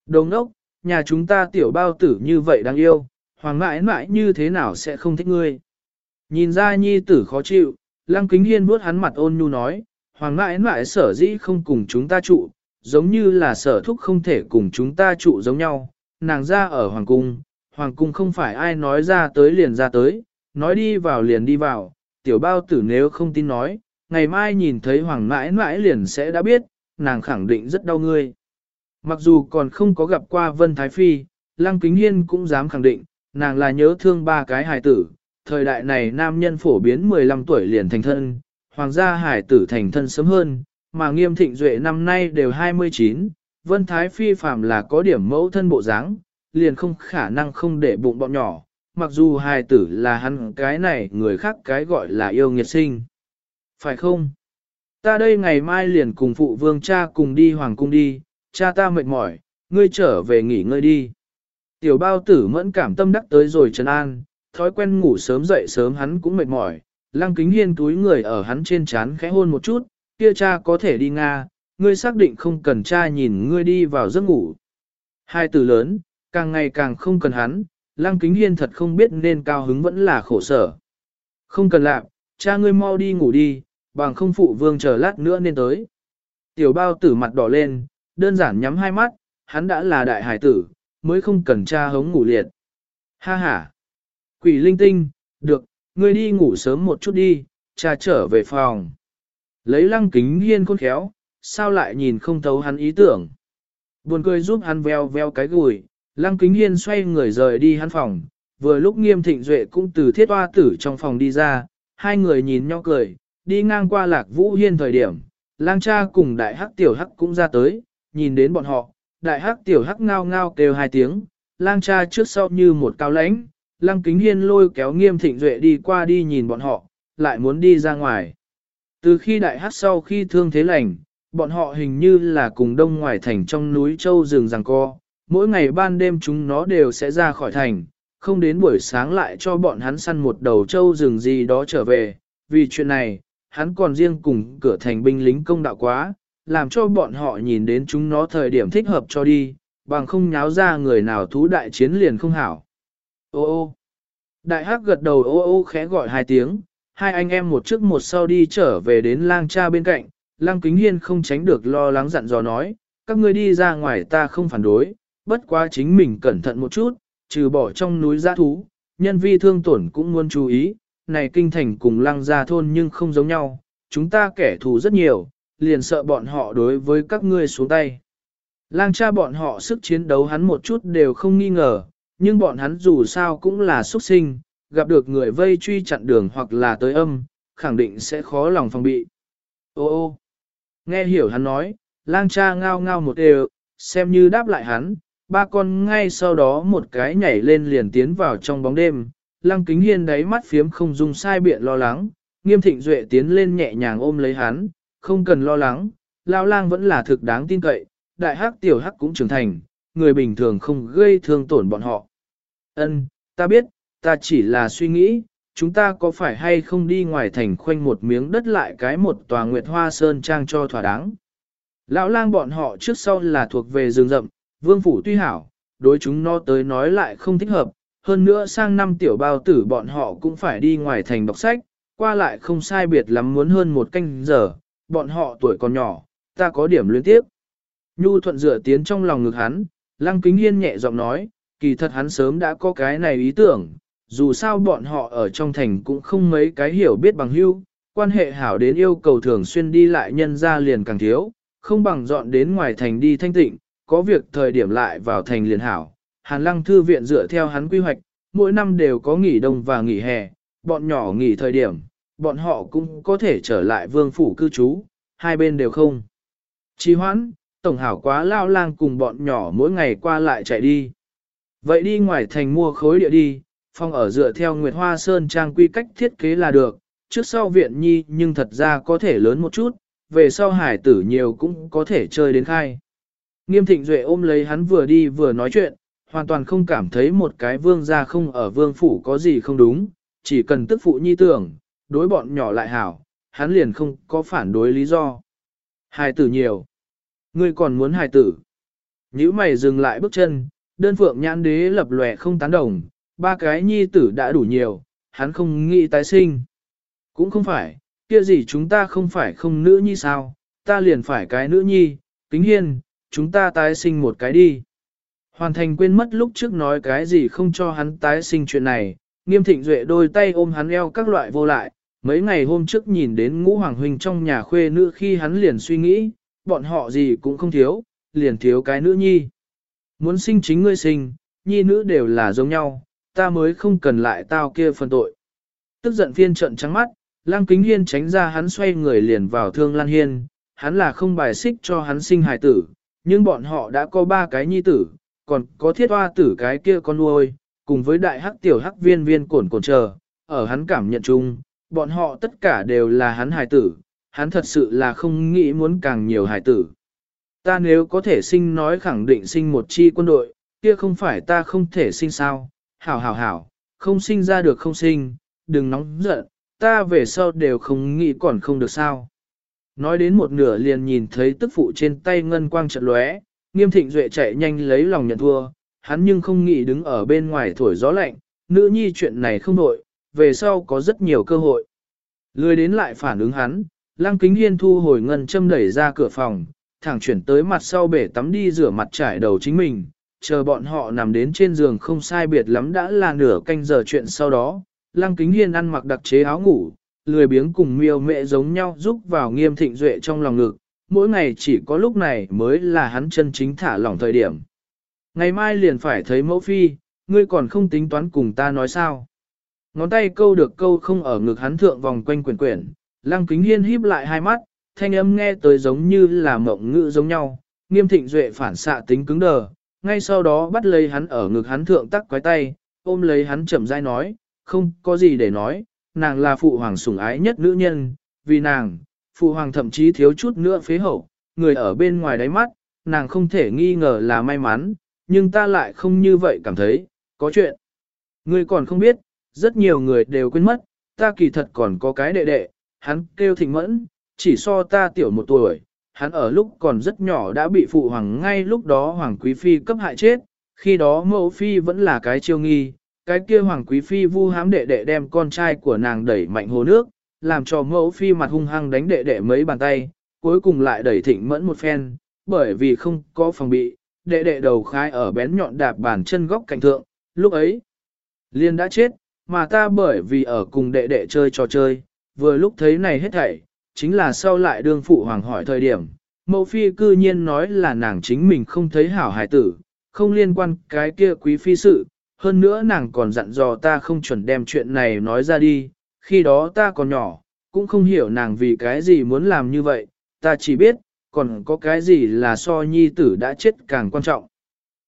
Đồng ốc, nhà chúng ta tiểu bao tử như vậy đáng yêu, hoàng mãi mãi như thế nào sẽ không thích ngươi. Nhìn ra nhi tử khó chịu, lăng kính hiên vuốt hắn mặt ôn nhu nói, hoàng mãi mãi sở dĩ không cùng chúng ta trụ, giống như là sở thúc không thể cùng chúng ta trụ giống nhau, nàng ra ở hoàng cung, hoàng cung không phải ai nói ra tới liền ra tới, nói đi vào liền đi vào, tiểu bao tử nếu không tin nói, ngày mai nhìn thấy hoàng mãi mãi liền sẽ đã biết, nàng khẳng định rất đau ngươi. Mặc dù còn không có gặp qua Vân Thái Phi, Lăng Kính Hiên cũng dám khẳng định, nàng là nhớ thương ba cái hài tử. Thời đại này nam nhân phổ biến 15 tuổi liền thành thân, hoàng gia hải tử thành thân sớm hơn, mà nghiêm thịnh duệ năm nay đều 29, Vân Thái Phi phàm là có điểm mẫu thân bộ dáng, liền không khả năng không để bụng bọn nhỏ, mặc dù hài tử là hắn cái này người khác cái gọi là yêu nghiệt sinh. Phải không? Ta đây ngày mai liền cùng phụ vương cha cùng đi hoàng cung đi, cha ta mệt mỏi, ngươi trở về nghỉ ngơi đi. Tiểu bao tử mẫn cảm tâm đắc tới rồi trấn an, thói quen ngủ sớm dậy sớm hắn cũng mệt mỏi, lăng kính hiên túi người ở hắn trên chán khẽ hôn một chút, kia cha có thể đi Nga, ngươi xác định không cần cha nhìn ngươi đi vào giấc ngủ. Hai từ lớn, càng ngày càng không cần hắn, lăng kính hiên thật không biết nên cao hứng vẫn là khổ sở. Không cần làm, cha ngươi mau đi ngủ đi, bằng không phụ vương chờ lát nữa nên tới. Tiểu bao tử mặt đỏ lên, đơn giản nhắm hai mắt, hắn đã là đại hải tử, mới không cần cha hống ngủ liệt. Ha ha! Quỷ linh tinh, được, ngươi đi ngủ sớm một chút đi, cha trở về phòng. Lấy lăng kính hiên khôn khéo, sao lại nhìn không thấu hắn ý tưởng. Buồn cười giúp hắn veo veo cái gùi, lăng kính hiên xoay người rời đi hắn phòng, vừa lúc nghiêm thịnh duệ cũng từ thiết hoa tử trong phòng đi ra, hai người nhìn nhau cười, đi ngang qua lạc vũ hiên thời điểm, lang cha cùng đại hắc tiểu hắc cũng ra tới, nhìn đến bọn họ, đại hắc tiểu hắc ngao ngao kêu hai tiếng, lang cha trước sau như một cao lãnh, lăng kính hiên lôi kéo nghiêm thịnh duệ đi qua đi nhìn bọn họ, lại muốn đi ra ngoài. Từ khi đại hát sau khi thương thế lành, bọn họ hình như là cùng đông ngoài thành trong núi châu rừng rằng co, mỗi ngày ban đêm chúng nó đều sẽ ra khỏi thành, không đến buổi sáng lại cho bọn hắn săn một đầu châu rừng gì đó trở về, vì chuyện này, hắn còn riêng cùng cửa thành binh lính công đạo quá, làm cho bọn họ nhìn đến chúng nó thời điểm thích hợp cho đi, bằng không nháo ra người nào thú đại chiến liền không hảo. Ô ô. Đại hắc gật đầu ô ô khẽ gọi hai tiếng, hai anh em một trước một sau đi trở về đến lang cha bên cạnh, lang kính hiên không tránh được lo lắng dặn dò nói, các ngươi đi ra ngoài ta không phản đối, bất quá chính mình cẩn thận một chút, trừ bỏ trong núi giã thú, nhân vi thương tổn cũng muốn chú ý, này kinh thành cùng lang gia thôn nhưng không giống nhau, chúng ta kẻ thù rất nhiều, liền sợ bọn họ đối với các ngươi xuống tay. Lang cha bọn họ sức chiến đấu hắn một chút đều không nghi ngờ, nhưng bọn hắn dù sao cũng là xuất sinh, gặp được người vây truy chặn đường hoặc là tới âm, khẳng định sẽ khó lòng phòng bị. Ô ô, nghe hiểu hắn nói, lang cha ngao ngao một đều, xem như đáp lại hắn, ba con ngay sau đó một cái nhảy lên liền tiến vào trong bóng đêm, lăng kính hiên đáy mắt phiếm không dùng sai biện lo lắng, nghiêm thịnh duệ tiến lên nhẹ nhàng ôm lấy hắn, không cần lo lắng, lao lang vẫn là thực đáng tin cậy, đại hắc tiểu hắc cũng trưởng thành, người bình thường không gây thương tổn bọn họ. Ân, ta biết, ta chỉ là suy nghĩ, chúng ta có phải hay không đi ngoài thành khoanh một miếng đất lại cái một tòa nguyệt hoa sơn trang cho thỏa đáng. Lão lang bọn họ trước sau là thuộc về rừng rậm, vương phủ tuy hảo, đối chúng nó tới nói lại không thích hợp, hơn nữa sang năm tiểu bao tử bọn họ cũng phải đi ngoài thành đọc sách, qua lại không sai biệt lắm muốn hơn một canh giờ, bọn họ tuổi còn nhỏ, ta có điểm liên tiếp. Nhu thuận dựa tiến trong lòng ngực hắn, lăng kính hiên nhẹ giọng nói, kỳ thật hắn sớm đã có cái này ý tưởng, dù sao bọn họ ở trong thành cũng không mấy cái hiểu biết bằng hữu, quan hệ hảo đến yêu cầu thường xuyên đi lại nhân ra liền càng thiếu, không bằng dọn đến ngoài thành đi thanh tịnh, có việc thời điểm lại vào thành liền hảo. Hàn lăng thư viện dựa theo hắn quy hoạch, mỗi năm đều có nghỉ đông và nghỉ hè, bọn nhỏ nghỉ thời điểm, bọn họ cũng có thể trở lại vương phủ cư trú, hai bên đều không. Chỉ hoãn, tổng hảo quá lao lang cùng bọn nhỏ mỗi ngày qua lại chạy đi. Vậy đi ngoài thành mua khối địa đi, phòng ở dựa theo Nguyệt Hoa Sơn trang quy cách thiết kế là được, trước sau viện nhi nhưng thật ra có thể lớn một chút, về sau hải tử nhiều cũng có thể chơi đến khai. Nghiêm thịnh duệ ôm lấy hắn vừa đi vừa nói chuyện, hoàn toàn không cảm thấy một cái vương gia không ở vương phủ có gì không đúng, chỉ cần tức phụ nhi tưởng, đối bọn nhỏ lại hảo, hắn liền không có phản đối lý do. hải tử nhiều. Ngươi còn muốn hài tử. Nhữ mày dừng lại bước chân, đơn phượng nhãn đế lập lòe không tán đồng, ba cái nhi tử đã đủ nhiều, hắn không nghĩ tái sinh. Cũng không phải, kia gì chúng ta không phải không nữ nhi sao, ta liền phải cái nữ nhi, kính hiên, chúng ta tái sinh một cái đi. Hoàn thành quên mất lúc trước nói cái gì không cho hắn tái sinh chuyện này, nghiêm thịnh duệ đôi tay ôm hắn eo các loại vô lại, mấy ngày hôm trước nhìn đến ngũ hoàng huynh trong nhà khuê nữ khi hắn liền suy nghĩ, bọn họ gì cũng không thiếu, liền thiếu cái nữ nhi. Muốn sinh chính ngươi sinh, nhi nữ đều là giống nhau, ta mới không cần lại tao kia phân tội. Tức giận phiên trận trắng mắt, lang kính hiên tránh ra hắn xoay người liền vào thương lan hiên, hắn là không bài xích cho hắn sinh hài tử, nhưng bọn họ đã có ba cái nhi tử, còn có thiết hoa tử cái kia con nuôi, cùng với đại hắc tiểu hắc viên viên cổn cổn chờ, ở hắn cảm nhận chung, bọn họ tất cả đều là hắn hài tử, hắn thật sự là không nghĩ muốn càng nhiều hải tử. Ta nếu có thể sinh nói khẳng định sinh một chi quân đội, kia không phải ta không thể sinh sao, hảo hảo hảo, không sinh ra được không sinh, đừng nóng giận, ta về sau đều không nghĩ còn không được sao. Nói đến một nửa liền nhìn thấy tức phụ trên tay ngân quang trận lóe, nghiêm thịnh duệ chạy nhanh lấy lòng nhận thua, hắn nhưng không nghĩ đứng ở bên ngoài thổi gió lạnh, nữ nhi chuyện này không nội, về sau có rất nhiều cơ hội. Lười đến lại phản ứng hắn, lăng kính hiên thu hồi ngân châm đẩy ra cửa phòng, thẳng chuyển tới mặt sau bể tắm đi rửa mặt trải đầu chính mình, chờ bọn họ nằm đến trên giường không sai biệt lắm đã là nửa canh giờ chuyện sau đó, lăng kính hiên ăn mặc đặc chế áo ngủ, lười biếng cùng miêu mẹ giống nhau giúp vào nghiêm thịnh duệ trong lòng ngực, mỗi ngày chỉ có lúc này mới là hắn chân chính thả lỏng thời điểm. Ngày mai liền phải thấy mẫu phi, ngươi còn không tính toán cùng ta nói sao. Ngón tay câu được câu không ở ngực hắn thượng vòng quanh quyển quyển, lăng kính hiên híp lại hai mắt, thanh âm nghe tới giống như là mộng ngữ giống nhau, nghiêm thịnh duệ phản xạ tính cứng đờ, ngay sau đó bắt lấy hắn ở ngực hắn thượng tắc quái tay, ôm lấy hắn chậm rãi nói, không có gì để nói, nàng là phụ hoàng sủng ái nhất nữ nhân, vì nàng, phụ hoàng thậm chí thiếu chút nữa phế hậu, người ở bên ngoài đáy mắt, nàng không thể nghi ngờ là may mắn, nhưng ta lại không như vậy cảm thấy, có chuyện. Ngươi còn không biết, rất nhiều người đều quên mất, ta kỳ thật còn có cái đệ đệ, hắn kêu thịnh mẫn, chỉ so ta tiểu một tuổi, hắn ở lúc còn rất nhỏ đã bị phụ hoàng ngay lúc đó hoàng quý phi cấp hại chết, khi đó mẫu phi vẫn là cái chiêu nghi, cái kia hoàng quý phi vu hám đệ đệ đem con trai của nàng đẩy mạnh hồ nước, làm cho mẫu phi mặt hung hăng đánh đệ đệ mấy bàn tay, cuối cùng lại đẩy thịnh mẫn một phen, bởi vì không có phòng bị, đệ đệ đầu khai ở bén nhọn đạp bàn chân góc cạnh thượng, lúc ấy, liên đã chết, mà ta bởi vì ở cùng đệ đệ chơi trò chơi, vừa lúc thấy này hết thảy, chính là sau lại đương phụ hoàng hỏi thời điểm, mẫu phi cư nhiên nói là nàng chính mình không thấy hảo hài tử, không liên quan cái kia quý phi sự, hơn nữa nàng còn dặn dò ta không chuẩn đem chuyện này nói ra đi, khi đó ta còn nhỏ, cũng không hiểu nàng vì cái gì muốn làm như vậy, ta chỉ biết, còn có cái gì là so nhi tử đã chết càng quan trọng.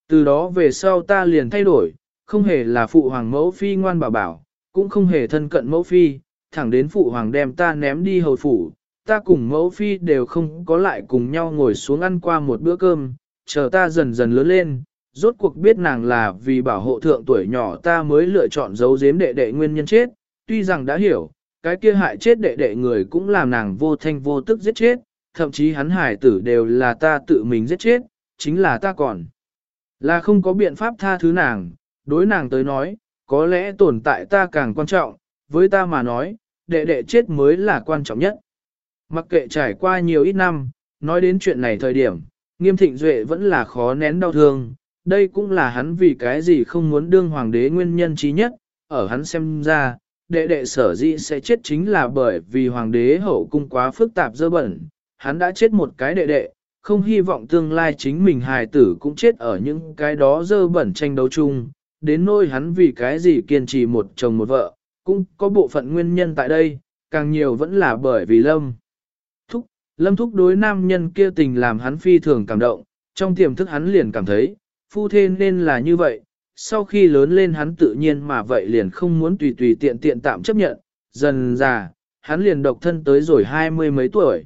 Từ đó về sau ta liền thay đổi, không hề là phụ hoàng mẫu phi ngoan bảo bảo, cũng không hề thân cận mẫu phi, thẳng đến phụ hoàng đem ta ném đi hầu phủ, ta cùng mẫu phi đều không có lại cùng nhau ngồi xuống ăn qua một bữa cơm, chờ ta dần dần lớn lên, rốt cuộc biết nàng là vì bảo hộ thượng tuổi nhỏ ta mới lựa chọn giấu giếm đệ đệ nguyên nhân chết, tuy rằng đã hiểu, cái kia hại chết đệ đệ người cũng làm nàng vô thanh vô tức giết chết, thậm chí hắn hải tử đều là ta tự mình giết chết, chính là ta còn. Là không có biện pháp tha thứ nàng, đối nàng tới nói, có lẽ tồn tại ta càng quan trọng, với ta mà nói, đệ đệ chết mới là quan trọng nhất. Mặc kệ trải qua nhiều ít năm, nói đến chuyện này thời điểm, nghiêm thịnh duệ vẫn là khó nén đau thương, đây cũng là hắn vì cái gì không muốn đương hoàng đế nguyên nhân trí nhất, ở hắn xem ra, đệ đệ sở dĩ sẽ chết chính là bởi vì hoàng đế hậu cung quá phức tạp dơ bẩn, hắn đã chết một cái đệ đệ, không hy vọng tương lai chính mình hài tử cũng chết ở những cái đó dơ bẩn tranh đấu chung, đến nỗi hắn vì cái gì kiên trì một chồng một vợ, cũng có bộ phận nguyên nhân tại đây, càng nhiều vẫn là bởi vì Lâm. Thúc, Lâm Thúc đối nam nhân kia tình làm hắn phi thường cảm động, trong tiềm thức hắn liền cảm thấy, phu thê nên là như vậy, sau khi lớn lên hắn tự nhiên mà vậy liền không muốn tùy tùy tiện tiện tạm chấp nhận, dần già, hắn liền độc thân tới rồi hai mươi mấy tuổi.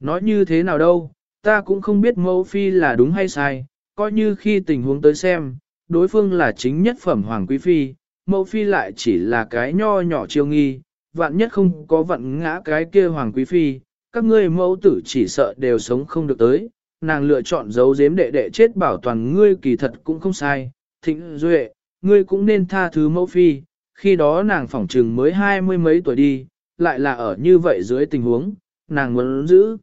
Nói như thế nào đâu, ta cũng không biết mẫu phi là đúng hay sai, coi như khi tình huống tới xem, đối phương là chính nhất phẩm hoàng quý phi, mẫu phi lại chỉ là cái nho nhỏ chiêu nghi, vạn nhất không có vận ngã cái kia hoàng quý phi, các ngươi mẫu tử chỉ sợ đều sống không được tới, nàng lựa chọn giấu giếm đệ đệ chết bảo toàn ngươi kỳ thật cũng không sai, thịnh duệ, ngươi cũng nên tha thứ mẫu phi, khi đó nàng phỏng trừng mới hai mươi mấy tuổi đi, lại là ở như vậy dưới tình huống, nàng muốn giữ.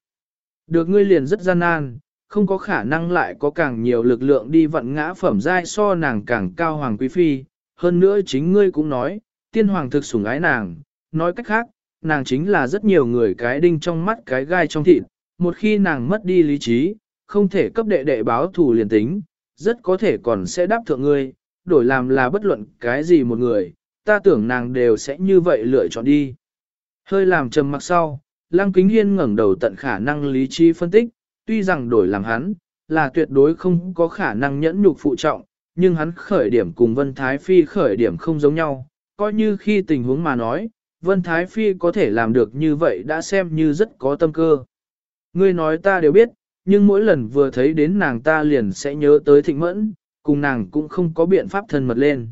Được ngươi liền rất gian nan, không có khả năng lại có càng nhiều lực lượng đi vận ngã phẩm giai so nàng càng cao hoàng quý phi, hơn nữa chính ngươi cũng nói, tiên hoàng thực sủng ái nàng, nói cách khác, nàng chính là rất nhiều người cái đinh trong mắt cái gai trong thịt, một khi nàng mất đi lý trí, không thể cấp đệ đệ báo thù liền tính, rất có thể còn sẽ đáp thượng ngươi, đổi làm là bất luận cái gì một người, ta tưởng nàng đều sẽ như vậy lựa chọn đi. Hơi làm trầm mặc sau, Lăng Kính Hiên ngẩng đầu tận khả năng lý trí phân tích, tuy rằng đổi làm hắn, là tuyệt đối không có khả năng nhẫn nhục phụ trọng, nhưng hắn khởi điểm cùng Vân Thái Phi khởi điểm không giống nhau, coi như khi tình huống mà nói, Vân Thái Phi có thể làm được như vậy đã xem như rất có tâm cơ. Ngươi nói ta đều biết, nhưng mỗi lần vừa thấy đến nàng ta liền sẽ nhớ tới thịnh mẫn, cùng nàng cũng không có biện pháp thân mật lên.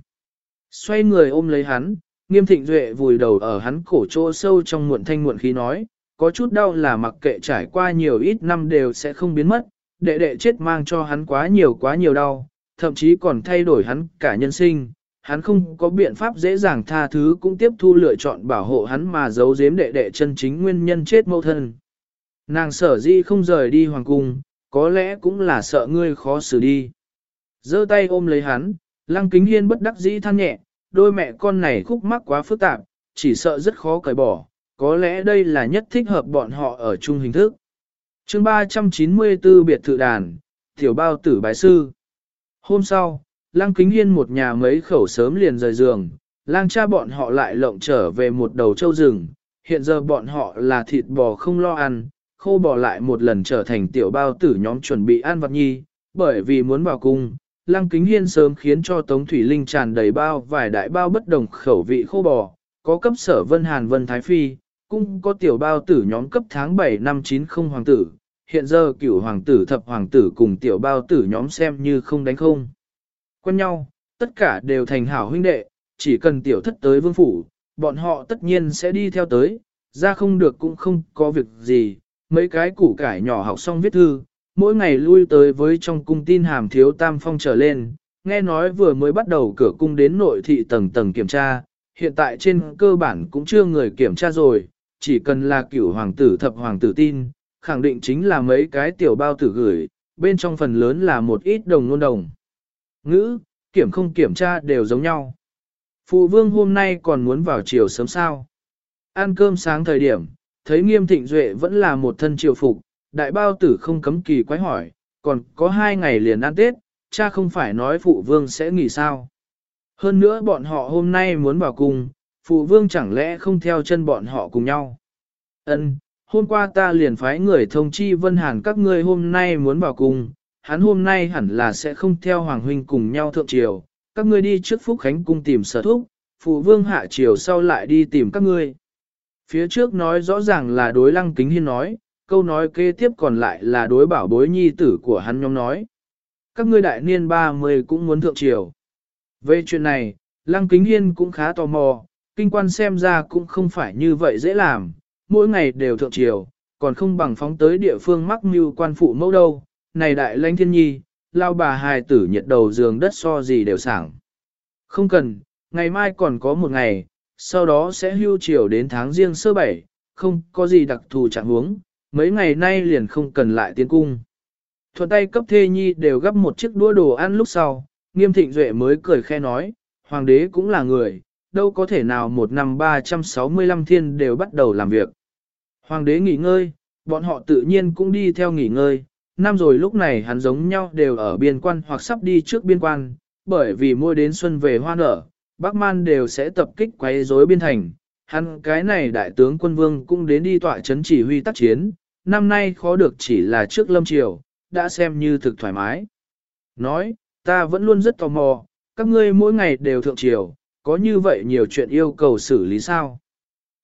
Xoay người ôm lấy hắn, nghiêm thịnh duệ vùi đầu ở hắn cổ chỗ sâu trong muộn thanh muộn khí nói, có chút đau là mặc kệ trải qua nhiều ít năm đều sẽ không biến mất, đệ đệ chết mang cho hắn quá nhiều quá nhiều đau, thậm chí còn thay đổi hắn cả nhân sinh, hắn không có biện pháp dễ dàng tha thứ cũng tiếp thu lựa chọn bảo hộ hắn mà giấu giếm đệ đệ chân chính nguyên nhân chết mâu thân. Nàng sở di không rời đi hoàng cung, có lẽ cũng là sợ ngươi khó xử đi. giơ tay ôm lấy hắn, lăng kính hiên bất đắc dĩ than nhẹ, đôi mẹ con này khúc mắc quá phức tạp, chỉ sợ rất khó cởi bỏ, có lẽ đây là nhất thích hợp bọn họ ở chung hình thức. chương 394 biệt thự đàn, tiểu bao tử bái sư. Hôm sau, Lang Kính Hiên một nhà mấy khẩu sớm liền rời giường, lang cha bọn họ lại lộng trở về một đầu châu rừng, hiện giờ bọn họ là thịt bò không lo ăn, khô bò lại một lần trở thành tiểu bao tử nhóm chuẩn bị ăn vật nhi, bởi vì muốn vào cung, Lăng Kính Hiên sớm khiến cho Tống Thủy Linh tràn đầy bao vài đại bao bất đồng khẩu vị khô bò, có cấp sở Vân Hàn Vân Thái Phi, cũng có tiểu bao tử nhóm cấp tháng 7 năm 90 hoàng tử, hiện giờ cửu hoàng tử thập hoàng tử cùng tiểu bao tử nhóm xem như không đánh không. Quen nhau, tất cả đều thành hảo huynh đệ, chỉ cần tiểu thất tới vương phủ, bọn họ tất nhiên sẽ đi theo tới, ra không được cũng không có việc gì, mấy cái củ cải nhỏ học xong viết thư, mỗi ngày lui tới với trong cung tin hàm thiếu tam phong trở lên, nghe nói vừa mới bắt đầu cửa cung đến nội thị tầng tầng kiểm tra, hiện tại trên cơ bản cũng chưa người kiểm tra rồi, chỉ cần là cửu hoàng tử thập hoàng tử tin, khẳng định chính là mấy cái tiểu bao tử gửi, bên trong phần lớn là một ít đồng ngôn đồng. Ngữ, kiểm không kiểm tra đều giống nhau. Phụ vương hôm nay còn muốn vào chiều sớm sao. Ăn cơm sáng thời điểm, thấy nghiêm thịnh duệ vẫn là một thân triều phục, đại bao tử không cấm kỳ quái hỏi, còn có hai ngày liền ăn Tết, cha không phải nói phụ vương sẽ nghỉ sao. Hơn nữa bọn họ hôm nay muốn vào cùng, phụ vương chẳng lẽ không theo chân bọn họ cùng nhau. Ân, hôm qua ta liền phái người thông chi Vân Hàn các ngươi hôm nay muốn vào cùng, hắn hôm nay hẳn là sẽ không theo Hoàng Huynh cùng nhau thượng triều, các ngươi đi trước Phúc Khánh cung tìm sở thúc, phụ vương hạ triều sau lại đi tìm các ngươi. Phía trước nói rõ ràng là đối lăng kính hiên nói, câu nói kế tiếp còn lại là đối bảo bối nhi tử của hắn nhóm nói. Các ngươi đại niên 30 cũng muốn thượng triều. Về chuyện này, lăng kính hiên cũng khá tò mò, kinh quan xem ra cũng không phải như vậy dễ làm, mỗi ngày đều thượng triều, còn không bằng phóng tới địa phương mắc mưu quan phụ mẫu đâu, này đại lãnh thiên nhi, lao bà hài tử nhiệt đầu giường đất so gì đều sảng. Không cần, ngày mai còn có một ngày, sau đó sẽ hưu triều đến tháng riêng sơ bảy, không có gì đặc thù trạng huống, mấy ngày nay liền không cần lại tiến cung. Thuận tay cấp thê nhi đều gấp một chiếc đũa đồ ăn lúc sau, nghiêm thịnh duệ mới cười khe nói, hoàng đế cũng là người, đâu có thể nào một năm 365 thiên đều bắt đầu làm việc. Hoàng đế nghỉ ngơi, bọn họ tự nhiên cũng đi theo nghỉ ngơi, năm rồi lúc này hắn giống nhau đều ở biên quan hoặc sắp đi trước biên quan, bởi vì mua đến xuân về hoa nở, Bắc Man đều sẽ tập kích quấy rối biên thành. Hắn cái này đại tướng quân vương cũng đến đi tọa chấn chỉ huy tác chiến, năm nay khó được chỉ là trước lâm triều, đã xem như thực thoải mái. Nói, ta vẫn luôn rất tò mò, các ngươi mỗi ngày đều thượng triều, có như vậy nhiều chuyện yêu cầu xử lý sao?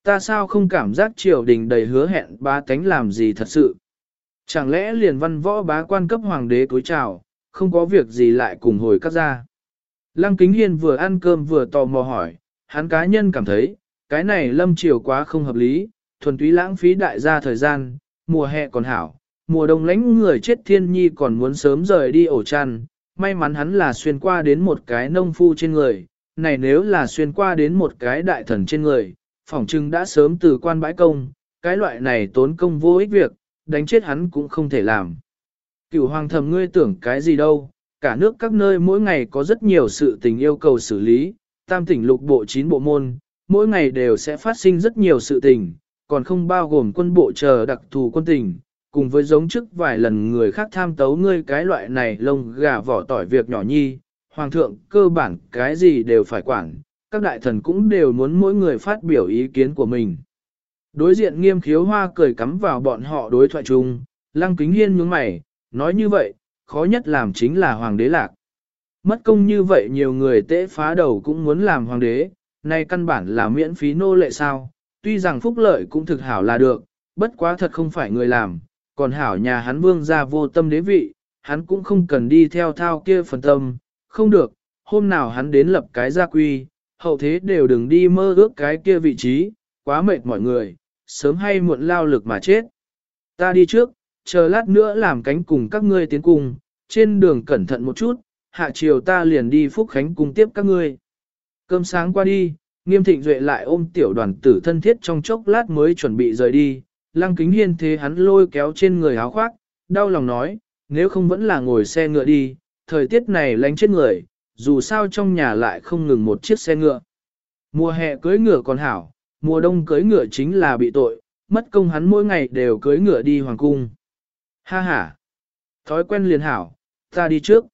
Ta sao không cảm giác triều đình đầy hứa hẹn bá tánh làm gì thật sự? Chẳng lẽ liền văn võ bá quan cấp hoàng đế cúi chào, không có việc gì lại cùng hồi các gia? Lăng Kính Hiên vừa ăn cơm vừa tò mò hỏi, hắn cá nhân cảm thấy, cái này lâm triều quá không hợp lý, thuần túy lãng phí đại gia thời gian, mùa hè còn hảo, mùa đông lánh người chết thiên nhi còn muốn sớm rời đi ổ chăn, may mắn hắn là xuyên qua đến một cái nông phu trên người, này nếu là xuyên qua đến một cái đại thần trên người, phỏng chừng đã sớm từ quan bãi công, cái loại này tốn công vô ích việc, đánh chết hắn cũng không thể làm. Cửu hoàng thầm ngươi tưởng cái gì đâu, cả nước các nơi mỗi ngày có rất nhiều sự tình yêu cầu xử lý, tam tỉnh lục bộ chín bộ môn, mỗi ngày đều sẽ phát sinh rất nhiều sự tình, còn không bao gồm quân bộ chờ đặc thù quân tình, cùng với giống trước vài lần người khác tham tấu ngươi cái loại này lông gà vỏ tỏi việc nhỏ nhi, hoàng thượng cơ bản cái gì đều phải quản, các đại thần cũng đều muốn mỗi người phát biểu ý kiến của mình. Đối diện nghiêm khiếu hoa cười cắm vào bọn họ đối thoại chung, lăng kính hiên nhướng mày, nói như vậy, khó nhất làm chính là hoàng đế lạc. Mất công như vậy nhiều người tễ phá đầu cũng muốn làm hoàng đế, nay căn bản là miễn phí nô lệ sao, tuy rằng phúc lợi cũng thực hảo là được, bất quá thật không phải người làm, còn hảo nhà hắn vương ra vô tâm đế vị, hắn cũng không cần đi theo thao kia phần tâm, không được, hôm nào hắn đến lập cái gia quy, hậu thế đều đừng đi mơ ước cái kia vị trí, quá mệt mọi người, sớm hay muộn lao lực mà chết. Ta đi trước, chờ lát nữa làm cánh cùng các ngươi tiến cùng, trên đường cẩn thận một chút, hạ chiều ta liền đi Phúc Khánh cùng tiếp các ngươi. Cơm sáng qua đi, nghiêm thịnh duệ lại ôm tiểu đoàn tử thân thiết trong chốc lát mới chuẩn bị rời đi, lăng kính hiên thế hắn lôi kéo trên người áo khoác, đau lòng nói, nếu không vẫn là ngồi xe ngựa đi, thời tiết này lánh chết người, dù sao trong nhà lại không ngừng một chiếc xe ngựa. Mùa hè cưới ngựa còn hảo, mùa đông cưới ngựa chính là bị tội, mất công hắn mỗi ngày đều cưới ngựa đi hoàng cung. Ha ha! Thói quen liền hảo, ta đi trước.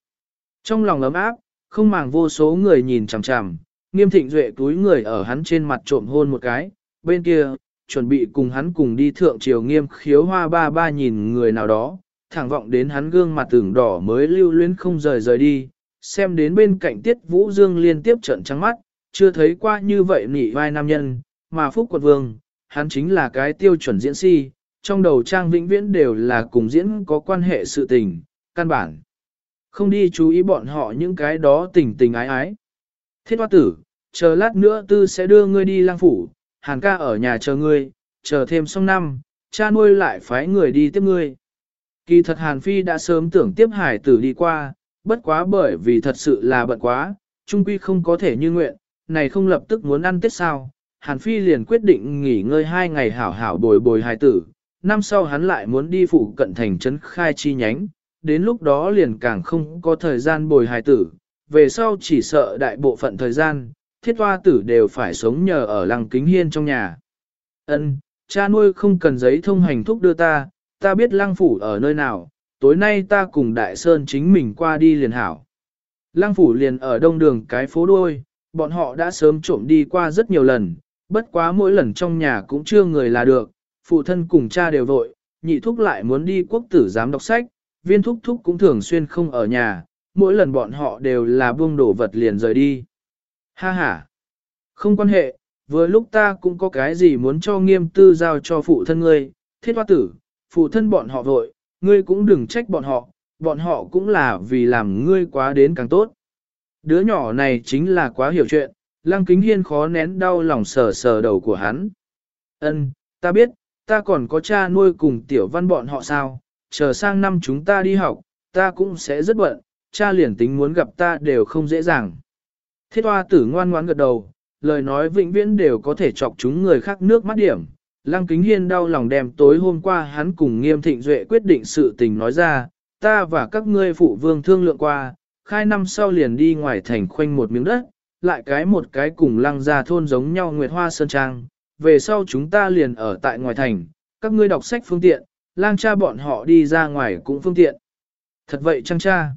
Trong lòng ấm áp, không màng vô số người nhìn chằm chằm, nghiêm thịnh duệ túi người ở hắn trên mặt trộm hôn một cái, bên kia, chuẩn bị cùng hắn cùng đi thượng triều nghiêm khiếu hoa ba ba nhìn người nào đó, thẳng vọng đến hắn gương mặt tưởng đỏ mới lưu luyến không rời rời đi, xem đến bên cạnh tiết vũ dương liên tiếp trận trắng mắt, chưa thấy qua như vậy nỉ vai nam nhân, mà phúc quật vương, hắn chính là cái tiêu chuẩn diễn si, trong đầu trang vĩnh viễn đều là cùng diễn có quan hệ sự tình, căn bản. Không đi chú ý bọn họ những cái đó tình tình ái ái. Thiết hoa tử, chờ lát nữa tư sẽ đưa ngươi đi lang phủ, hàn ca ở nhà chờ ngươi, chờ thêm xong năm, cha nuôi lại phái người đi tiếp ngươi. Kỳ thật hàn phi đã sớm tưởng tiếp hải tử đi qua, bất quá bởi vì thật sự là bận quá, trung quy không có thể như nguyện, này không lập tức muốn ăn tết sao. Hàn Phi liền quyết định nghỉ ngơi hai ngày hảo hảo bồi bồi hài tử, năm sau hắn lại muốn đi phụ cận thành trấn khai chi nhánh, đến lúc đó liền càng không có thời gian bồi hài tử, về sau chỉ sợ đại bộ phận thời gian, thiết hoa tử đều phải sống nhờ ở lăng kính hiên trong nhà. Ân, cha nuôi không cần giấy thông hành thúc đưa ta, ta biết lăng phủ ở nơi nào, tối nay ta cùng đại sơn chính mình qua đi liền hảo. Lăng phủ liền ở đông đường cái phố đuôi, bọn họ đã sớm trộm đi qua rất nhiều lần, bất quá mỗi lần trong nhà cũng chưa người là được, phụ thân cùng cha đều vội, nhị thúc lại muốn đi quốc tử giám đọc sách, viên thúc thúc cũng thường xuyên không ở nhà, mỗi lần bọn họ đều là buông đổ vật liền rời đi. Ha ha! Không quan hệ, vừa lúc ta cũng có cái gì muốn cho nghiêm tư giao cho phụ thân ngươi, thiết hoa tử, phụ thân bọn họ vội, ngươi cũng đừng trách bọn họ, bọn họ cũng là vì làm ngươi quá đến càng tốt. Đứa nhỏ này chính là quá hiểu chuyện, lăng kính hiên khó nén đau lòng sờ sờ đầu của hắn. Ân, ta biết, ta còn có cha nuôi cùng tiểu văn bọn họ sao, chờ sang năm chúng ta đi học, ta cũng sẽ rất bận, cha liền tính muốn gặp ta đều không dễ dàng. Thiết hoa tử ngoan ngoãn gật đầu, lời nói vĩnh viễn đều có thể chọc chúng người khác nước mắt điểm. Lăng kính hiên đau lòng đem tối hôm qua hắn cùng nghiêm thịnh duệ quyết định sự tình nói ra, ta và các ngươi phụ vương thương lượng qua, khai năm sau liền đi ngoài thành khoanh một miếng đất, lại cái một cái cùng lăng ra thôn giống nhau Nguyệt Hoa Sơn Trang, về sau chúng ta liền ở tại ngoài thành, các ngươi đọc sách phương tiện, lang cha bọn họ đi ra ngoài cũng phương tiện. Thật vậy chăng cha?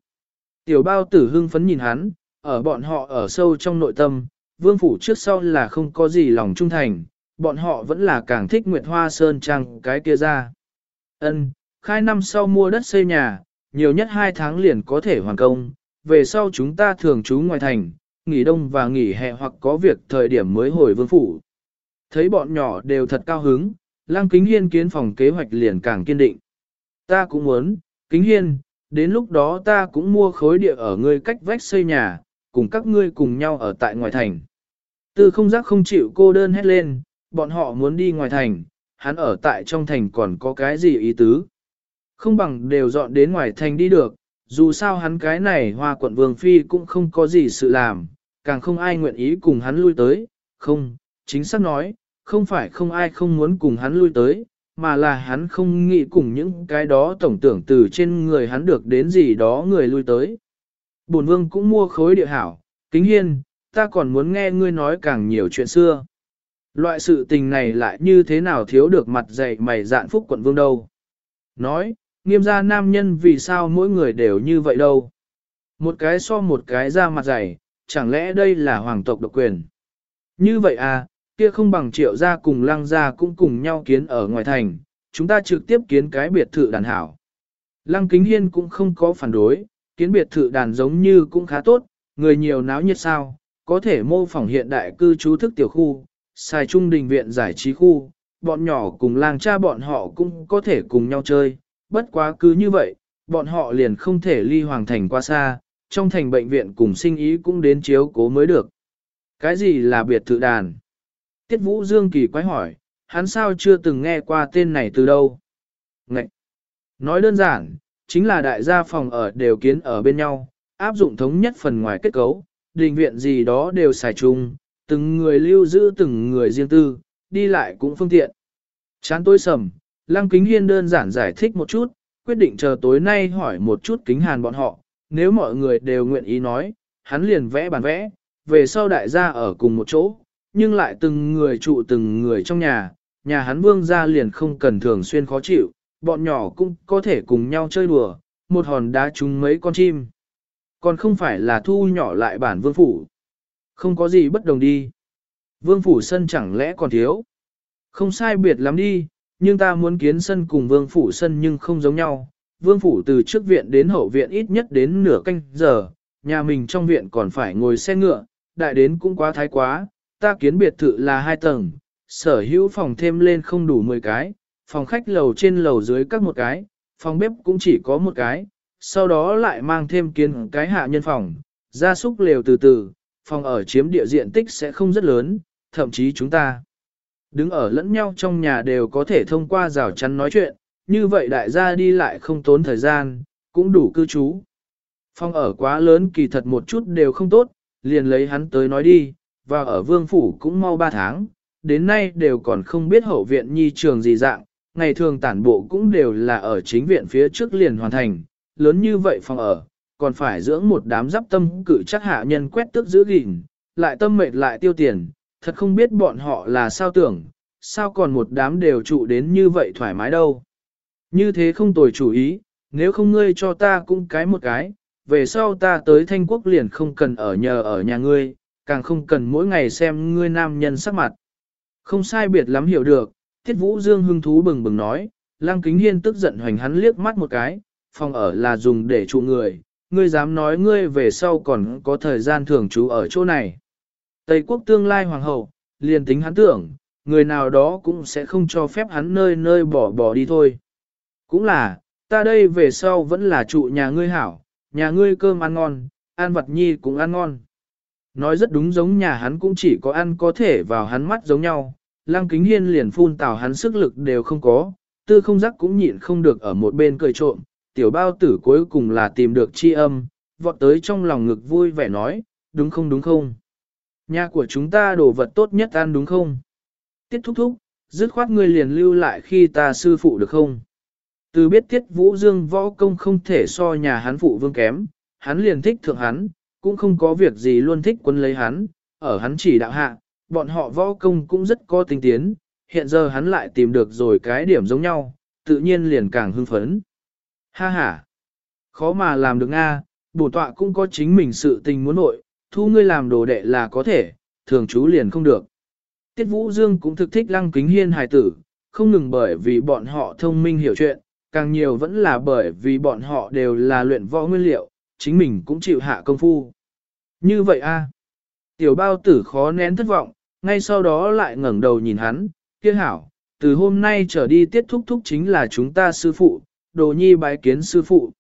Tiểu bao tử hưng phấn nhìn hắn, ở bọn họ ở sâu trong nội tâm, vương phủ trước sau là không có gì lòng trung thành, bọn họ vẫn là càng thích Nguyệt Hoa Sơn Trang cái kia ra. Ân, khai năm sau mua đất xây nhà, nhiều nhất hai tháng liền có thể hoàn công, về sau chúng ta thường trú ngoài thành, nghỉ đông và nghỉ hè hoặc có việc thời điểm mới hồi vương phủ. Thấy bọn nhỏ đều thật cao hứng, Lăng Kính Hiên kiến phòng kế hoạch liền càng kiên định. Ta cũng muốn, Kính Hiên, đến lúc đó ta cũng mua khối địa ở ngươi cách vách xây nhà, cùng các ngươi cùng nhau ở tại ngoài thành. Tư không giác không chịu cô đơn hét lên, bọn họ muốn đi ngoài thành, hắn ở tại trong thành còn có cái gì ý tứ. Không bằng đều dọn đến ngoài thành đi được, dù sao hắn cái này hoa quận vương phi cũng không có gì sự làm, càng không ai nguyện ý cùng hắn lui tới, không, chính xác nói, không phải không ai không muốn cùng hắn lui tới, mà là hắn không nghĩ cùng những cái đó tổng tưởng từ trên người hắn được đến gì đó người lui tới. Bổn vương cũng mua khối địa hảo, kính hiên, ta còn muốn nghe ngươi nói càng nhiều chuyện xưa. Loại sự tình này lại như thế nào thiếu được mặt dày mày dạn phúc quận vương đâu. Nói, nghiêm gia nam nhân vì sao mỗi người đều như vậy đâu. Một cái so một cái ra mặt dày, chẳng lẽ đây là hoàng tộc độc quyền. Như vậy à, kia không bằng triệu gia cùng lăng gia cũng cùng nhau kiến ở ngoài thành, chúng ta trực tiếp kiến cái biệt thự đàn hảo. Lăng kính hiên cũng không có phản đối, kiến biệt thự đàn giống như cũng khá tốt, người nhiều náo nhiệt sao, có thể mô phỏng hiện đại cư trú thức tiểu khu, xài trung đình viện giải trí khu, bọn nhỏ cùng làng cha bọn họ cũng có thể cùng nhau chơi, bất quá cứ như vậy, bọn họ liền không thể ly hoàng thành qua xa, trong thành bệnh viện cùng sinh ý cũng đến chiếu cố mới được. Cái gì là biệt thự đàn? Tiết Vũ Dương kỳ quái hỏi, hắn sao chưa từng nghe qua tên này từ đâu? Ngậy! Nói đơn giản, chính là đại gia phòng ở đều kiến ở bên nhau, áp dụng thống nhất phần ngoài kết cấu, đình viện gì đó đều xài chung, từng người lưu giữ từng người riêng tư, đi lại cũng phương tiện. Chán tối sầm, Lăng Kính Hiên đơn giản giải thích một chút, quyết định chờ tối nay hỏi một chút kính hàn bọn họ, nếu mọi người đều nguyện ý nói, hắn liền vẽ bản vẽ, về sau đại gia ở cùng một chỗ, nhưng lại từng người trụ từng người trong nhà, nhà hắn vương gia liền không cần thường xuyên khó chịu, bọn nhỏ cũng có thể cùng nhau chơi đùa, một hòn đá trúng mấy con chim. Còn không phải là thu nhỏ lại bản vương phủ. Không có gì bất đồng đi. Vương phủ sân chẳng lẽ còn thiếu. Không sai biệt lắm đi, nhưng ta muốn kiến sân cùng vương phủ sân nhưng không giống nhau. Vương phủ từ trước viện đến hậu viện ít nhất đến nửa canh giờ, nhà mình trong viện còn phải ngồi xe ngựa, đại đến cũng quá thái quá, ta kiến biệt thự là hai tầng, sở hữu phòng thêm lên không đủ 10 cái, phòng khách lầu trên lầu dưới các một cái, phòng bếp cũng chỉ có một cái, sau đó lại mang thêm kiến cái hạ nhân phòng, gia súc lều từ từ, phòng ở chiếm địa diện tích sẽ không rất lớn, thậm chí chúng ta đứng ở lẫn nhau trong nhà đều có thể thông qua rào chắn nói chuyện, như vậy đại gia đi lại không tốn thời gian, cũng đủ cư trú. Phòng ở quá lớn kỳ thật một chút đều không tốt, liền lấy hắn tới nói đi, và ở vương phủ cũng mau ba tháng, đến nay đều còn không biết hậu viện nhi trường gì dạng, ngày thường tản bộ cũng đều là ở chính viện phía trước liền hoàn thành, lớn như vậy phòng ở, còn phải dưỡng một đám giáp tâm cự chắc hạ nhân quét tước giữ gìn, lại tâm mệt lại tiêu tiền, thật không biết bọn họ là sao tưởng, sao còn một đám đều trụ đến như vậy thoải mái đâu. Như thế không tồi chủ ý, nếu không ngươi cho ta cũng cái một cái, về sau ta tới thanh quốc liền không cần ở nhờ ở nhà ngươi, càng không cần mỗi ngày xem ngươi nam nhân sắc mặt. Không sai biệt lắm hiểu được, Tiết Vũ Dương hưng thú bừng bừng nói, Lăng Kính Hiên tức giận hoành hắn liếc mắt một cái, phòng ở là dùng để trụ người, ngươi dám nói ngươi về sau còn có thời gian thường trú ở chỗ này. Tây quốc tương lai hoàng hậu, liền tính hắn tưởng, người nào đó cũng sẽ không cho phép hắn nơi nơi bỏ bỏ đi thôi. Cũng là, ta đây về sau vẫn là trụ nhà ngươi hảo, nhà ngươi cơm ăn ngon, ăn vật nhi cũng ăn ngon. Nói rất đúng giống nhà hắn cũng chỉ có ăn có thể vào hắn mắt giống nhau, lăng kính hiên liền phun tào hắn sức lực đều không có, tư không giác cũng nhịn không được ở một bên cười trộm, tiểu bao tử cuối cùng là tìm được chi âm, vọt tới trong lòng ngực vui vẻ nói, đúng không đúng không? Nhà của chúng ta đồ vật tốt nhất ăn đúng không? Tiết thúc thúc, dứt khoát ngươi liền lưu lại khi ta sư phụ được không? Từ biết tiết vũ dương võ công không thể so nhà hắn phụ vương kém, hắn liền thích thượng hắn, cũng không có việc gì luôn thích quân lấy hắn, ở hắn chỉ đạo hạ, bọn họ võ công cũng rất có tinh tiến, hiện giờ hắn lại tìm được rồi cái điểm giống nhau, tự nhiên liền càng hưng phấn. Ha ha! Khó mà làm được Nga, bổ tọa cũng có chính mình sự tình muốn nội, thu ngươi làm đồ đệ là có thể, thường chú liền không được. Tiết Vũ Dương cũng thực thích lăng kính hiên hài tử, không ngừng bởi vì bọn họ thông minh hiểu chuyện, càng nhiều vẫn là bởi vì bọn họ đều là luyện võ nguyên liệu, chính mình cũng chịu hạ công phu. Như vậy a Tiểu bao tử khó nén thất vọng, ngay sau đó lại ngẩng đầu nhìn hắn, kia hảo, từ hôm nay trở đi tiết thúc thúc chính là chúng ta sư phụ, đồ nhi bái kiến sư phụ.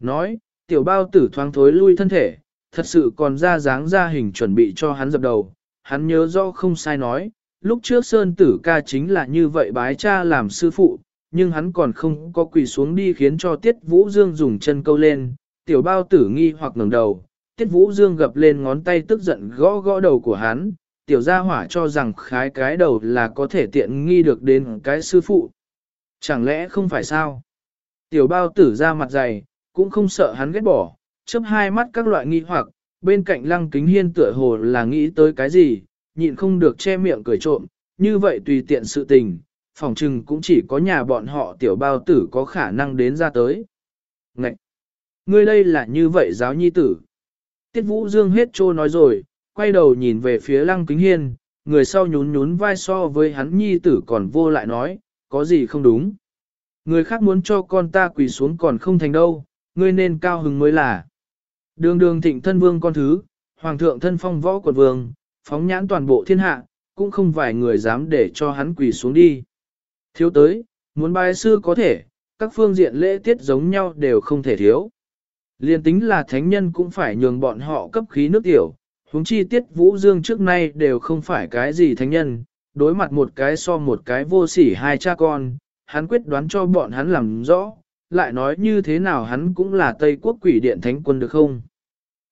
Nói, tiểu bao tử thoáng thối lui thân thể, thật sự còn ra dáng ra hình chuẩn bị cho hắn dập đầu, hắn nhớ rõ không sai nói, lúc trước Sơn Tử ca chính là như vậy bái cha làm sư phụ, nhưng hắn còn không có quỳ xuống đi khiến cho Tiết Vũ Dương dùng chân câu lên, tiểu bao tử nghi hoặc ngẩng đầu, Tiết Vũ Dương gập lên ngón tay tức giận gõ gõ đầu của hắn, tiểu gia hỏa cho rằng khái cái đầu là có thể tiện nghi được đến cái sư phụ. Chẳng lẽ không phải sao? Tiểu bao tử ra mặt dày, cũng không sợ hắn ghét bỏ, chớp hai mắt các loại nghi hoặc, bên cạnh lăng kính hiên tựa hồ là nghĩ tới cái gì, nhịn không được che miệng cười trộm, như vậy tùy tiện sự tình, phòng trừng cũng chỉ có nhà bọn họ tiểu bao tử có khả năng đến ra tới. Ngậy! Ngươi đây là như vậy giáo nhi tử. Tiết Vũ Dương hết trô nói rồi, quay đầu nhìn về phía lăng kính hiên, người sau nhún nhún vai so với hắn nhi tử còn vô lại nói, có gì không đúng. Người khác muốn cho con ta quỳ xuống còn không thành đâu, ngươi nên cao hứng mới là. Đường đường thịnh thân vương con thứ, hoàng thượng thân phong võ quận vương, phóng nhãn toàn bộ thiên hạ, cũng không vài người dám để cho hắn quỳ xuống đi. Thiếu tới, muốn bài sư có thể, các phương diện lễ tiết giống nhau đều không thể thiếu. Liên tính là thánh nhân cũng phải nhường bọn họ cấp khí nước tiểu, huống chi tiết vũ dương trước nay đều không phải cái gì thánh nhân, đối mặt một cái so một cái vô sỉ hai cha con, hắn quyết đoán cho bọn hắn làm rõ, lại nói như thế nào hắn cũng là Tây quốc quỷ điện thánh quân được không?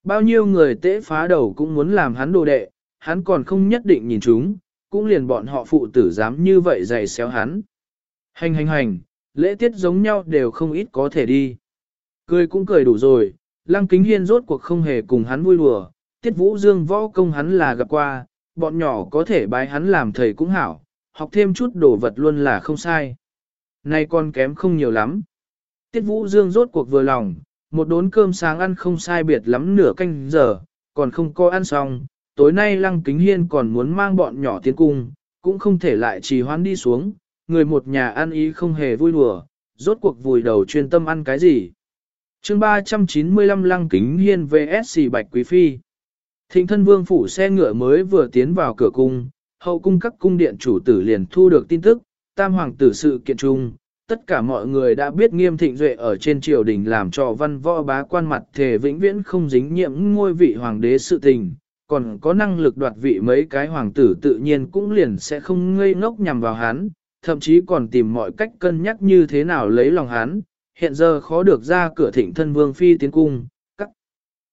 Bao nhiêu người tễ phá đầu cũng muốn làm hắn đồ đệ, hắn còn không nhất định nhìn chúng, cũng liền bọn họ phụ tử dám như vậy dày xéo hắn. Hành hành hành, lễ tiết giống nhau đều không ít có thể đi. Cười cũng cười đủ rồi, lăng kính hiên rốt cuộc không hề cùng hắn vui đùa, tiết vũ dương võ công hắn là gặp qua, bọn nhỏ có thể bái hắn làm thầy cũng hảo, học thêm chút đồ vật luôn là không sai. Nay con kém không nhiều lắm. Tiết vũ dương rốt cuộc vừa lòng, một đốn cơm sáng ăn không sai biệt lắm nửa canh giờ, còn không có ăn xong, tối nay lăng kính hiên còn muốn mang bọn nhỏ tiến cung, cũng không thể lại trì hoãn đi xuống, người một nhà ăn ý không hề vui đùa, rốt cuộc vùi đầu chuyên tâm ăn cái gì. chương 395 lăng kính hiên vs bạch quý phi. Thịnh thân vương phủ xe ngựa mới vừa tiến vào cửa cung, hậu cung các cung điện chủ tử liền thu được tin tức, tam hoàng tử sự kiện chung, tất cả mọi người đã biết nghiêm thịnh duệ ở trên triều đình làm cho văn võ bá quan mặt thể vĩnh viễn không dính nhiệm ngôi vị hoàng đế sự tình, còn có năng lực đoạt vị mấy cái hoàng tử tự nhiên cũng liền sẽ không ngây ngốc nhằm vào hắn, thậm chí còn tìm mọi cách cân nhắc như thế nào lấy lòng hắn, hiện giờ khó được ra cửa thịnh thân vương phi tiến cung.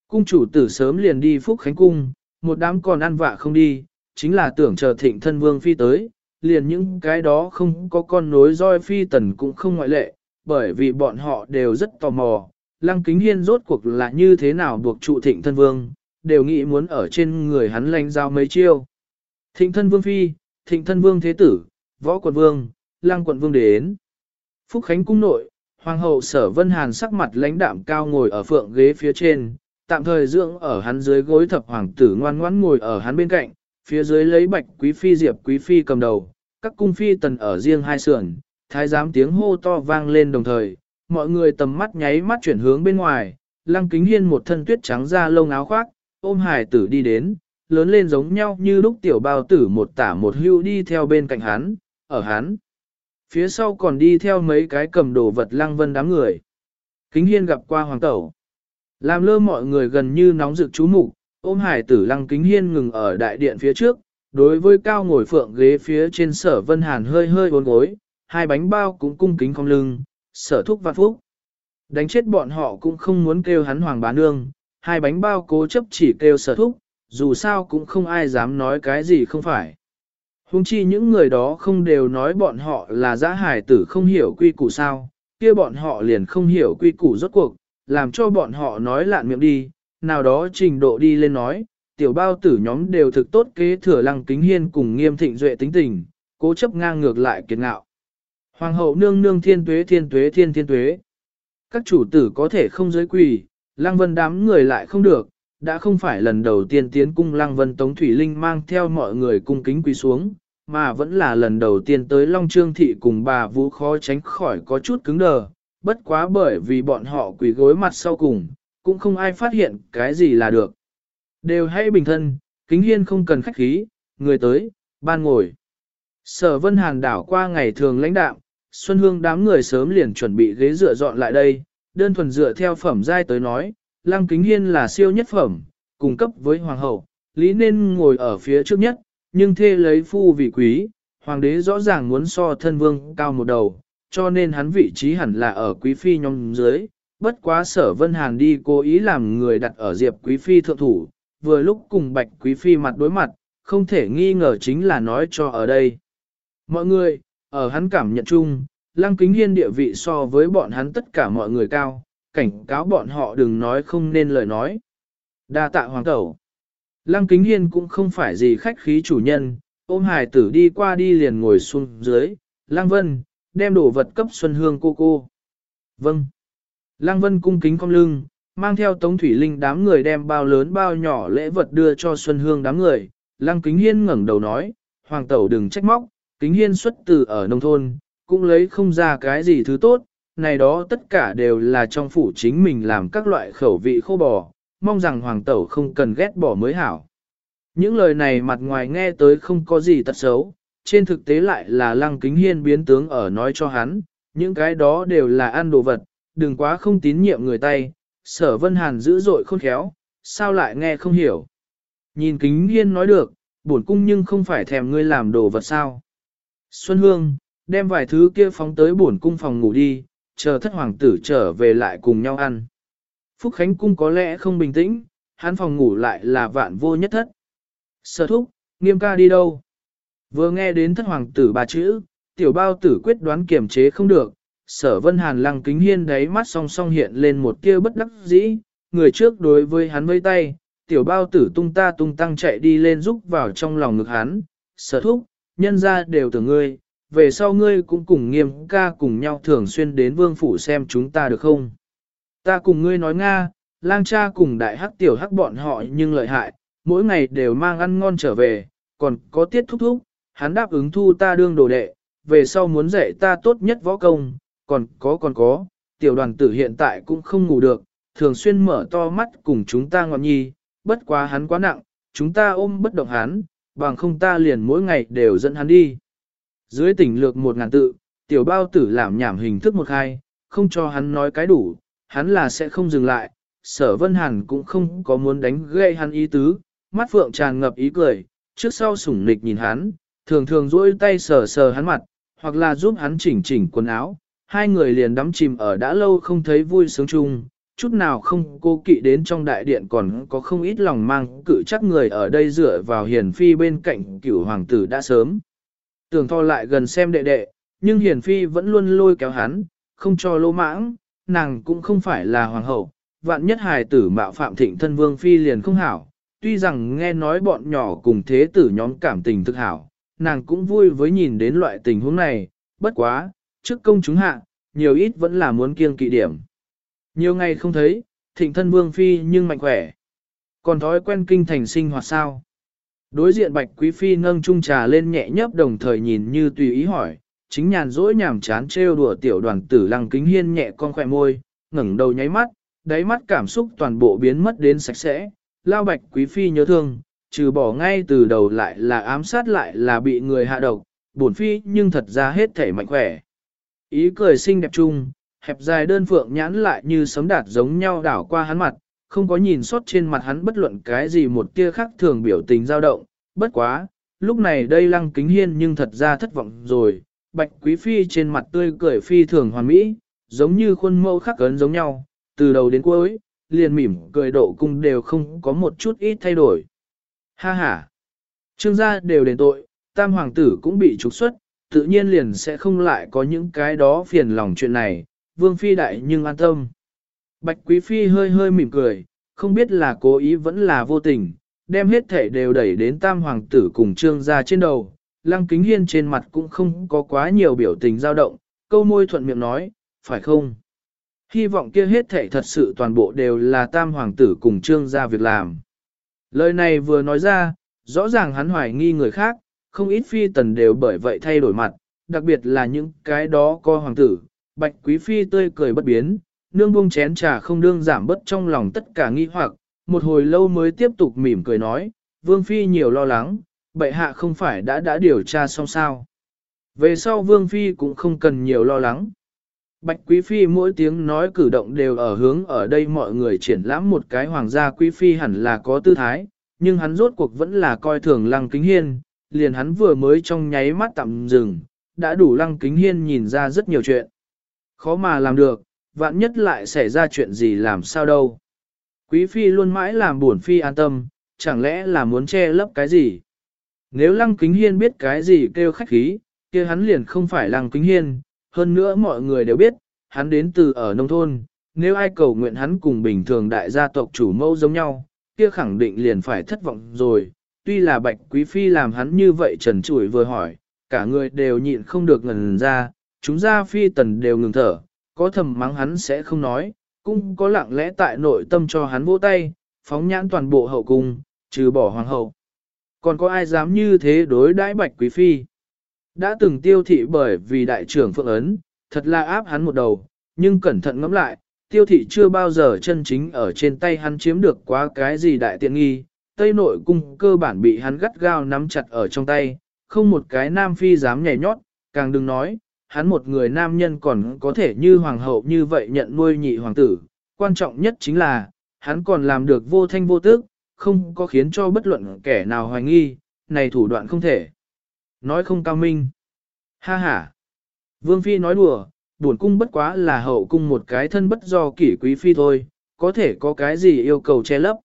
Cung chủ tử sớm liền đi Phúc Khánh Cung, một đám còn ăn vạ không đi, chính là tưởng chờ thịnh thân vương phi tới, liền những cái đó không có con nối roi phi tần cũng không ngoại lệ, bởi vì bọn họ đều rất tò mò, lăng kính hiên rốt cuộc là như thế nào buộc trụ thịnh thân vương, đều nghĩ muốn ở trên người hắn lanh giao mấy chiêu. Thịnh thân vương phi, thịnh thân vương thế tử, võ quận vương, lăng quận vương đến. Phúc Khánh cung nội, hoàng hậu sở vân hàn sắc mặt lãnh đạm cao ngồi ở phượng ghế phía trên, tạm thời dưỡng ở hắn dưới gối thập hoàng tử ngoan ngoãn ngồi ở hắn bên cạnh, phía dưới lấy bạch quý phi diệp quý phi cầm đầu, các cung phi tần ở riêng hai sườn, thái giám tiếng hô to vang lên đồng thời, mọi người tầm mắt nháy mắt chuyển hướng bên ngoài, lăng kính hiên một thân tuyết trắng ra lông áo khoác, ôm hải tử đi đến, lớn lên giống nhau như lúc tiểu bao tử một tả một hưu đi theo bên cạnh hắn, ở hắn. Phía sau còn đi theo mấy cái cầm đồ vật lăng vân đám người. Kính hiên gặp qua hoàng tẩu. Làm lơ mọi người gần như nóng rực chú mục ôm hải tử lăng kính hiên ngừng ở đại điện phía trước, đối với cao ngồi phượng ghế phía trên sở vân hàn hơi hơi bốn gối, hai bánh bao cũng cung kính không lưng, sở thúc vạn phúc. Đánh chết bọn họ cũng không muốn kêu hắn hoàng bá nương, hai bánh bao cố chấp chỉ kêu sở thúc, dù sao cũng không ai dám nói cái gì không phải. Hùng chi những người đó không đều nói bọn họ là giã hải tử không hiểu quy củ sao, kia bọn họ liền không hiểu quy củ rốt cuộc, làm cho bọn họ nói lạn miệng đi, nào đó trình độ đi lên nói, tiểu bao tử nhóm đều thực tốt kế thừa lăng kính hiên cùng nghiêm thịnh duệ tính tình, cố chấp ngang ngược lại kiệt ngạo. Hoàng hậu nương nương thiên tuế thiên tuế thiên thiên tuế. Các chủ tử có thể không giới quỳ, lăng vân đám người lại không được, đã không phải lần đầu tiên tiến cung lăng vân tống thủy linh mang theo mọi người cung kính quỳ xuống, mà vẫn là lần đầu tiên tới Long Trương Thị cùng bà Vũ khó tránh khỏi có chút cứng đờ, bất quá bởi vì bọn họ quỳ gối mặt sau cùng, cũng không ai phát hiện cái gì là được. Đều hãy bình thân, kính hiên không cần khách khí, người tới, ban ngồi. Sở Vân Hàn đảo qua ngày thường lãnh đạo, Xuân Hương đám người sớm liền chuẩn bị ghế dựa dọn lại đây, đơn thuần dựa theo phẩm giai tới nói, Lăng Kính Hiên là siêu nhất phẩm, cung cấp với Hoàng hậu, lý nên ngồi ở phía trước nhất, nhưng thê lấy phu vị quý, Hoàng đế rõ ràng muốn so thân vương cao một đầu, cho nên hắn vị trí hẳn là ở quý phi nhóm dưới, bất quá sở Vân Hàn đi cố ý làm người đặt ở diệp quý phi thượng thủ, vừa lúc cùng bạch quý phi mặt đối mặt, không thể nghi ngờ chính là nói cho ở đây. Mọi người, ở hắn cảm nhận chung, Lăng Kính Hiên địa vị so với bọn hắn tất cả mọi người cao, cảnh cáo bọn họ đừng nói không nên lời nói. Đa tạ hoàng tẩu. Lăng Kính Hiên cũng không phải gì khách khí chủ nhân, ôm hài tử đi qua đi liền ngồi xuống dưới, Lăng Vân, đem đồ vật cấp Xuân Hương cô cô. Vâng. Lăng Vân cung kính cong lưng, mang theo Tống Thủy Linh đám người đem bao lớn bao nhỏ lễ vật đưa cho Xuân Hương đám người. Lăng Kính Hiên ngẩng đầu nói, Hoàng tẩu đừng trách móc, Kính Hiên xuất từ ở nông thôn, cũng lấy không ra cái gì thứ tốt, này đó tất cả đều là trong phủ chính mình làm các loại khẩu vị khô bò, mong rằng Hoàng tẩu không cần ghét bỏ mới hảo. Những lời này mặt ngoài nghe tới không có gì tật xấu, trên thực tế lại là Lăng Kính Hiên biến tướng ở nói cho hắn, những cái đó đều là ăn đồ vật, đừng quá không tín nhiệm người tay, sở vân hàn dữ dội khôn khéo, sao lại nghe không hiểu. Nhìn kính hiên nói được, bổn cung nhưng không phải thèm ngươi làm đồ vật sao. Xuân Hương, đem vài thứ kia phóng tới bổn cung phòng ngủ đi, chờ thất hoàng tử trở về lại cùng nhau ăn. Phúc Khánh cung có lẽ không bình tĩnh, hắn phòng ngủ lại là vạn vô nhất thất. Sở thúc, nghiêm ca đi đâu? Vừa nghe đến thất hoàng tử ba chữ, tiểu bao tử quyết đoán kiểm chế không được, sở vân hàn lăng kính hiên đáy mắt song song hiện lên một tia bất đắc dĩ, người trước đối với hắn vây tay, tiểu bao tử tung ta tung tăng chạy đi lên giúp vào trong lòng ngực hắn, sở thúc, nhân ra đều tưởng ngươi, về sau ngươi cũng cùng nghiêm ca cùng nhau thường xuyên đến vương phủ xem chúng ta được không? Ta cùng ngươi nói Nga, lang cha cùng đại hắc tiểu hắc bọn họ nhưng lợi hại, mỗi ngày đều mang ăn ngon trở về, còn có tiết thúc thúc, hắn đáp ứng thu ta đương đồ đệ, về sau muốn dạy ta tốt nhất võ công, còn có còn có, tiểu đoàn tử hiện tại cũng không ngủ được, thường xuyên mở to mắt cùng chúng ta ngọn nhi, bất quá hắn quá nặng, chúng ta ôm bất động hắn, bằng không ta liền mỗi ngày đều dẫn hắn đi. Dưới tỉnh lược một ngàn tự, tiểu bao tử làm nhảm hình thức một hai, không cho hắn nói cái đủ, hắn là sẽ không dừng lại, sở vân hàn cũng không có muốn đánh gây hắn ý tứ, mắt phượng tràn ngập ý cười, trước sau sủng nịch nhìn hắn, thường thường duỗi tay sờ sờ hắn mặt, hoặc là giúp hắn chỉnh chỉnh quần áo, hai người liền đắm chìm ở đã lâu không thấy vui sướng chung, chút nào không cô kỵ đến trong đại điện còn có không ít lòng mang cự chắc người ở đây dựa vào hiền phi bên cạnh cửu hoàng tử đã sớm. Tưởng tho lại gần xem đệ đệ, nhưng hiền phi vẫn luôn lôi kéo hắn, không cho lỗ mãng, nàng cũng không phải là hoàng hậu, vạn nhất hài tử mạo phạm thịnh thân vương phi liền không hảo, tuy rằng nghe nói bọn nhỏ cùng thế tử nhóm cảm tình thực hảo, nàng cũng vui với nhìn đến loại tình huống này, bất quá, trước công chúng hạ, nhiều ít vẫn là muốn kiêng kỵ điểm. Nhiều ngày không thấy, thịnh thân vương phi nhưng mạnh khỏe. Còn thói quen kinh thành sinh hoạt sao? Đối diện bạch quý phi nâng chung trà lên nhẹ nhấp đồng thời nhìn như tùy ý hỏi, chính nhàn rỗi nhảm chán trêu đùa tiểu đoàn tử lăng kính hiên nhẹ con khỏe môi, ngẩng đầu nháy mắt, đáy mắt cảm xúc toàn bộ biến mất đến sạch sẽ, lao bạch quý phi nhớ thương, trừ bỏ ngay từ đầu lại là ám sát lại là bị người hạ độc, bổn phi nhưng thật ra hết thể mạnh khỏe. Ý cười xinh đẹp chung, hẹp dài đơn phượng nhãn lại như sấm đạt giống nhau đảo qua hắn mặt, không có nhìn sót trên mặt hắn bất luận cái gì một tia khác thường biểu tình dao động, bất quá, lúc này đây lăng kính hiên nhưng thật ra thất vọng rồi, bạch quý phi trên mặt tươi cười phi thường hoàn mỹ, giống như khuôn mẫu khắc ấn giống nhau, từ đầu đến cuối, liền mỉm cười độ cung đều không có một chút ít thay đổi. Ha ha! Trương gia đều đền tội, tam hoàng tử cũng bị trục xuất, tự nhiên liền sẽ không lại có những cái đó phiền lòng chuyện này, vương phi đại nhưng an tâm. Bạch quý phi hơi hơi mỉm cười, không biết là cố ý vẫn là vô tình, đem hết thể đều đẩy đến tam hoàng tử cùng trương gia trên đầu. Lăng kính hiên trên mặt cũng không có quá nhiều biểu tình dao động, câu môi thuận miệng nói, phải không? Hy vọng kia hết thể thật sự toàn bộ đều là tam hoàng tử cùng trương gia việc làm. Lời này vừa nói ra, rõ ràng hắn hoài nghi người khác, không ít phi tần đều bởi vậy thay đổi mặt, đặc biệt là những cái đó co hoàng tử, bạch quý phi tươi cười bất biến, nương buông chén trà không đương giảm bớt trong lòng tất cả nghi hoặc, một hồi lâu mới tiếp tục mỉm cười nói, vương phi nhiều lo lắng, bệ hạ không phải đã đã điều tra xong sao. Về sau vương phi cũng không cần nhiều lo lắng. Bạch quý phi mỗi tiếng nói cử động đều ở hướng ở đây mọi người triển lãm một cái hoàng gia quý phi hẳn là có tư thái, nhưng hắn rốt cuộc vẫn là coi thường lăng kính hiên, liền hắn vừa mới trong nháy mắt tạm dừng, đã đủ lăng kính hiên nhìn ra rất nhiều chuyện. Khó mà làm được, vạn nhất lại xảy ra chuyện gì làm sao đâu. Quý phi luôn mãi làm buồn phi an tâm, chẳng lẽ là muốn che lấp cái gì? Nếu lăng kính hiên biết cái gì kêu khách khí, kia hắn liền không phải lăng kính hiên, hơn nữa mọi người đều biết, hắn đến từ ở nông thôn, nếu ai cầu nguyện hắn cùng bình thường đại gia tộc chủ mẫu giống nhau, kia khẳng định liền phải thất vọng rồi. Tuy là bạch quý phi làm hắn như vậy trần trụi vừa hỏi, cả người đều nhịn không được ngần ra, chúng ra phi tần đều ngừng thở, có thầm mắng hắn sẽ không nói, cũng có lặng lẽ tại nội tâm cho hắn vỗ tay, phóng nhãn toàn bộ hậu cung, trừ bỏ hoàng hậu. Còn có ai dám như thế đối đãi bạch quý phi? Đã từng tiêu thị bởi vì đại trưởng phượng ấn, thật là áp hắn một đầu, nhưng cẩn thận ngẫm lại, tiêu thị chưa bao giờ chân chính ở trên tay hắn chiếm được quá cái gì đại tiện nghi, tây nội cung cơ bản bị hắn gắt gao nắm chặt ở trong tay, không một cái nam phi dám nhảy nhót, càng đừng nói, hắn một người nam nhân còn có thể như hoàng hậu như vậy nhận nuôi nhị hoàng tử, quan trọng nhất chính là, hắn còn làm được vô thanh vô tức, không có khiến cho bất luận kẻ nào hoài nghi, này thủ đoạn không thể. Nói không cao minh. Ha ha. Vương Phi nói đùa, buồn cung bất quá là hậu cung một cái thân bất do kỷ quý phi thôi, có thể có cái gì yêu cầu che lấp.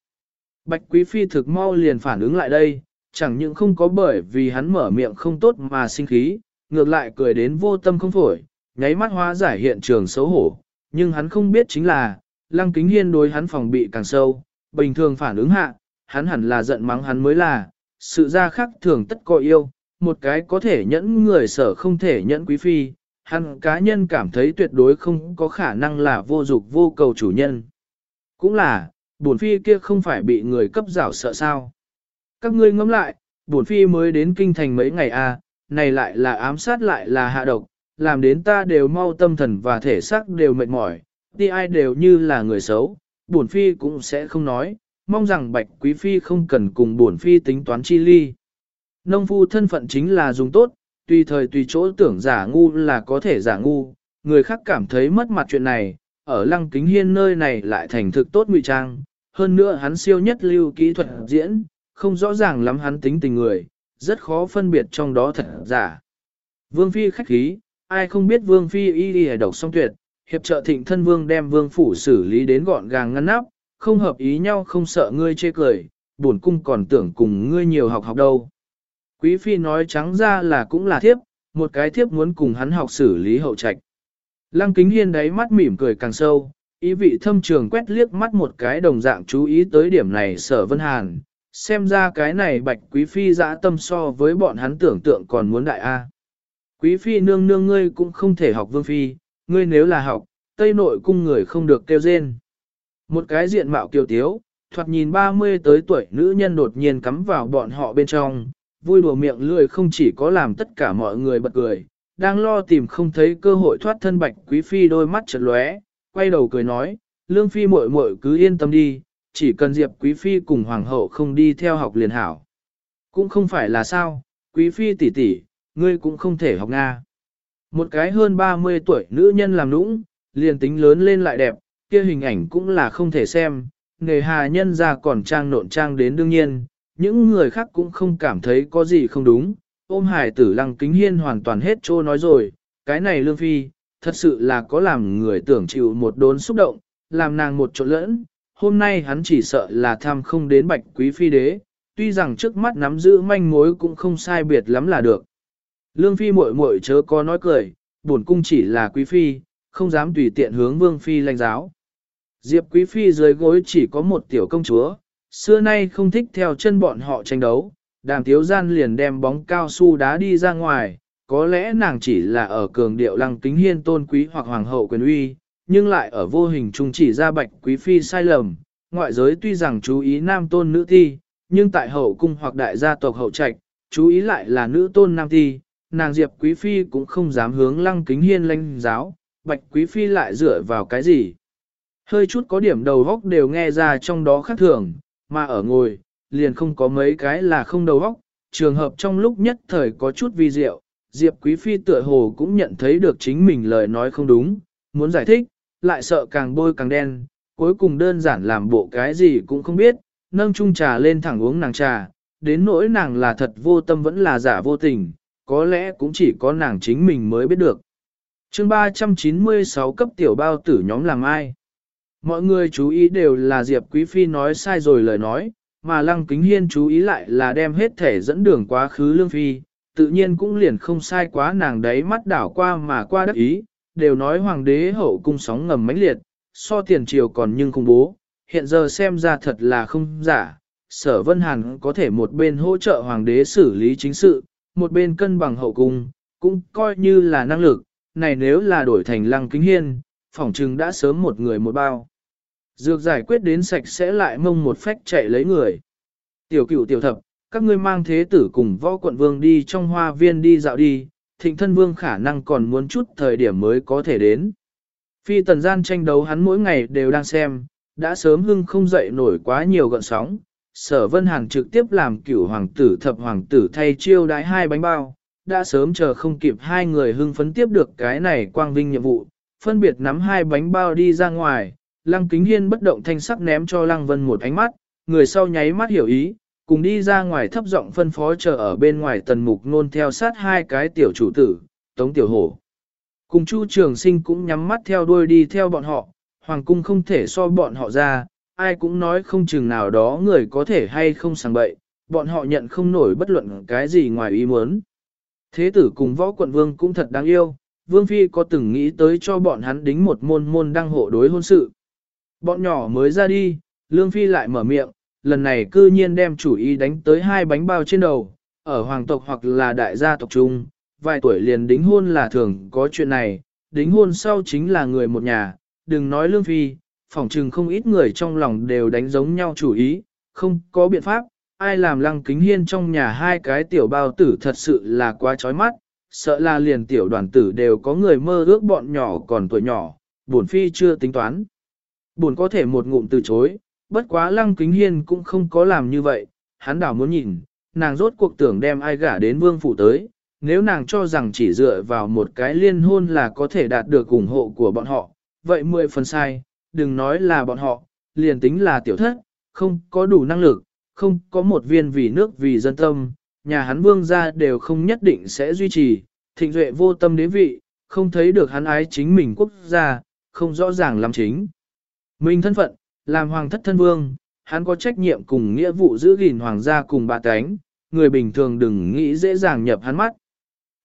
Bạch quý phi thực mau liền phản ứng lại đây, chẳng những không có bởi vì hắn mở miệng không tốt mà sinh khí, ngược lại cười đến vô tâm không phổi, nháy mắt hóa giải hiện trường xấu hổ, nhưng hắn không biết chính là, lăng kính hiên đối hắn phòng bị càng sâu, bình thường phản ứng hạ, hắn hẳn là giận mắng hắn mới là, sự ra khác thường tất có yêu, một cái có thể nhẫn người sở không thể nhẫn quý phi, hắn cá nhân cảm thấy tuyệt đối không có khả năng là vô dục vô cầu chủ nhân. Cũng là, bổn phi kia không phải bị người cấp rảo sợ sao. Các ngươi ngẫm lại, bổn phi mới đến kinh thành mấy ngày à, này lại là ám sát lại là hạ độc, làm đến ta đều mau tâm thần và thể xác đều mệt mỏi, đi ai đều như là người xấu, bổn phi cũng sẽ không nói, mong rằng bạch quý phi không cần cùng bổn phi tính toán chi ly. Nông phu thân phận chính là dùng tốt, tùy thời tùy chỗ tưởng giả ngu là có thể giả ngu, người khác cảm thấy mất mặt chuyện này, ở lăng kính hiên nơi này lại thành thực tốt ngụy trang, hơn nữa hắn siêu nhất lưu kỹ thuật diễn, không rõ ràng lắm hắn tính tình người, rất khó phân biệt trong đó thật giả. Vương Phi khách khí, ai không biết Vương Phi y y độc song tuyệt, hiệp trợ thịnh thân vương đem vương phủ xử lý đến gọn gàng ngăn nắp, không hợp ý nhau không sợ ngươi chê cười, buồn cung còn tưởng cùng ngươi nhiều học học đâu. Quý phi nói trắng ra là cũng là thiếp, một cái thiếp muốn cùng hắn học xử lý hậu trạch. Lăng kính hiên đáy mắt mỉm cười càng sâu, ý vị thâm trường quét liếc mắt một cái đồng dạng chú ý tới điểm này sở vân hàn, xem ra cái này bạch quý phi dã tâm so với bọn hắn tưởng tượng còn muốn đại A. Quý phi nương nương ngươi cũng không thể học vương phi, ngươi nếu là học, tây nội cung người không được kêu rên. Một cái diện mạo kiều tiếu, thoạt nhìn 30 tới tuổi nữ nhân đột nhiên cắm vào bọn họ bên trong, vui đùa miệng lười không chỉ có làm tất cả mọi người bật cười, đang lo tìm không thấy cơ hội thoát thân bạch quý phi đôi mắt chợt lóe, quay đầu cười nói, lương phi muội muội cứ yên tâm đi, chỉ cần diệp quý phi cùng hoàng hậu không đi theo học liền hảo. Cũng không phải là sao, quý phi tỷ tỷ, ngươi cũng không thể học Nga. Một cái hơn 30 tuổi nữ nhân làm nũng, liền tính lớn lên lại đẹp, kia hình ảnh cũng là không thể xem, nghề hà nhân ra còn trang nộn trang đến đương nhiên, những người khác cũng không cảm thấy có gì không đúng. Ôm hải tử lăng kính hiên hoàn toàn hết trô nói rồi, cái này lương phi, thật sự là có làm người tưởng chịu một đốn xúc động, làm nàng một chỗ lẫn. Hôm nay hắn chỉ sợ là tham không đến bạch quý phi đế, tuy rằng trước mắt nắm giữ manh mối cũng không sai biệt lắm là được. Lương phi muội muội chớ có nói cười, bổn cung chỉ là quý phi, không dám tùy tiện hướng vương phi lãnh giáo. Diệp quý phi dưới gối chỉ có một tiểu công chúa, xưa nay không thích theo chân bọn họ tranh đấu, đàm thiếu gian liền đem bóng cao su đá đi ra ngoài, có lẽ nàng chỉ là ở cường điệu lăng kính hiên tôn quý hoặc hoàng hậu quyền uy, nhưng lại ở vô hình trung chỉ ra bạch quý phi sai lầm, ngoại giới tuy rằng chú ý nam tôn nữ thi, nhưng tại hậu cung hoặc đại gia tộc hậu trạch, chú ý lại là nữ tôn nam thi, nàng diệp quý phi cũng không dám hướng lăng kính hiên lãnh giáo, bạch quý phi lại dựa vào cái gì. Hơi chút có điểm đầu góc đều nghe ra trong đó khác thường, mà ở ngồi, liền không có mấy cái là không đầu góc trường hợp trong lúc nhất thời có chút vi diệu, Diệp Quý Phi tựa hồ cũng nhận thấy được chính mình lời nói không đúng, muốn giải thích, lại sợ càng bôi càng đen, cuối cùng đơn giản làm bộ cái gì cũng không biết, nâng chung trà lên thẳng uống nàng trà, đến nỗi nàng là thật vô tâm vẫn là giả vô tình, có lẽ cũng chỉ có nàng chính mình mới biết được. chương 396 cấp tiểu bao tử nhóm làm ai? Mọi người chú ý đều là Diệp Quý Phi nói sai rồi lời nói, mà Lăng Kính Hiên chú ý lại là đem hết thể dẫn đường quá khứ Lương Phi, tự nhiên cũng liền không sai quá nàng đấy mắt đảo qua mà qua đắc ý, đều nói hoàng đế hậu cung sóng ngầm mãnh liệt, so tiền triều còn nhưng không bố, hiện giờ xem ra thật là không giả. Sở Vân Hàn có thể một bên hỗ trợ hoàng đế xử lý chính sự, một bên cân bằng hậu cung, cũng coi như là năng lực, này nếu là đổi thành lăng kính hiên, phỏng chừng đã sớm một người một bao. Dược giải quyết đến sạch sẽ lại mông một phách chạy lấy người. Tiểu cửu tiểu thập, các ngươi mang thế tử cùng võ quận vương đi trong hoa viên đi dạo đi, thịnh thân vương khả năng còn muốn chút thời điểm mới có thể đến. Phi tần gian tranh đấu hắn mỗi ngày đều đang xem, đã sớm hưng không dậy nổi quá nhiều gợn sóng. Sở Vân Hàn trực tiếp làm cửu hoàng tử thập hoàng tử thay chiêu đái hai bánh bao, đã sớm chờ không kịp hai người hưng phấn tiếp được cái này quang vinh nhiệm vụ, phân biệt nắm hai bánh bao đi ra ngoài, Lăng Kính Hiên bất động thanh sắc ném cho Lăng Vân một ánh mắt, người sau nháy mắt hiểu ý, cùng đi ra ngoài thấp giọng phân phó chờ ở bên ngoài tần mục nôn theo sát hai cái tiểu chủ tử, Tống Tiểu Hổ. Cùng Chu Trường Sinh cũng nhắm mắt theo đuôi đi theo bọn họ, Hoàng Cung không thể so bọn họ ra, ai cũng nói không chừng nào đó người có thể hay không sàng bậy, bọn họ nhận không nổi bất luận cái gì ngoài ý muốn. Thế tử cùng võ quận vương cũng thật đáng yêu, Vương Phi có từng nghĩ tới cho bọn hắn đính một môn môn đăng hộ đối hôn sự. Bọn nhỏ mới ra đi, Lương Phi lại mở miệng, lần này cư nhiên đem chủ ý đánh tới hai bánh bao trên đầu, ở hoàng tộc hoặc là đại gia tộc trung, vài tuổi liền đính hôn là thường có chuyện này, đính hôn sau chính là người một nhà, đừng nói Lương Phi, phỏng chừng không ít người trong lòng đều đánh giống nhau chủ ý, không có biện pháp, ai làm lăng kính hiên trong nhà hai cái tiểu bao tử thật sự là quá chói mắt, sợ là liền tiểu đoàn tử đều có người mơ ước bọn nhỏ còn tuổi nhỏ, buồn phi chưa tính toán. Buồn có thể một ngụm từ chối, bất quá lăng kính hiên cũng không có làm như vậy, hắn đảo muốn nhìn, nàng rốt cuộc tưởng đem ai gả đến vương phủ tới, nếu nàng cho rằng chỉ dựa vào một cái liên hôn là có thể đạt được ủng hộ của bọn họ, vậy mười phần sai, đừng nói là bọn họ, liền tính là tiểu thất, không có đủ năng lực, không có một viên vì nước vì dân tâm, nhà hắn vương gia đều không nhất định sẽ duy trì, thịnh duệ vô tâm đế vị, không thấy được hắn ái chính mình quốc gia, không rõ ràng làm chính. Mình thân phận, làm hoàng thất thân vương, hắn có trách nhiệm cùng nghĩa vụ giữ gìn hoàng gia cùng bà cánh, người bình thường đừng nghĩ dễ dàng nhập hắn mắt.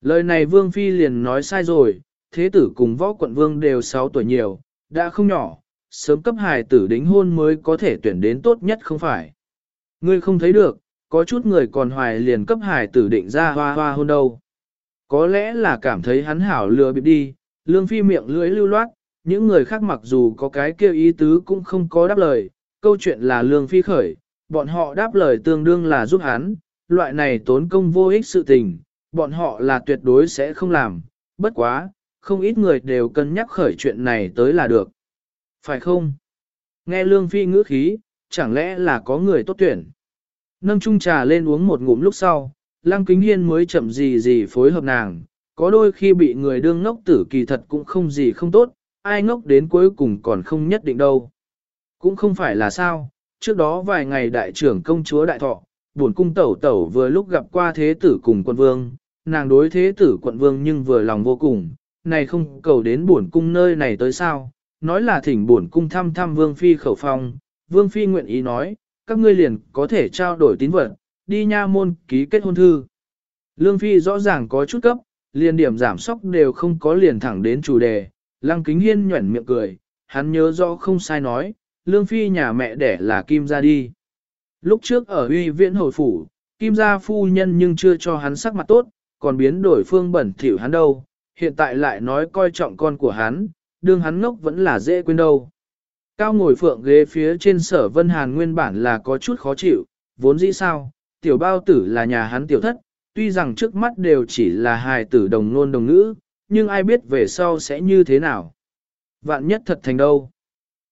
Lời này vương phi liền nói sai rồi, thế tử cùng võ quận vương đều 6 tuổi nhiều, đã không nhỏ, sớm cấp hài tử đính hôn mới có thể tuyển đến tốt nhất không phải. Ngươi không thấy được, có chút người còn hoài liền cấp hài tử định ra hoa hoa hôn đâu. Có lẽ là cảm thấy hắn hảo lừa bịp đi, lương phi miệng lưỡi lưu loát, những người khác mặc dù có cái kêu ý tứ cũng không có đáp lời, câu chuyện là lương phi khởi, bọn họ đáp lời tương đương là giúp hắn, loại này tốn công vô ích sự tình, bọn họ là tuyệt đối sẽ không làm, bất quá, không ít người đều cân nhắc khởi chuyện này tới là được. Phải không? Nghe lương phi ngữ khí, chẳng lẽ là có người tốt tuyển? Nâng chung trà lên uống một ngụm lúc sau, lăng kính hiên mới chậm gì gì phối hợp nàng, có đôi khi bị người đương ngốc tử kỳ thật cũng không gì không tốt, ai ngốc đến cuối cùng còn không nhất định đâu. Cũng không phải là sao, trước đó vài ngày đại trưởng công chúa đại thọ, buồn cung tẩu tẩu vừa lúc gặp qua thế tử cùng quận vương, nàng đối thế tử quận vương nhưng vừa lòng vô cùng, này không cầu đến buồn cung nơi này tới sao, nói là thỉnh buồn cung thăm thăm vương phi khẩu phong, vương phi nguyện ý nói, các ngươi liền có thể trao đổi tín vật, đi nha môn ký kết hôn thư. Lương phi rõ ràng có chút cấp, liền điểm giảm sóc đều không có liền thẳng đến chủ đề, lăng kính hiên nhuẩn miệng cười, hắn nhớ rõ không sai nói, lương phi nhà mẹ đẻ là kim ra đi. Lúc trước ở uy viễn hồi phủ, kim gia phu nhân nhưng chưa cho hắn sắc mặt tốt, còn biến đổi phương bẩn thỉu hắn đâu, hiện tại lại nói coi trọng con của hắn, đương hắn ngốc vẫn là dễ quên đâu. Cao ngồi phượng ghế phía trên sở Vân Hàn nguyên bản là có chút khó chịu, vốn dĩ sao, tiểu bao tử là nhà hắn tiểu thất, tuy rằng trước mắt đều chỉ là hài tử đồng nôn đồng ngữ, nhưng ai biết về sau sẽ như thế nào. Vạn nhất thật thành đâu.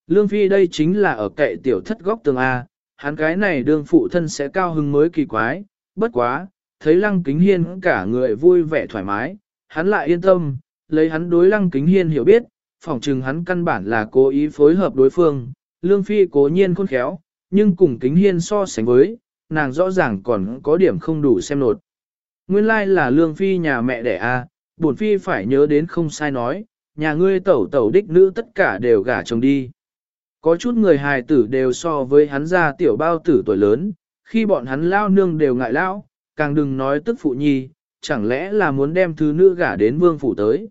Lương Phi đây chính là ở kệ tiểu thất góc tường A, hắn cái này đương phụ thân sẽ cao hứng mới kỳ quái, bất quá, thấy lăng kính hiên cả người vui vẻ thoải mái, hắn lại yên tâm, lấy hắn đối lăng kính hiên hiểu biết, phỏng chừng hắn căn bản là cố ý phối hợp đối phương, lương phi cố nhiên khôn khéo, nhưng cùng kính hiên so sánh với, nàng rõ ràng còn có điểm không đủ xem nột. Nguyên lai là lương phi nhà mẹ đẻ a, à, bổn phi phải nhớ đến không sai nói, nhà ngươi tẩu tẩu đích nữ tất cả đều gả chồng đi. Có chút người hài tử đều so với hắn ra tiểu bao tử tuổi lớn, khi bọn hắn lao nương đều ngại lao, càng đừng nói tức phụ nhi, chẳng lẽ là muốn đem thứ nữ gả đến vương phủ tới.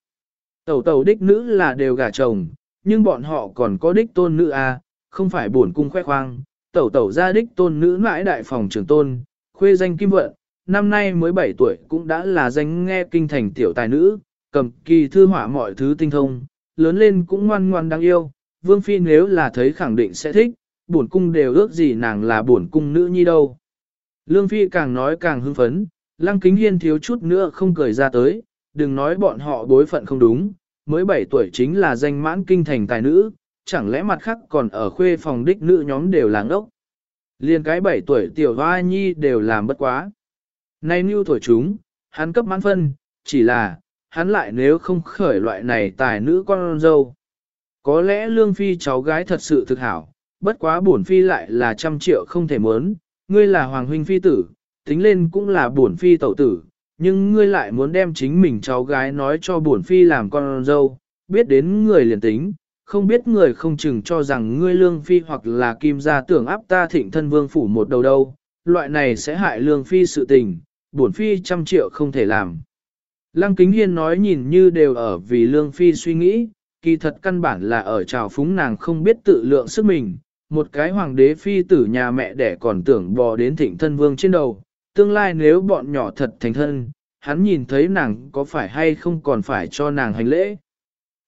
Tẩu tẩu đích nữ là đều gả chồng, nhưng bọn họ còn có đích tôn nữ à, không phải buồn cung khoe khoang, tẩu tẩu ra đích tôn nữ mãi đại phòng trưởng tôn, khuê danh kim vận, năm nay mới 7 tuổi cũng đã là danh nghe kinh thành tiểu tài nữ, cầm kỳ thư họa mọi thứ tinh thông, lớn lên cũng ngoan ngoan đáng yêu, vương phi nếu là thấy khẳng định sẽ thích, bổn cung đều ước gì nàng là bổn cung nữ nhi đâu. Lương phi càng nói càng hưng phấn, lăng kính hiên thiếu chút nữa không cười ra tới, đừng nói bọn họ bối phận không đúng, mới 7 tuổi chính là danh mãn kinh thành tài nữ, chẳng lẽ mặt khác còn ở khuê phòng đích nữ nhóm đều làng ốc. Liên cái 7 tuổi tiểu hoa nhi đều làm bất quá. Nay mưu thổi chúng, hắn cấp mãn phân, chỉ là, hắn lại nếu không khởi loại này tài nữ con dâu. Có lẽ lương phi cháu gái thật sự thực hảo, bất quá bổn phi lại là trăm triệu không thể muốn, ngươi là hoàng huynh phi tử, tính lên cũng là bổn phi tẩu tử, nhưng ngươi lại muốn đem chính mình cháu gái nói cho bổn phi làm con dâu, biết đến người liền tính, không biết người không chừng cho rằng ngươi lương phi hoặc là kim gia tưởng áp ta thịnh thân vương phủ một đầu đâu, loại này sẽ hại lương phi sự tình, bổn phi trăm triệu không thể làm. Lăng kính hiên nói nhìn như đều ở vì lương phi suy nghĩ, kỳ thật căn bản là ở trào phúng nàng không biết tự lượng sức mình, một cái hoàng đế phi tử nhà mẹ đẻ còn tưởng bò đến thịnh thân vương trên đầu, tương lai nếu bọn nhỏ thật thành thân, hắn nhìn thấy nàng có phải hay không còn phải cho nàng hành lễ.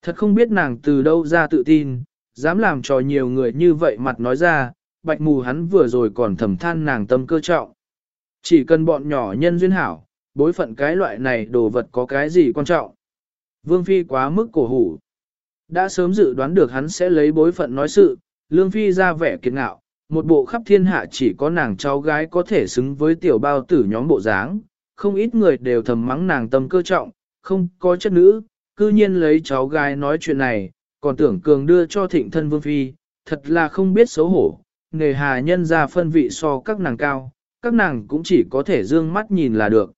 Thật không biết nàng từ đâu ra tự tin, dám làm cho nhiều người như vậy mặt nói ra, bạch mù hắn vừa rồi còn thầm than nàng tâm cơ trọng. Chỉ cần bọn nhỏ nhân duyên hảo, bối phận cái loại này đồ vật có cái gì quan trọng. Vương Phi quá mức cổ hủ. Đã sớm dự đoán được hắn sẽ lấy bối phận nói sự, Lương Phi ra vẻ kiệt ngạo, một bộ khắp thiên hạ chỉ có nàng cháu gái có thể xứng với tiểu bao tử nhóm bộ dáng, không ít người đều thầm mắng nàng tâm cơ trọng, không có chất nữ, cư nhiên lấy cháu gái nói chuyện này, còn tưởng cường đưa cho thịnh thân Vương Phi, thật là không biết xấu hổ, nghề hà nhân ra phân vị so các nàng cao, các nàng cũng chỉ có thể dương mắt nhìn là được.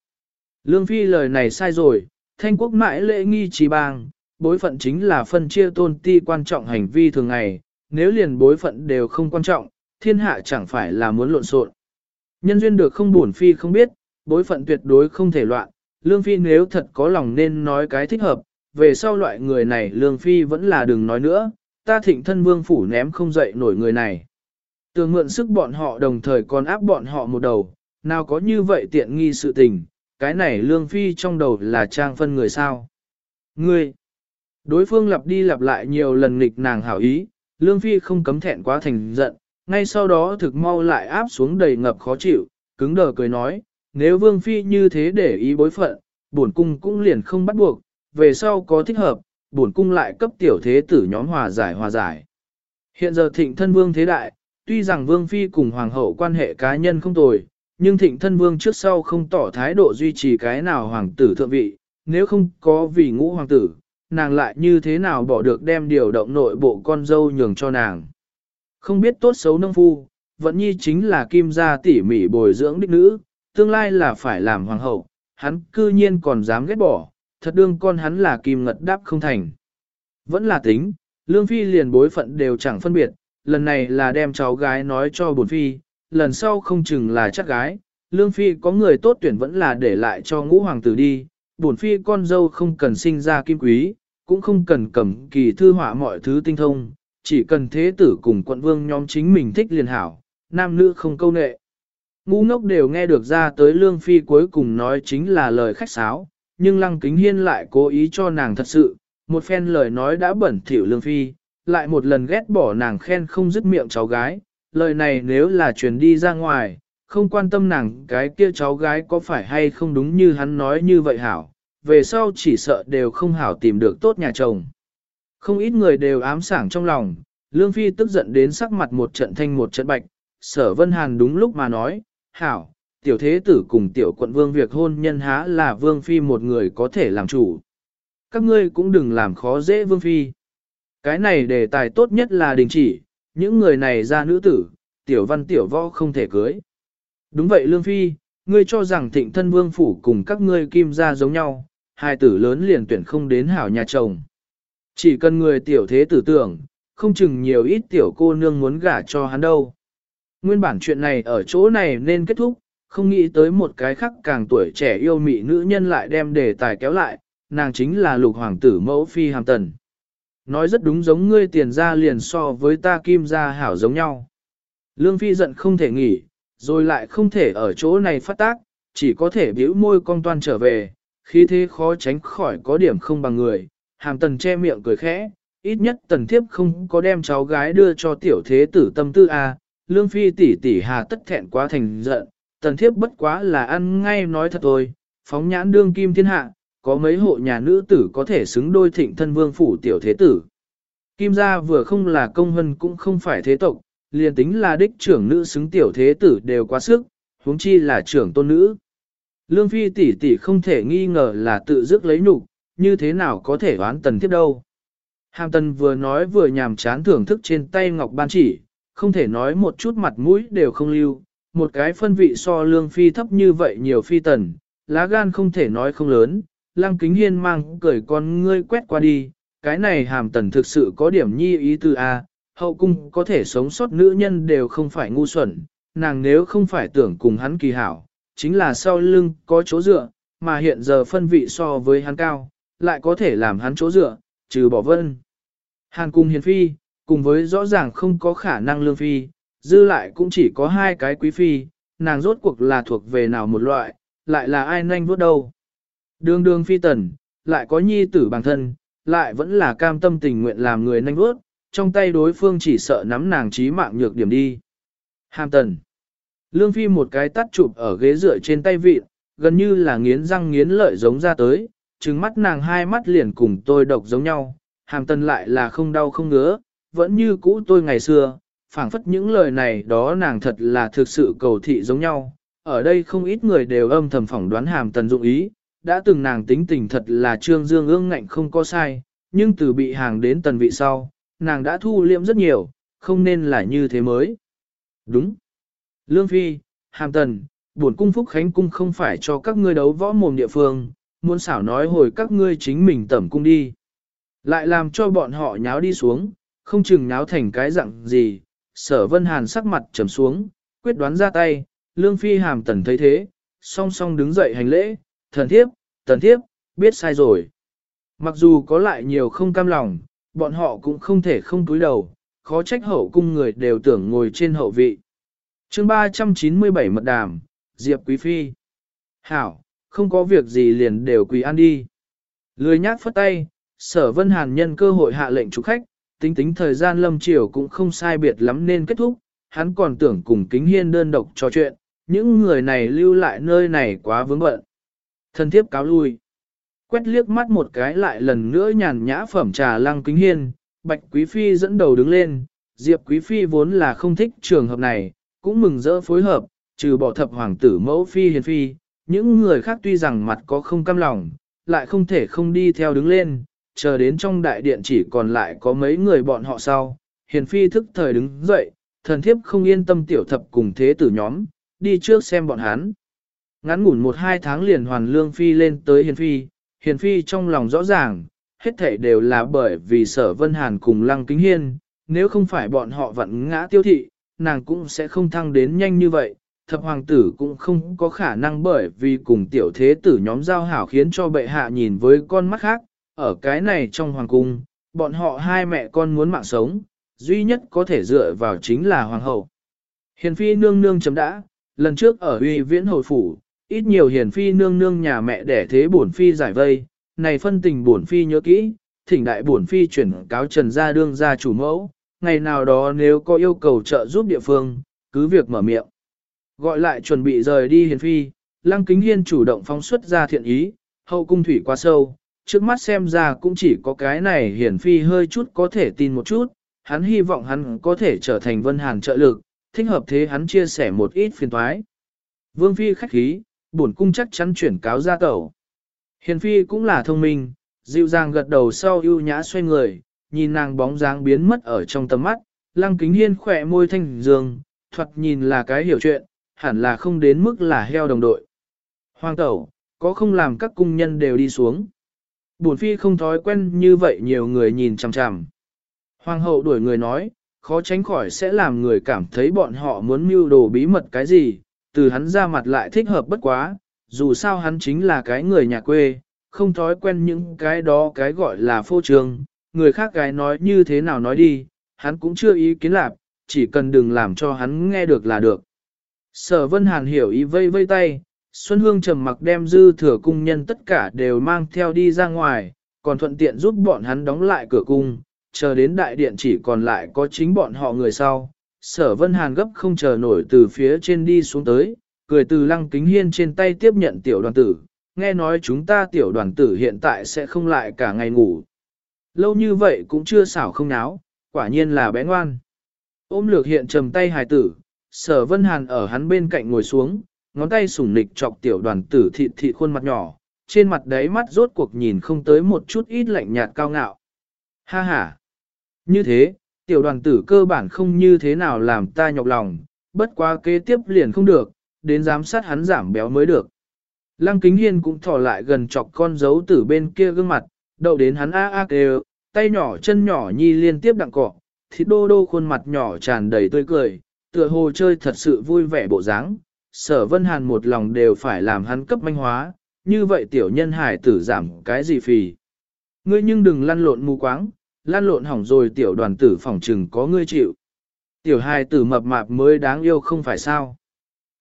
Lương Phi lời này sai rồi, thanh quốc mãi lễ nghi trì bang, bối phận chính là phân chia tôn ti quan trọng hành vi thường ngày, nếu liền bối phận đều không quan trọng, thiên hạ chẳng phải là muốn lộn xộn. Nhân duyên được không buồn phi không biết, bối phận tuyệt đối không thể loạn, lương phi nếu thật có lòng nên nói cái thích hợp, về sau loại người này lương phi vẫn là đừng nói nữa, ta thịnh thân vương phủ ném không dậy nổi người này. Tường mượn sức bọn họ đồng thời còn áp bọn họ một đầu, nào có như vậy tiện nghi sự tình, cái này lương phi trong đầu là trang phân người sao. Ngươi, đối phương lặp đi lặp lại nhiều lần nghịch nàng hảo ý, lương phi không cấm thẹn quá thành giận, ngay sau đó thực mau lại áp xuống đầy ngập khó chịu, cứng đờ cười nói, nếu vương phi như thế để ý bối phận, bổn cung cũng liền không bắt buộc, về sau có thích hợp, bổn cung lại cấp tiểu thế tử nhóm hòa giải hòa giải. Hiện giờ thịnh thân vương thế đại, tuy rằng vương phi cùng hoàng hậu quan hệ cá nhân không tồi, nhưng thịnh thân vương trước sau không tỏ thái độ duy trì cái nào hoàng tử thượng vị, nếu không có vì ngũ hoàng tử, nàng lại như thế nào bỏ được đem điều động nội bộ con dâu nhường cho nàng. Không biết tốt xấu nông phu, vẫn nhi chính là kim gia tỉ mỉ bồi dưỡng đích nữ, tương lai là phải làm hoàng hậu, hắn cư nhiên còn dám ghét bỏ, thật đương con hắn là kim ngật đáp không thành. Vẫn là tính, lương phi liền bối phận đều chẳng phân biệt, lần này là đem cháu gái nói cho bổn phi, lần sau không chừng là chắc gái, lương phi có người tốt tuyển vẫn là để lại cho ngũ hoàng tử đi, bổn phi con dâu không cần sinh ra kim quý, cũng không cần cầm kỳ thư họa mọi thứ tinh thông, chỉ cần thế tử cùng quận vương nhóm chính mình thích liền hảo, nam nữ không câu nệ. Ngũ ngốc đều nghe được ra tới lương phi cuối cùng nói chính là lời khách sáo, nhưng lăng kính hiên lại cố ý cho nàng thật sự, một phen lời nói đã bẩn thỉu lương phi, lại một lần ghét bỏ nàng khen không dứt miệng cháu gái, lời này nếu là truyền đi ra ngoài, không quan tâm nàng cái kia cháu gái có phải hay không đúng như hắn nói như vậy hảo, về sau chỉ sợ đều không hảo tìm được tốt nhà chồng. Không ít người đều ám sảng trong lòng, Lương Phi tức giận đến sắc mặt một trận thanh một trận bạch, sở vân hàn đúng lúc mà nói, hảo, tiểu thế tử cùng tiểu quận vương việc hôn nhân há là vương phi một người có thể làm chủ. Các ngươi cũng đừng làm khó dễ vương phi. Cái này đề tài tốt nhất là đình chỉ, những người này ra nữ tử, tiểu văn tiểu võ không thể cưới. Đúng vậy lương phi, ngươi cho rằng thịnh thân vương phủ cùng các ngươi kim gia giống nhau, hai tử lớn liền tuyển không đến hảo nhà chồng. Chỉ cần người tiểu thế tử tưởng, không chừng nhiều ít tiểu cô nương muốn gả cho hắn đâu. Nguyên bản chuyện này ở chỗ này nên kết thúc, không nghĩ tới một cái khác càng tuổi trẻ yêu mị nữ nhân lại đem đề tài kéo lại, nàng chính là lục hoàng tử mẫu phi hàm tần. Nói rất đúng giống ngươi tiền ra liền so với ta kim gia hảo giống nhau. Lương phi giận không thể nghỉ, rồi lại không thể ở chỗ này phát tác, chỉ có thể bĩu môi cong toan trở về, khi thế khó tránh khỏi có điểm không bằng người. Hàm tần che miệng cười khẽ, ít nhất tần thiếp không có đem cháu gái đưa cho tiểu thế tử tâm tư a lương phi tỷ tỷ hà tất thẹn quá thành giận, tần thiếp bất quá là ăn ngay nói thật thôi, phóng nhãn đương kim thiên hạ, có mấy hộ nhà nữ tử có thể xứng đôi thịnh thân vương phủ tiểu thế tử. Kim gia vừa không là công hân cũng không phải thế tộc, liền tính là đích trưởng nữ xứng tiểu thế tử đều quá sức, huống chi là trưởng tôn nữ. Lương phi tỷ tỷ không thể nghi ngờ là tự dứt lấy nhục, như thế nào có thể oán tần tiếp đâu. Hàm tần vừa nói vừa nhàm chán thưởng thức trên tay ngọc ban chỉ, không thể nói một chút mặt mũi đều không lưu, một cái phân vị so lương phi thấp như vậy nhiều phi tần, lá gan không thể nói không lớn, lăng kính hiên mang cười con ngươi quét qua đi, cái này hàm tần thực sự có điểm nhi ý tư A, hậu cung có thể sống sót nữ nhân đều không phải ngu xuẩn, nàng nếu không phải tưởng cùng hắn kỳ hảo, chính là sau lưng có chỗ dựa, mà hiện giờ phân vị so với hắn cao, lại có thể làm hắn chỗ dựa, trừ bỏ vân. Hàn cung hiền phi, cùng với rõ ràng không có khả năng lương phi, dư lại cũng chỉ có hai cái quý phi, nàng rốt cuộc là thuộc về nào một loại, lại là ai nhanh vuốt đâu. Đường đường phi tần, lại có nhi tử bằng thân, lại vẫn là cam tâm tình nguyện làm người nhanh bước, trong tay đối phương chỉ sợ nắm nàng trí mạng nhược điểm đi. Hàm tần. Lương phi một cái tắt chụp ở ghế dựa trên tay vịt, gần như là nghiến răng nghiến lợi giống ra tới, trừng mắt nàng hai mắt liền cùng tôi độc giống nhau, hàm tần lại là không đau không ngứa, vẫn như cũ tôi ngày xưa, phảng phất những lời này đó nàng thật là thực sự cầu thị giống nhau. Ở đây không ít người đều âm thầm phỏng đoán hàm tần dụng ý, đã từng nàng tính tình thật là trương dương ương ngạnh không có sai, nhưng từ bị hàng đến tần vị sau, nàng đã thu liễm rất nhiều, không nên là như thế mới. Đúng. Lương Phi, Hàm Tần, buồn cung Phúc Khánh Cung không phải cho các ngươi đấu võ mồm địa phương, muốn xảo nói hồi các ngươi chính mình tẩm cung đi. Lại làm cho bọn họ nháo đi xuống, không chừng nháo thành cái dạng gì, sở vân hàn sắc mặt trầm xuống, quyết đoán ra tay, lương phi hàm tần thấy thế, song song đứng dậy hành lễ, thần thiếp, tần thiếp, biết sai rồi. Mặc dù có lại nhiều không cam lòng, bọn họ cũng không thể không túi đầu, khó trách hậu cung người đều tưởng ngồi trên hậu vị. chương 397 mật đàm, Diệp Quý Phi. Hảo, không có việc gì liền đều quỳ ăn đi. Lười nhác phất tay, sở vân hàn nhân cơ hội hạ lệnh chủ khách, tính tính thời gian lâm chiều cũng không sai biệt lắm nên kết thúc, hắn còn tưởng cùng kính hiên đơn độc trò chuyện, những người này lưu lại nơi này quá vướng bận. Thân thiếp cáo lui. Quét liếc mắt một cái lại lần nữa nhàn nhã phẩm trà lăng kính hiên, bạch quý phi dẫn đầu đứng lên, diệp quý phi vốn là không thích trường hợp này, cũng mừng rỡ phối hợp, trừ bỏ thập hoàng tử mẫu phi hiền phi, những người khác tuy rằng mặt có không cam lòng, lại không thể không đi theo đứng lên, chờ đến trong đại điện chỉ còn lại có mấy người bọn họ sau. Hiền phi thức thời đứng dậy, thần thiếp không yên tâm tiểu thập cùng thế tử nhóm, đi trước xem bọn hắn. Ngắn ngủn một hai tháng liền hoàn lương phi lên tới hiền phi, hiền phi trong lòng rõ ràng, hết thảy đều là bởi vì sở vân hàn cùng lăng kính hiên, nếu không phải bọn họ vẫn ngã tiêu thị, nàng cũng sẽ không thăng đến nhanh như vậy, thập hoàng tử cũng không có khả năng bởi vì cùng tiểu thế tử nhóm giao hảo khiến cho bệ hạ nhìn với con mắt khác, ở cái này trong hoàng cung, bọn họ hai mẹ con muốn mạng sống, duy nhất có thể dựa vào chính là hoàng hậu. Hiền phi nương nương chấm đã, lần trước ở uy viễn hồi phủ, ít nhiều hiền phi nương nương nhà mẹ đẻ thế bổn phi giải vây, này phân tình bổn phi nhớ kỹ, thỉnh đại bổn phi chuyển cáo trần gia đương gia chủ mẫu, ngày nào đó nếu có yêu cầu trợ giúp địa phương, cứ việc mở miệng. Gọi lại chuẩn bị rời đi hiền phi, lăng kính hiên chủ động phóng xuất ra thiện ý, hậu cung thủy quá sâu, trước mắt xem ra cũng chỉ có cái này hiển phi hơi chút có thể tin một chút, hắn hy vọng hắn có thể trở thành vân hàng trợ lực, thích hợp thế hắn chia sẻ một ít phiền thoái. Vương phi khách khí, bổn cung chắc chắn chuyển cáo ra tẩu. Hiền phi cũng là thông minh, dịu dàng gật đầu sau ưu nhã xoay người, nhìn nàng bóng dáng biến mất ở trong tầm mắt, lăng kính hiên khỏe môi thanh dương, thuật nhìn là cái hiểu chuyện, hẳn là không đến mức là heo đồng đội. Hoàng tẩu, có không làm các cung nhân đều đi xuống. Bổn phi không thói quen như vậy nhiều người nhìn chằm chằm. Hoàng hậu đuổi người nói, khó tránh khỏi sẽ làm người cảm thấy bọn họ muốn mưu đồ bí mật cái gì, từ hắn ra mặt lại thích hợp bất quá, dù sao hắn chính là cái người nhà quê, không thói quen những cái đó cái gọi là phô trương, người khác cái nói như thế nào nói đi, hắn cũng chưa ý kiến lạc, chỉ cần đừng làm cho hắn nghe được là được. Sở Vân Hàn hiểu ý vây vây tay, Xuân Hương trầm mặc đem dư thừa cung nhân tất cả đều mang theo đi ra ngoài, còn thuận tiện giúp bọn hắn đóng lại cửa cung, chờ đến đại điện chỉ còn lại có chính bọn họ người sau. Sở Vân Hàn gấp không chờ nổi từ phía trên đi xuống tới, cười từ lăng kính hiên trên tay tiếp nhận tiểu đoàn tử, nghe nói chúng ta tiểu đoàn tử hiện tại sẽ không lại cả ngày ngủ. Lâu như vậy cũng chưa xảo không náo, quả nhiên là bé ngoan. Ôm lược hiện trầm tay hài tử, sở vân hàn ở hắn bên cạnh ngồi xuống, ngón tay sủng nịch chọc tiểu đoàn tử thịt thịt khuôn mặt nhỏ, trên mặt đáy mắt rốt cuộc nhìn không tới một chút ít lạnh nhạt cao ngạo. Ha ha! Như thế, tiểu đoàn tử cơ bản không như thế nào làm ta nhọc lòng, bất quá kế tiếp liền không được, đến giám sát hắn giảm béo mới được. Lăng kính hiên cũng thỏ lại gần chọc con dấu tử bên kia gương mặt, đậu đến hắn a a kêu, tay nhỏ chân nhỏ nhi liên tiếp đặng cọ, thịt đô đô khuôn mặt nhỏ tràn đầy tươi cười, tựa hồ chơi thật sự vui vẻ bộ dáng. Sở Vân Hàn một lòng đều phải làm hắn cấp manh hóa, như vậy tiểu nhân hải tử giảm cái gì phì. Ngươi nhưng đừng lăn lộn mù quáng, lăn lộn hỏng rồi tiểu đoàn tử phỏng trừng có ngươi chịu. Tiểu hài tử mập mạp mới đáng yêu không phải sao.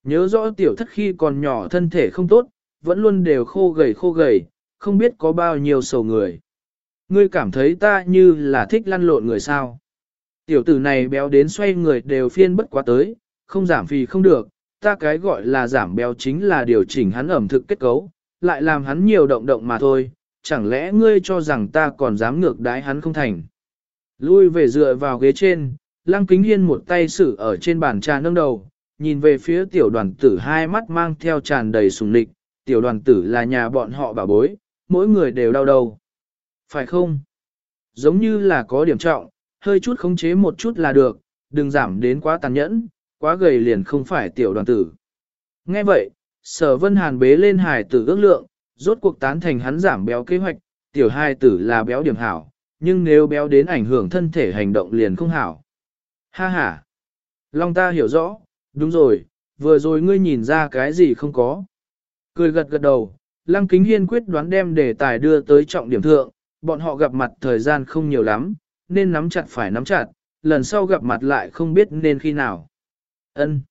Nhớ rõ tiểu thất khi còn nhỏ thân thể không tốt, vẫn luôn đều khô gầy khô gầy, không biết có bao nhiêu sầu người. Ngươi cảm thấy ta như là thích lăn lộn người sao. Tiểu tử này béo đến xoay người đều phiên bất quá tới, không giảm phì không được, ta cái gọi là giảm béo chính là điều chỉnh hắn ẩm thực kết cấu, lại làm hắn nhiều động động mà thôi, chẳng lẽ ngươi cho rằng ta còn dám ngược đái hắn không thành. Lui về dựa vào ghế trên, lăng kính hiên một tay xử ở trên bàn trà nâng đầu, nhìn về phía tiểu đoàn tử hai mắt mang theo tràn đầy sùng nịch, tiểu đoàn tử là nhà bọn họ bà bối, mỗi người đều đau đầu. Phải không? Giống như là có điểm trọng, hơi chút khống chế một chút là được, đừng giảm đến quá tàn nhẫn, quá gầy liền không phải tiểu đoàn tử. Nghe vậy, sở vân hàn bế lên hài tử ước lượng, rốt cuộc tán thành hắn giảm béo kế hoạch, tiểu hai tử là béo điểm hảo, nhưng nếu béo đến ảnh hưởng thân thể hành động liền không hảo. Ha ha! Long ta hiểu rõ, đúng rồi, vừa rồi ngươi nhìn ra cái gì không có. Cười gật gật đầu, Lăng Kính Hiên quyết đoán đem đề tài đưa tới trọng điểm thượng, bọn họ gặp mặt thời gian không nhiều lắm, nên nắm chặt phải nắm chặt, lần sau gặp mặt lại không biết nên khi nào. Ân.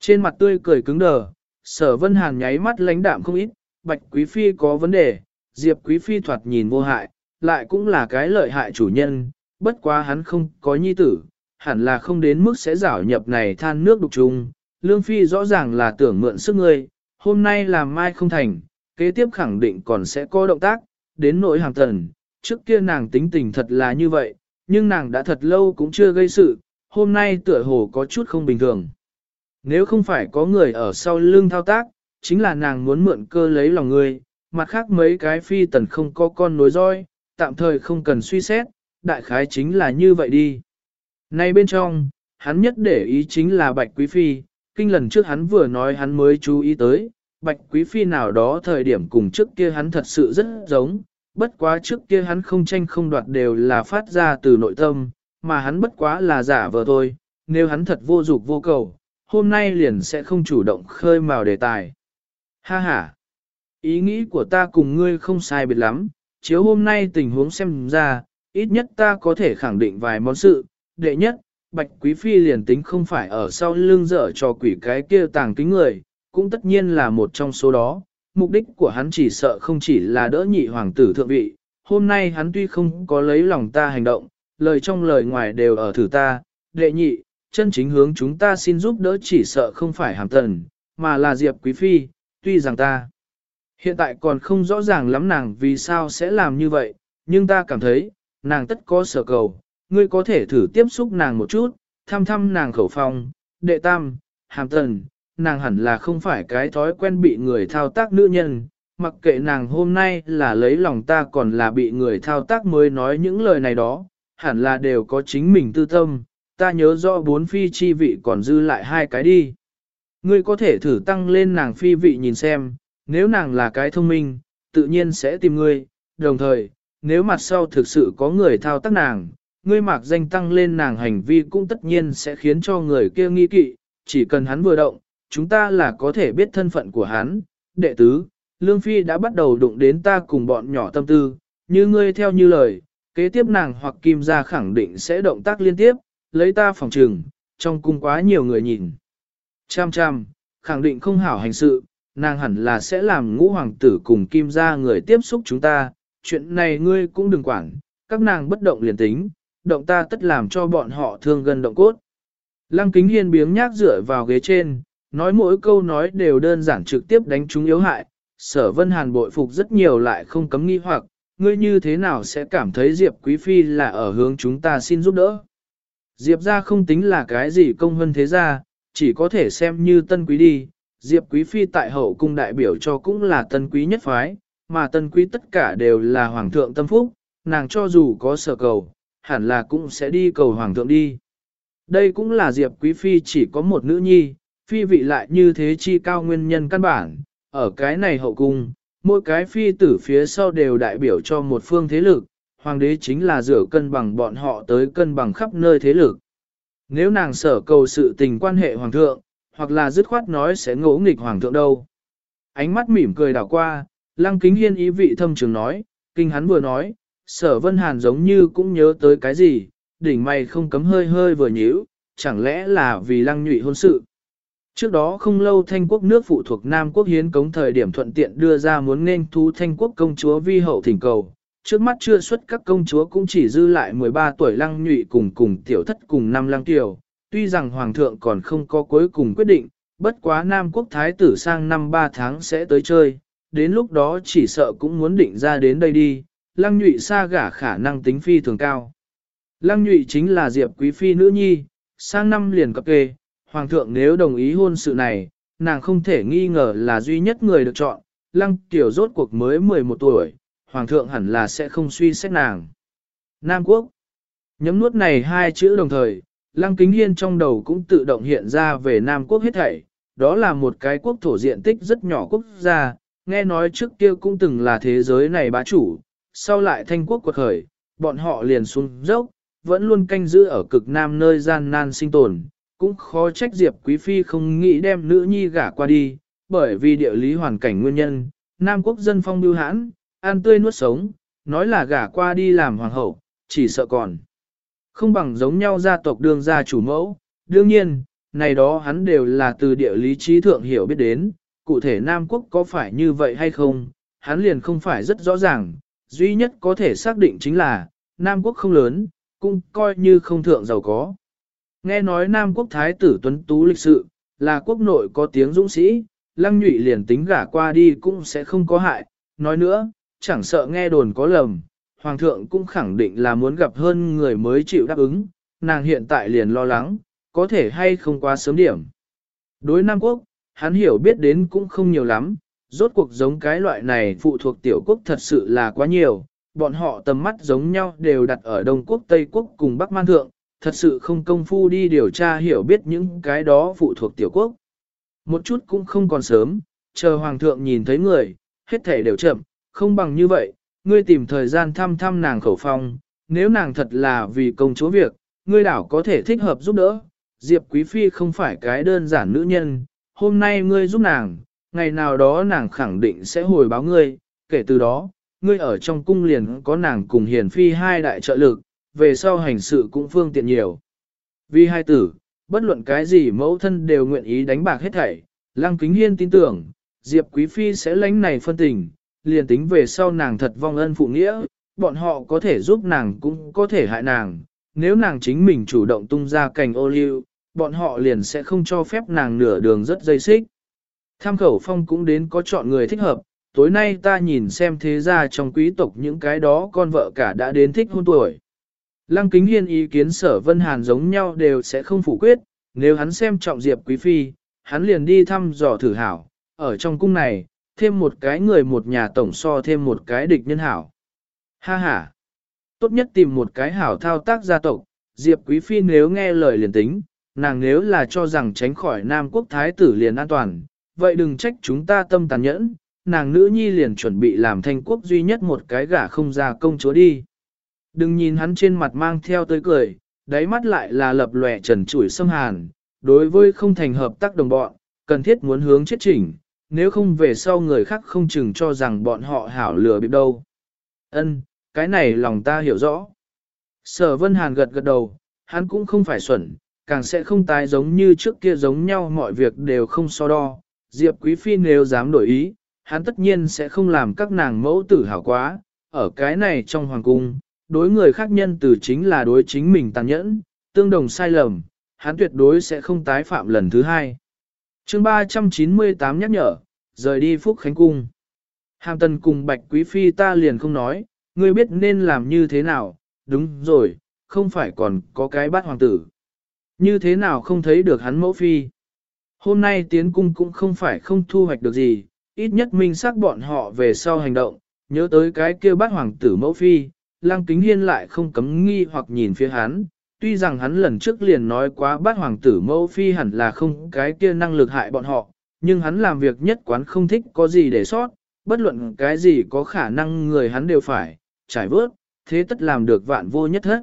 Trên mặt tươi cười cứng đờ, sở vân hàn nháy mắt lãnh đạm không ít, bạch quý phi có vấn đề, diệp quý phi thoạt nhìn vô hại, lại cũng là cái lợi hại chủ nhân, bất quá hắn không có nhi tử, hẳn là không đến mức sẽ rảo nhập này than nước đục chung. Lương phi rõ ràng là tưởng mượn sức ngươi, hôm nay làm mai không thành, kế tiếp khẳng định còn sẽ có động tác, đến nỗi hàng tần, trước kia nàng tính tình thật là như vậy, nhưng nàng đã thật lâu cũng chưa gây sự, hôm nay tựa hồ có chút không bình thường. Nếu không phải có người ở sau lưng thao tác, chính là nàng muốn mượn cơ lấy lòng người, mặt khác mấy cái phi tần không có con nối roi, tạm thời không cần suy xét, đại khái chính là như vậy đi. Nay bên trong, hắn nhất để ý chính là Bạch Quý Phi, kinh lần trước hắn vừa nói hắn mới chú ý tới, Bạch Quý Phi nào đó thời điểm cùng trước kia hắn thật sự rất giống, bất quá trước kia hắn không tranh không đoạt đều là phát ra từ nội tâm, mà hắn bất quá là giả vờ thôi, nếu hắn thật vô dục vô cầu, hôm nay liền sẽ không chủ động khơi mào đề tài. Ha ha! Ý nghĩ của ta cùng ngươi không sai biệt lắm, chiếu hôm nay tình huống xem ra, ít nhất ta có thể khẳng định vài món sự. Đệ nhất, Bạch Quý Phi liền tính không phải ở sau lưng dở cho quỷ cái kia tàng kính người, cũng tất nhiên là một trong số đó. Mục đích của hắn chỉ sợ không chỉ là đỡ nhị hoàng tử thượng vị, hôm nay hắn tuy không có lấy lòng ta hành động, lời trong lời ngoài đều ở thử ta, đệ nhị, chân chính hướng chúng ta xin giúp đỡ chỉ sợ không phải hàm tần, mà là Diệp Quý Phi, tuy rằng ta hiện tại còn không rõ ràng lắm nàng vì sao sẽ làm như vậy, nhưng ta cảm thấy, nàng tất có sở cầu, ngươi có thể thử tiếp xúc nàng một chút, thăm thăm nàng khẩu phong, đệ tam, hàm tần, nàng hẳn là không phải cái thói quen bị người thao tác nữ nhân, mặc kệ nàng hôm nay là lấy lòng ta còn là bị người thao tác mới nói những lời này đó, hẳn là đều có chính mình tư tâm, ta nhớ rõ bốn phi chi vị còn dư lại hai cái đi. Ngươi có thể thử tăng lên nàng phi vị nhìn xem, nếu nàng là cái thông minh, tự nhiên sẽ tìm ngươi, đồng thời, nếu mặt sau thực sự có người thao tác nàng, ngươi mạc danh tăng lên nàng hành vi cũng tất nhiên sẽ khiến cho người kia nghi kỵ, chỉ cần hắn vừa động, chúng ta là có thể biết thân phận của hắn. Đệ tứ, Lương Phi đã bắt đầu đụng đến ta cùng bọn nhỏ tâm tư, như ngươi theo như lời, kế tiếp nàng hoặc kim gia khẳng định sẽ động tác liên tiếp, lấy ta phòng trừng, trong cung quá nhiều người nhìn. Cham cham, khẳng định không hảo hành sự, nàng hẳn là sẽ làm ngũ hoàng tử cùng kim gia người tiếp xúc chúng ta, chuyện này ngươi cũng đừng quản, các nàng bất động liền tính, động ta tất làm cho bọn họ thương gần động cốt. Lăng kính hiên biếng nhác dựa vào ghế trên, nói mỗi câu nói đều đơn giản trực tiếp đánh chúng yếu hại, sở vân hàn bội phục rất nhiều lại không cấm nghi hoặc, ngươi như thế nào sẽ cảm thấy Diệp Quý Phi là ở hướng chúng ta xin giúp đỡ. Diệp ra không tính là cái gì công hơn thế ra, chỉ có thể xem như tân quý đi. Diệp quý phi tại hậu cung đại biểu cho cũng là tân quý nhất phái, mà tân quý tất cả đều là hoàng thượng tâm phúc, nàng cho dù có sở cầu, hẳn là cũng sẽ đi cầu hoàng thượng đi. Đây cũng là Diệp quý phi chỉ có một nữ nhi, phi vị lại như thế chi cao nguyên nhân căn bản, ở cái này hậu cung, mỗi cái phi tử phía sau đều đại biểu cho một phương thế lực, hoàng đế chính là rửa cân bằng bọn họ tới cân bằng khắp nơi thế lực. Nếu nàng sở cầu sự tình quan hệ hoàng thượng, hoặc là dứt khoát nói sẽ ngỗ nghịch hoàng thượng đâu. Ánh mắt mỉm cười đảo qua, lăng kính hiên ý vị thâm trường nói, kinh hắn vừa nói, sở vân hàn giống như cũng nhớ tới cái gì, đỉnh mày không cấm hơi hơi vừa nhíu, chẳng lẽ là vì lăng nhụy hôn sự. Trước đó không lâu Thanh quốc nước phụ thuộc Nam quốc hiến cống thời điểm thuận tiện đưa ra muốn nên thú Thanh quốc công chúa vi hậu thỉnh cầu, trước mắt chưa xuất các công chúa cũng chỉ dư lại 13 tuổi lăng nhụy cùng cùng tiểu thất cùng năm lăng tiểu, tuy rằng hoàng thượng còn không có cuối cùng quyết định, bất quá Nam quốc thái tử sang năm 3 tháng sẽ tới chơi, đến lúc đó chỉ sợ cũng muốn định ra đến đây đi, lăng nhụy xa gả khả năng tính phi thường cao. Lăng nhụy chính là diệp quý phi nữ nhi, sang năm liền cập kê, hoàng thượng nếu đồng ý hôn sự này, nàng không thể nghi ngờ là duy nhất người được chọn, lăng tiểu rốt cuộc mới 11 tuổi hoàng thượng hẳn là sẽ không suy xét nàng. Nam quốc, nhấm nuốt này hai chữ đồng thời, lăng kính hiên trong đầu cũng tự động hiện ra về Nam quốc hết thảy, đó là một cái quốc thổ diện tích rất nhỏ quốc gia, nghe nói trước kia cũng từng là thế giới này bá chủ, sau lại thanh quốc quật khởi, bọn họ liền xuống dốc, vẫn luôn canh giữ ở cực nam nơi gian nan sinh tồn, cũng khó trách Diệp Quý Phi không nghĩ đem nữ nhi gả qua đi, bởi vì địa lý hoàn cảnh nguyên nhân, Nam quốc dân phong bưu hãn, ăn tươi nuốt sống, nói là gả qua đi làm hoàng hậu, chỉ sợ còn. Không bằng giống nhau gia tộc đương gia chủ mẫu, đương nhiên, này đó hắn đều là từ địa lý trí thượng hiểu biết đến, cụ thể Nam quốc có phải như vậy hay không, hắn liền không phải rất rõ ràng, duy nhất có thể xác định chính là, Nam quốc không lớn, cũng coi như không thượng giàu có. Nghe nói Nam quốc thái tử tuấn tú lịch sự, là quốc nội có tiếng dũng sĩ, lăng nhụy liền tính gả qua đi cũng sẽ không có hại, nói nữa, chẳng sợ nghe đồn có lầm, hoàng thượng cũng khẳng định là muốn gặp hơn người mới chịu đáp ứng, nàng hiện tại liền lo lắng, có thể hay không quá sớm điểm. Đối Nam quốc, hắn hiểu biết đến cũng không nhiều lắm, rốt cuộc giống cái loại này phụ thuộc tiểu quốc thật sự là quá nhiều, bọn họ tầm mắt giống nhau đều đặt ở Đông Quốc, Tây Quốc cùng Bắc Man Thượng, thật sự không công phu đi điều tra hiểu biết những cái đó phụ thuộc tiểu quốc. Một chút cũng không còn sớm, chờ Hoàng thượng nhìn thấy người, hết thể đều chậm, không bằng như vậy, ngươi tìm thời gian thăm thăm nàng khẩu phong, nếu nàng thật là vì công chúa việc, ngươi đảo có thể thích hợp giúp đỡ. Diệp Quý Phi không phải cái đơn giản nữ nhân, hôm nay ngươi giúp nàng, ngày nào đó nàng khẳng định sẽ hồi báo ngươi, kể từ đó, ngươi ở trong cung liền có nàng cùng hiền phi hai đại trợ lực, về sau hành sự cũng phương tiện nhiều. Vì hai tử, bất luận cái gì mẫu thân đều nguyện ý đánh bạc hết thảy, Lăng Kính Hiên tin tưởng, Diệp Quý Phi sẽ lãnh này phân tình, liền tính về sau nàng thật vong ân phụ nghĩa, bọn họ có thể giúp nàng cũng có thể hại nàng, nếu nàng chính mình chủ động tung ra cành ô liu, bọn họ liền sẽ không cho phép nàng nửa đường rất dây xích. Tham khẩu phong cũng đến có chọn người thích hợp, tối nay ta nhìn xem thế ra trong quý tộc những cái đó con vợ cả đã đến thích hôn tuổi. Lăng kính hiên ý kiến sở vân hàn giống nhau đều sẽ không phủ quyết, nếu hắn xem trọng diệp quý phi, hắn liền đi thăm dò thử hảo, ở trong cung này, thêm một cái người một nhà tổng so thêm một cái địch nhân hảo. Ha ha! Tốt nhất tìm một cái hảo thao tác gia tộc, diệp quý phi nếu nghe lời liền tính, nàng nếu là cho rằng tránh khỏi Nam quốc thái tử liền an toàn, vậy đừng trách chúng ta tâm tàn nhẫn, nàng nữ nhi liền chuẩn bị làm thanh quốc duy nhất một cái gả không ra công chúa đi. Đừng nhìn hắn trên mặt mang theo tới cười, đáy mắt lại là lập lòe trần trụi xâm hàn, đối với không thành hợp tác đồng bọn, cần thiết muốn hướng chết chỉnh, nếu không về sau người khác không chừng cho rằng bọn họ hảo lừa bịp đâu. Ân, cái này lòng ta hiểu rõ. Sở Vân Hàn gật gật đầu, hắn cũng không phải xuẩn, càng sẽ không tái giống như trước kia giống nhau mọi việc đều không so đo. Diệp Quý Phi nếu dám đổi ý, hắn tất nhiên sẽ không làm các nàng mẫu tử hảo quá, ở cái này trong hoàng cung, đối người khác nhân từ chính là đối chính mình tàn nhẫn, tương đồng sai lầm, hắn tuyệt đối sẽ không tái phạm lần thứ hai chương 398 nhắc nhở, rời đi Phúc Khánh Cung. Hàm tần cùng Bạch Quý Phi ta liền không nói, ngươi biết nên làm như thế nào, đúng rồi, không phải còn có cái bát hoàng tử. Như thế nào không thấy được hắn mẫu phi. Hôm nay tiến cung cũng không phải không thu hoạch được gì, ít nhất minh xác bọn họ về sau hành động, nhớ tới cái kia bát hoàng tử mẫu phi, lăng kính hiên lại không cấm nghi hoặc nhìn phía hắn, tuy rằng hắn lần trước liền nói quá bát hoàng tử mẫu phi hẳn là không cái kia năng lực hại bọn họ, nhưng hắn làm việc nhất quán không thích có gì để sót, bất luận cái gì có khả năng người hắn đều phải, trải vớt, thế tất làm được vạn vô nhất hết.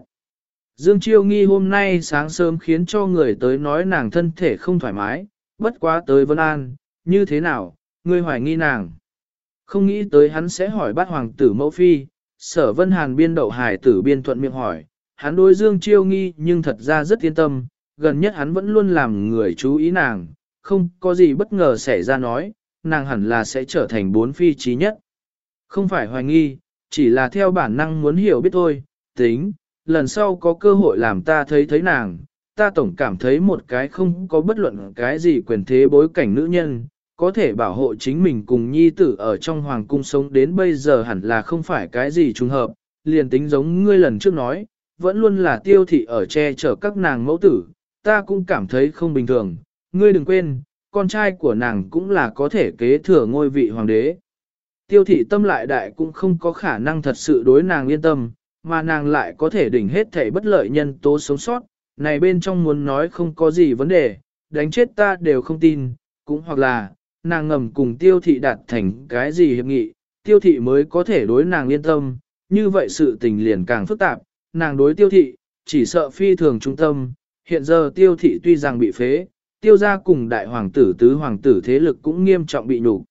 Dương Chiêu Nghi hôm nay sáng sớm khiến cho người tới nói nàng thân thể không thoải mái, bất quá tới Vân An, như thế nào, ngươi hoài nghi nàng. Không nghĩ tới hắn sẽ hỏi bát hoàng tử mẫu phi, sở Vân Hàn biên đậu hải tử biên thuận miệng hỏi, hắn đối Dương Chiêu Nghi nhưng thật ra rất yên tâm, gần nhất hắn vẫn luôn làm người chú ý nàng, không có gì bất ngờ xảy ra nói, nàng hẳn là sẽ trở thành bốn phi trí nhất. Không phải hoài nghi, chỉ là theo bản năng muốn hiểu biết thôi, tính, lần sau có cơ hội làm ta thấy thấy nàng, ta tổng cảm thấy một cái không có bất luận cái gì quyền thế bối cảnh nữ nhân, có thể bảo hộ chính mình cùng nhi tử ở trong hoàng cung sống đến bây giờ hẳn là không phải cái gì trùng hợp, liền tính giống ngươi lần trước nói, vẫn luôn là tiêu thị ở che chở các nàng mẫu tử, ta cũng cảm thấy không bình thường, ngươi đừng quên, con trai của nàng cũng là có thể kế thừa ngôi vị hoàng đế. Tiêu thị tâm lại đại cũng không có khả năng thật sự đối nàng yên tâm, mà nàng lại có thể đỉnh hết thể bất lợi nhân tố sống sót, này bên trong muốn nói không có gì vấn đề, đánh chết ta đều không tin, cũng hoặc là, nàng ngầm cùng tiêu thị đạt thành cái gì hiệp nghị, tiêu thị mới có thể đối nàng yên tâm, như vậy sự tình liền càng phức tạp, nàng đối tiêu thị, chỉ sợ phi thường trung tâm, hiện giờ tiêu thị tuy rằng bị phế, tiêu gia cùng đại hoàng tử tứ hoàng tử thế lực cũng nghiêm trọng bị nhục.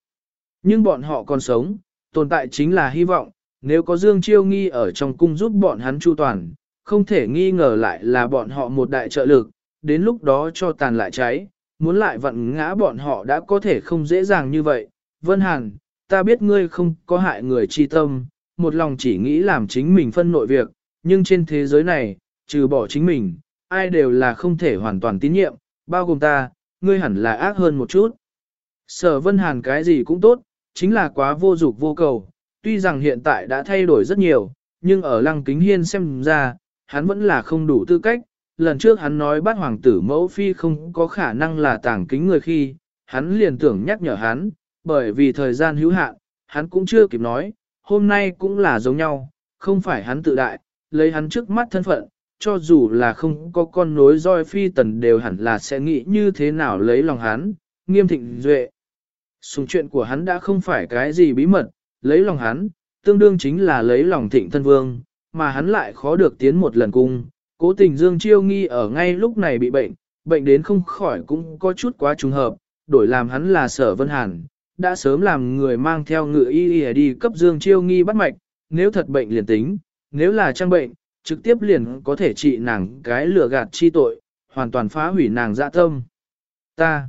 Nhưng bọn họ còn sống, tồn tại chính là hy vọng, nếu có Dương Chiêu Nghi ở trong cung giúp bọn hắn chu toàn, không thể nghi ngờ lại là bọn họ một đại trợ lực, đến lúc đó cho tàn lại cháy, muốn lại vận ngã bọn họ đã có thể không dễ dàng như vậy. Vân Hàn, ta biết ngươi không có hại người chi tâm, một lòng chỉ nghĩ làm chính mình phân nội việc, nhưng trên thế giới này, trừ bỏ chính mình, ai đều là không thể hoàn toàn tín nhiệm, bao gồm ta, ngươi hẳn là ác hơn một chút. Sở Vân Hàn cái gì cũng tốt, chính là quá vô dục vô cầu, tuy rằng hiện tại đã thay đổi rất nhiều, nhưng ở Lăng Kính Hiên xem ra, hắn vẫn là không đủ tư cách. Lần trước hắn nói bát hoàng tử mẫu phi không có khả năng là tàng kính người khi, hắn liền tưởng nhắc nhở hắn, bởi vì thời gian hữu hạn, hắn cũng chưa kịp nói, hôm nay cũng là giống nhau, không phải hắn tự đại, lấy hắn trước mắt thân phận, cho dù là không có con nối roi phi tần đều hẳn là sẽ nghĩ như thế nào lấy lòng hắn, nghiêm thịnh duệ. Sùng chuyện của hắn đã không phải cái gì bí mật, lấy lòng hắn, tương đương chính là lấy lòng thịnh thân vương, mà hắn lại khó được tiến một lần cung. Cố tình Dương Chiêu nghi ở ngay lúc này bị bệnh, bệnh đến không khỏi cũng có chút quá trùng hợp, đổi làm hắn là sở vân hàn, đã sớm làm người mang theo ngựa y y đi cấp Dương Chiêu nghi bắt mạch, nếu thật bệnh liền tính, nếu là trang bệnh, trực tiếp liền có thể trị nàng cái lừa gạt chi tội, hoàn toàn phá hủy nàng dạ tâm. Ta,